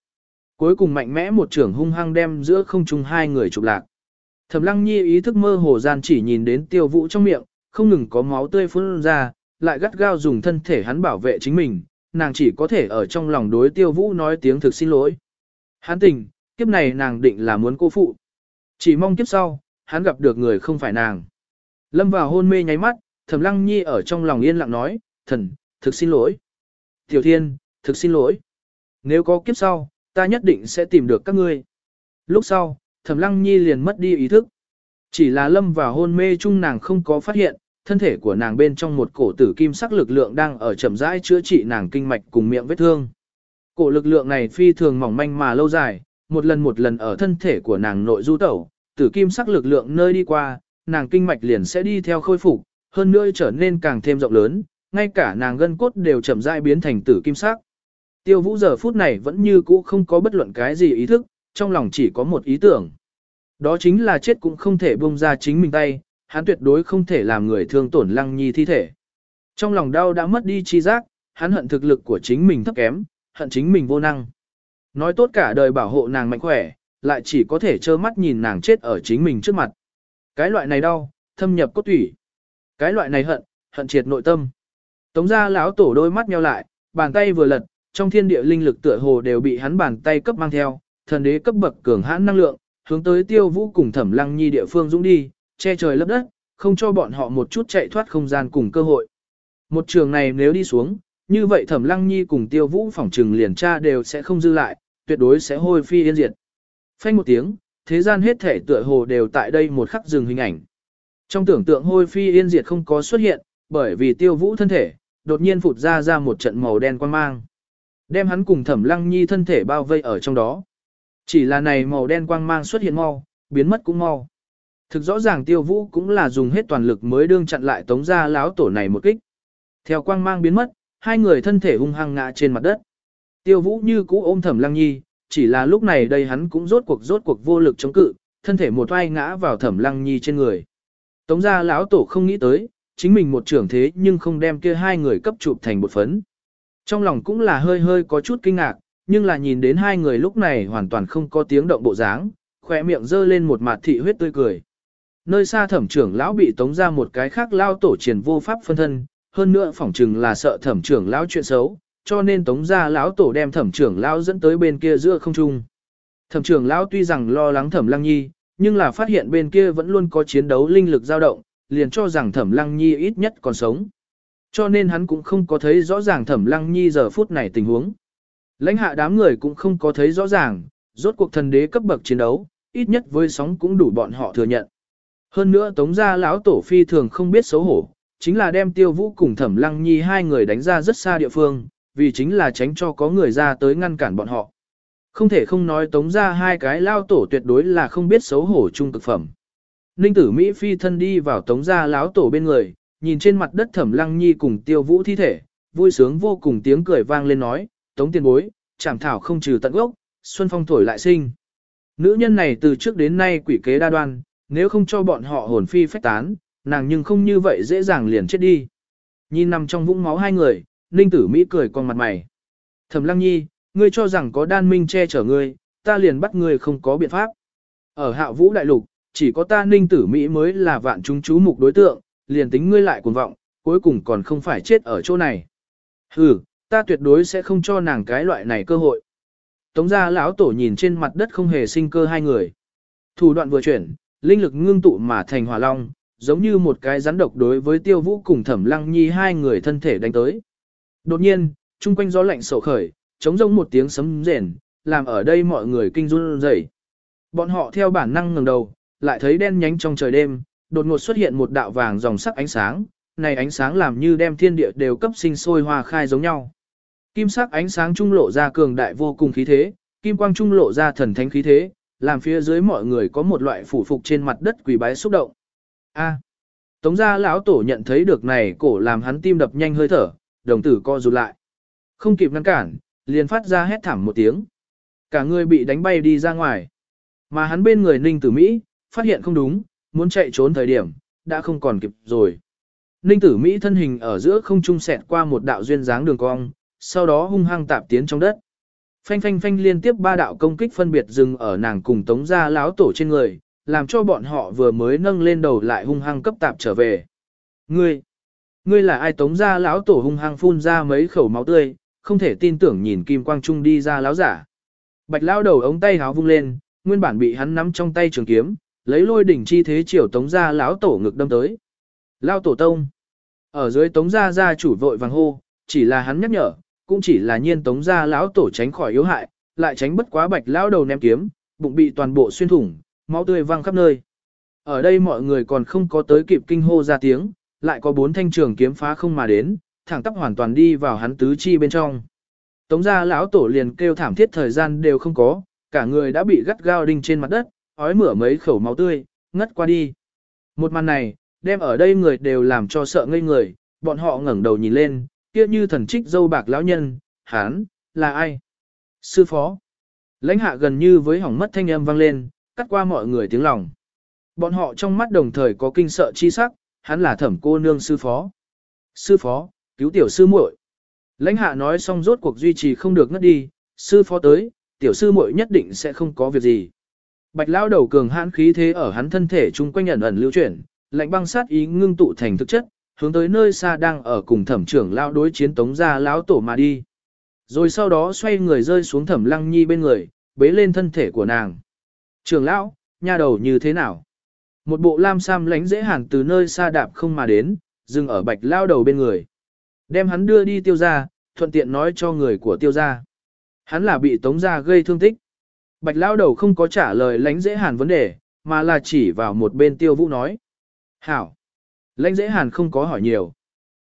Cuối cùng mạnh mẽ một trưởng hung hăng đem giữa không trung hai người chụp lạc. Thẩm lăng nhi ý thức mơ hồ gian chỉ nhìn đến tiêu vũ trong miệng, không ngừng có máu tươi phun ra, lại gắt gao dùng thân thể hắn bảo vệ chính mình, nàng chỉ có thể ở trong lòng đối tiêu vũ nói tiếng thực xin lỗi. Hắn tình, kiếp này nàng định là muốn cô phụ. Chỉ mong kiếp sau, hắn gặp được người không phải nàng. Lâm vào hôn mê nháy mắt, thẩm lăng nhi ở trong lòng yên lặng nói, thần, thực xin lỗi. Tiểu thiên, thực xin lỗi. Nếu có kiếp sau, ta nhất định sẽ tìm được các ngươi. Lúc sau, thẩm lăng nhi liền mất đi ý thức. Chỉ là lâm vào hôn mê chung nàng không có phát hiện, thân thể của nàng bên trong một cổ tử kim sắc lực lượng đang ở chậm rãi chữa trị nàng kinh mạch cùng miệng vết thương. Cổ lực lượng này phi thường mỏng manh mà lâu dài, một lần một lần ở thân thể của nàng nội du tẩu, tử kim sắc lực lượng nơi đi qua, nàng kinh mạch liền sẽ đi theo khôi phục, hơn nữa trở nên càng thêm rộng lớn, ngay cả nàng gân cốt đều chậm rãi biến thành tử kim sắc. Tiêu vũ giờ phút này vẫn như cũ không có bất luận cái gì ý thức, trong lòng chỉ có một ý tưởng. Đó chính là chết cũng không thể buông ra chính mình tay, hắn tuyệt đối không thể làm người thương tổn lăng nhi thi thể. Trong lòng đau đã mất đi chi giác, hắn hận thực lực của chính mình thấp kém, hận chính mình vô năng. Nói tốt cả đời bảo hộ nàng mạnh khỏe, lại chỉ có thể trơ mắt nhìn nàng chết ở chính mình trước mặt. Cái loại này đau, thâm nhập cốt tủy. Cái loại này hận, hận triệt nội tâm. Tống gia lão tổ đôi mắt nheo lại, bàn tay vừa lật, trong thiên địa linh lực tựa hồ đều bị hắn bàn tay cấp mang theo, thần đế cấp bậc cường hãn năng lượng, hướng tới tiêu vũ cùng thẩm lăng nhi địa phương dũng đi, che trời lấp đất, không cho bọn họ một chút chạy thoát không gian cùng cơ hội. Một trường này nếu đi xuống, như vậy thẩm lăng nhi cùng tiêu vũ phỏng trừng liền tra đều sẽ không dư lại, tuyệt đối sẽ hôi phi yên diệt. Phanh một tiếng, thế gian hết thể tựa hồ đều tại đây một khắc dừng hình ảnh. Trong tưởng tượng hôi phi yên diệt không có xuất hiện, bởi vì tiêu vũ thân thể, đột nhiên phụt ra ra một trận màu đen quang mang. Đem hắn cùng thẩm lăng nhi thân thể bao vây ở trong đó. Chỉ là này màu đen quang mang xuất hiện mau, biến mất cũng mau. Thực rõ ràng tiêu vũ cũng là dùng hết toàn lực mới đương chặn lại tống ra láo tổ này một kích. Theo quang mang biến mất, hai người thân thể hung hăng ngã trên mặt đất. Tiêu vũ như cũ ôm thẩm lăng nhi, chỉ là lúc này đây hắn cũng rốt cuộc rốt cuộc vô lực chống cự, thân thể một vai ngã vào thẩm lăng nhi trên người. Tống ra lão tổ không nghĩ tới, chính mình một trưởng thế nhưng không đem kia hai người cấp chụp thành một phấn. Trong lòng cũng là hơi hơi có chút kinh ngạc, nhưng là nhìn đến hai người lúc này hoàn toàn không có tiếng động bộ dáng, khỏe miệng dơ lên một mặt thị huyết tươi cười. Nơi xa thẩm trưởng lão bị tống ra một cái khác lao tổ triển vô pháp phân thân, hơn nữa phỏng chừng là sợ thẩm trưởng lão chuyện xấu, cho nên tống gia lão tổ đem thẩm trưởng lão dẫn tới bên kia giữa không trung. Thẩm trưởng lão tuy rằng lo lắng thẩm lăng nhi, nhưng là phát hiện bên kia vẫn luôn có chiến đấu linh lực dao động, liền cho rằng thẩm lăng nhi ít nhất còn sống. Cho nên hắn cũng không có thấy rõ ràng thẩm lăng nhi giờ phút này tình huống. Lãnh hạ đám người cũng không có thấy rõ ràng, rốt cuộc thần đế cấp bậc chiến đấu, ít nhất với sóng cũng đủ bọn họ thừa nhận. Hơn nữa tống gia lão tổ phi thường không biết xấu hổ, chính là đem tiêu vũ cùng thẩm lăng nhi hai người đánh ra rất xa địa phương, vì chính là tránh cho có người ra tới ngăn cản bọn họ. Không thể không nói tống ra hai cái lao tổ tuyệt đối là không biết xấu hổ chung cực phẩm. Ninh tử Mỹ phi thân đi vào tống ra lão tổ bên người, nhìn trên mặt đất thẩm lăng nhi cùng tiêu vũ thi thể, vui sướng vô cùng tiếng cười vang lên nói, tống tiền bối, chảm thảo không trừ tận gốc, xuân phong thổi lại sinh. Nữ nhân này từ trước đến nay quỷ kế đa đoan, nếu không cho bọn họ hồn phi phách tán, nàng nhưng không như vậy dễ dàng liền chết đi. Nhìn nằm trong vũng máu hai người, Ninh Tử Mỹ cười con mặt mày. Thẩm Lăng Nhi, ngươi cho rằng có đan minh che chở ngươi, ta liền bắt ngươi không có biện pháp. Ở hạ vũ đại lục, chỉ có ta Ninh Tử Mỹ mới là vạn chúng chú mục đối tượng, liền tính ngươi lại cuồng vọng, cuối cùng còn không phải chết ở chỗ này. Hừ, ta tuyệt đối sẽ không cho nàng cái loại này cơ hội. Tống gia lão tổ nhìn trên mặt đất không hề sinh cơ hai người. Thủ đoạn vừa chuyển, linh lực ngưng tụ mà thành hỏa long, giống như một cái rắn độc đối với tiêu vũ cùng thẩm lăng nhi hai người thân thể đánh tới. Đột nhiên, chung quanh gió lạnh sổ khởi, chống rông một tiếng sấm rền, làm ở đây mọi người kinh run rẩy. Bọn họ theo bản năng ngẩng đầu, lại thấy đen nhánh trong trời đêm, đột ngột xuất hiện một đạo vàng dòng sắc ánh sáng, này ánh sáng làm như đem thiên địa đều cấp sinh sôi hoa khai giống nhau. Kim sắc ánh sáng trung lộ ra cường đại vô cùng khí thế, kim quang trung lộ ra thần thánh khí thế, làm phía dưới mọi người có một loại phủ phục trên mặt đất quỳ bái xúc động. A. Tống gia lão tổ nhận thấy được này cổ làm hắn tim đập nhanh hơi thở, đồng tử co rụt lại. Không kịp ngăn cản, liền phát ra hét thảm một tiếng. Cả người bị đánh bay đi ra ngoài. Mà hắn bên người Ninh Tử Mỹ, phát hiện không đúng, muốn chạy trốn thời điểm, đã không còn kịp rồi. Ninh Tử Mỹ thân hình ở giữa không trung sẹt qua một đạo duyên dáng đường cong, sau đó hung hăng tạp tiến trong đất. Phanh phanh phanh liên tiếp ba đạo công kích phân biệt dừng ở nàng cùng tống gia láo tổ trên người, làm cho bọn họ vừa mới nâng lên đầu lại hung hăng cấp tạp trở về. Ngươi, ngươi là ai tống gia lão tổ hung hăng phun ra mấy khẩu máu tươi, không thể tin tưởng nhìn kim quang trung đi ra lão giả. Bạch lão đầu ống tay háo vung lên, nguyên bản bị hắn nắm trong tay trường kiếm, lấy lôi đỉnh chi thế chiều tống gia lão tổ ngực đâm tới. lão tổ tông. Ở dưới tống gia gia chủ vội vàng hô, chỉ là hắn nhắc nhở, cũng chỉ là nhiên tống gia lão tổ tránh khỏi yếu hại, lại tránh bất quá bạch lão đầu ném kiếm, bụng bị toàn bộ xuyên thủng, máu tươi văng khắp nơi. Ở đây mọi người còn không có tới kịp kinh hô ra tiếng, lại có bốn thanh trường kiếm phá không mà đến, thẳng tắp hoàn toàn đi vào hắn tứ chi bên trong. Tống gia lão tổ liền kêu thảm thiết thời gian đều không có, cả người đã bị gắt gao đinh trên mặt đất, ói mửa mấy khẩu máu tươi, ngất qua đi. Một màn này, đem ở đây người đều làm cho sợ ngây người, bọn họ ngẩng đầu nhìn lên, kia như thần trích dâu bạc lão nhân, hán, là ai? Sư phó. Lãnh hạ gần như với hỏng mất thanh âm vang lên, cắt qua mọi người tiếng lòng. Bọn họ trong mắt đồng thời có kinh sợ chi sắc, hắn là thẩm cô nương sư phó. Sư phó, cứu tiểu sư muội. Lãnh hạ nói xong rốt cuộc duy trì không được ngất đi, sư phó tới, tiểu sư muội nhất định sẽ không có việc gì. Bạch lao đầu cường hãn khí thế ở hắn thân thể chung quanh ẩn ẩn lưu chuyển, lạnh băng sát ý ngưng tụ thành thực chất, hướng tới nơi xa đang ở cùng thẩm trưởng lao đối chiến tống ra lão tổ mà đi. Rồi sau đó xoay người rơi xuống thẩm lăng nhi bên người, bế lên thân thể của nàng. Trưởng lão, nha đầu như thế nào? Một bộ lam sam lánh dễ hàn từ nơi xa đạp không mà đến, dừng ở bạch lao đầu bên người. Đem hắn đưa đi tiêu ra, thuận tiện nói cho người của tiêu ra. Hắn là bị tống ra gây thương tích. Bạch lao đầu không có trả lời lánh dễ hàn vấn đề, mà là chỉ vào một bên tiêu vũ nói. Hảo! Lãnh dễ hàn không có hỏi nhiều.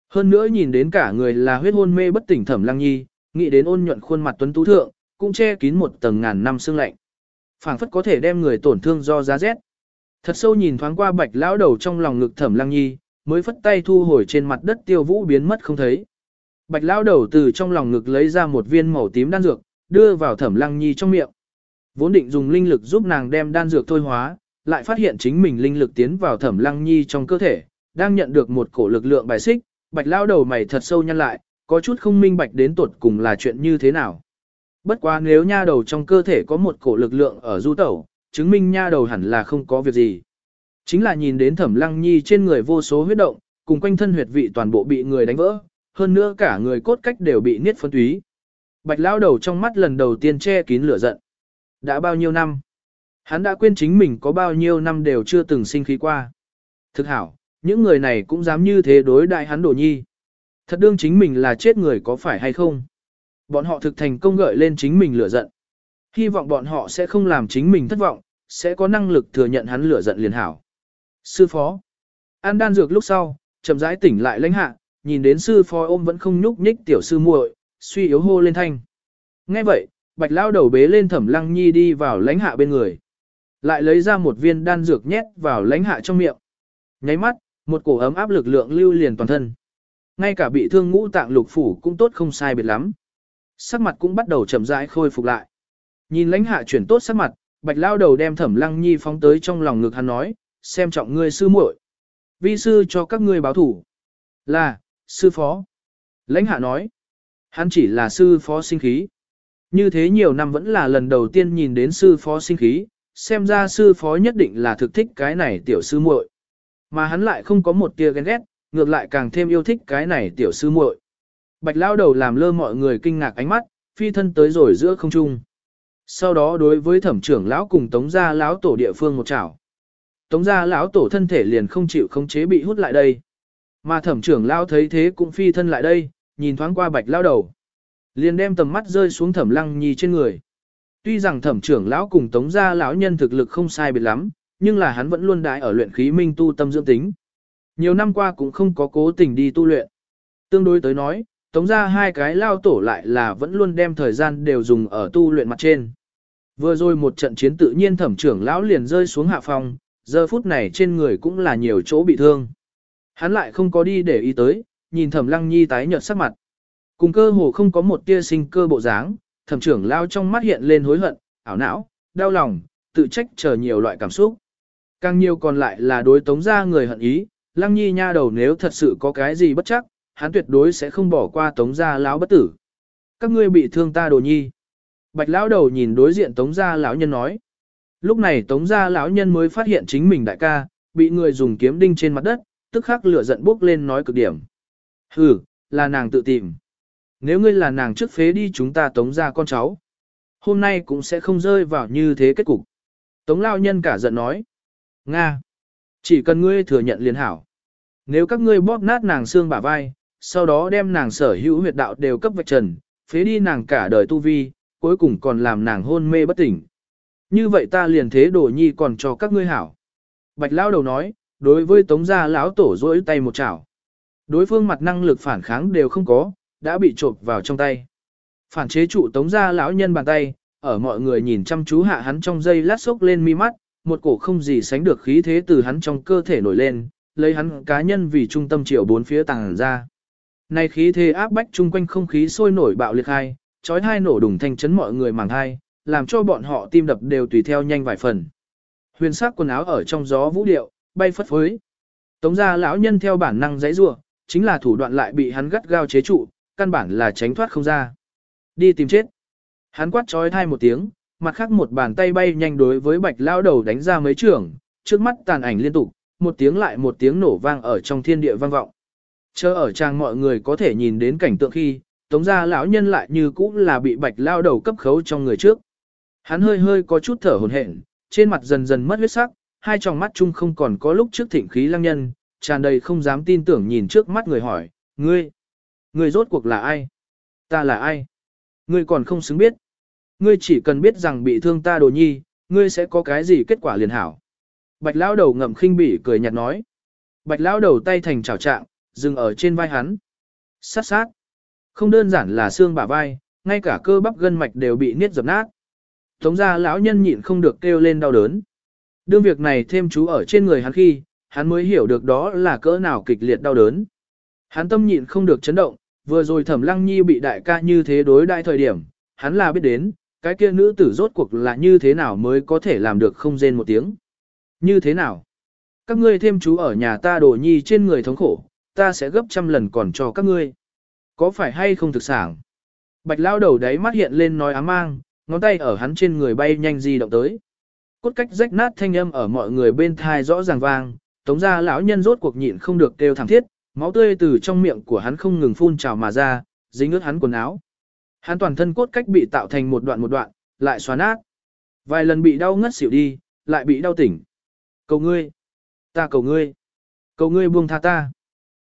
Hơn nữa nhìn đến cả người là huyết hôn mê bất tỉnh thẩm lăng nhi, nghĩ đến ôn nhuận khuôn mặt tuấn tú thượng, cũng che kín một tầng ngàn năm sương lạnh. phảng phất có thể đem người tổn thương do giá rét. Thật sâu nhìn thoáng qua bạch lão đầu trong lòng ngực thẩm lăng nhi, mới phất tay thu hồi trên mặt đất tiêu vũ biến mất không thấy. Bạch lão đầu từ trong lòng ngực lấy ra một viên màu tím đan dược, đưa vào thẩm lăng nhi trong miệng. Vốn định dùng linh lực giúp nàng đem đan dược thôi hóa, lại phát hiện chính mình linh lực tiến vào thẩm lăng nhi trong cơ thể, đang nhận được một cổ lực lượng bài xích, bạch lão đầu mày thật sâu nhăn lại, có chút không minh bạch đến tuột cùng là chuyện như thế nào. Bất quá nếu nha đầu trong cơ thể có một cổ lực lượng ở du tẩu, chứng minh nha đầu hẳn là không có việc gì. Chính là nhìn đến thẩm lăng nhi trên người vô số huyết động, cùng quanh thân huyệt vị toàn bộ bị người đánh vỡ, hơn nữa cả người cốt cách đều bị niết phân túy. Bạch lao đầu trong mắt lần đầu tiên che kín lửa giận. Đã bao nhiêu năm? Hắn đã quên chính mình có bao nhiêu năm đều chưa từng sinh khí qua. Thực hảo, những người này cũng dám như thế đối đại hắn đổ nhi. Thật đương chính mình là chết người có phải hay không? Bọn họ thực thành công gợi lên chính mình lửa giận. Hy vọng bọn họ sẽ không làm chính mình thất vọng, sẽ có năng lực thừa nhận hắn lửa giận liền hảo. Sư phó. An đan dược lúc sau, chậm rãi tỉnh lại lãnh hạ, nhìn đến sư phó ôm vẫn không nhúc nhích tiểu sư muội, suy yếu hô lên thanh. Nghe vậy, bạch lao đầu bế lên thẩm lăng nhi đi vào lãnh hạ bên người. Lại lấy ra một viên đan dược nhét vào lãnh hạ trong miệng. Nháy mắt, một cổ ấm áp lực lượng lưu liền toàn thân. Ngay cả bị thương ngũ tạng lục phủ cũng tốt không sai biệt lắm. Sắc mặt cũng bắt đầu chậm rãi khôi phục lại. Nhìn lãnh hạ chuyển tốt sắc mặt, bạch lao đầu đem thẩm lăng nhi phóng tới trong lòng ngực hắn nói, xem trọng ngươi sư muội, Vi sư cho các ngươi báo thủ. Là, sư phó. Lãnh hạ nói, hắn chỉ là sư phó sinh khí. Như thế nhiều năm vẫn là lần đầu tiên nhìn đến sư phó sinh khí, xem ra sư phó nhất định là thực thích cái này tiểu sư muội. Mà hắn lại không có một tia ghen ghét, ngược lại càng thêm yêu thích cái này tiểu sư muội. Bạch lao đầu làm lơ mọi người kinh ngạc ánh mắt, phi thân tới rồi giữa không trung. Sau đó đối với thẩm trưởng lão cùng tống gia lão tổ địa phương một chảo. Tống gia lão tổ thân thể liền không chịu khống chế bị hút lại đây. Mà thẩm trưởng lão thấy thế cũng phi thân lại đây, nhìn thoáng qua bạch lão đầu. Liền đem tầm mắt rơi xuống thẩm lăng nhi trên người. Tuy rằng thẩm trưởng lão cùng tống gia lão nhân thực lực không sai biệt lắm, nhưng là hắn vẫn luôn đại ở luyện khí minh tu tâm dưỡng tính. Nhiều năm qua cũng không có cố tình đi tu luyện. Tương đối tới nói, tống ra hai cái lao tổ lại là vẫn luôn đem thời gian đều dùng ở tu luyện mặt trên. Vừa rồi một trận chiến tự nhiên thẩm trưởng lão liền rơi xuống hạ phòng, giờ phút này trên người cũng là nhiều chỗ bị thương. Hắn lại không có đi để ý tới, nhìn thẩm lăng nhi tái nhợt sắc mặt. Cùng cơ hồ không có một tia sinh cơ bộ dáng, thẩm trưởng lao trong mắt hiện lên hối hận, ảo não, đau lòng, tự trách chờ nhiều loại cảm xúc. Càng nhiều còn lại là đối tống ra người hận ý, lăng nhi nha đầu nếu thật sự có cái gì bất chắc, hắn tuyệt đối sẽ không bỏ qua tống gia lão bất tử. Các ngươi bị thương ta đồ nhi. Bạch lão đầu nhìn đối diện tống gia lão nhân nói. Lúc này tống gia lão nhân mới phát hiện chính mình đại ca, bị người dùng kiếm đinh trên mặt đất, tức khắc lửa giận bốc lên nói cực điểm. Hừ, là nàng tự tìm. Nếu ngươi là nàng trước phế đi chúng ta tống gia con cháu. Hôm nay cũng sẽ không rơi vào như thế kết cục. Tống lão nhân cả giận nói. Nga. Chỉ cần ngươi thừa nhận liền hảo. Nếu các ngươi bóp nát nàng xương bả vai, sau đó đem nàng sở hữu huyệt đạo đều cấp vạch trần, phế đi nàng cả đời tu vi, cuối cùng còn làm nàng hôn mê bất tỉnh. Như vậy ta liền thế đổ nhi còn cho các ngươi hảo. Bạch lao đầu nói, đối với tống gia lão tổ rỗi tay một chảo. Đối phương mặt năng lực phản kháng đều không có, đã bị trộm vào trong tay. Phản chế trụ tống gia lão nhân bàn tay, ở mọi người nhìn chăm chú hạ hắn trong dây lát sốc lên mi mắt, một cổ không gì sánh được khí thế từ hắn trong cơ thể nổi lên, lấy hắn cá nhân vì trung tâm triệu bốn phía tàng ra. Này khí thế áp bách chung quanh không khí sôi nổi bạo liệt hai, chói hai nổ đùng thanh chấn mọi người màng hai, làm cho bọn họ tim đập đều tùy theo nhanh vài phần. Huyền sắc quần áo ở trong gió vũ điệu, bay phất phới. Tống gia lão nhân theo bản năng giãy giụa, chính là thủ đoạn lại bị hắn gắt gao chế trụ, căn bản là tránh thoát không ra. Đi tìm chết. Hắn quát chói thai một tiếng, mặt khác một bàn tay bay nhanh đối với bạch lão đầu đánh ra mấy trường, trước mắt tàn ảnh liên tục, một tiếng lại một tiếng nổ vang ở trong thiên địa vang vọng. Chờ ở trang mọi người có thể nhìn đến cảnh tượng khi, tống gia lão nhân lại như cũ là bị bạch lao đầu cấp khấu trong người trước. Hắn hơi hơi có chút thở hổn hển, trên mặt dần dần mất huyết sắc, hai tròng mắt chung không còn có lúc trước thịnh khí lăng nhân, tràn đầy không dám tin tưởng nhìn trước mắt người hỏi, ngươi, ngươi rốt cuộc là ai? Ta là ai? Ngươi còn không xứng biết. Ngươi chỉ cần biết rằng bị thương ta đồ nhi, ngươi sẽ có cái gì kết quả liền hảo. Bạch lão đầu ngậm khinh bỉ cười nhạt nói. Bạch lão đầu tay thành chảo trạng, dừng ở trên vai hắn. Sát sát. Không đơn giản là xương bả vai, ngay cả cơ bắp gân mạch đều bị niết dập nát. Tống ra lão nhân nhịn không được kêu lên đau đớn. Đương việc này thêm chú ở trên người hắn khi, hắn mới hiểu được đó là cỡ nào kịch liệt đau đớn. Hắn tâm nhịn không được chấn động, vừa rồi thẩm lăng nhi bị đại ca như thế đối đại thời điểm, hắn là biết đến, cái kia nữ tử rốt cuộc là như thế nào mới có thể làm được không rên một tiếng. Như thế nào? Các ngươi thêm chú ở nhà ta đồ nhi trên người thống khổ, ta sẽ gấp trăm lần còn cho các ngươi. Có phải hay không thực sản? Bạch lao đầu đáy mắt hiện lên nói ám mang, ngón tay ở hắn trên người bay nhanh di động tới. Cốt cách rách nát thanh âm ở mọi người bên thai rõ ràng vang, tống ra lão nhân rốt cuộc nhịn không được kêu thảm thiết, máu tươi từ trong miệng của hắn không ngừng phun trào mà ra, dính ướt hắn quần áo. Hắn toàn thân cốt cách bị tạo thành một đoạn một đoạn, lại xóa nát. Vài lần bị đau ngất xỉu đi, lại bị đau tỉnh. Cầu ngươi, ta cầu ngươi, cầu ngươi buông tha ta.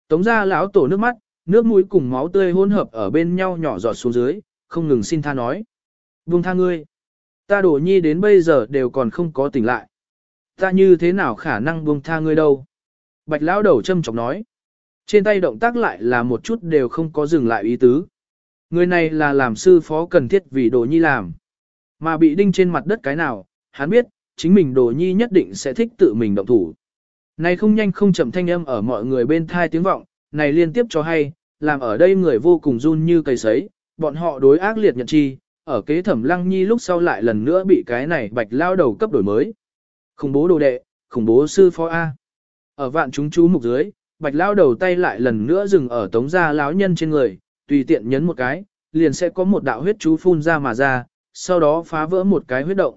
Tống ra lão tổ nước mắt, nước mũi cùng máu tươi hỗn hợp ở bên nhau nhỏ giọt xuống dưới, không ngừng xin tha nói. Buông tha ngươi. Ta đổ nhi đến bây giờ đều còn không có tỉnh lại. Ta như thế nào khả năng buông tha ngươi đâu? Bạch lão đầu châm chọc nói. Trên tay động tác lại là một chút đều không có dừng lại ý tứ. Người này là làm sư phó cần thiết vì đồ nhi làm. Mà bị đinh trên mặt đất cái nào, hắn biết, chính mình đồ nhi nhất định sẽ thích tự mình động thủ. Này không nhanh không chậm thanh âm ở mọi người bên thai tiếng vọng, này liên tiếp cho hay, làm ở đây người vô cùng run như cây sấy, bọn họ đối ác liệt nhận chi, ở kế thẩm lăng nhi lúc sau lại lần nữa bị cái này bạch lao đầu cấp đổi mới. Khủng bố đồ đệ, khủng bố sư phó A. Ở vạn chúng chú mục dưới, bạch lao đầu tay lại lần nữa dừng ở tống gia lão nhân trên người, tùy tiện nhấn một cái, liền sẽ có một đạo huyết chú phun ra mà ra, sau đó phá vỡ một cái huyết động.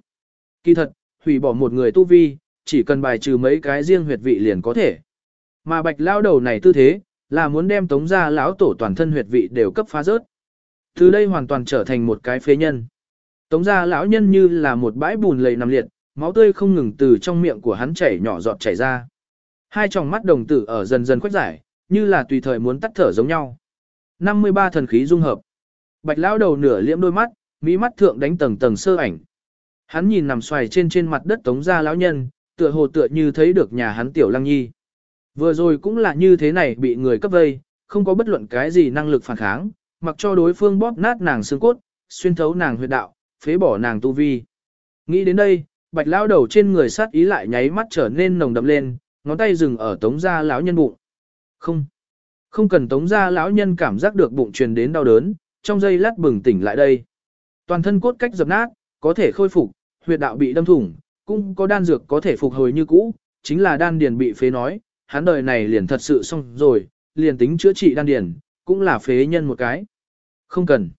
Kỳ thật, hủy bỏ một người tu vi, chỉ cần bài trừ mấy cái riêng huyệt vị liền có thể. Mà bạch lao đầu này tư thế, là muốn đem tống gia lão tổ toàn thân huyệt vị đều cấp phá rớt. Từ đây hoàn toàn trở thành một cái phế nhân. Tống gia lão nhân như là một bãi bùn lầy nằm liệt, máu tươi không ngừng từ trong miệng của hắn chảy nhỏ giọt chảy ra. Hai tròng mắt đồng tử ở dần dần khuếch giải, như là tùy thời muốn tắt thở giống nhau. 53 thần khí dung hợp. Bạch lão đầu nửa liễm đôi mắt, mỹ mắt thượng đánh tầng tầng sơ ảnh. Hắn nhìn nằm xoài trên trên mặt đất tống gia lão nhân, tựa hồ tựa như thấy được nhà hắn tiểu lăng nhi. Vừa rồi cũng là như thế này bị người cấp vây, không có bất luận cái gì năng lực phản kháng, mặc cho đối phương bóp nát nàng xương cốt, xuyên thấu nàng huyệt đạo, phế bỏ nàng tu vi. Nghĩ đến đây, bạch lão đầu trên người sát ý lại nháy mắt trở nên nồng đậm lên, ngón tay dừng ở tống gia lão nhân bụng. Không, không cần tống gia lão nhân cảm giác được bụng truyền đến đau đớn, trong giây lát bừng tỉnh lại đây. Toàn thân cốt cách dập nát, có thể khôi phục, huyệt đạo bị đâm thủng, cũng có đan dược có thể phục hồi như cũ, chính là đan điền bị phế nói, hắn đời này liền thật sự xong rồi, liền tính chữa trị đan điền, cũng là phế nhân một cái. Không cần.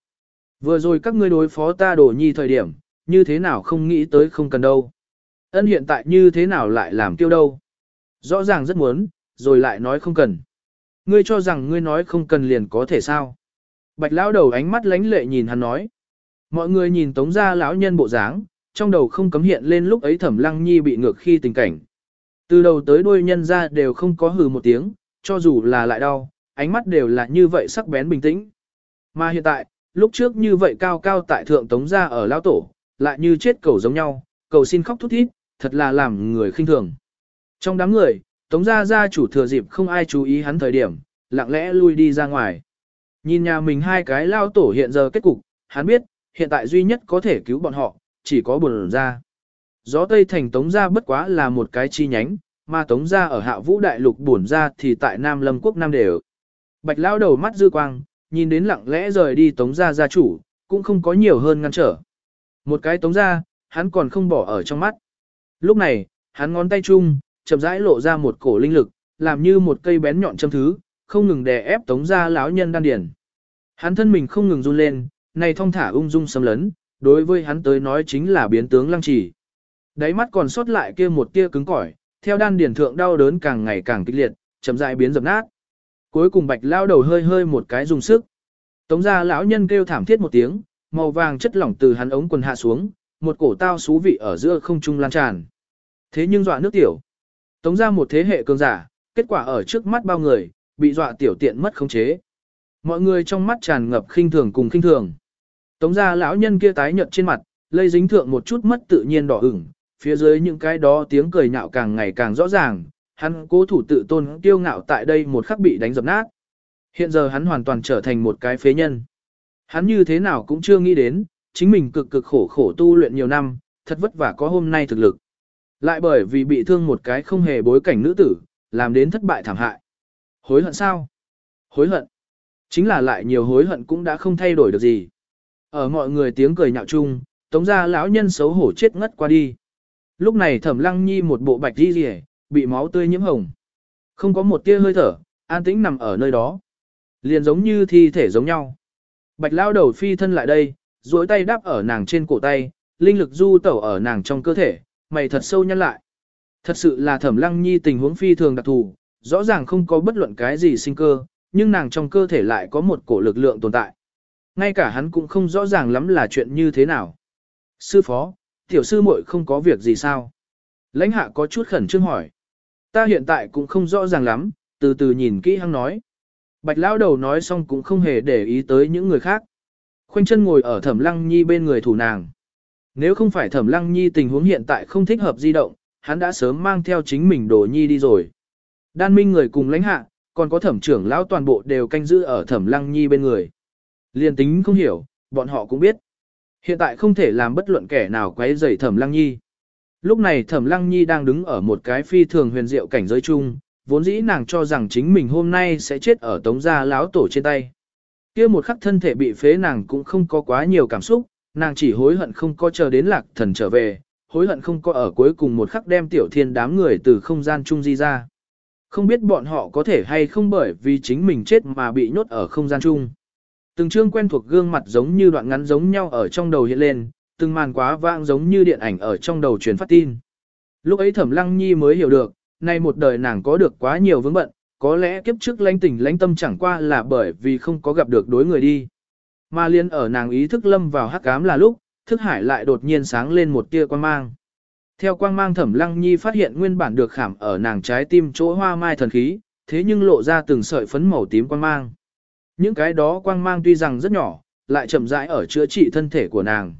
Vừa rồi các ngươi đối phó ta đổ nhi thời điểm, như thế nào không nghĩ tới không cần đâu. Ân hiện tại như thế nào lại làm tiêu đâu. Rõ ràng rất muốn, rồi lại nói không cần. Ngươi cho rằng ngươi nói không cần liền có thể sao. Bạch lão đầu ánh mắt lánh lệ nhìn hắn nói. Mọi người nhìn tống ra lão nhân bộ dáng, trong đầu không cấm hiện lên lúc ấy thẩm lăng nhi bị ngược khi tình cảnh. Từ đầu tới đuôi nhân ra đều không có hừ một tiếng, cho dù là lại đau, ánh mắt đều là như vậy sắc bén bình tĩnh. Mà hiện tại, lúc trước như vậy cao cao tại thượng tống ra ở lão tổ, lại như chết cầu giống nhau, cầu xin khóc thút thít, thật là làm người khinh thường. Trong đám người, tống gia gia chủ thừa dịp không ai chú ý hắn thời điểm, lặng lẽ lui đi ra ngoài. Nhìn nhà mình hai cái lao tổ hiện giờ kết cục, hắn biết, hiện tại duy nhất có thể cứu bọn họ, chỉ có buồn ra. Gió Tây Thành Tống Gia bất quá là một cái chi nhánh, mà Tống Gia ở hạ vũ đại lục buồn ra thì tại Nam Lâm Quốc Nam đều. Bạch lao đầu mắt dư quang, nhìn đến lặng lẽ rời đi Tống Gia gia chủ, cũng không có nhiều hơn ngăn trở. Một cái Tống Gia, hắn còn không bỏ ở trong mắt. Lúc này, hắn ngón tay chung, chậm rãi lộ ra một cổ linh lực, làm như một cây bén nhọn châm thứ, không ngừng đè ép Tống Gia lão nhân đan điển. Hắn thân mình không ngừng run lên, này thong thả ung dung xâm lấn, đối với hắn tới nói chính là biến tướng lăng trì. Đáy mắt còn sót lại kia một tia cứng cỏi, theo đan điển thượng đau đớn càng ngày càng kịch liệt, chậm rãi biến dập nát. Cuối cùng bạch lao đầu hơi hơi một cái dùng sức. Tống gia lão nhân kêu thảm thiết một tiếng, màu vàng chất lỏng từ hắn ống quần hạ xuống, một cổ tao xú vị ở giữa không trung lan tràn. Thế nhưng dọa nước tiểu. Tống gia một thế hệ cường giả, kết quả ở trước mắt bao người, bị dọa tiểu tiện mất khống chế. Mọi người trong mắt tràn ngập khinh thường cùng khinh thường. Tống gia lão nhân kia tái nhợt trên mặt, lây dính thượng một chút mất tự nhiên đỏ ửng, phía dưới những cái đó tiếng cười nhạo càng ngày càng rõ ràng, hắn cố thủ tự tôn kiêu ngạo tại đây một khắc bị đánh dập nát. Hiện giờ hắn hoàn toàn trở thành một cái phế nhân. Hắn như thế nào cũng chưa nghĩ đến, chính mình cực cực khổ khổ tu luyện nhiều năm, thật vất vả có hôm nay thực lực. Lại bởi vì bị thương một cái không hề bối cảnh nữ tử, làm đến thất bại thảm hại. Hối hận sao? Hối hận. Chính là lại nhiều hối hận cũng đã không thay đổi được gì. Ở mọi người tiếng cười nhạo chung, tống gia lão nhân xấu hổ chết ngất qua đi. Lúc này thẩm lăng nhi một bộ bạch di rỉ, bị máu tươi nhiễm hồng. Không có một tia hơi thở, an tĩnh nằm ở nơi đó. Liền giống như thi thể giống nhau. Bạch lao đầu phi thân lại đây, duỗi tay đáp ở nàng trên cổ tay, linh lực du tẩu ở nàng trong cơ thể, mày thật sâu nhăn lại. Thật sự là thẩm lăng nhi tình huống phi thường đặc thù, rõ ràng không có bất luận cái gì sinh cơ, nhưng nàng trong cơ thể lại có một cổ lực lượng tồn tại. Ngay cả hắn cũng không rõ ràng lắm là chuyện như thế nào. Sư phó, tiểu sư muội không có việc gì sao? Lãnh hạ có chút khẩn trương hỏi. Ta hiện tại cũng không rõ ràng lắm, từ từ nhìn kỹ hăng nói. Bạch lão đầu nói xong cũng không hề để ý tới những người khác. Khoanh chân ngồi ở thẩm lăng nhi bên người thủ nàng. Nếu không phải thẩm lăng nhi tình huống hiện tại không thích hợp di động, hắn đã sớm mang theo chính mình đồ nhi đi rồi. Đan minh người cùng lãnh hạ, còn có thẩm trưởng lão toàn bộ đều canh giữ ở thẩm lăng nhi bên người. Liên tính không hiểu, bọn họ cũng biết. Hiện tại không thể làm bất luận kẻ nào quấy rầy thẩm lăng nhi. Lúc này thẩm lăng nhi đang đứng ở một cái phi thường huyền diệu cảnh giới chung, vốn dĩ nàng cho rằng chính mình hôm nay sẽ chết ở tống gia láo tổ trên tay. kia một khắc thân thể bị phế nàng cũng không có quá nhiều cảm xúc, nàng chỉ hối hận không có chờ đến lạc thần trở về, hối hận không có ở cuối cùng một khắc đem tiểu thiên đám người từ không gian chung di ra. Không biết bọn họ có thể hay không bởi vì chính mình chết mà bị nhốt ở không gian chung. Từng chương quen thuộc gương mặt giống như đoạn ngắn giống nhau ở trong đầu hiện lên, từng màn quá vãng giống như điện ảnh ở trong đầu truyền phát tin. Lúc ấy Thẩm Lăng Nhi mới hiểu được, nay một đời nàng có được quá nhiều vướng bận, có lẽ kiếp trước lãnh tình lãnh tâm chẳng qua là bởi vì không có gặp được đối người đi. Mà liên ở nàng ý thức lâm vào hắc ám là lúc, thức hải lại đột nhiên sáng lên một tia quang mang. Theo quang mang Thẩm Lăng Nhi phát hiện nguyên bản được khảm ở nàng trái tim chỗ hoa mai thần khí, thế nhưng lộ ra từng sợi phấn màu tím quang mang. Những cái đó quang mang tuy rằng rất nhỏ, lại chậm rãi ở chữa trị thân thể của nàng.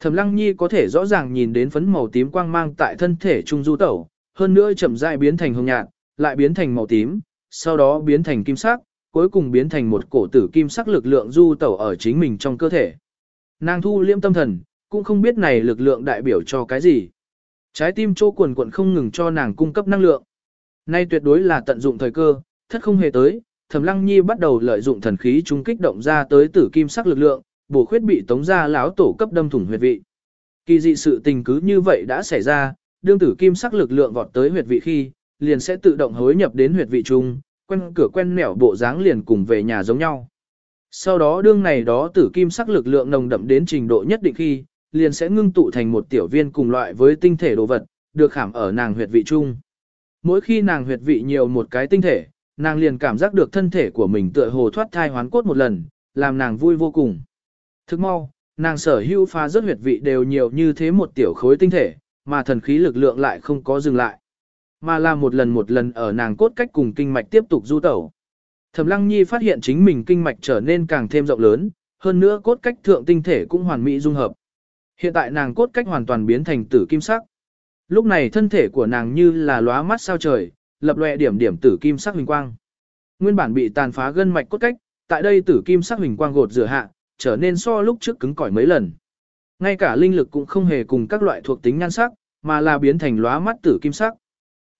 Thẩm Lăng Nhi có thể rõ ràng nhìn đến phấn màu tím quang mang tại thân thể trung du tẩu, hơn nữa chậm rãi biến thành hồng nhạt, lại biến thành màu tím, sau đó biến thành kim sắc, cuối cùng biến thành một cổ tử kim sắc lực lượng du tẩu ở chính mình trong cơ thể. Nàng thu liêm tâm thần, cũng không biết này lực lượng đại biểu cho cái gì. Trái tim chỗ quần quận không ngừng cho nàng cung cấp năng lượng. Nay tuyệt đối là tận dụng thời cơ, thất không hề tới, Thẩm Lăng Nhi bắt đầu lợi dụng thần khí trung kích động ra tới tử kim sắc lực lượng, bổ khuyết bị tống ra lão tổ cấp đâm thủng huyệt vị. Kỳ dị sự tình cứ như vậy đã xảy ra, đương tử kim sắc lực lượng vọt tới huyệt vị khi, liền sẽ tự động hối nhập đến huyệt vị trung, quen cửa quen nẻo bộ dáng liền cùng về nhà giống nhau. Sau đó đương này đó tử kim sắc lực lượng nồng đậm đến trình độ nhất định khi, liền sẽ ngưng tụ thành một tiểu viên cùng loại với tinh thể đồ vật, được khảm ở nàng huyệt vị trung. Mỗi khi nàng huyệt vị nhiều một cái tinh thể, nàng liền cảm giác được thân thể của mình tựa hồ thoát thai hoán cốt một lần, làm nàng vui vô cùng. Thức mau, nàng sở hữu pha rất huyệt vị đều nhiều như thế một tiểu khối tinh thể, mà thần khí lực lượng lại không có dừng lại. Mà là một lần một lần ở nàng cốt cách cùng kinh mạch tiếp tục du tẩu. Thẩm Lăng Nhi phát hiện chính mình kinh mạch trở nên càng thêm rộng lớn, hơn nữa cốt cách thượng tinh thể cũng hoàn mỹ dung hợp. Hiện tại nàng cốt cách hoàn toàn biến thành tử kim sắc. Lúc này thân thể của nàng như là lóa mắt sao trời, lập lòe điểm điểm tử kim sắc huỳnh quang. Nguyên bản bị tàn phá gân mạch cốt cách, tại đây tử kim sắc huỳnh quang gột rửa hạ, trở nên so lúc trước cứng cỏi mấy lần. Ngay cả linh lực cũng không hề cùng các loại thuộc tính nhan sắc, mà là biến thành lóa mắt tử kim sắc.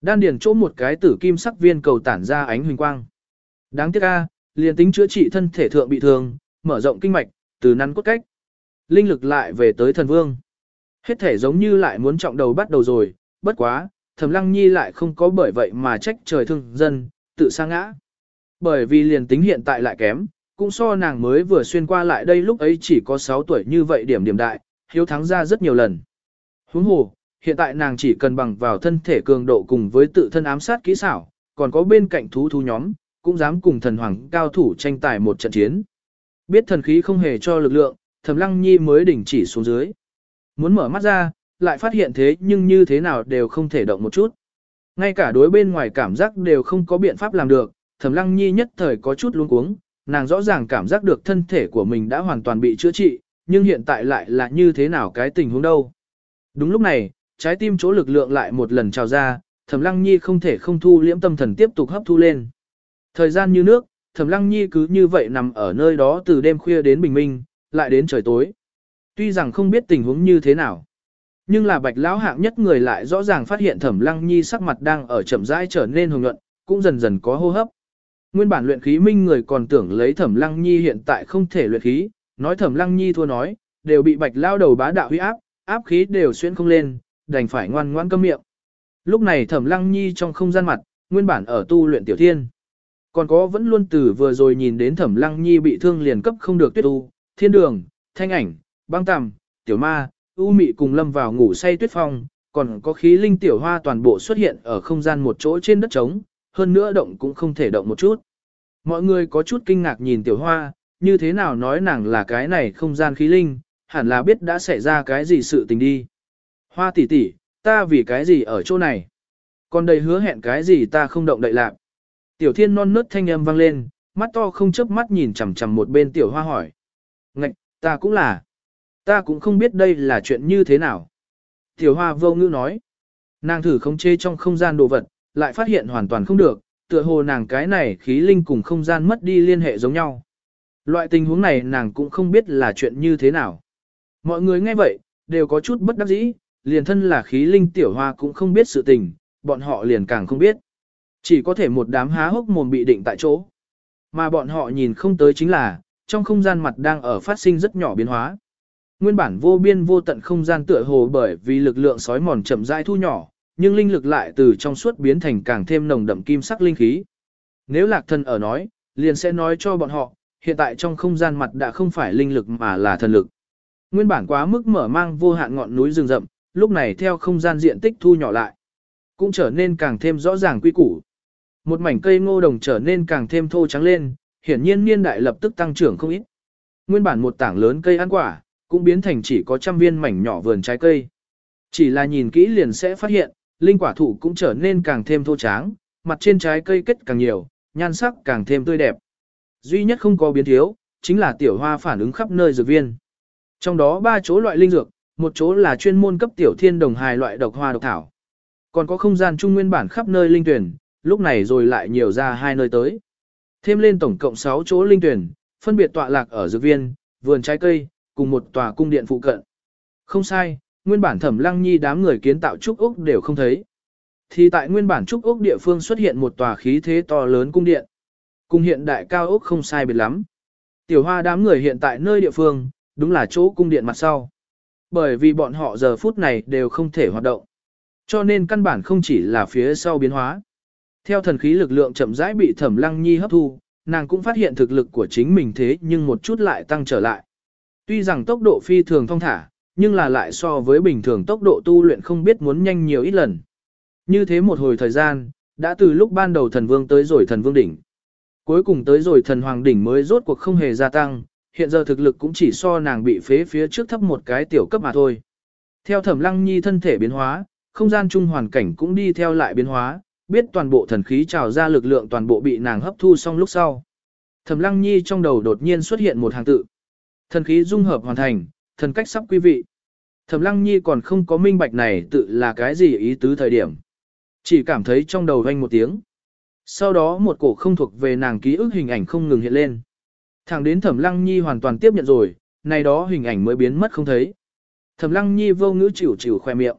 Đan điền chỗ một cái tử kim sắc viên cầu tản ra ánh huỳnh quang. Đáng tiếc a, liền tính chữa trị thân thể thượng bị thương, mở rộng kinh mạch, từ nắn cốt cách. Linh lực lại về tới thần vương. Hết thể giống như lại muốn trọng đầu bắt đầu rồi, bất quá, thẩm lăng nhi lại không có bởi vậy mà trách trời thương dân, tự sa ngã. Bởi vì liền tính hiện tại lại kém, cũng so nàng mới vừa xuyên qua lại đây lúc ấy chỉ có 6 tuổi như vậy điểm điểm đại, hiếu thắng ra rất nhiều lần. Huống hồ, hiện tại nàng chỉ cần bằng vào thân thể cường độ cùng với tự thân ám sát kỹ xảo, còn có bên cạnh thú thú nhóm, cũng dám cùng thần hoàng cao thủ tranh tài một trận chiến. Biết thần khí không hề cho lực lượng, thẩm lăng nhi mới đỉnh chỉ xuống dưới. Muốn mở mắt ra, lại phát hiện thế nhưng như thế nào đều không thể động một chút. Ngay cả đối bên ngoài cảm giác đều không có biện pháp làm được, thẩm lăng nhi nhất thời có chút luống cuống, nàng rõ ràng cảm giác được thân thể của mình đã hoàn toàn bị chữa trị, nhưng hiện tại lại là như thế nào cái tình huống đâu. Đúng lúc này, trái tim chỗ lực lượng lại một lần trào ra, thẩm lăng nhi không thể không thu liễm tâm thần tiếp tục hấp thu lên. Thời gian như nước, thẩm lăng nhi cứ như vậy nằm ở nơi đó từ đêm khuya đến bình minh, lại đến trời tối. Tuy rằng không biết tình huống như thế nào, nhưng là bạch lão hạng nhất người lại rõ ràng phát hiện thẩm lăng nhi sắc mặt đang ở chậm rãi trở nên hồng nhuận, cũng dần dần có hô hấp. Nguyên bản luyện khí minh người còn tưởng lấy thẩm lăng nhi hiện tại không thể luyện khí, nói thẩm lăng nhi thua nói, đều bị bạch lao đầu bá đạo huy áp, áp khí đều xuyên không lên, đành phải ngoan ngoan câm miệng. Lúc này thẩm lăng nhi trong không gian mặt, nguyên bản ở tu luyện tiểu thiên. Còn có vẫn luôn từ vừa rồi nhìn đến thẩm lăng nhi bị thương liền cấp không được tuyết tu, thiên đường, thanh ảnh, băng tằm, tiểu ma, u mị cùng lâm vào ngủ say tuyết phong, còn có khí linh tiểu hoa toàn bộ xuất hiện ở không gian một chỗ trên đất trống, hơn nữa động cũng không thể động một chút. Mọi người có chút kinh ngạc nhìn tiểu hoa, như thế nào nói nàng là cái này không gian khí linh, hẳn là biết đã xảy ra cái gì sự tình đi. Hoa tỷ tỷ, ta vì cái gì ở chỗ này? Còn đầy hứa hẹn cái gì ta không động đậy lạc. Tiểu thiên non nớt thanh âm vang lên, mắt to không chớp mắt nhìn chằm chằm một bên tiểu hoa hỏi. Ngạch, ta cũng là. Ta cũng không biết đây là chuyện như thế nào. Tiểu hoa vô ngữ nói. Nàng thử khống chế trong không gian đồ vật, lại phát hiện hoàn toàn không được, tựa hồ nàng cái này khí linh cùng không gian mất đi liên hệ giống nhau. Loại tình huống này nàng cũng không biết là chuyện như thế nào. Mọi người nghe vậy, đều có chút bất đắc dĩ, liền thân là khí linh tiểu hoa cũng không biết sự tình, bọn họ liền càng không biết. Chỉ có thể một đám há hốc mồm bị định tại chỗ. Mà bọn họ nhìn không tới chính là, trong không gian mặt đang ở phát sinh rất nhỏ biến hóa. Nguyên bản vô biên vô tận không gian tựa hồ bởi vì lực lượng sói mòn chậm rãi thu nhỏ, nhưng linh lực lại từ trong suốt biến thành càng thêm nồng đậm kim sắc linh khí. Nếu lạc thần ở nói, liền sẽ nói cho bọn họ, hiện tại trong không gian mặt đã không phải linh lực mà là thần lực. Nguyên bản quá mức mở mang vô hạn ngọn núi rừng rậm, lúc này theo không gian diện tích thu nhỏ lại, cũng trở nên càng thêm rõ ràng quy củ. Một mảnh cây ngô đồng trở nên càng thêm thô trắng lên, hiển nhiên niên đại lập tức tăng trưởng không ít. Nguyên bản một tảng lớn cây ăn quả, cũng biến thành chỉ có trăm viên mảnh nhỏ vườn trái cây. Chỉ là nhìn kỹ liền sẽ phát hiện, linh quả thụ cũng trở nên càng thêm thô tráng, mặt trên trái cây kết càng nhiều, nhan sắc càng thêm tươi đẹp. Duy nhất không có biến thiếu, chính là tiểu hoa phản ứng khắp nơi dược viên. Trong đó ba chỗ loại linh dược, một chỗ là chuyên môn cấp tiểu thiên đồng hài loại độc hoa độc thảo. Còn có không gian trung nguyên bản khắp nơi linh tuyển, lúc này rồi lại nhiều ra hai nơi tới. Thêm lên tổng cộng 6 chỗ linh tuyển, phân biệt tọa lạc ở dược viên, vườn trái cây, cùng một tòa cung điện phụ cận. Không sai, nguyên bản thẩm lăng nhi đám người kiến tạo trúc ốc đều không thấy. Thì tại nguyên bản trúc ốc địa phương xuất hiện một tòa khí thế to lớn cung điện. Cung hiện đại cao ốc không sai biệt lắm. Tiểu hoa đám người hiện tại nơi địa phương, đúng là chỗ cung điện mặt sau. Bởi vì bọn họ giờ phút này đều không thể hoạt động. Cho nên căn bản không chỉ là phía sau biến hóa. Theo thần khí lực lượng chậm rãi bị thẩm lăng nhi hấp thu, nàng cũng phát hiện thực lực của chính mình thế nhưng một chút lại tăng trở lại. Tuy rằng tốc độ phi thường thông thả, nhưng là lại so với bình thường tốc độ tu luyện không biết muốn nhanh nhiều ít lần. Như thế một hồi thời gian, đã từ lúc ban đầu thần vương tới rồi thần vương đỉnh. Cuối cùng tới rồi thần hoàng đỉnh mới rốt cuộc không hề gia tăng, hiện giờ thực lực cũng chỉ so nàng bị phế phía trước thấp một cái tiểu cấp mà thôi. Theo thẩm lăng nhi thân thể biến hóa, không gian chung hoàn cảnh cũng đi theo lại biến hóa, biết toàn bộ thần khí trào ra lực lượng toàn bộ bị nàng hấp thu xong lúc sau. Thẩm lăng nhi trong đầu đột nhiên xuất hiện một hàng tự. Thần khí dung hợp hoàn thành, thần cách sắp quý vị. Thẩm lăng nhi còn không có minh bạch này tự là cái gì ý tứ thời điểm. Chỉ cảm thấy trong đầu vang một tiếng. Sau đó một cổ không thuộc về nàng ký ức hình ảnh không ngừng hiện lên. Thẳng đến Thẩm Lăng Nhi hoàn toàn tiếp nhận rồi, này đó hình ảnh mới biến mất không thấy. Thẩm Lăng Nhi vô ngữ chịu chịu khoe miệng.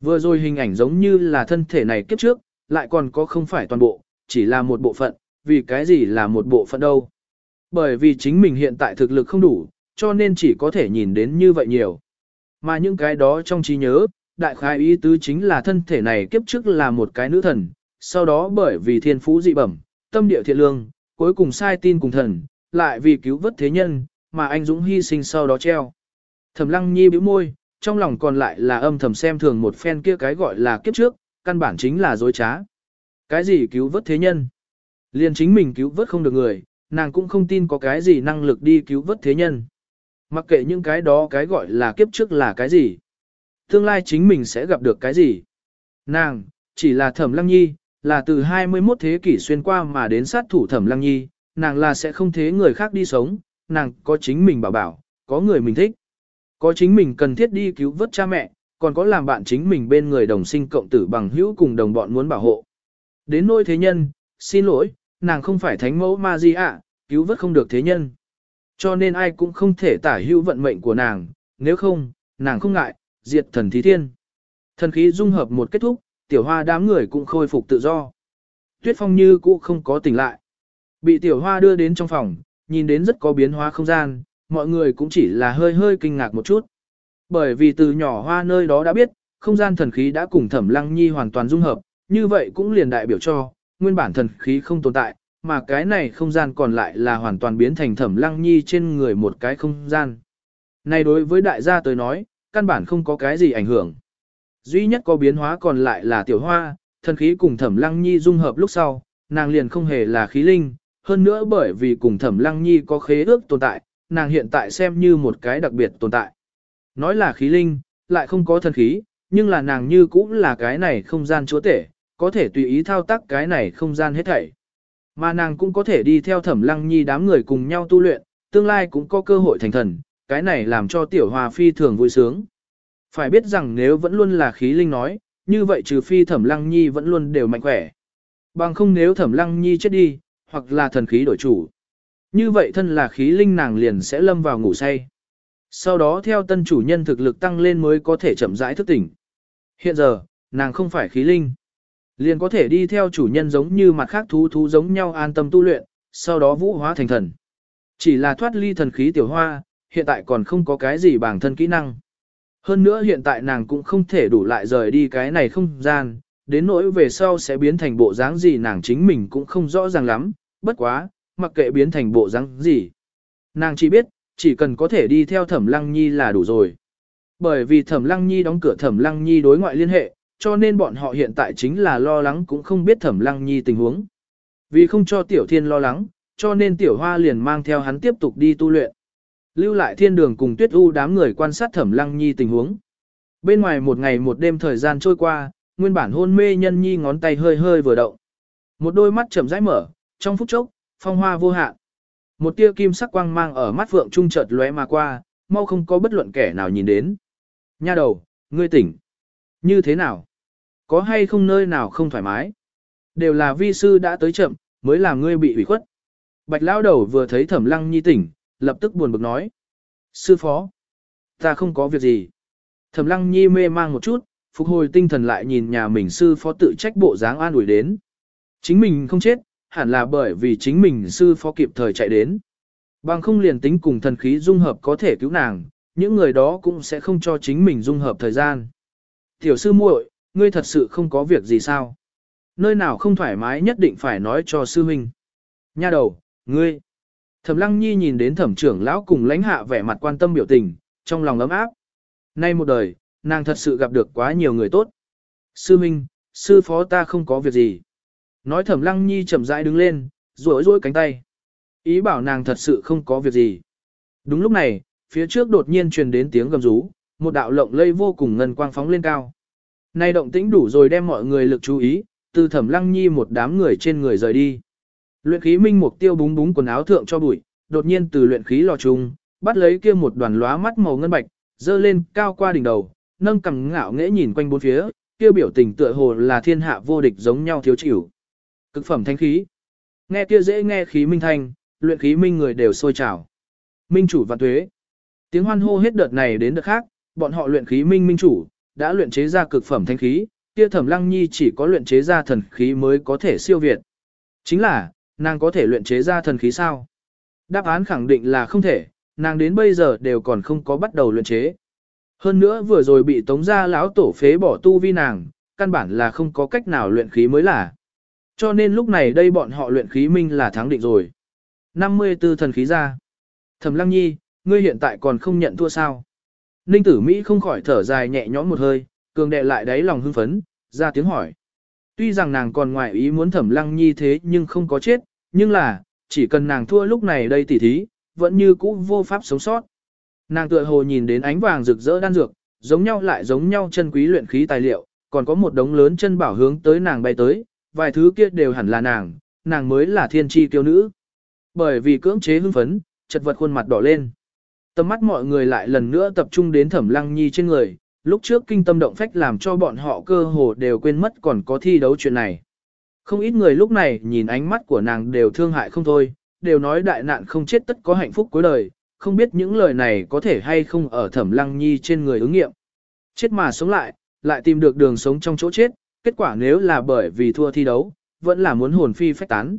Vừa rồi hình ảnh giống như là thân thể này kiếp trước, lại còn có không phải toàn bộ, chỉ là một bộ phận, vì cái gì là một bộ phận đâu. Bởi vì chính mình hiện tại thực lực không đủ, cho nên chỉ có thể nhìn đến như vậy nhiều. Mà những cái đó trong trí nhớ, đại khái ý tứ chính là thân thể này kiếp trước là một cái nữ thần, sau đó bởi vì thiên phú dị bẩm, tâm địa thiện lương, cuối cùng sai tin cùng thần, lại vì cứu vớt thế nhân, mà anh Dũng hy sinh sau đó treo. Thẩm lăng nhi bĩu môi, trong lòng còn lại là âm thầm xem thường một phen kia cái gọi là kiếp trước, căn bản chính là dối trá. Cái gì cứu vớt thế nhân? Liền chính mình cứu vớt không được người, nàng cũng không tin có cái gì năng lực đi cứu vớt thế nhân. Mặc kệ những cái đó cái gọi là kiếp trước là cái gì. Tương lai chính mình sẽ gặp được cái gì. Nàng, chỉ là thẩm lăng nhi, là từ 21 thế kỷ xuyên qua mà đến sát thủ thẩm lăng nhi, nàng là sẽ không thế người khác đi sống, nàng có chính mình bảo bảo, có người mình thích. Có chính mình cần thiết đi cứu vớt cha mẹ, còn có làm bạn chính mình bên người đồng sinh cộng tử bằng hữu cùng đồng bọn muốn bảo hộ. Đến nôi thế nhân, xin lỗi, nàng không phải thánh mẫu ma gì ạ, cứu vớt không được thế nhân. Cho nên ai cũng không thể tả hữu vận mệnh của nàng, nếu không, nàng không ngại, diệt thần thí thiên. Thần khí dung hợp một kết thúc, tiểu hoa đám người cũng khôi phục tự do. Tuyết phong như cũ không có tỉnh lại. Bị tiểu hoa đưa đến trong phòng, nhìn đến rất có biến hóa không gian, mọi người cũng chỉ là hơi hơi kinh ngạc một chút. Bởi vì từ nhỏ hoa nơi đó đã biết, không gian thần khí đã cùng thẩm lăng nhi hoàn toàn dung hợp, như vậy cũng liền đại biểu cho, nguyên bản thần khí không tồn tại, mà cái này không gian còn lại là hoàn toàn biến thành thẩm lăng nhi trên người một cái không gian. Này đối với đại gia tới nói, căn bản không có cái gì ảnh hưởng. Duy nhất có biến hóa còn lại là tiểu hoa, thần khí cùng thẩm lăng nhi dung hợp lúc sau, nàng liền không hề là khí linh, hơn nữa bởi vì cùng thẩm lăng nhi có khế ước tồn tại, nàng hiện tại xem như một cái đặc biệt tồn tại. Nói là khí linh, lại không có thần khí, nhưng là nàng như cũng là cái này không gian chúa tể, có thể tùy ý thao tác cái này không gian hết thảy. Mà nàng cũng có thể đi theo thẩm lăng nhi đám người cùng nhau tu luyện, tương lai cũng có cơ hội thành thần, cái này làm cho tiểu hòa phi thường vui sướng. Phải biết rằng nếu vẫn luôn là khí linh nói, như vậy trừ phi thẩm lăng nhi vẫn luôn đều mạnh khỏe. Bằng không nếu thẩm lăng nhi chết đi, hoặc là thần khí đổi chủ. Như vậy thân là khí linh nàng liền sẽ lâm vào ngủ say. Sau đó theo tân chủ nhân thực lực tăng lên mới có thể chậm rãi thức tỉnh. Hiện giờ, nàng không phải khí linh. Liền có thể đi theo chủ nhân giống như mặt khác thú thú giống nhau an tâm tu luyện, sau đó vũ hóa thành thần. Chỉ là thoát ly thần khí tiểu hoa, hiện tại còn không có cái gì bản thân kỹ năng. Hơn nữa hiện tại nàng cũng không thể đủ lại rời đi cái này không gian, đến nỗi về sau sẽ biến thành bộ dáng gì nàng chính mình cũng không rõ ràng lắm, bất quá, mặc kệ biến thành bộ dáng gì. Nàng chỉ biết, chỉ cần có thể đi theo thẩm lăng nhi là đủ rồi. Bởi vì thẩm lăng nhi đóng cửa thẩm lăng nhi đối ngoại liên hệ, cho nên bọn họ hiện tại chính là lo lắng cũng không biết thẩm lăng nhi tình huống. Vì không cho tiểu thiên lo lắng, cho nên tiểu hoa liền mang theo hắn tiếp tục đi tu luyện. Lưu lại thiên đường cùng tuyết u đám người quan sát thẩm lăng nhi tình huống. Bên ngoài một ngày một đêm thời gian trôi qua, nguyên bản hôn mê nhân nhi ngón tay hơi hơi vừa động. Một đôi mắt chậm rãi mở, trong phút chốc, phong hoa vô hạn. Một tia kim sắc quang mang ở mắt vượng trung chợt lóe mà qua, mau không có bất luận kẻ nào nhìn đến. Nha đầu, ngươi tỉnh. Như thế nào? Có hay không nơi nào không thoải mái? Đều là vi sư đã tới chậm, mới làm ngươi bị ủy khuất. Bạch lão đầu vừa thấy thẩm lăng nhi tỉnh, lập tức buồn bực nói. Sư phó, ta không có việc gì. Thẩm lăng nhi mê mang một chút, phục hồi tinh thần lại nhìn nhà mình sư phó tự trách bộ dáng an ủi đến. Chính mình không chết, hẳn là bởi vì chính mình sư phó kịp thời chạy đến. Bằng không liền tính cùng thần khí dung hợp có thể cứu nàng, những người đó cũng sẽ không cho chính mình dung hợp thời gian. Tiểu sư muội, ngươi thật sự không có việc gì sao? Nơi nào không thoải mái nhất định phải nói cho sư huynh. Nha đầu, ngươi. Thẩm Lăng Nhi nhìn đến thẩm trưởng lão cùng lãnh hạ vẻ mặt quan tâm biểu tình, trong lòng ấm áp. Nay một đời, nàng thật sự gặp được quá nhiều người tốt. Sư huynh, sư phó ta không có việc gì. Nói thẩm Lăng Nhi chậm rãi đứng lên, duỗi duỗi cánh tay. Ý bảo nàng thật sự không có việc gì. Đúng lúc này, phía trước đột nhiên truyền đến tiếng gầm rú, một đạo lộng lây vô cùng ngân quang phóng lên cao. Nay động tĩnh đủ rồi đem mọi người lực chú ý, từ thẩm lăng nhi một đám người trên người rời đi. Luyện khí minh mục tiêu búng búng quần áo thượng cho bụi, đột nhiên từ luyện khí lò trung, bắt lấy kia một đoàn lóa mắt màu ngân bạch, dơ lên cao qua đỉnh đầu, nâng cằm ngạo nghễ nhìn quanh bốn phía, kia biểu tình tựa hồ là thiên hạ vô địch giống nhau thiếu chịu. Cực phẩm thanh khí. Nghe kia dễ nghe khí minh thanh, luyện khí minh người đều sôi trào. Minh chủ và tuế. Tiếng hoan hô hết đợt này đến đợt khác, bọn họ luyện khí minh minh chủ, đã luyện chế ra cực phẩm thanh khí, kia thẩm lăng nhi chỉ có luyện chế ra thần khí mới có thể siêu việt. Chính là, nàng có thể luyện chế ra thần khí sao? Đáp án khẳng định là không thể, nàng đến bây giờ đều còn không có bắt đầu luyện chế. Hơn nữa vừa rồi bị tống gia lão tổ phế bỏ tu vi nàng, căn bản là không có cách nào luyện khí mới là. Cho nên lúc này đây bọn họ luyện khí minh là thắng định rồi. 54 thần khí ra. Thẩm Lăng Nhi, ngươi hiện tại còn không nhận thua sao? Ninh Tử Mỹ không khỏi thở dài nhẹ nhõm một hơi, cường đệ lại đáy lòng hưng phấn, ra tiếng hỏi. Tuy rằng nàng còn ngoại ý muốn Thẩm Lăng Nhi thế nhưng không có chết, nhưng là, chỉ cần nàng thua lúc này đây tỉ thí, vẫn như cũ vô pháp sống sót. Nàng tựa hồ nhìn đến ánh vàng rực rỡ đan dược, giống nhau lại giống nhau chân quý luyện khí tài liệu, còn có một đống lớn chân bảo hướng tới nàng bay tới, vài thứ kia đều hẳn là nàng, nàng mới là thiên tri tiêu nữ. Bởi vì cưỡng chế hưng phấn, chật vật khuôn mặt đỏ lên. Tầm mắt mọi người lại lần nữa tập trung đến thẩm lăng nhi trên người, lúc trước kinh tâm động phách làm cho bọn họ cơ hồ đều quên mất còn có thi đấu chuyện này. Không ít người lúc này nhìn ánh mắt của nàng đều thương hại không thôi, đều nói đại nạn không chết tất có hạnh phúc cuối đời, không biết những lời này có thể hay không ở thẩm lăng nhi trên người ứng nghiệm. Chết mà sống lại, lại tìm được đường sống trong chỗ chết, kết quả nếu là bởi vì thua thi đấu, vẫn là muốn hồn phi phách tán.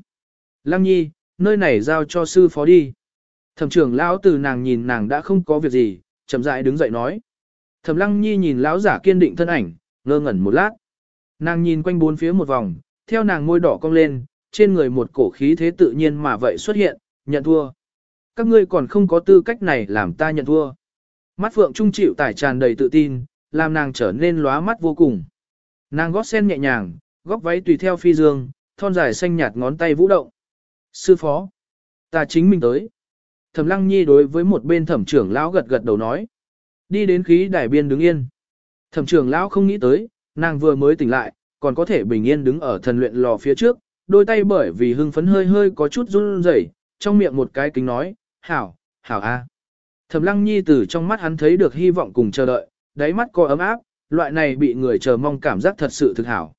Lăng nhi, nơi này giao cho sư phó đi. Thẩm trưởng lão từ nàng nhìn nàng đã không có việc gì, chậm rãi đứng dậy nói. Thẩm lăng nhi nhìn lão giả kiên định thân ảnh, ngơ ngẩn một lát. Nàng nhìn quanh bốn phía một vòng, theo nàng môi đỏ cong lên, trên người một cổ khí thế tự nhiên mà vậy xuất hiện, nhận thua. Các ngươi còn không có tư cách này làm ta nhận thua. Mắt phượng trung chịu tải tràn đầy tự tin, làm nàng trở nên lóa mắt vô cùng. Nàng gót sen nhẹ nhàng, góc váy tùy theo phi dương, thon dài xanh nhạt ngón tay vũ động. Sư phó, ta chính mình tới. Thẩm lăng nhi đối với một bên thẩm trưởng lão gật gật đầu nói. Đi đến khí đài biên đứng yên. Thẩm trưởng lão không nghĩ tới, nàng vừa mới tỉnh lại, còn có thể bình yên đứng ở thần luyện lò phía trước, đôi tay bởi vì hưng phấn hơi hơi có chút run rẩy, trong miệng một cái kính nói, hảo, hảo a. Thẩm lăng nhi từ trong mắt hắn thấy được hy vọng cùng chờ đợi, đáy mắt có ấm áp, loại này bị người chờ mong cảm giác thật sự thực hảo.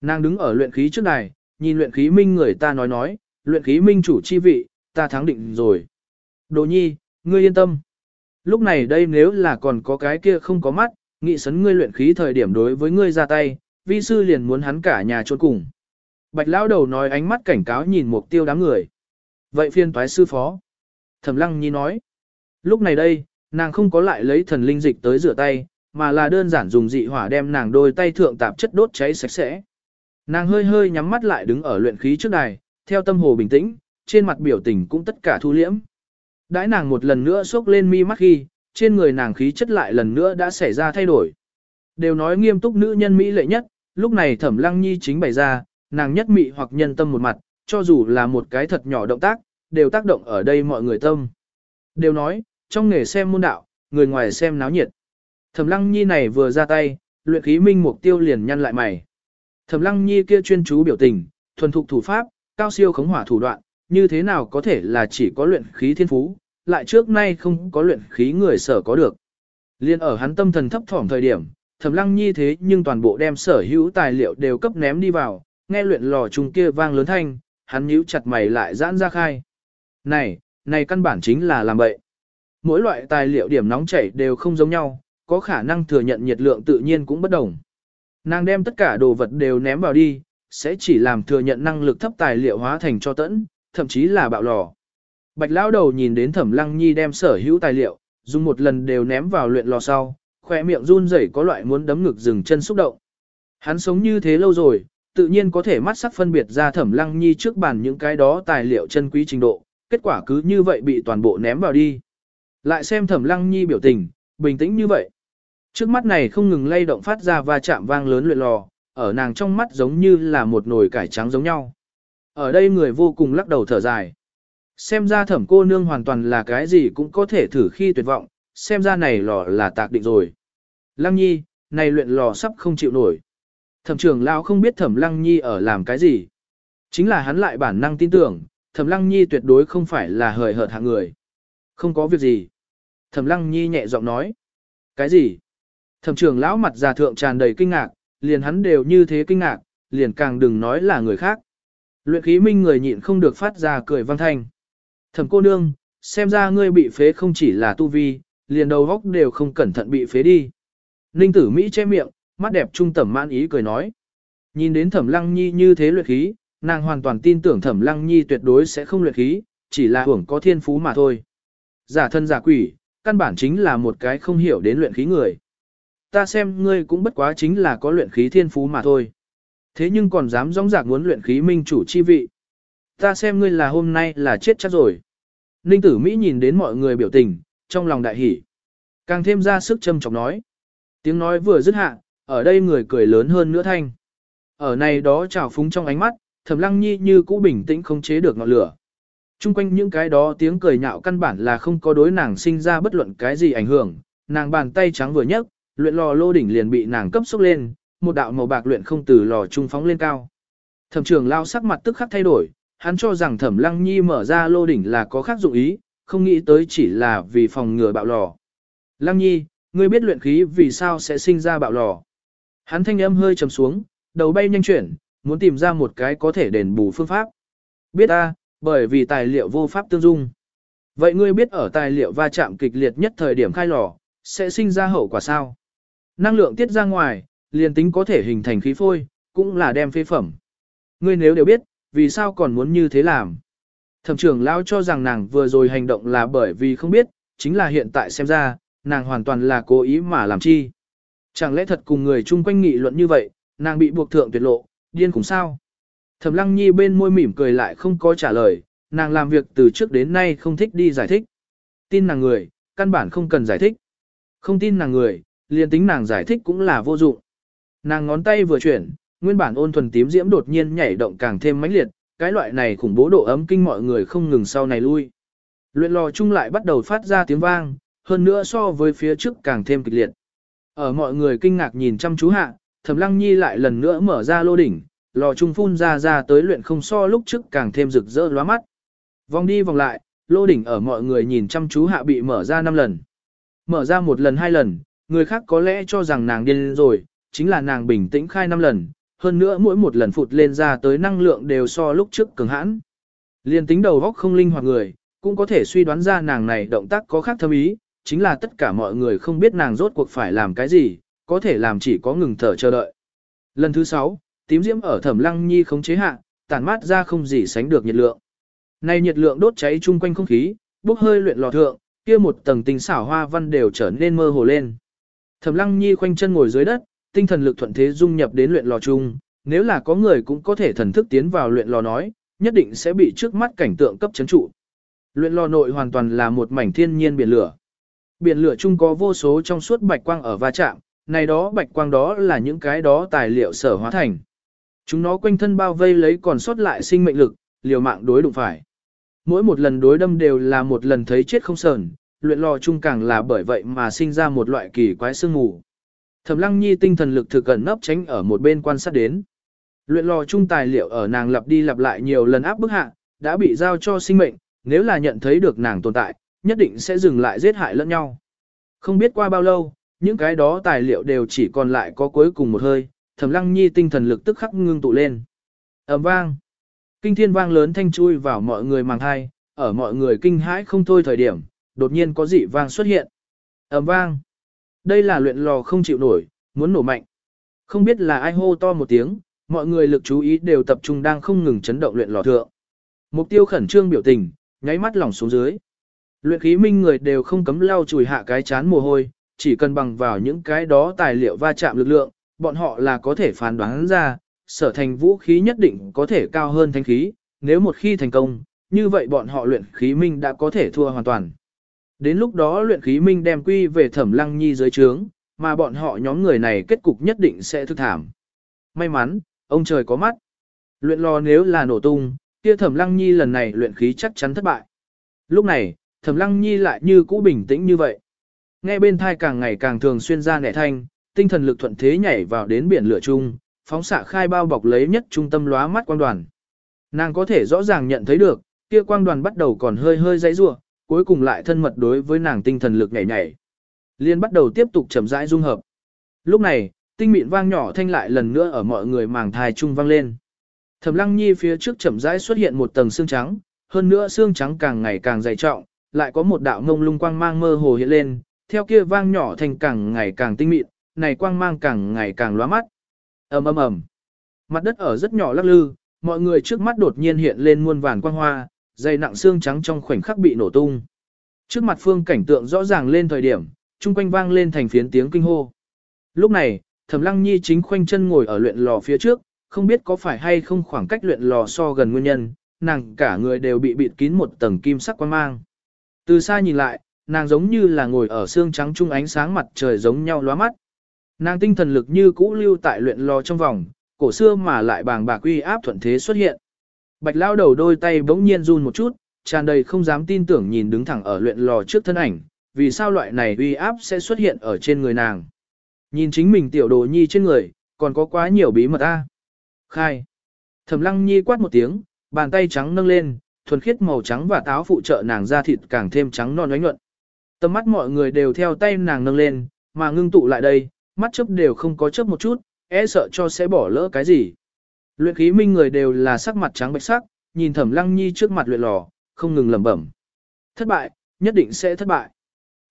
Nàng đứng ở luyện khí trước này, nhìn luyện khí minh người ta nói nói, luyện khí minh chủ chi vị, ta thắng định rồi. Đồ nhi, ngươi yên tâm. Lúc này đây nếu là còn có cái kia không có mắt, nghị sấn ngươi luyện khí thời điểm đối với ngươi ra tay, vi sư liền muốn hắn cả nhà trốn cùng. Bạch lão đầu nói ánh mắt cảnh cáo nhìn mục tiêu đám người. Vậy phiên toái sư phó. Thẩm lăng nhi nói. Lúc này đây, nàng không có lại lấy thần linh dịch tới rửa tay, mà là đơn giản dùng dị hỏa đem nàng đôi tay thượng tạp chất đốt cháy sạch sẽ. Nàng hơi hơi nhắm mắt lại đứng ở luyện khí trước đài, theo tâm hồ bình tĩnh, trên mặt biểu tình cũng tất cả thu liễm. Đãi nàng một lần nữa xốc lên mi mắt khi, trên người nàng khí chất lại lần nữa đã xảy ra thay đổi. Đều nói nghiêm túc nữ nhân Mỹ lệ nhất, lúc này thẩm lăng nhi chính bày ra, nàng nhất mị hoặc nhân tâm một mặt, cho dù là một cái thật nhỏ động tác, đều tác động ở đây mọi người tâm. Đều nói, trong nghề xem môn đạo, người ngoài xem náo nhiệt. Thẩm lăng nhi này vừa ra tay, luyện khí minh mục tiêu liền nhăn lại mày. Thẩm lăng nhi kia chuyên chú biểu tình, thuần thục thủ pháp, cao siêu khống hỏa thủ đoạn, như thế nào có thể là chỉ có luyện khí thiên phú, lại trước nay không có luyện khí người sở có được. Liên ở hắn tâm thần thấp thỏm thời điểm, Thẩm Lăng Nhi thế nhưng toàn bộ đem sở hữu tài liệu đều cấp ném đi vào, nghe luyện lò trùng kia vang lớn thanh, hắn nhíu chặt mày lại giãn ra khai. Này, này căn bản chính là làm bậy. Mỗi loại tài liệu điểm nóng chảy đều không giống nhau, có khả năng thừa nhận nhiệt lượng tự nhiên cũng bất đồng. Nàng đem tất cả đồ vật đều ném vào đi, sẽ chỉ làm thừa nhận năng lực thấp tài liệu hóa thành cho tẫn, thậm chí là bạo lò. Bạch lão đầu nhìn đến Thẩm Lăng Nhi đem sở hữu tài liệu, dùng một lần đều ném vào luyện lò sau, khóe miệng run rẩy có loại muốn đấm ngực dừng chân xúc động. Hắn sống như thế lâu rồi, tự nhiên có thể mắt sắc phân biệt ra Thẩm Lăng Nhi trước bàn những cái đó tài liệu chân quý trình độ, kết quả cứ như vậy bị toàn bộ ném vào đi. Lại xem Thẩm Lăng Nhi biểu tình, bình tĩnh như vậy. Trước mắt này không ngừng lay động phát ra va chạm vang lớn luyện lò, ở nàng trong mắt giống như là một nồi cải trắng giống nhau. Ở đây người vô cùng lắc đầu thở dài. Xem ra thẩm cô nương hoàn toàn là cái gì cũng có thể thử khi tuyệt vọng, xem ra này lò là tạc định rồi. Lăng nhi, này luyện lò sắp không chịu nổi. Thẩm trưởng lão không biết thẩm lăng nhi ở làm cái gì. Chính là hắn lại bản năng tin tưởng, thẩm lăng nhi tuyệt đối không phải là hời hợt hạng người. Không có việc gì. Thẩm lăng nhi nhẹ giọng nói. Cái gì? Thẩm trưởng lão mặt già thượng tràn đầy kinh ngạc, liền hắn đều như thế kinh ngạc, liền càng đừng nói là người khác. Luyện khí minh người nhịn không được phát ra cười văn thanh. Thẩm cô nương, xem ra ngươi bị phế không chỉ là tu vi, liền đầu góc đều không cẩn thận bị phế đi. Ninh tử Mỹ che miệng, mắt đẹp trung tẩm mãn ý cười nói. Nhìn đến thẩm lăng nhi như thế luyện khí, nàng hoàn toàn tin tưởng thẩm lăng nhi tuyệt đối sẽ không luyện khí, chỉ là hưởng có thiên phú mà thôi. Giả thân giả quỷ, căn bản chính là một cái không hiểu đến luyện khí người. Ta xem ngươi cũng bất quá chính là có luyện khí thiên phú mà thôi. Thế nhưng còn dám rong rạc muốn luyện khí minh chủ chi vị. Ta xem ngươi là hôm nay là chết chắc rồi. Ninh tử Mỹ nhìn đến mọi người biểu tình, trong lòng đại hỉ. Càng thêm ra sức châm chọc nói. Tiếng nói vừa dứt hạ, ở đây người cười lớn hơn nữa thanh. Ở này đó trào phúng trong ánh mắt, thẩm lăng nhi như cũ bình tĩnh không chế được ngọn lửa. Trung quanh những cái đó tiếng cười nhạo căn bản là không có đối nàng sinh ra bất luận cái gì ảnh hưởng, nàng bàn tay trắng vừa nhấc, luyện lò lô đỉnh liền bị nàng cấp xúc lên, một đạo màu bạc luyện không từ lò trung phóng lên cao. Thẩm trưởng lao sắc mặt tức khắc thay đổi, hắn cho rằng thẩm lăng nhi mở ra lô đỉnh là có khác dụng ý, không nghĩ tới chỉ là vì phòng ngừa bạo lò. Lăng nhi, ngươi biết luyện khí vì sao sẽ sinh ra bạo lò. Hắn thanh âm hơi trầm xuống, đầu bay nhanh chuyển, muốn tìm ra một cái có thể đền bù phương pháp. Biết ta, bởi vì tài liệu vô pháp tương dung. Vậy ngươi biết ở tài liệu va chạm kịch liệt nhất thời điểm khai lò, sẽ sinh ra hậu quả sao? Năng lượng tiết ra ngoài, liền tính có thể hình thành khí phôi, cũng là đem phế phẩm. Ngươi nếu đều biết, vì sao còn muốn như thế làm? Thẩm trưởng lão cho rằng nàng vừa rồi hành động là bởi vì không biết, chính là hiện tại xem ra, nàng hoàn toàn là cố ý mà làm chi. Chẳng lẽ thật cùng người chung quanh nghị luận như vậy, nàng bị buộc thượng tuyệt lộ, điên cùng sao? Thẩm lăng nhi bên môi mỉm cười lại không có trả lời, nàng làm việc từ trước đến nay không thích đi giải thích. Tin nàng người, căn bản không cần giải thích. Không tin nàng người, liền tính nàng giải thích cũng là vô dụng. Nàng ngón tay vừa chuyển, nguyên bản ôn thuần tím diễm đột nhiên nhảy động càng thêm mãnh liệt, cái loại này khủng bố độ ấm kinh mọi người không ngừng sau này lui. Luyện lò chung lại bắt đầu phát ra tiếng vang, hơn nữa so với phía trước càng thêm kịch liệt. Ở mọi người kinh ngạc nhìn chăm chú hạ, Thẩm Lăng Nhi lại lần nữa mở ra lô đỉnh, lò trung phun ra ra tới luyện không so lúc trước càng thêm rực rỡ lóa mắt. Vòng đi vòng lại, lô đỉnh ở mọi người nhìn chăm chú hạ bị mở ra 5 lần. Mở ra một lần hai lần, người khác có lẽ cho rằng nàng điên rồi, chính là nàng bình tĩnh khai 5 lần, hơn nữa mỗi một lần phụt lên ra tới năng lượng đều so lúc trước cường hãn. Liên tính đầu góc không linh hoạt người, cũng có thể suy đoán ra nàng này động tác có khác thâm ý, chính là tất cả mọi người không biết nàng rốt cuộc phải làm cái gì, có thể làm chỉ có ngừng thở chờ đợi. Lần thứ 6, tím diễm ở thẩm lăng nhi không chế hạ, tản mát ra không gì sánh được nhiệt lượng. Này nhiệt lượng đốt cháy chung quanh không khí, bốc hơi luyện lò thượng, kia một tầng tinh xảo hoa văn đều trở nên mơ hồ lên. Thẩm lăng nhi khoanh chân ngồi dưới đất, tinh thần lực thuận thế dung nhập đến luyện lò chung, nếu là có người cũng có thể thần thức tiến vào luyện lò nói, nhất định sẽ bị trước mắt cảnh tượng cấp chấn trụ. Luyện lò nội hoàn toàn là một mảnh thiên nhiên biển lửa. Biển lửa chung có vô số trong suốt bạch quang ở va chạm, này đó bạch quang đó là những cái đó tài liệu sở hóa thành. Chúng nó quanh thân bao vây lấy còn sót lại sinh mệnh lực, liều mạng đối đụng phải. Mỗi một lần đối đâm đều là một lần thấy chết không sờn, luyện lò chung càng là bởi vậy mà sinh ra một loại kỳ quái sương mù. Thẩm Lăng Nhi tinh thần lực thực gần nấp tránh ở một bên quan sát đến. Luyện lò chung tài liệu ở nàng lặp đi lặp lại nhiều lần áp bức hạ, đã bị giao cho sinh mệnh, nếu là nhận thấy được nàng tồn tại, nhất định sẽ dừng lại giết hại lẫn nhau. Không biết qua bao lâu, những cái đó tài liệu đều chỉ còn lại có cuối cùng một hơi, Thẩm Lăng Nhi tinh thần lực tức khắc ngưng tụ lên. Ầm vang. Kinh thiên vang lớn thanh chui vào mọi người màng hai, ở mọi người kinh hãi không thôi thời điểm, đột nhiên có dị vang xuất hiện. Ầm vang. Đây là luyện lò không chịu nổi, muốn nổ mạnh. Không biết là ai hô to một tiếng, mọi người lực chú ý đều tập trung đang không ngừng chấn động luyện lò thượng. Mục tiêu khẩn trương biểu tình, nháy mắt lỏng xuống dưới. Luyện khí minh người đều không cấm lau chùi hạ cái chán mồ hôi, chỉ cần bằng vào những cái đó tài liệu va chạm lực lượng, bọn họ là có thể phán đoán ra, sở thành vũ khí nhất định có thể cao hơn thanh khí, nếu một khi thành công, như vậy bọn họ luyện khí minh đã có thể thua hoàn toàn. Đến lúc đó luyện khí minh đem quy về thẩm lăng nhi dưới trướng, mà bọn họ nhóm người này kết cục nhất định sẽ thức thảm. May mắn, ông trời có mắt. Luyện lò nếu là nổ tung, kia thẩm lăng nhi lần này luyện khí chắc chắn thất bại. Lúc này, thẩm lăng nhi lại như cũ bình tĩnh như vậy. Nghe bên thai càng ngày càng thường xuyên ra nẻ thanh, tinh thần lực thuận thế nhảy vào đến biển lửa chung, phóng xạ khai bao bọc lấy nhất trung tâm lóa mắt quang đoàn. Nàng có thể rõ ràng nhận thấy được, kia quang đoàn bắt đầu còn hơi hơi dãy rủa, cuối cùng lại thân mật đối với nàng tinh thần lực nhảy nhảy. Liên bắt đầu tiếp tục chậm rãi dung hợp. Lúc này, tinh mịn vang nhỏ thanh lại lần nữa ở mọi người màng thai trung vang lên. Thẩm Lăng Nhi phía trước chậm rãi xuất hiện một tầng xương trắng, hơn nữa xương trắng càng ngày càng dày trọng, lại có một đạo ngông lung quang mang mơ hồ hiện lên, theo kia vang nhỏ thành càng ngày càng tinh mịn, này quang mang càng ngày càng lóa mắt. ầm ầm ầm, mặt đất ở rất nhỏ lắc lư, mọi người trước mắt đột nhiên hiện lên muôn vàn quang hoa, dày nặng xương trắng trong khoảnh khắc bị nổ tung. Trước mặt phương cảnh tượng rõ ràng lên thời điểm, chung quanh vang lên thành phiến tiếng kinh hô. Lúc này, Thẩm Lăng Nhi chính khoanh chân ngồi ở luyện lò phía trước, không biết có phải hay không khoảng cách luyện lò so gần nguyên nhân, nàng cả người đều bị bịt kín một tầng kim sắc quang mang. Từ xa nhìn lại, nàng giống như là ngồi ở xương trắng trung ánh sáng mặt trời giống nhau lóa mắt. Nàng tinh thần lực như cũ lưu tại luyện lò trong vòng, cổ xưa mà lại bàng bạc uy áp thuận thế xuất hiện. Bạch lao đầu đôi tay bỗng nhiên run một chút, tràn đầy không dám tin tưởng nhìn đứng thẳng ở luyện lò trước thân ảnh, vì sao loại này uy áp sẽ xuất hiện ở trên người nàng. Nhìn chính mình tiểu đồ nhi trên người, còn có quá nhiều bí mật a. Khai. Thẩm lăng nhi quát một tiếng, bàn tay trắng nâng lên, thuần khiết màu trắng và táo phụ trợ nàng da thịt càng thêm trắng non ánh nhuận. Tầm mắt mọi người đều theo tay nàng nâng lên, mà ngưng tụ lại đây, mắt chớp đều không có chớp một chút, e sợ cho sẽ bỏ lỡ cái gì. Luyện khí minh người đều là sắc mặt trắng bệch sắc, nhìn Thẩm Lăng Nhi trước mặt luyện lò, không ngừng lẩm bẩm. Thất bại, nhất định sẽ thất bại.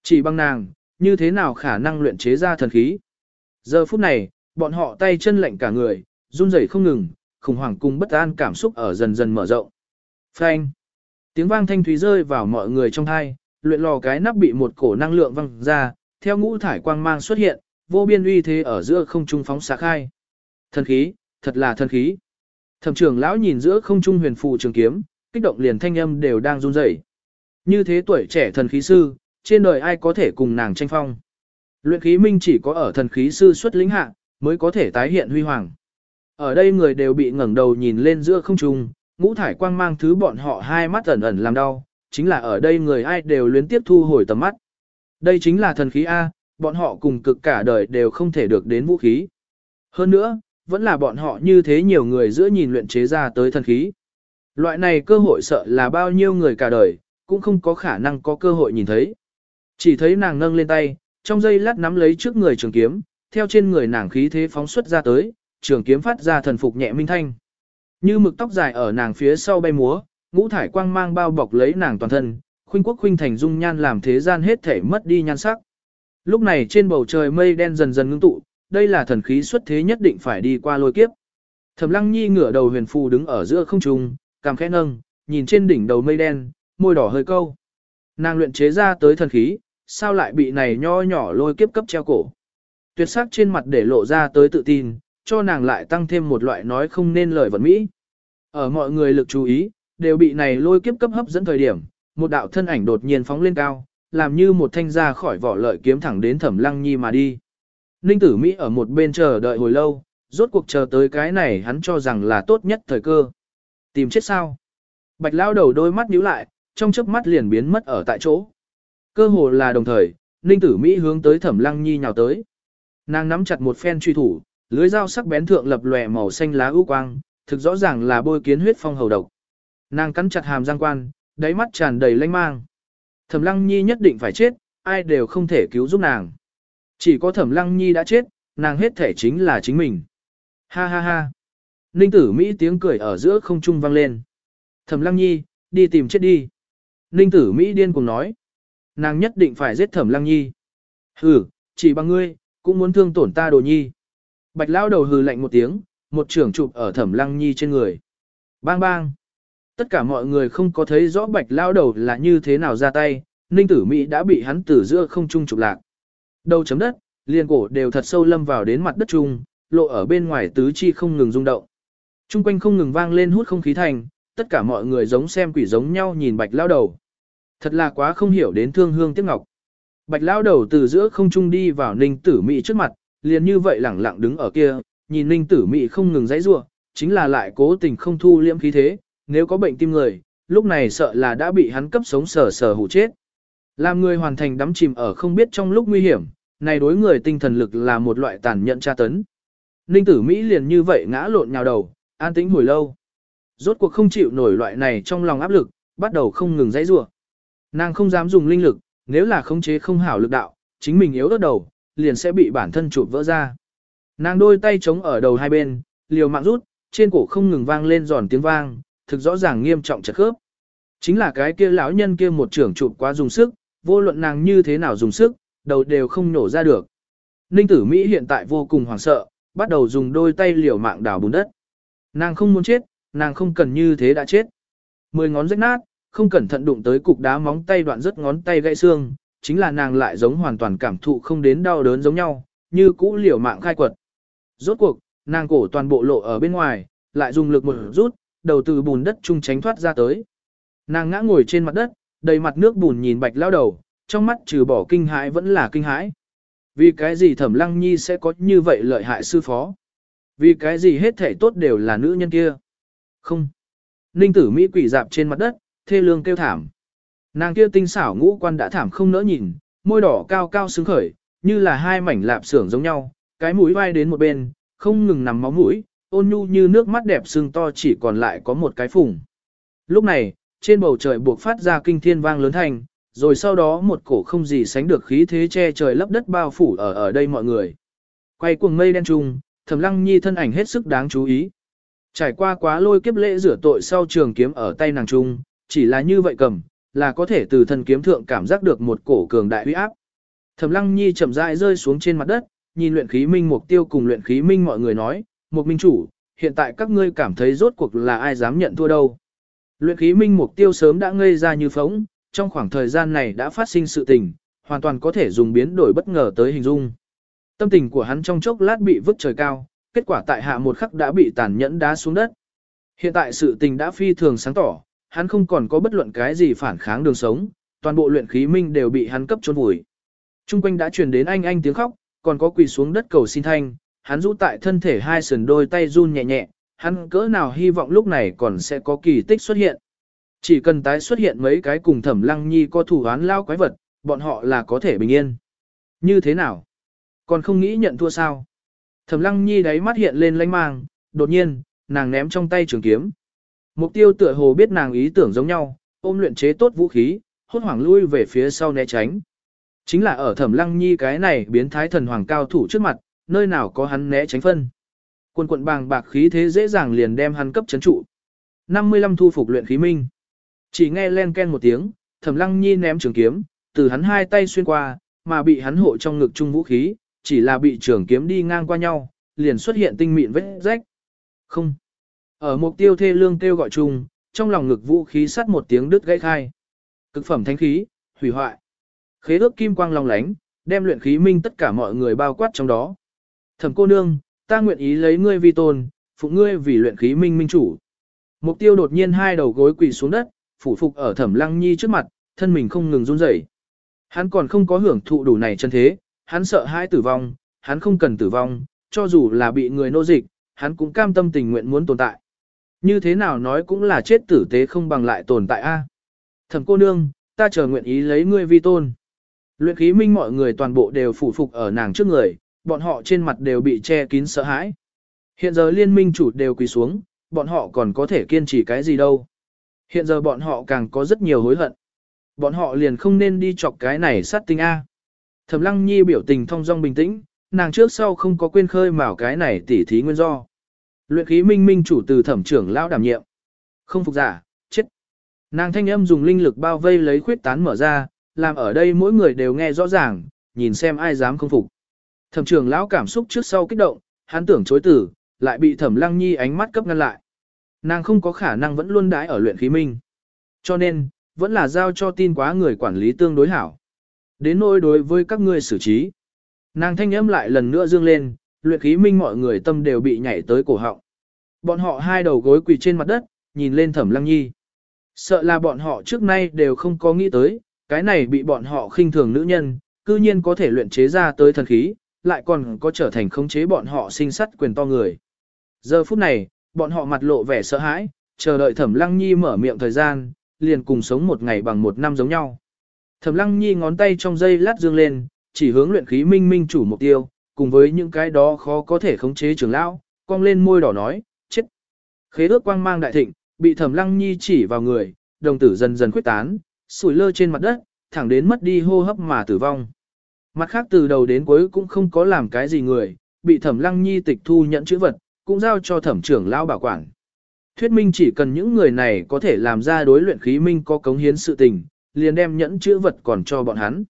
Chỉ bằng nàng, như thế nào khả năng luyện chế ra thần khí? Giờ phút này, bọn họ tay chân lạnh cả người, run rẩy không ngừng, khủng hoảng cùng bất an cảm xúc ở dần dần mở rộng. Phanh! Tiếng vang thanh thúy rơi vào mọi người trong thai, luyện lò cái nắp bị một cổ năng lượng văng ra, theo ngũ thải quang mang xuất hiện, vô biên uy thế ở giữa không trung phóng xạ khai. Thần khí, thật là thần khí. Thẩm trưởng lão nhìn giữa không trung huyền phù trường kiếm, kích động liền thanh âm đều đang run rẩy. Như thế tuổi trẻ thần khí sư, trên đời ai có thể cùng nàng tranh phong. Luyện khí minh chỉ có ở thần khí sư xuất lĩnh hạ, mới có thể tái hiện huy hoàng. Ở đây người đều bị ngẩng đầu nhìn lên giữa không trung, ngũ thải quang mang thứ bọn họ hai mắt ẩn ẩn làm đau, chính là ở đây người ai đều luyến tiếp thu hồi tầm mắt. Đây chính là thần khí A, bọn họ cùng cực cả đời đều không thể được đến vũ khí. Hơn nữa, vẫn là bọn họ như thế nhiều người giữa nhìn luyện chế ra tới thần khí. Loại này cơ hội sợ là bao nhiêu người cả đời, cũng không có khả năng có cơ hội nhìn thấy. Chỉ thấy nàng nâng lên tay, trong giây lát nắm lấy trước người trường kiếm, theo trên người nàng khí thế phóng xuất ra tới, trường kiếm phát ra thần phục nhẹ minh thanh. Như mực tóc dài ở nàng phía sau bay múa, ngũ thải quang mang bao bọc lấy nàng toàn thân, khuynh quốc khuynh thành dung nhan làm thế gian hết thể mất đi nhan sắc. Lúc này trên bầu trời mây đen dần dần ngưng tụ, đây là thần khí xuất thế nhất định phải đi qua lôi kiếp. Thẩm Lăng Nhi ngửa đầu huyền phù đứng ở giữa không trung, cằm khẽ nâng, nhìn trên đỉnh đầu mây đen, môi đỏ hơi câu. Nàng luyện chế ra tới thần khí, sao lại bị này nho nhỏ lôi kiếp cấp treo cổ. Tuyệt sắc trên mặt để lộ ra tới tự tin, cho nàng lại tăng thêm một loại nói không nên lời vật mỹ. Ở mọi người lực chú ý, đều bị này lôi kiếp cấp hấp dẫn thời điểm, một đạo thân ảnh đột nhiên phóng lên cao, làm như một thanh ra khỏi vỏ lợi kiếm thẳng đến Thẩm Lăng Nhi mà đi. Ninh Tử Mỹ ở một bên chờ đợi hồi lâu, rốt cuộc chờ tới cái này hắn cho rằng là tốt nhất thời cơ. Tìm chết sao? Bạch lao đầu đôi mắt nhíu lại, trong chớp mắt liền biến mất ở tại chỗ. Cơ hồ là đồng thời, Ninh Tử Mỹ hướng tới Thẩm Lăng Nhi nhào tới. Nàng nắm chặt một phen truy thủ, lưới dao sắc bén thượng lập lòe màu xanh lá ưu quang, thực rõ ràng là bôi kiến huyết phong hầu độc. Nàng cắn chặt hàm răng quan, đáy mắt tràn đầy lanh mang. Thẩm Lăng Nhi nhất định phải chết, ai đều không thể cứu giúp nàng. Chỉ có Thẩm Lăng Nhi đã chết, nàng hết thể chính là chính mình. Ha ha ha. Ninh tử Mỹ tiếng cười ở giữa không trung vang lên. Thẩm Lăng Nhi, đi tìm chết đi. Ninh tử Mỹ điên cùng nói. Nàng nhất định phải giết Thẩm Lăng Nhi. Hừ, chỉ bằng ngươi, cũng muốn thương tổn ta đồ nhi. Bạch lao đầu hừ lạnh một tiếng, một trưởng chụp ở Thẩm Lăng Nhi trên người. Bang bang. Tất cả mọi người không có thấy rõ bạch lao đầu là như thế nào ra tay, Ninh tử Mỹ đã bị hắn từ giữa không trung chụp lạc. Đầu chấm đất, liền cổ đều thật sâu lâm vào đến mặt đất trung, lộ ở bên ngoài tứ chi không ngừng rung động. Trung quanh không ngừng vang lên hút không khí thành, tất cả mọi người giống xem quỷ giống nhau nhìn bạch lao đầu. Thật là quá không hiểu đến thương hương tiếc ngọc. Bạch lao đầu từ giữa không trung đi vào ninh tử Mỹ trước mặt, liền như vậy lẳng lặng đứng ở kia, nhìn ninh tử Mỹ không ngừng dãy rua, chính là lại cố tình không thu liễm khí thế, nếu có bệnh tim người, lúc này sợ là đã bị hắn cấp sống sờ sờ hụ chết. Làm người hoàn thành đắm chìm ở không biết trong lúc nguy hiểm, này đối người tinh thần lực là một loại tàn nhẫn tra tấn. Ninh tử Mỹ liền như vậy ngã lộn nhào đầu, an tĩnh hồi lâu. Rốt cuộc không chịu nổi loại này trong lòng áp lực, bắt đầu không ngừng dãy rủa. Nàng không dám dùng linh lực, nếu là khống chế không hảo lực đạo, chính mình yếu đất đầu, liền sẽ bị bản thân chụp vỡ ra. Nàng đôi tay chống ở đầu hai bên, liều mạng rút, trên cổ không ngừng vang lên giòn tiếng vang, thực rõ ràng nghiêm trọng chật khớp. Chính là cái kia lão nhân kia một trưởng chụp quá dùng sức, vô luận nàng như thế nào dùng sức, đầu đều không nổ ra được. Ninh tử Mỹ hiện tại vô cùng hoảng sợ, bắt đầu dùng đôi tay liều mạng đào bùn đất. Nàng không muốn chết, nàng không cần như thế đã chết. Mười ngón rách nát, không cẩn thận đụng tới cục đá móng tay đoạn rất ngón tay gãy xương, chính là nàng lại giống hoàn toàn cảm thụ không đến đau đớn giống nhau, như cũ liều mạng khai quật. Rốt cuộc, nàng cổ toàn bộ lộ ở bên ngoài, lại dùng lực một rút, đầu từ bùn đất trung tránh thoát ra tới. Nàng ngã ngồi trên mặt đất, đầy mặt nước bùn nhìn bạch lao đầu, trong mắt trừ bỏ kinh hãi vẫn là kinh hãi. Vì cái gì thẩm lăng nhi sẽ có như vậy lợi hại sư phó? Vì cái gì hết thể tốt đều là nữ nhân kia? Không. Ninh tử Mỹ quỷ dạp trên mặt đất, thê lương kêu thảm. Nàng kia tinh xảo ngũ quan đã thảm không nỡ nhìn, môi đỏ cao cao sướng khởi, như là hai mảnh lạp xưởng giống nhau, cái mũi vai đến một bên, không ngừng nằm máu mũi, ôn nhu như nước mắt đẹp sưng to chỉ còn lại có một cái phùng. Lúc này, trên bầu trời buộc phát ra kinh thiên vang lớn thành, rồi sau đó một cổ không gì sánh được khí thế che trời lấp đất bao phủ ở ở đây mọi người. Quay cuồng mây đen trùng, Thẩm Lăng Nhi thân ảnh hết sức đáng chú ý. Trải qua quá lôi kiếp lễ rửa tội sau trường kiếm ở tay nàng trung, chỉ là như vậy cầm, là có thể từ thân kiếm thượng cảm giác được một cổ cường đại uy áp. Thẩm Lăng Nhi chậm rãi rơi xuống trên mặt đất, nhìn luyện khí minh mục tiêu cùng luyện khí minh mọi người nói, "Một minh chủ, hiện tại các ngươi cảm thấy rốt cuộc là ai dám nhận thua đâu?" Luyện khí minh mục tiêu sớm đã ngây ra như phóng, trong khoảng thời gian này đã phát sinh sự tình, hoàn toàn có thể dùng biến đổi bất ngờ tới hình dung. Tâm tình của hắn trong chốc lát bị vứt trời cao, kết quả tại hạ một khắc đã bị tàn nhẫn đá xuống đất. Hiện tại sự tình đã phi thường sáng tỏ, hắn không còn có bất luận cái gì phản kháng đường sống, toàn bộ luyện khí minh đều bị hắn cấp chôn vùi. Trung quanh đã truyền đến anh anh tiếng khóc, còn có quỳ xuống đất cầu xin thanh, hắn rũ tại thân thể hai sườn đôi tay run nhẹ nhẹ, hắn cỡ nào hy vọng lúc này còn sẽ có kỳ tích xuất hiện. Chỉ cần tái xuất hiện mấy cái cùng thẩm lăng nhi có thủ án lao quái vật, bọn họ là có thể bình yên. Như thế nào? Còn không nghĩ nhận thua sao? Thẩm lăng nhi đáy mắt hiện lên lanh mang, đột nhiên, nàng ném trong tay trường kiếm. Mục tiêu tựa hồ biết nàng ý tưởng giống nhau, ôm luyện chế tốt vũ khí, hốt hoảng lui về phía sau né tránh. Chính là ở thẩm lăng nhi cái này biến thái thần hoàng cao thủ trước mặt, nơi nào có hắn né tránh phân. Quân quận bàng bạc khí thế dễ dàng liền đem hắn cấp chấn trụ. 55 thu phục luyện khí minh. Chỉ nghe len ken một tiếng, thẩm lăng nhi ném trường kiếm, từ hắn hai tay xuyên qua, mà bị hắn hộ trong ngực chung vũ khí, chỉ là bị trường kiếm đi ngang qua nhau, liền xuất hiện tinh mịn vết rách. Không. Ở mục tiêu thê lương kêu gọi chung, trong lòng ngực vũ khí sắt một tiếng đứt gãy khai. Cực phẩm thánh khí, hủy hoại. Khế ước kim quang long lánh, đem luyện khí minh tất cả mọi người bao quát trong đó. Thẩm cô nương, ta nguyện ý lấy ngươi vi tôn, phụ ngươi vì luyện khí minh minh chủ. Mục tiêu đột nhiên hai đầu gối quỳ xuống đất, phủ phục ở thẩm lăng nhi trước mặt, thân mình không ngừng run rẩy. Hắn còn không có hưởng thụ đủ này chân thế, hắn sợ hãi tử vong, hắn không cần tử vong, cho dù là bị người nô dịch, hắn cũng cam tâm tình nguyện muốn tồn tại. Như thế nào nói cũng là chết tử tế không bằng lại tồn tại a. Thẩm cô nương, ta chờ nguyện ý lấy ngươi vi tôn. Luyện khí minh mọi người toàn bộ đều phủ phục ở nàng trước người, bọn họ trên mặt đều bị che kín sợ hãi. Hiện giờ liên minh chủ đều quỳ xuống, bọn họ còn có thể kiên trì cái gì đâu. Hiện giờ bọn họ càng có rất nhiều hối hận. Bọn họ liền không nên đi chọc cái này sát tinh A. Thẩm lăng nhi biểu tình thong dong bình tĩnh, nàng trước sau không có quên khơi mào cái này tỉ thí nguyên do. Luyện khí minh minh chủ từ thẩm trưởng lão đảm nhiệm. Không phục giả, chết. Nàng thanh âm dùng linh lực bao vây lấy khuyết tán mở ra, làm ở đây mỗi người đều nghe rõ ràng, nhìn xem ai dám không phục. Thẩm trưởng lão cảm xúc trước sau kích động, hắn tưởng chối tử, lại bị thẩm lăng nhi ánh mắt cấp ngăn lại. Nàng không có khả năng vẫn luôn đãi ở luyện khí minh. Cho nên, vẫn là giao cho tin quá người quản lý tương đối hảo. Đến nỗi đối với các ngươi xử trí. Nàng thanh âm lại lần nữa dương lên, luyện khí minh mọi người tâm đều bị nhảy tới cổ họng. Bọn họ hai đầu gối quỳ trên mặt đất, nhìn lên thẩm lăng nhi. Sợ là bọn họ trước nay đều không có nghĩ tới, cái này bị bọn họ khinh thường nữ nhân, cư nhiên có thể luyện chế ra tới thần khí, lại còn có trở thành khống chế bọn họ sinh sắt quyền to người. Giờ phút này, bọn họ mặt lộ vẻ sợ hãi, chờ đợi thẩm lăng nhi mở miệng thời gian, liền cùng sống một ngày bằng một năm giống nhau. Thẩm lăng nhi ngón tay trong dây lát dương lên, chỉ hướng luyện khí minh minh chủ mục tiêu, cùng với những cái đó khó có thể khống chế trưởng lão, cong lên môi đỏ nói, chết. Khế ước quang mang đại thịnh, bị thẩm lăng nhi chỉ vào người, đồng tử dần dần khuyết tán, sủi lơ trên mặt đất, thẳng đến mất đi hô hấp mà tử vong. Mặt khác từ đầu đến cuối cũng không có làm cái gì người, bị thẩm lăng nhi tịch thu nhận chữ vật, cũng giao cho thẩm trưởng lão bảo quản. Thuyết minh chỉ cần những người này có thể làm ra đối luyện khí minh có cống hiến sự tình, liền đem nhẫn chữ vật còn cho bọn hắn.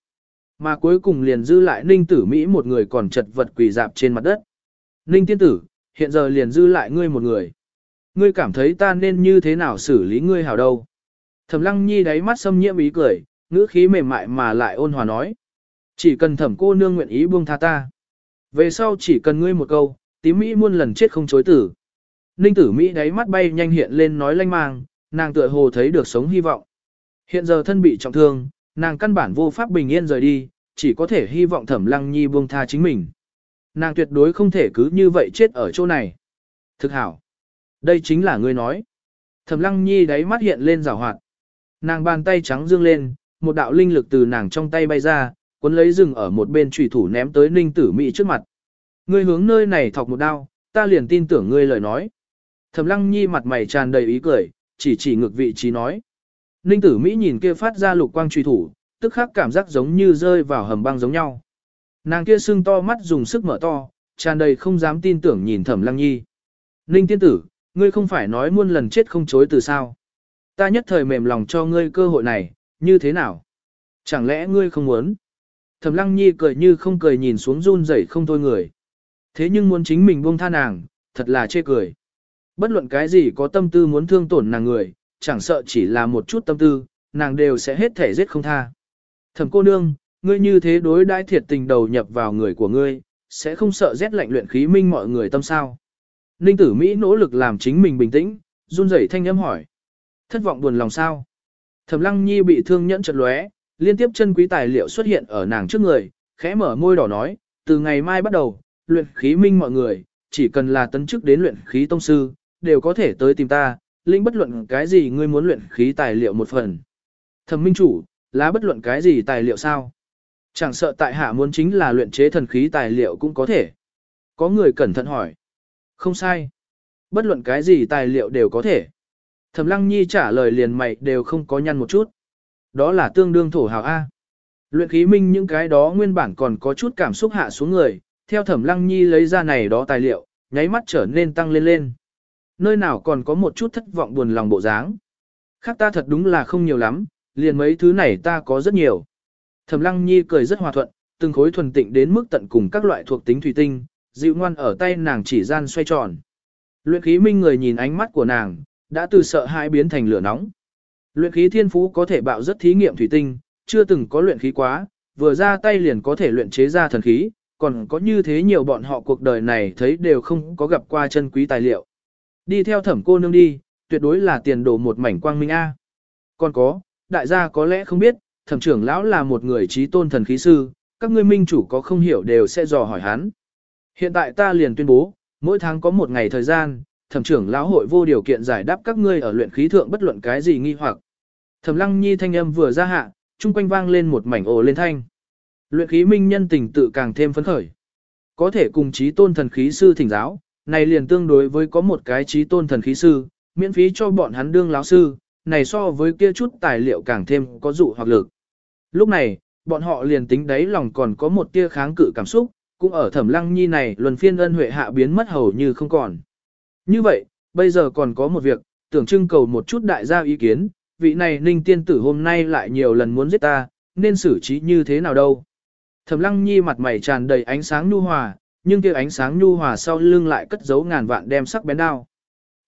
Mà cuối cùng liền dư lại Ninh Tử Mỹ một người còn chật vật quỳ dạp trên mặt đất. Ninh tiên tử, hiện giờ liền dư lại ngươi một người. Ngươi cảm thấy ta nên như thế nào xử lý ngươi hảo đâu. Thẩm lăng nhi đáy mắt xâm nhiễm ý cười, ngữ khí mềm mại mà lại ôn hòa nói. Chỉ cần thẩm cô nương nguyện ý buông tha ta. Về sau chỉ cần ngươi một câu, tím Mỹ muôn lần chết không chối tử. Ninh tử Mỹ đáy mắt bay nhanh hiện lên nói lanh mang, nàng tựa hồ thấy được sống hy vọng. Hiện giờ thân bị trọng thương, nàng căn bản vô pháp bình yên rời đi, chỉ có thể hy vọng thẩm lăng nhi buông tha chính mình. Nàng tuyệt đối không thể cứ như vậy chết ở chỗ này. Thực hảo. Đây chính là ngươi nói. Thẩm lăng nhi đáy mắt hiện lên rào hoạt. Nàng bàn tay trắng dương lên, một đạo linh lực từ nàng trong tay bay ra, cuốn lấy rừng ở một bên trùy thủ ném tới ninh tử mỹ trước mặt. Ngươi hướng nơi này thọc một đao, ta liền tin tưởng ngươi lời nói. Thẩm lăng nhi mặt mày tràn đầy ý cười, chỉ chỉ ngược vị trí nói. Ninh tử Mỹ nhìn kia phát ra lục quang truy thủ, tức khắc cảm giác giống như rơi vào hầm băng giống nhau. Nàng kia sưng to mắt dùng sức mở to, tràn đầy không dám tin tưởng nhìn thẩm lăng nhi. Ninh tiên tử, ngươi không phải nói muôn lần chết không chối từ sao. Ta nhất thời mềm lòng cho ngươi cơ hội này, như thế nào? Chẳng lẽ ngươi không muốn? Thẩm lăng nhi cười như không cười nhìn xuống run rẩy không thôi người. Thế nhưng muốn chính mình buông tha nàng, thật là chê cười. Bất luận cái gì có tâm tư muốn thương tổn nàng người, chẳng sợ chỉ là một chút tâm tư, nàng đều sẽ hết thể giết không tha. Thẩm cô nương, ngươi như thế đối đãi thiệt tình đầu nhập vào người của ngươi, sẽ không sợ rét lạnh luyện khí minh mọi người tâm sao. Ninh tử Mỹ nỗ lực làm chính mình bình tĩnh, run rẩy thanh âm hỏi. Thất vọng buồn lòng sao? Thẩm lăng nhi bị thương nhẫn chật lóe, liên tiếp chân quý tài liệu xuất hiện ở nàng trước người, khẽ mở môi đỏ nói, từ ngày mai bắt đầu, luyện khí minh mọi người, chỉ cần là tấn chức đến luyện khí tông sư, đều có thể tới tìm ta, linh bất luận cái gì ngươi muốn luyện khí tài liệu một phần. Thẩm minh chủ, lá bất luận cái gì tài liệu sao? Chẳng sợ tại hạ muốn chính là luyện chế thần khí tài liệu cũng có thể. Có người cẩn thận hỏi. Không sai. Bất luận cái gì tài liệu đều có thể. Thẩm lăng nhi trả lời liền mày đều không có nhăn một chút. Đó là tương đương thổ hào A. Luyện khí minh những cái đó nguyên bản còn có chút cảm xúc hạ xuống người, theo thẩm lăng nhi lấy ra này đó tài liệu, nháy mắt trở nên tăng lên lên. Nơi nào còn có một chút thất vọng buồn lòng bộ dáng. Khác ta thật đúng là không nhiều lắm, liền mấy thứ này ta có rất nhiều. Thẩm lăng nhi cười rất hòa thuận, từng khối thuần tịnh đến mức tận cùng các loại thuộc tính thủy tinh, dịu ngoan ở tay nàng chỉ gian xoay tròn. Luyện khí minh người nhìn ánh mắt của nàng, đã từ sợ hãi biến thành lửa nóng. Luyện khí thiên phú có thể bạo rất thí nghiệm thủy tinh, chưa từng có luyện khí quá, vừa ra tay liền có thể luyện chế ra thần khí, còn có như thế nhiều bọn họ cuộc đời này thấy đều không có gặp qua chân quý tài liệu. Đi theo thẩm cô nương đi, tuyệt đối là tiền đồ một mảnh quang minh A. Còn có, đại gia có lẽ không biết, thẩm trưởng lão là một người trí tôn thần khí sư, các ngươi minh chủ có không hiểu đều sẽ dò hỏi hắn. Hiện tại ta liền tuyên bố, mỗi tháng có một ngày thời gian, thẩm trưởng lão hội vô điều kiện giải đáp các ngươi ở luyện khí thượng bất luận cái gì nghi hoặc. Thẩm lăng nhi thanh âm vừa ra hạ, chung quanh vang lên một mảnh ồ lên thanh. Luyện khí minh nhân tình tự càng thêm phấn khởi. Có thể cùng trí tôn thần khí sư thỉnh giáo, này liền tương đối với có một cái trí tôn thần khí sư, miễn phí cho bọn hắn đương lão sư, này so với kia chút tài liệu càng thêm có dụ hoặc lực. Lúc này, bọn họ liền tính đáy lòng còn có một tia kháng cự cảm xúc, cũng ở thẩm lăng nhi này luân phiên ân huệ hạ biến mất hầu như không còn. Như vậy, bây giờ còn có một việc, tưởng trưng cầu một chút đại gia ý kiến, vị này ninh tiên tử hôm nay lại nhiều lần muốn giết ta, nên xử trí như thế nào đâu. Thẩm lăng nhi mặt mày tràn đầy ánh sáng nhu hòa, nhưng kia ánh sáng nhu hòa sau lưng lại cất giấu ngàn vạn đem sắc bén đao.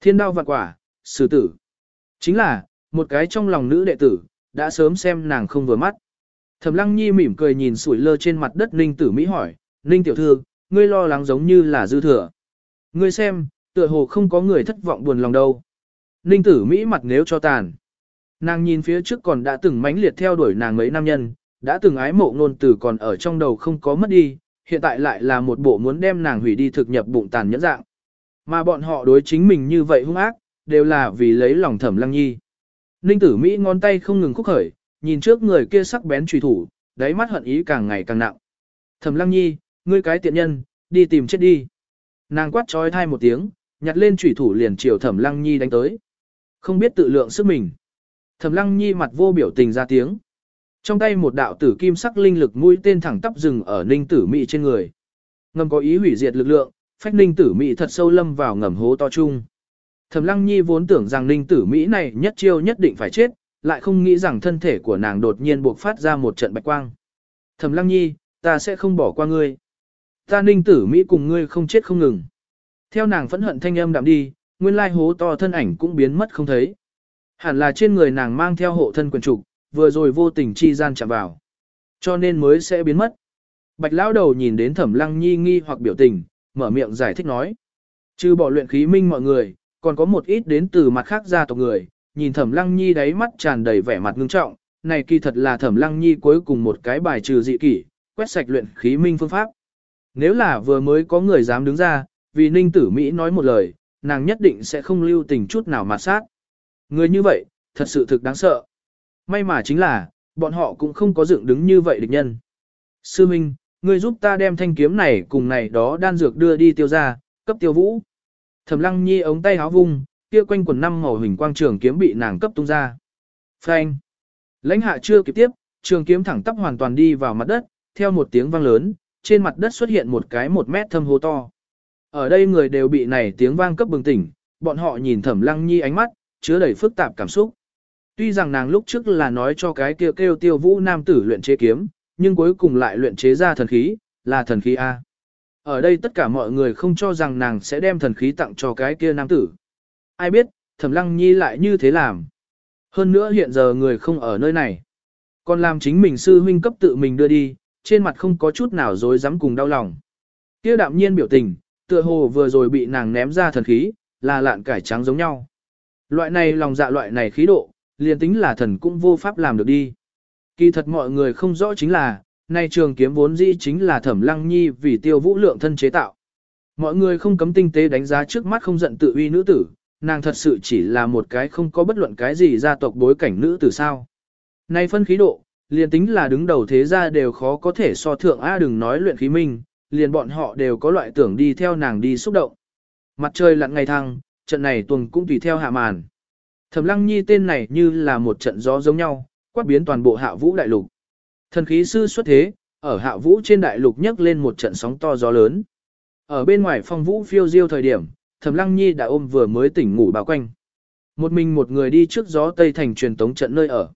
Thiên đao vạn quả, xử tử. Chính là, một cái trong lòng nữ đệ tử, đã sớm xem nàng không vừa mắt. Thẩm lăng nhi mỉm cười nhìn sủi lơ trên mặt đất ninh tử Mỹ hỏi, ninh tiểu thư, ngươi lo lắng giống như là dư thừa. Ngươi xem, tựa hồ không có người thất vọng buồn lòng đâu. Ninh tử Mỹ mặt nếu cho tàn. Nàng nhìn phía trước còn đã từng mãnh liệt theo đuổi nàng mấy nam nhân, đã từng ái mộ ngôn tử còn ở trong đầu không có mất đi, hiện tại lại là một bộ muốn đem nàng hủy đi thực nhập bụng tàn nhẫn dạng. Mà bọn họ đối chính mình như vậy hung ác, đều là vì lấy lòng thẩm lăng nhi. Ninh tử Mỹ ngón tay không ngừng khúc khởi, nhìn trước người kia sắc bén trùy thủ, đáy mắt hận ý càng ngày càng nặng. Thẩm lăng nhi, ngươi cái tiện nhân, đi tìm chết đi. Nàng quát trói thai một tiếng, nhặt lên trùy thủ liền chiều thẩm lăng nhi đánh tới. Không biết tự lượng sức mình. Thẩm lăng nhi mặt vô biểu tình ra tiếng. Trong tay một đạo tử kim sắc linh lực mũi tên thẳng tắp rừng ở ninh tử Mị trên người. Ngầm có ý hủy diệt lực lượng, phách ninh tử Mị thật sâu lâm vào ngầm hố to chung. Thẩm Lăng Nhi vốn tưởng rằng Ninh Tử Mỹ này nhất chiêu nhất định phải chết, lại không nghĩ rằng thân thể của nàng đột nhiên buộc phát ra một trận bạch quang. Thẩm Lăng Nhi, ta sẽ không bỏ qua ngươi. Ta Ninh Tử Mỹ cùng ngươi không chết không ngừng. Theo nàng phẫn hận thanh âm đạm đi, nguyên lai hố to thân ảnh cũng biến mất không thấy. Hẳn là trên người nàng mang theo hộ thân quyền trục, vừa rồi vô tình chi gian chạm vào. Cho nên mới sẽ biến mất. Bạch lão đầu nhìn đến Thẩm Lăng Nhi nghi hoặc biểu tình, mở miệng giải thích nói. Trừ bỏ luyện khí minh mọi người, còn có một ít đến từ mặt khác gia tộc người, nhìn Thẩm Lăng Nhi đáy mắt tràn đầy vẻ mặt ngưng trọng, này kỳ thật là Thẩm Lăng Nhi cuối cùng một cái bài trừ dị kỷ, quét sạch luyện khí minh phương pháp. Nếu là vừa mới có người dám đứng ra, vì Ninh Tử Mỹ nói một lời, nàng nhất định sẽ không lưu tình chút nào mà sát. Người như vậy, thật sự thực đáng sợ. May mà chính là, bọn họ cũng không có dựng đứng như vậy địch nhân. Sư Minh, người giúp ta đem thanh kiếm này cùng này đó đan dược đưa đi tiêu ra, cấp tiêu vũ. Thẩm lăng nhi ống tay háo vung, kia quanh quần năm màu hình quang trường kiếm bị nàng cấp tung ra. Phanh. Lãnh hạ chưa kịp tiếp, trường kiếm thẳng tắp hoàn toàn đi vào mặt đất, theo một tiếng vang lớn, trên mặt đất xuất hiện một cái một mét thâm hố to. Ở đây người đều bị này tiếng vang cấp bừng tỉnh, bọn họ nhìn thẩm lăng nhi ánh mắt, chứa đầy phức tạp cảm xúc. Tuy rằng nàng lúc trước là nói cho cái kêu kêu tiêu vũ nam tử luyện chế kiếm, nhưng cuối cùng lại luyện chế ra thần khí, là thần khí A. Ở đây tất cả mọi người không cho rằng nàng sẽ đem thần khí tặng cho cái kia nam tử. Ai biết, thẩm lăng nhi lại như thế làm. Hơn nữa hiện giờ người không ở nơi này. Còn làm chính mình sư huynh cấp tự mình đưa đi, trên mặt không có chút nào dối dám cùng đau lòng. Kia đạm nhiên biểu tình, tựa hồ vừa rồi bị nàng ném ra thần khí, là lạn cải trắng giống nhau. Loại này lòng dạ loại này khí độ, liền tính là thần cũng vô pháp làm được đi. Kỳ thật mọi người không rõ chính là, nay trường kiếm vốn dĩ chính là thẩm lăng nhi vì tiêu vũ lượng thân chế tạo. Mọi người không cấm tinh tế đánh giá trước mắt không giận tự uy nữ tử, nàng thật sự chỉ là một cái không có bất luận cái gì gia tộc bối cảnh nữ tử sao. Nay phân khí độ, liền tính là đứng đầu thế gia đều khó có thể so thượng A đừng nói luyện khí minh, liền bọn họ đều có loại tưởng đi theo nàng đi xúc động. Mặt trời lặn ngày thăng, trận này tuần cũng tùy theo hạ màn. Thẩm Lăng Nhi tên này như là một trận gió giống nhau, quát biến toàn bộ hạ vũ đại lục. Thần khí sư xuất thế, ở hạ vũ trên đại lục nhấc lên một trận sóng to gió lớn. Ở bên ngoài phong vũ phiêu diêu thời điểm, Thẩm Lăng Nhi đã ôm vừa mới tỉnh ngủ bao quanh. Một mình một người đi trước gió tây thành truyền tống trận nơi ở.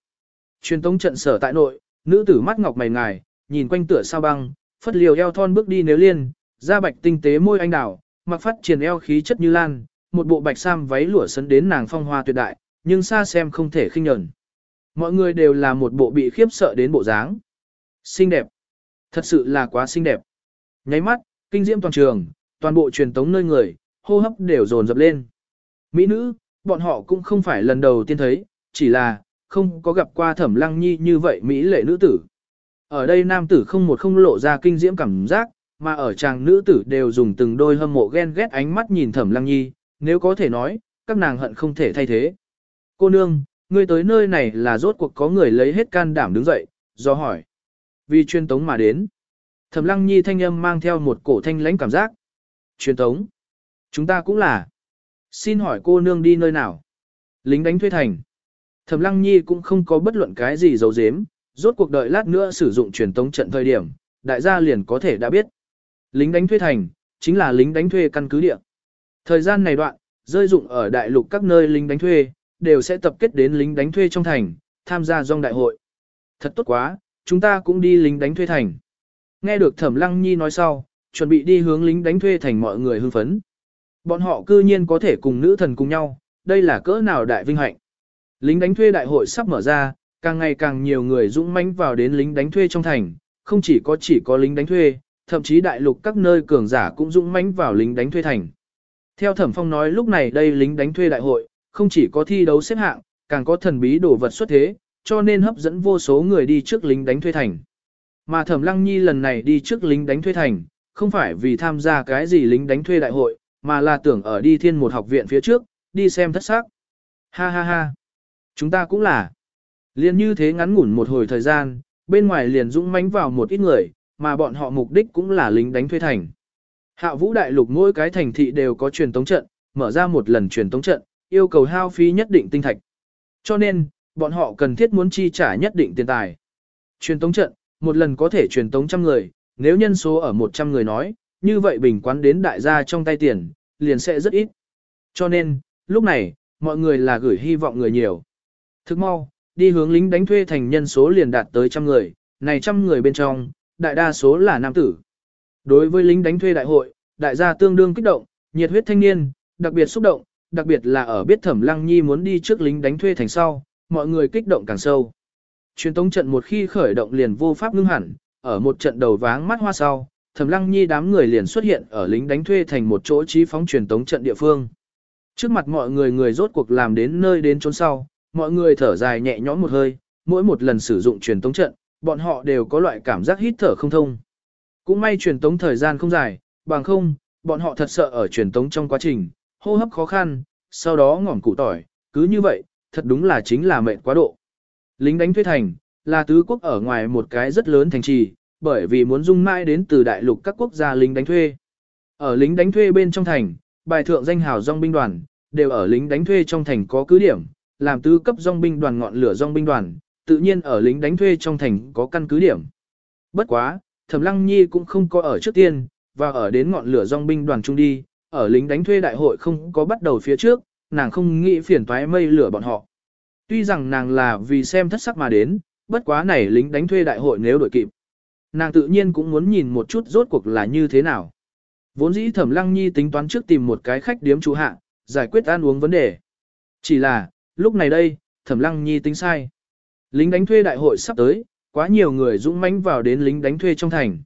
Truyền tống trận sở tại nội, nữ tử mắt ngọc mày ngài, nhìn quanh tựa sao băng, phất liều eo thon bước đi nếu liên, da bạch tinh tế môi anh đào, mặc phát triển eo khí chất như lan, một bộ bạch sam váy lụa sấn đến nàng phong hoa tuyệt đại, nhưng xa xem không thể khinh nhẫn. Mọi người đều là một bộ bị khiếp sợ đến bộ dáng. Xinh đẹp. Thật sự là quá xinh đẹp. Nháy mắt, kinh diễm toàn trường, toàn bộ truyền tống nơi người, hô hấp đều dồn dập lên. Mỹ nữ, bọn họ cũng không phải lần đầu tiên thấy, chỉ là, không có gặp qua thẩm lăng nhi như vậy Mỹ lệ nữ tử. Ở đây nam tử không một không lộ ra kinh diễm cảm giác, mà ở chàng nữ tử đều dùng từng đôi hâm mộ ghen ghét ánh mắt nhìn thẩm lăng nhi, nếu có thể nói, các nàng hận không thể thay thế. Cô nương, ngươi tới nơi này là rốt cuộc có người lấy hết can đảm đứng dậy, do hỏi. Vì truyền tống mà đến. Thẩm lăng nhi thanh âm mang theo một cổ thanh lãnh cảm giác. Truyền tống. Chúng ta cũng là. Xin hỏi cô nương đi nơi nào? Lính đánh thuê thành. Thẩm lăng nhi cũng không có bất luận cái gì giấu giếm, rốt cuộc đợi lát nữa sử dụng truyền tống trận thời điểm, đại gia liền có thể đã biết. Lính đánh thuê thành, chính là lính đánh thuê căn cứ địa. Thời gian này đoạn, rơi dụng ở đại lục các nơi lính đánh thuê, đều sẽ tập kết đến lính đánh thuê trong thành, tham gia dòng đại hội. Thật tốt quá, chúng ta cũng đi lính đánh thuê thành. Nghe được Thẩm Lăng Nhi nói sau, chuẩn bị đi hướng lính đánh thuê thành mọi người hưng phấn. Bọn họ cư nhiên có thể cùng nữ thần cùng nhau, đây là cỡ nào đại vinh hạnh. Lính đánh thuê đại hội sắp mở ra, càng ngày càng nhiều người dũng mãnh vào đến lính đánh thuê trong thành, không chỉ có chỉ có lính đánh thuê, thậm chí đại lục các nơi cường giả cũng dũng mãnh vào lính đánh thuê thành. Theo Thẩm Phong nói lúc này đây lính đánh thuê đại hội, không chỉ có thi đấu xếp hạng, càng có thần bí đồ vật xuất thế, cho nên hấp dẫn vô số người đi trước lính đánh thuê thành. Mà Thẩm Lăng Nhi lần này đi trước lính đánh thuê thành, không phải vì tham gia cái gì lính đánh thuê đại hội, mà là tưởng ở đi thiên một học viện phía trước, đi xem thất sắc. Ha ha ha. Chúng ta cũng là. Liên như thế ngắn ngủn một hồi thời gian, bên ngoài liền dũng mãnh vào một ít người, mà bọn họ mục đích cũng là lính đánh thuê thành. Hạ vũ đại lục mỗi cái thành thị đều có truyền tống trận, mở ra một lần truyền tống trận, yêu cầu hao phí nhất định tinh thạch. Cho nên, bọn họ cần thiết muốn chi trả nhất định tiền tài. Truyền tống trận, một lần có thể truyền tống trăm người, nếu nhân số ở 100 người nói, như vậy bình quán đến đại gia trong tay tiền, liền sẽ rất ít. Cho nên, lúc này, mọi người là gửi hy vọng người nhiều. Thức mau, đi hướng lính đánh thuê thành nhân số liền đạt tới trăm người, này trăm người bên trong, đại đa số là nam tử. Đối với lính đánh thuê đại hội, đại gia tương đương kích động, nhiệt huyết thanh niên, đặc biệt xúc động, đặc biệt là ở biết Thẩm Lăng Nhi muốn đi trước lính đánh thuê thành sau, mọi người kích động càng sâu. Truyền tống trận một khi khởi động liền vô pháp ngưng hẳn, ở một trận đầu váng mắt hoa sau, Thẩm Lăng Nhi đám người liền xuất hiện ở lính đánh thuê thành một chỗ trí phóng truyền tống trận địa phương. Trước mặt mọi người người rốt cuộc làm đến nơi đến chốn sau, mọi người thở dài nhẹ nhõm một hơi, mỗi một lần sử dụng truyền tống trận, bọn họ đều có loại cảm giác hít thở không thông. Cũng may truyền tống thời gian không dài, bằng không, bọn họ thật sợ ở truyền tống trong quá trình, hô hấp khó khăn, sau đó ngỏm củ tỏi, cứ như vậy, thật đúng là chính là mệt quá độ. Lính đánh thuê thành, là tứ quốc ở ngoài một cái rất lớn thành trì, bởi vì muốn dung mãi đến từ đại lục các quốc gia lính đánh thuê. Ở lính đánh thuê bên trong thành, bài thượng danh hào dòng binh đoàn, đều ở lính đánh thuê trong thành có cứ điểm, làm tứ cấp dòng binh đoàn ngọn lửa dòng binh đoàn, tự nhiên ở lính đánh thuê trong thành có căn cứ điểm. Bất quá, Thẩm Lăng Nhi cũng không có ở trước tiên, và ở đến ngọn lửa dòng binh đoàn trung đi, ở lính đánh thuê đại hội không có bắt đầu phía trước, nàng không nghĩ phiền toái mây lửa bọn họ. Tuy rằng nàng là vì xem thất sắc mà đến, bất quá này lính đánh thuê đại hội nếu đổi kịp. Nàng tự nhiên cũng muốn nhìn một chút rốt cuộc là như thế nào. Vốn dĩ Thẩm Lăng Nhi tính toán trước tìm một cái khách điếm chủ hạ, giải quyết ăn uống vấn đề. Chỉ là, lúc này đây, Thẩm Lăng Nhi tính sai. Lính đánh thuê đại hội sắp tới, quá nhiều người dũng mãnh vào đến lính đánh thuê trong thành.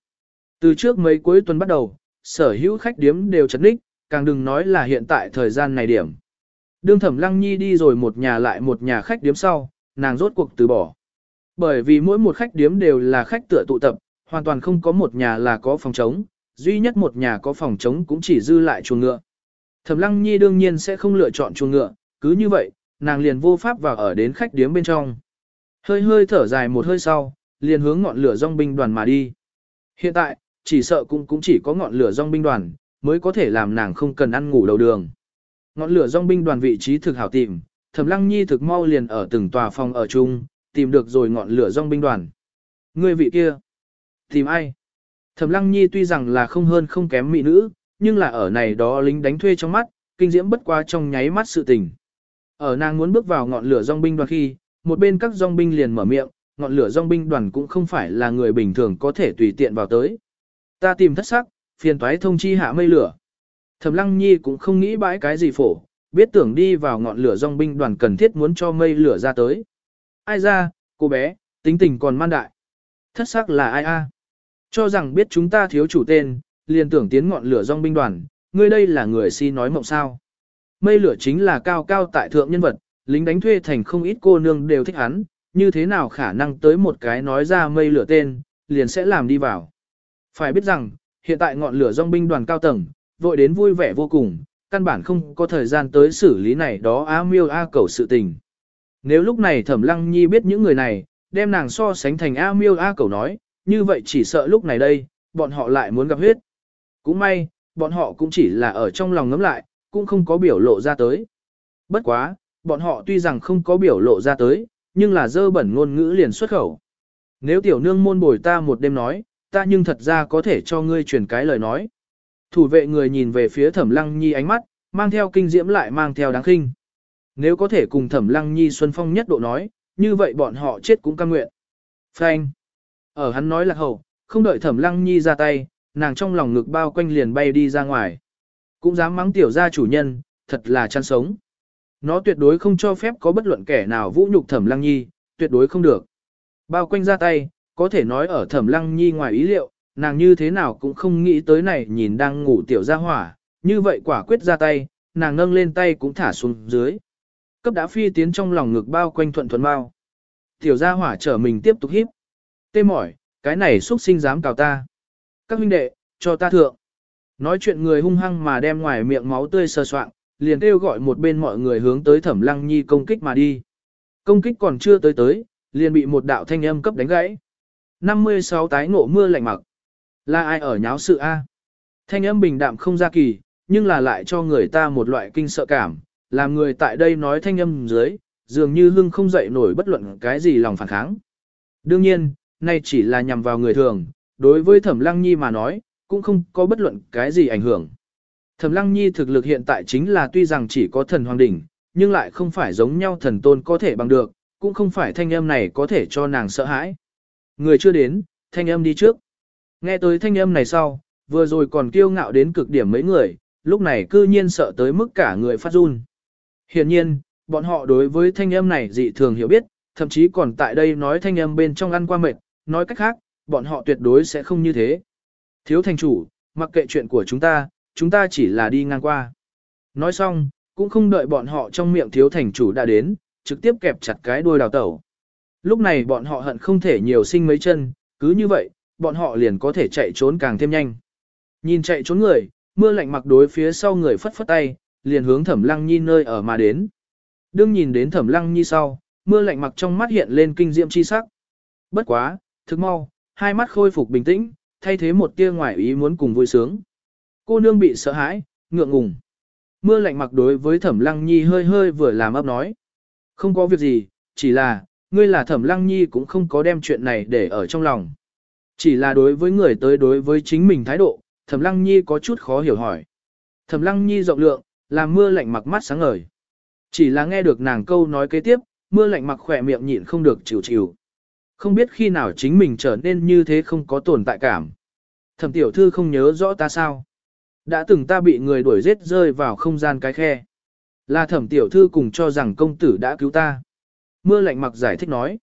Từ trước mấy cuối tuần bắt đầu, sở hữu khách điếm đều chật ních, càng đừng nói là hiện tại thời gian này điểm. Đương Thẩm Lăng Nhi đi rồi một nhà lại một nhà khách điếm sau, nàng rốt cuộc từ bỏ. Bởi vì mỗi một khách điếm đều là khách tựa tụ tập, hoàn toàn không có một nhà là có phòng trống, duy nhất một nhà có phòng trống cũng chỉ dư lại chuồng ngựa. Thẩm Lăng Nhi đương nhiên sẽ không lựa chọn chuồng ngựa, cứ như vậy, nàng liền vô pháp vào ở đến khách điếm bên trong. Hơi hơi thở dài một hơi sau, liền hướng ngọn lửa dòng binh đoàn mà đi. Hiện tại, chỉ sợ cũng cũng chỉ có ngọn lửa dòng binh đoàn, mới có thể làm nàng không cần ăn ngủ đầu đường. Ngọn lửa dòng binh đoàn vị trí thực hảo tìm, Thẩm Lăng Nhi thực mau liền ở từng tòa phòng ở chung, tìm được rồi ngọn lửa dòng binh đoàn. Người vị kia, tìm ai? Thẩm Lăng Nhi tuy rằng là không hơn không kém mỹ nữ, nhưng là ở này đó lính đánh thuê trong mắt, kinh diễm bất quá trong nháy mắt sự tình. Ở nàng muốn bước vào ngọn lửa dòng binh đoàn khi, một bên các dòng binh liền mở miệng, ngọn lửa dòng binh đoàn cũng không phải là người bình thường có thể tùy tiện vào tới. Ta tìm thất sắc, phiền toái thông chi hạ mây lửa. Thẩm Lăng Nhi cũng không nghĩ bãi cái gì phổ, biết tưởng đi vào ngọn lửa dòng binh đoàn cần thiết muốn cho mây lửa ra tới. Ai ra, cô bé, tính tình còn man đại. Thất sắc là ai a? Cho rằng biết chúng ta thiếu chủ tên, liền tưởng tiến ngọn lửa dòng binh đoàn, ngươi đây là người si nói mộng sao. Mây lửa chính là cao cao tại thượng nhân vật, lính đánh thuê thành không ít cô nương đều thích hắn, như thế nào khả năng tới một cái nói ra mây lửa tên, liền sẽ làm đi vào. Phải biết rằng, hiện tại ngọn lửa dòng binh đoàn cao tầng, vội đến vui vẻ vô cùng, căn bản không có thời gian tới xử lý này đó á miêu a cầu sự tình. Nếu lúc này thẩm lăng nhi biết những người này, đem nàng so sánh thành a miêu a cầu nói, như vậy chỉ sợ lúc này đây, bọn họ lại muốn gặp huyết. Cũng may, bọn họ cũng chỉ là ở trong lòng ngấm lại, cũng không có biểu lộ ra tới. Bất quá, bọn họ tuy rằng không có biểu lộ ra tới, nhưng là dơ bẩn ngôn ngữ liền xuất khẩu. Nếu tiểu nương môn bồi ta một đêm nói, ta nhưng thật ra có thể cho ngươi truyền cái lời nói. Thủ vệ người nhìn về phía thẩm lăng nhi ánh mắt, mang theo kinh diễm lại mang theo đáng khinh. Nếu có thể cùng thẩm lăng nhi xuân phong nhất độ nói, như vậy bọn họ chết cũng cam nguyện. Frank. Ở hắn nói là hậu, không đợi thẩm lăng nhi ra tay, nàng trong lòng ngực bao quanh liền bay đi ra ngoài. Cũng dám mắng tiểu gia chủ nhân, thật là chăn sống. Nó tuyệt đối không cho phép có bất luận kẻ nào vũ nhục thẩm lăng nhi, tuyệt đối không được. Bao quanh ra tay, có thể nói ở thẩm lăng nhi ngoài ý liệu, nàng như thế nào cũng không nghĩ tới này nhìn đang ngủ tiểu gia hỏa, như vậy quả quyết ra tay, nàng nâng lên tay cũng thả xuống dưới. Cấp đã phi tiến trong lòng ngực bao quanh thuận thuận bao. Tiểu gia hỏa trở mình tiếp tục híp. Tê mỏi, cái này xuất sinh dám cào ta. Các huynh đệ, cho ta thượng. Nói chuyện người hung hăng mà đem ngoài miệng máu tươi sờ soạng, liền kêu gọi một bên mọi người hướng tới thẩm lăng nhi công kích mà đi. Công kích còn chưa tới tới, liền bị một đạo thanh âm cấp đánh gãy. 56 tái ngộ mưa lạnh mặc. Là ai ở nháo sự A? Thanh âm bình đạm không ra kỳ, nhưng là lại cho người ta một loại kinh sợ cảm, làm người tại đây nói thanh âm dưới, dường như hưng không dậy nổi bất luận cái gì lòng phản kháng. Đương nhiên, nay chỉ là nhằm vào người thường, đối với thẩm lăng nhi mà nói, cũng không có bất luận cái gì ảnh hưởng. Thẩm Lăng Nhi thực lực hiện tại chính là tuy rằng chỉ có thần hoàng đỉnh, nhưng lại không phải giống nhau thần tôn có thể bằng được, cũng không phải thanh âm này có thể cho nàng sợ hãi. Người chưa đến, thanh âm đi trước. Nghe tới thanh âm này sau, vừa rồi còn kiêu ngạo đến cực điểm mấy người, lúc này cư nhiên sợ tới mức cả người phát run. Hiển nhiên, bọn họ đối với thanh âm này dị thường hiểu biết, thậm chí còn tại đây nói thanh âm bên trong ăn qua mệt, nói cách khác, bọn họ tuyệt đối sẽ không như thế. Thiếu thành chủ, mặc kệ chuyện của chúng ta, chúng ta chỉ là đi ngang qua. Nói xong, cũng không đợi bọn họ trong miệng thiếu thành chủ đã đến, trực tiếp kẹp chặt cái đuôi đào tẩu. Lúc này bọn họ hận không thể nhiều sinh mấy chân, cứ như vậy, bọn họ liền có thể chạy trốn càng thêm nhanh. Nhìn chạy trốn người, mưa lạnh mặc đối phía sau người phất phất tay, liền hướng thẩm lăng nhi nơi ở mà đến. Đương nhìn đến thẩm lăng nhi sau, mưa lạnh mặc trong mắt hiện lên kinh diệm chi sắc. Bất quá, thức mau, hai mắt khôi phục bình tĩnh, thay thế một tia ngoài ý muốn cùng vui sướng. Cô nương bị sợ hãi, ngượng ngùng. Mưa lạnh mặc đối với thẩm lăng nhi hơi hơi vừa làm ấp nói. Không có việc gì, chỉ là, ngươi là thẩm lăng nhi cũng không có đem chuyện này để ở trong lòng. Chỉ là đối với người tới đối với chính mình thái độ, thẩm lăng nhi có chút khó hiểu hỏi. Thẩm lăng nhi rộng lượng, làm mưa lạnh mặc mắt sáng ngời. Chỉ là nghe được nàng câu nói kế tiếp, mưa lạnh mặc khỏe miệng nhịn không được chịu chịu. Không biết khi nào chính mình trở nên như thế không có tồn tại cảm. Thẩm tiểu thư không nhớ rõ ta sao. Đã từng ta bị người đuổi giết rơi vào không gian cái khe. Là thẩm tiểu thư cùng cho rằng công tử đã cứu ta. Mưa lạnh mặc giải thích nói.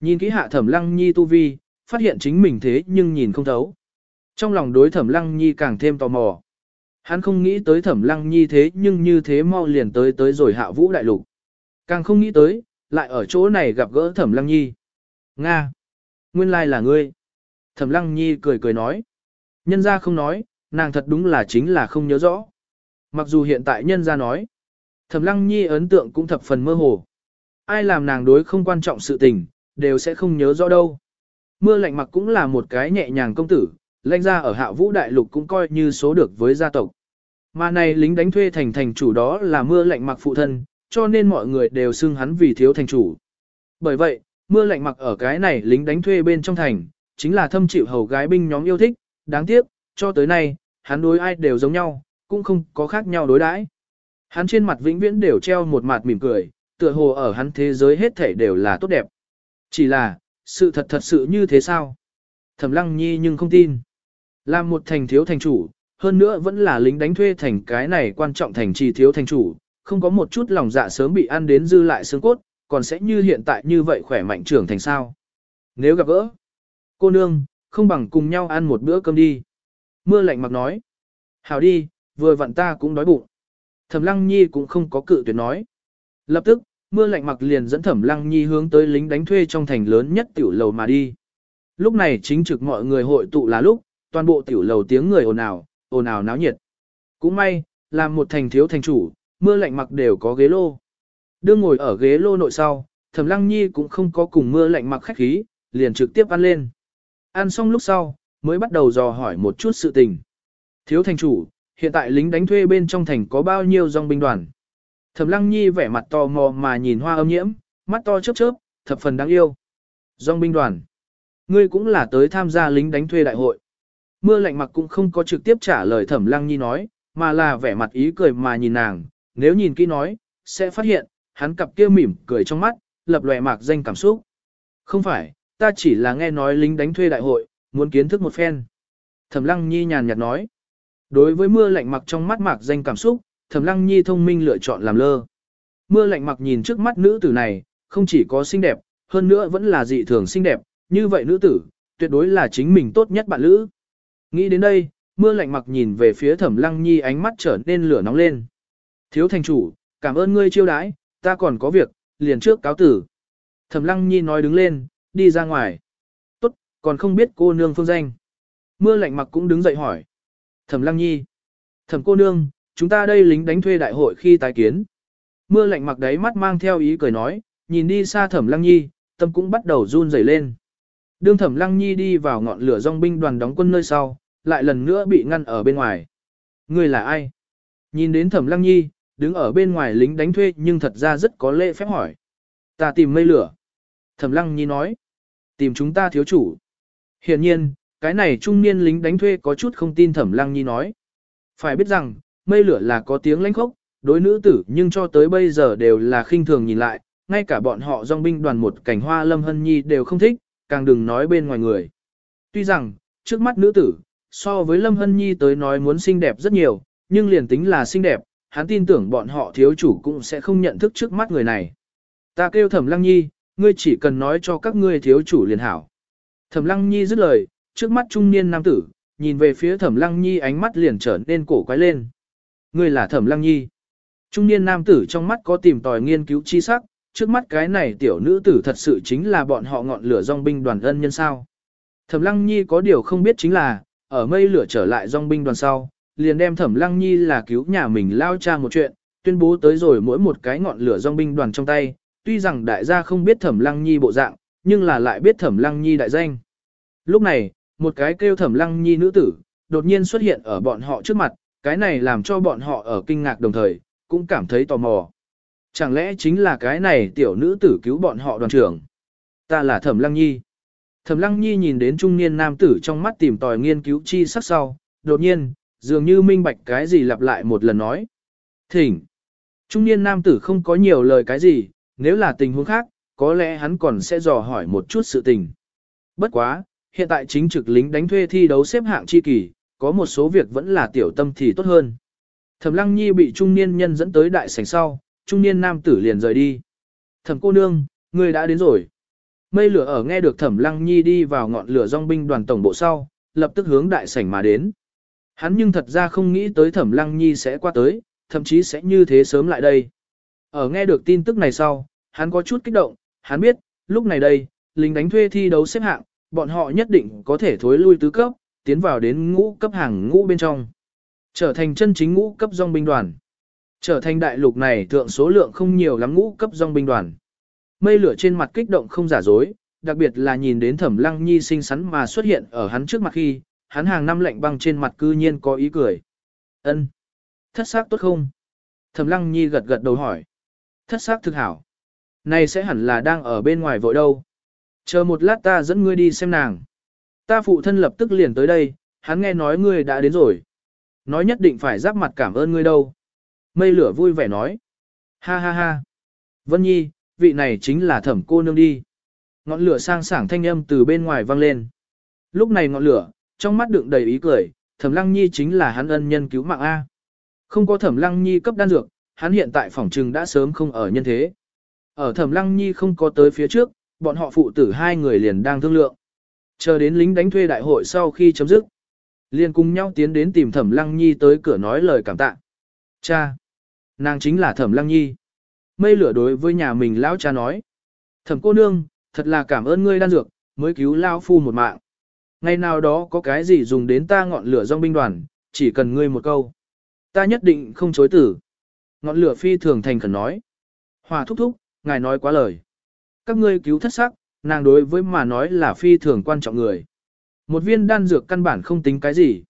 Nhìn kỹ hạ thẩm lăng nhi tu vi, phát hiện chính mình thế nhưng nhìn không thấu. Trong lòng đối thẩm lăng nhi càng thêm tò mò. Hắn không nghĩ tới thẩm lăng nhi thế nhưng như thế mau liền tới tới rồi hạ vũ đại lục. Càng không nghĩ tới, lại ở chỗ này gặp gỡ thẩm lăng nhi. Nga! Nguyên lai là ngươi. Thẩm lăng nhi cười cười nói. Nhân ra không nói, nàng thật đúng là chính là không nhớ rõ. Mặc dù hiện tại nhân ra nói. Thẩm lăng nhi ấn tượng cũng thập phần mơ hồ. Ai làm nàng đối không quan trọng sự tình, đều sẽ không nhớ rõ đâu. Mưa lạnh mặc cũng là một cái nhẹ nhàng công tử, lãnh ra ở hạ vũ đại lục cũng coi như số được với gia tộc. Mà này lính đánh thuê thành thành chủ đó là mưa lạnh mặc phụ thân, cho nên mọi người đều xưng hắn vì thiếu thành chủ. Bởi vậy, mưa lạnh mặc ở cái này lính đánh thuê bên trong thành, chính là thâm chịu hầu gái binh nhóm yêu thích, đáng tiếc, cho tới nay, hắn đối ai đều giống nhau, cũng không có khác nhau đối đãi. Hắn trên mặt vĩnh viễn đều treo một mặt mỉm cười, tựa hồ ở hắn thế giới hết thảy đều là tốt đẹp. Chỉ là, sự thật thật sự như thế sao? Thẩm lăng nhi nhưng không tin. Làm một thành thiếu thành chủ, hơn nữa vẫn là lính đánh thuê thành cái này quan trọng thành trì thiếu thành chủ, không có một chút lòng dạ sớm bị ăn đến dư lại xương cốt, còn sẽ như hiện tại như vậy khỏe mạnh trưởng thành sao. Nếu gặp gỡ, cô nương, không bằng cùng nhau ăn một bữa cơm đi. Mưa lạnh mặc nói, hảo đi, vừa vặn ta cũng đói bụng. Thẩm lăng nhi cũng không có cự tuyệt nói. Lập tức, mưa lạnh mặc liền dẫn thẩm lăng nhi hướng tới lính đánh thuê trong thành lớn nhất tiểu lầu mà đi. Lúc này chính trực mọi người hội tụ là lúc, toàn bộ tiểu lầu tiếng người ồn ào, ồn ào náo nhiệt. Cũng may, làm một thành thiếu thành chủ, mưa lạnh mặc đều có ghế lô. Đương ngồi ở ghế lô nội sau, Thẩm Lăng Nhi cũng không có cùng mưa lạnh mặc khách khí, liền trực tiếp ăn lên. Ăn xong lúc sau, mới bắt đầu dò hỏi một chút sự tình. Thiếu thành chủ, hiện tại lính đánh thuê bên trong thành có bao nhiêu dòng binh đoàn? Thẩm Lăng Nhi vẻ mặt tò mò mà nhìn hoa âm nhiễm, mắt to chớp chớp, thập phần đáng yêu. Dòng binh đoàn. Ngươi cũng là tới tham gia lính đánh thuê đại hội. Mưa lạnh mặc cũng không có trực tiếp trả lời Thẩm Lăng Nhi nói, mà là vẻ mặt ý cười mà nhìn nàng, nếu nhìn kỹ nói, sẽ phát hiện, hắn cặp kia mỉm cười trong mắt, lập lòe mạc danh cảm xúc. Không phải, ta chỉ là nghe nói lính đánh thuê đại hội, muốn kiến thức một phen. Thẩm Lăng Nhi nhàn nhạt nói. Đối với mưa lạnh mặc trong mắt mạc danh cảm xúc, Thẩm Lăng Nhi thông minh lựa chọn làm lơ. Mưa lạnh mặc nhìn trước mắt nữ tử này, không chỉ có xinh đẹp, hơn nữa vẫn là dị thường xinh đẹp, như vậy nữ tử, tuyệt đối là chính mình tốt nhất bạn lữ. Nghĩ đến đây, mưa lạnh mặc nhìn về phía Thẩm Lăng Nhi ánh mắt trở nên lửa nóng lên. Thiếu thành chủ, cảm ơn ngươi chiêu đãi, ta còn có việc, liền trước cáo tử. Thẩm Lăng Nhi nói đứng lên, đi ra ngoài. Tốt, còn không biết cô nương phương danh. Mưa lạnh mặc cũng đứng dậy hỏi. Thẩm Lăng Nhi. Thẩm cô nương, chúng ta đây lính đánh thuê đại hội khi tái kiến. Mưa lạnh mặc đấy mắt mang theo ý cười nói, nhìn đi xa Thẩm Lăng Nhi, tâm cũng bắt đầu run rẩy lên. Đương Thẩm Lăng Nhi đi vào ngọn lửa dòng binh đoàn đóng quân nơi sau, lại lần nữa bị ngăn ở bên ngoài. Người là ai? Nhìn đến Thẩm Lăng Nhi, đứng ở bên ngoài lính đánh thuê nhưng thật ra rất có lễ phép hỏi. Ta tìm mây lửa. Thẩm Lăng Nhi nói. Tìm chúng ta thiếu chủ. Hiện nhiên, cái này trung niên lính đánh thuê có chút không tin Thẩm Lăng Nhi nói. Phải biết rằng, mây lửa là có tiếng lãnh khốc, đối nữ tử nhưng cho tới bây giờ đều là khinh thường nhìn lại, ngay cả bọn họ dòng binh đoàn một cảnh hoa lâm hân nhi đều không thích, càng đừng nói bên ngoài người. Tuy rằng, trước mắt nữ tử, so với lâm hân nhi tới nói muốn xinh đẹp rất nhiều, nhưng liền tính là xinh đẹp, hắn tin tưởng bọn họ thiếu chủ cũng sẽ không nhận thức trước mắt người này. Ta kêu thẩm lăng nhi, ngươi chỉ cần nói cho các ngươi thiếu chủ liền hảo. Thẩm lăng nhi dứt lời, trước mắt trung niên nam tử, nhìn về phía thẩm lăng nhi ánh mắt liền trở nên cổ quái lên. Ngươi là thẩm lăng nhi. Trung niên nam tử trong mắt có tìm tòi nghiên cứu chi sắc, trước mắt cái này tiểu nữ tử thật sự chính là bọn họ ngọn lửa dòng binh đoàn ân nhân sao. Thẩm lăng nhi có điều không biết chính là, ở mây lửa trở lại dòng binh đoàn sau, liền đem thẩm lăng nhi là cứu nhà mình lao cha một chuyện, tuyên bố tới rồi mỗi một cái ngọn lửa dòng binh đoàn trong tay, tuy rằng đại gia không biết thẩm lăng nhi bộ dạng, nhưng là lại biết thẩm lăng nhi đại danh. Lúc này, một cái kêu thẩm lăng nhi nữ tử, đột nhiên xuất hiện ở bọn họ trước mặt, cái này làm cho bọn họ ở kinh ngạc đồng thời, cũng cảm thấy tò mò. Chẳng lẽ chính là cái này tiểu nữ tử cứu bọn họ đoàn trưởng? Ta là thẩm lăng nhi. Thẩm lăng nhi nhìn đến trung niên nam tử trong mắt tìm tòi nghiên cứu chi sắc sau, đột nhiên, dường như minh bạch cái gì lặp lại một lần nói. Thỉnh. Trung niên nam tử không có nhiều lời cái gì, nếu là tình huống khác, có lẽ hắn còn sẽ dò hỏi một chút sự tình. Bất quá, hiện tại chính trực lính đánh thuê thi đấu xếp hạng chi kỳ, có một số việc vẫn là tiểu tâm thì tốt hơn. Thẩm Lăng Nhi bị trung niên nhân dẫn tới đại sảnh sau, trung niên nam tử liền rời đi. Thẩm cô nương, người đã đến rồi. Mây lửa ở nghe được Thẩm Lăng Nhi đi vào ngọn lửa dòng binh đoàn tổng bộ sau, lập tức hướng đại sảnh mà đến. Hắn nhưng thật ra không nghĩ tới Thẩm Lăng Nhi sẽ qua tới, thậm chí sẽ như thế sớm lại đây. Ở nghe được tin tức này sau, hắn có chút kích động, hắn biết, lúc này đây, lính đánh thuê thi đấu xếp hạng, bọn họ nhất định có thể thối lui tứ cấp, tiến vào đến ngũ cấp hàng ngũ bên trong. Trở thành chân chính ngũ cấp dòng binh đoàn. Trở thành đại lục này thượng số lượng không nhiều lắm ngũ cấp dòng binh đoàn. Mây lửa trên mặt kích động không giả dối, đặc biệt là nhìn đến thẩm lăng nhi xinh xắn mà xuất hiện ở hắn trước mặt khi, hắn hàng năm lạnh băng trên mặt cư nhiên có ý cười. ân Thất xác tốt không? Thẩm lăng nhi gật gật đầu hỏi. Thất xác thực hảo. Này sẽ hẳn là đang ở bên ngoài vội đâu. Chờ một lát ta dẫn ngươi đi xem nàng. Ta phụ thân lập tức liền tới đây, hắn nghe nói ngươi đã đến rồi. Nói nhất định phải giáp mặt cảm ơn ngươi đâu. Mây lửa vui vẻ nói. Ha ha ha. Vân Nhi, vị này chính là thẩm cô nương đi. Ngọn lửa sang sảng thanh âm từ bên ngoài vang lên. Lúc này ngọn lửa, trong mắt đựng đầy ý cười, thẩm lăng nhi chính là hắn ân nhân cứu mạng A. Không có thẩm lăng nhi cấp đan dược, hắn hiện tại phòng trừng đã sớm không ở nhân thế. Ở thẩm lăng nhi không có tới phía trước, bọn họ phụ tử hai người liền đang thương lượng. Chờ đến lính đánh thuê đại hội sau khi chấm dứt. Liền cùng nhau tiến đến tìm thẩm lăng nhi tới cửa nói lời cảm tạ. Cha! Nàng chính là thẩm lăng nhi. Mây lửa đối với nhà mình lão cha nói. Thẩm cô nương, thật là cảm ơn ngươi đan dược, mới cứu lão phu một mạng. Ngày nào đó có cái gì dùng đến ta ngọn lửa dòng binh đoàn, chỉ cần ngươi một câu. Ta nhất định không chối tử. Ngọn lửa phi thường thành khẩn nói. Hòa thúc thúc, ngài nói quá lời. Các ngươi cứu thất sắc, nàng đối với mà nói là phi thường quan trọng người. Một viên đan dược căn bản không tính cái gì.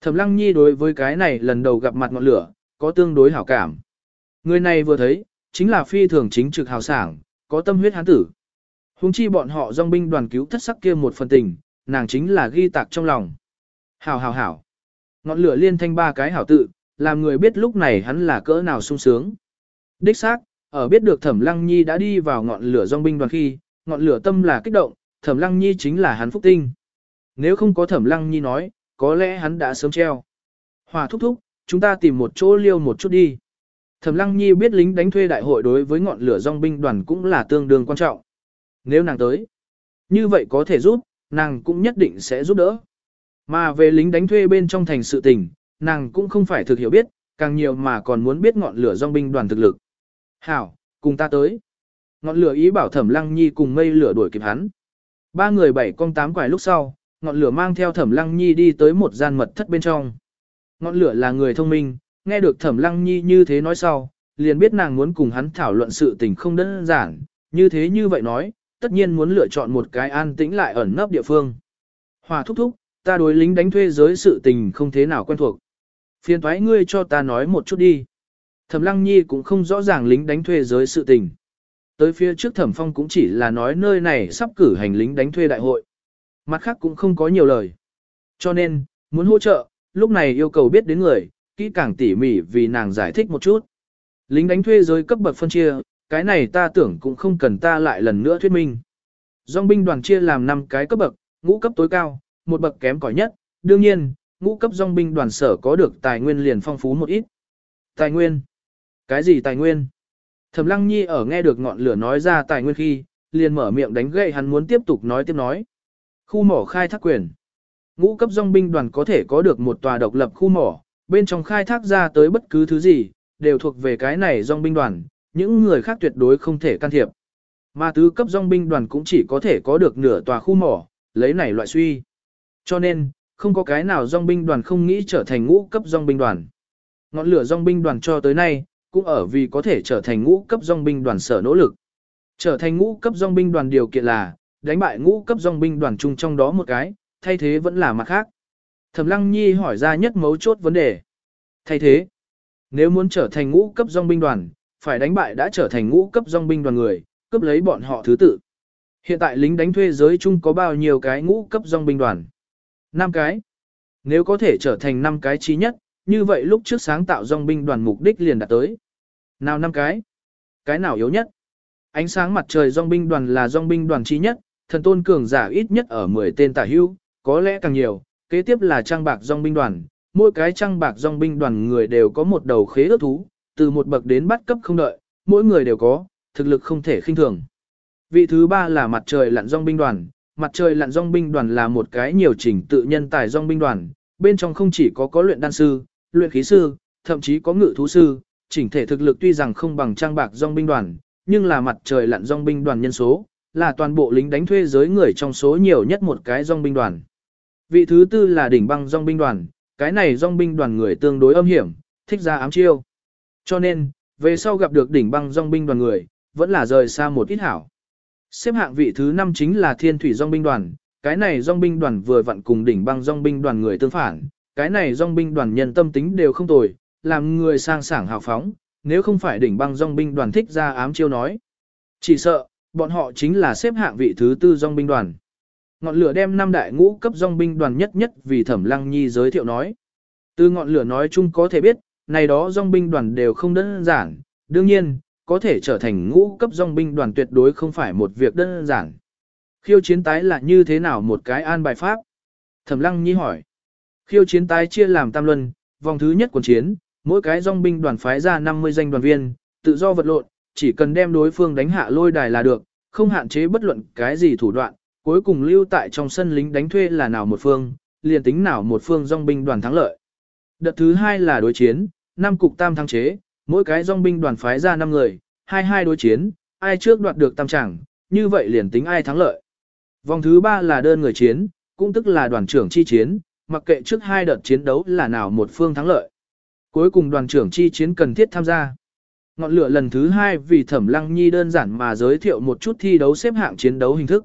Thẩm lăng nhi đối với cái này lần đầu gặp mặt ngọn lửa, có tương đối hảo cảm. Người này vừa thấy, chính là phi thường chính trực hào sảng, có tâm huyết hán tử. Hùng chi bọn họ dòng binh đoàn cứu thất sắc kia một phần tình, nàng chính là ghi tạc trong lòng. Hảo hảo hảo. Ngọn lửa liên thanh ba cái hảo tự, làm người biết lúc này hắn là cỡ nào sung sướng. Đích xác, ở biết được Thẩm Lăng Nhi đã đi vào ngọn lửa dòng binh đoàn khi, ngọn lửa tâm là kích động, Thẩm Lăng Nhi chính là hắn phúc tinh. Nếu không có Thẩm Lăng Nhi nói, có lẽ hắn đã sớm treo. Hòa thúc thúc, chúng ta tìm một chỗ liêu một chút đi. Thẩm Lăng Nhi biết lính đánh thuê đại hội đối với ngọn lửa dòng binh đoàn cũng là tương đương quan trọng. Nếu nàng tới, như vậy có thể giúp, nàng cũng nhất định sẽ giúp đỡ. Mà về lính đánh thuê bên trong thành sự tình, nàng cũng không phải thực hiểu biết, càng nhiều mà còn muốn biết ngọn lửa dòng binh đoàn thực lực. Hảo, cùng ta tới. Ngọn lửa ý bảo Thẩm Lăng Nhi cùng mây lửa đuổi kịp hắn. Ba người bảy con tám quải lúc sau, ngọn lửa mang theo Thẩm Lăng Nhi đi tới một gian mật thất bên trong. Ngọn lửa là người thông minh, nghe được Thẩm Lăng Nhi như thế nói sau, liền biết nàng muốn cùng hắn thảo luận sự tình không đơn giản, như thế như vậy nói, tất nhiên muốn lựa chọn một cái an tĩnh lại ẩn nấp địa phương. Hòa thúc thúc, ta đối lính đánh thuê giới sự tình không thế nào quen thuộc. Phiền thoái ngươi cho ta nói một chút đi. Thẩm Lăng Nhi cũng không rõ ràng lính đánh thuê giới sự tình. Tới phía trước Thẩm Phong cũng chỉ là nói nơi này sắp cử hành lính đánh thuê đại hội. Mặt khác cũng không có nhiều lời. Cho nên, muốn hỗ trợ, lúc này yêu cầu biết đến người, kỹ càng tỉ mỉ vì nàng giải thích một chút. Lính đánh thuê giới cấp bậc phân chia, cái này ta tưởng cũng không cần ta lại lần nữa thuyết minh. Dòng binh đoàn chia làm 5 cái cấp bậc, ngũ cấp tối cao, một bậc kém cỏi nhất, đương nhiên, ngũ cấp dòng binh đoàn sở có được tài nguyên liền phong phú một ít. Tài nguyên? Cái gì tài nguyên? Thẩm Lăng Nhi ở nghe được ngọn lửa nói ra tài nguyên khi, liền mở miệng đánh gậy hắn muốn tiếp tục nói tiếp nói. Khu mỏ khai thác quyền. Ngũ cấp dòng binh đoàn có thể có được một tòa độc lập khu mỏ, bên trong khai thác ra tới bất cứ thứ gì, đều thuộc về cái này dòng binh đoàn, những người khác tuyệt đối không thể can thiệp. Mà tứ cấp dòng binh đoàn cũng chỉ có thể có được nửa tòa khu mỏ, lấy này loại suy. Cho nên, không có cái nào dòng binh đoàn không nghĩ trở thành ngũ cấp dòng binh đoàn. Ngọn lửa dòng binh đoàn cho tới nay, cũng ở vì có thể trở thành ngũ cấp dòng binh đoàn sở nỗ lực. Trở thành ngũ cấp dòng binh đoàn điều kiện là, đánh bại ngũ cấp dòng binh đoàn chung trong đó một cái, thay thế vẫn là mặt khác. Thẩm Lăng Nhi hỏi ra nhất mấu chốt vấn đề. Thay thế, nếu muốn trở thành ngũ cấp dòng binh đoàn, phải đánh bại đã trở thành ngũ cấp dòng binh đoàn người, cướp lấy bọn họ thứ tự. Hiện tại lính đánh thuê giới chung có bao nhiêu cái ngũ cấp dòng binh đoàn? 5 cái. Nếu có thể trở thành 5 cái chí nhất, như vậy lúc trước sáng tạo dòng binh đoàn mục đích liền đạt tới. Nào năm cái? Cái nào yếu nhất? Ánh sáng mặt trời dòng binh đoàn là dòng binh đoàn trí nhất, thần tôn cường giả ít nhất ở 10 tên tả hưu, có lẽ càng nhiều, kế tiếp là trang bạc dòng binh đoàn, mỗi cái trang bạc dòng binh đoàn người đều có một đầu khế ước thú, từ một bậc đến bắt cấp không đợi, mỗi người đều có, thực lực không thể khinh thường. Vị thứ ba là mặt trời lặn dòng binh đoàn, mặt trời lặn dòng binh đoàn là một cái nhiều chỉnh tự nhân tài dòng binh đoàn, bên trong không chỉ có có luyện đan sư, luyện khí sư, thậm chí có ngự thú sư, chỉnh thể thực lực tuy rằng không bằng trang bạc dòng binh đoàn, nhưng là mặt trời lặn dòng binh đoàn nhân số, là toàn bộ lính đánh thuê giới người trong số nhiều nhất một cái dòng binh đoàn. Vị thứ tư là đỉnh băng dòng binh đoàn, cái này dòng binh đoàn người tương đối âm hiểm, thích ra ám chiêu. Cho nên, về sau gặp được đỉnh băng dòng binh đoàn người, vẫn là rời xa một ít hảo. Xếp hạng vị thứ năm chính là thiên thủy dòng binh đoàn, cái này dòng binh đoàn vừa vặn cùng đỉnh băng dòng binh đoàn người tương phản, cái này dòng binh đoàn nhân tâm tính đều không tồi, làm người sang sảng hào phóng, nếu không phải đỉnh băng dòng binh đoàn thích ra ám chiêu nói. Chỉ sợ, bọn họ chính là xếp hạng vị thứ tư dòng binh đoàn. Ngọn lửa đem năm đại ngũ cấp dòng binh đoàn nhất nhất vì Thẩm Lăng Nhi giới thiệu nói. Từ ngọn lửa nói chung có thể biết, này đó dòng binh đoàn đều không đơn giản, đương nhiên, có thể trở thành ngũ cấp dòng binh đoàn tuyệt đối không phải một việc đơn giản. Khiêu chiến tái là như thế nào một cái an bài pháp? Thẩm Lăng Nhi hỏi. Khiêu chiến tái chia làm tam luân, vòng thứ nhất quần chiến, mỗi cái dòng binh đoàn phái ra 50 danh đoàn viên, tự do vật lộn, chỉ cần đem đối phương đánh hạ lôi đài là được, không hạn chế bất luận cái gì thủ đoạn, cuối cùng lưu tại trong sân lính đánh thuê là nào một phương, liền tính nào một phương dòng binh đoàn thắng lợi. Đợt thứ hai là đối chiến, năm cục tam thắng chế, mỗi cái dòng binh đoàn phái ra 5 người, hai hai đối chiến, ai trước đoạt được tam chẳng, như vậy liền tính ai thắng lợi. Vòng thứ ba là đơn người chiến, cũng tức là đoàn trưởng chi chiến, mặc kệ trước hai đợt chiến đấu là nào một phương thắng lợi. Cuối cùng đoàn trưởng chi chiến cần thiết tham gia. Ngọn lửa lần thứ hai vì Thẩm Lăng Nhi đơn giản mà giới thiệu một chút thi đấu xếp hạng chiến đấu hình thức.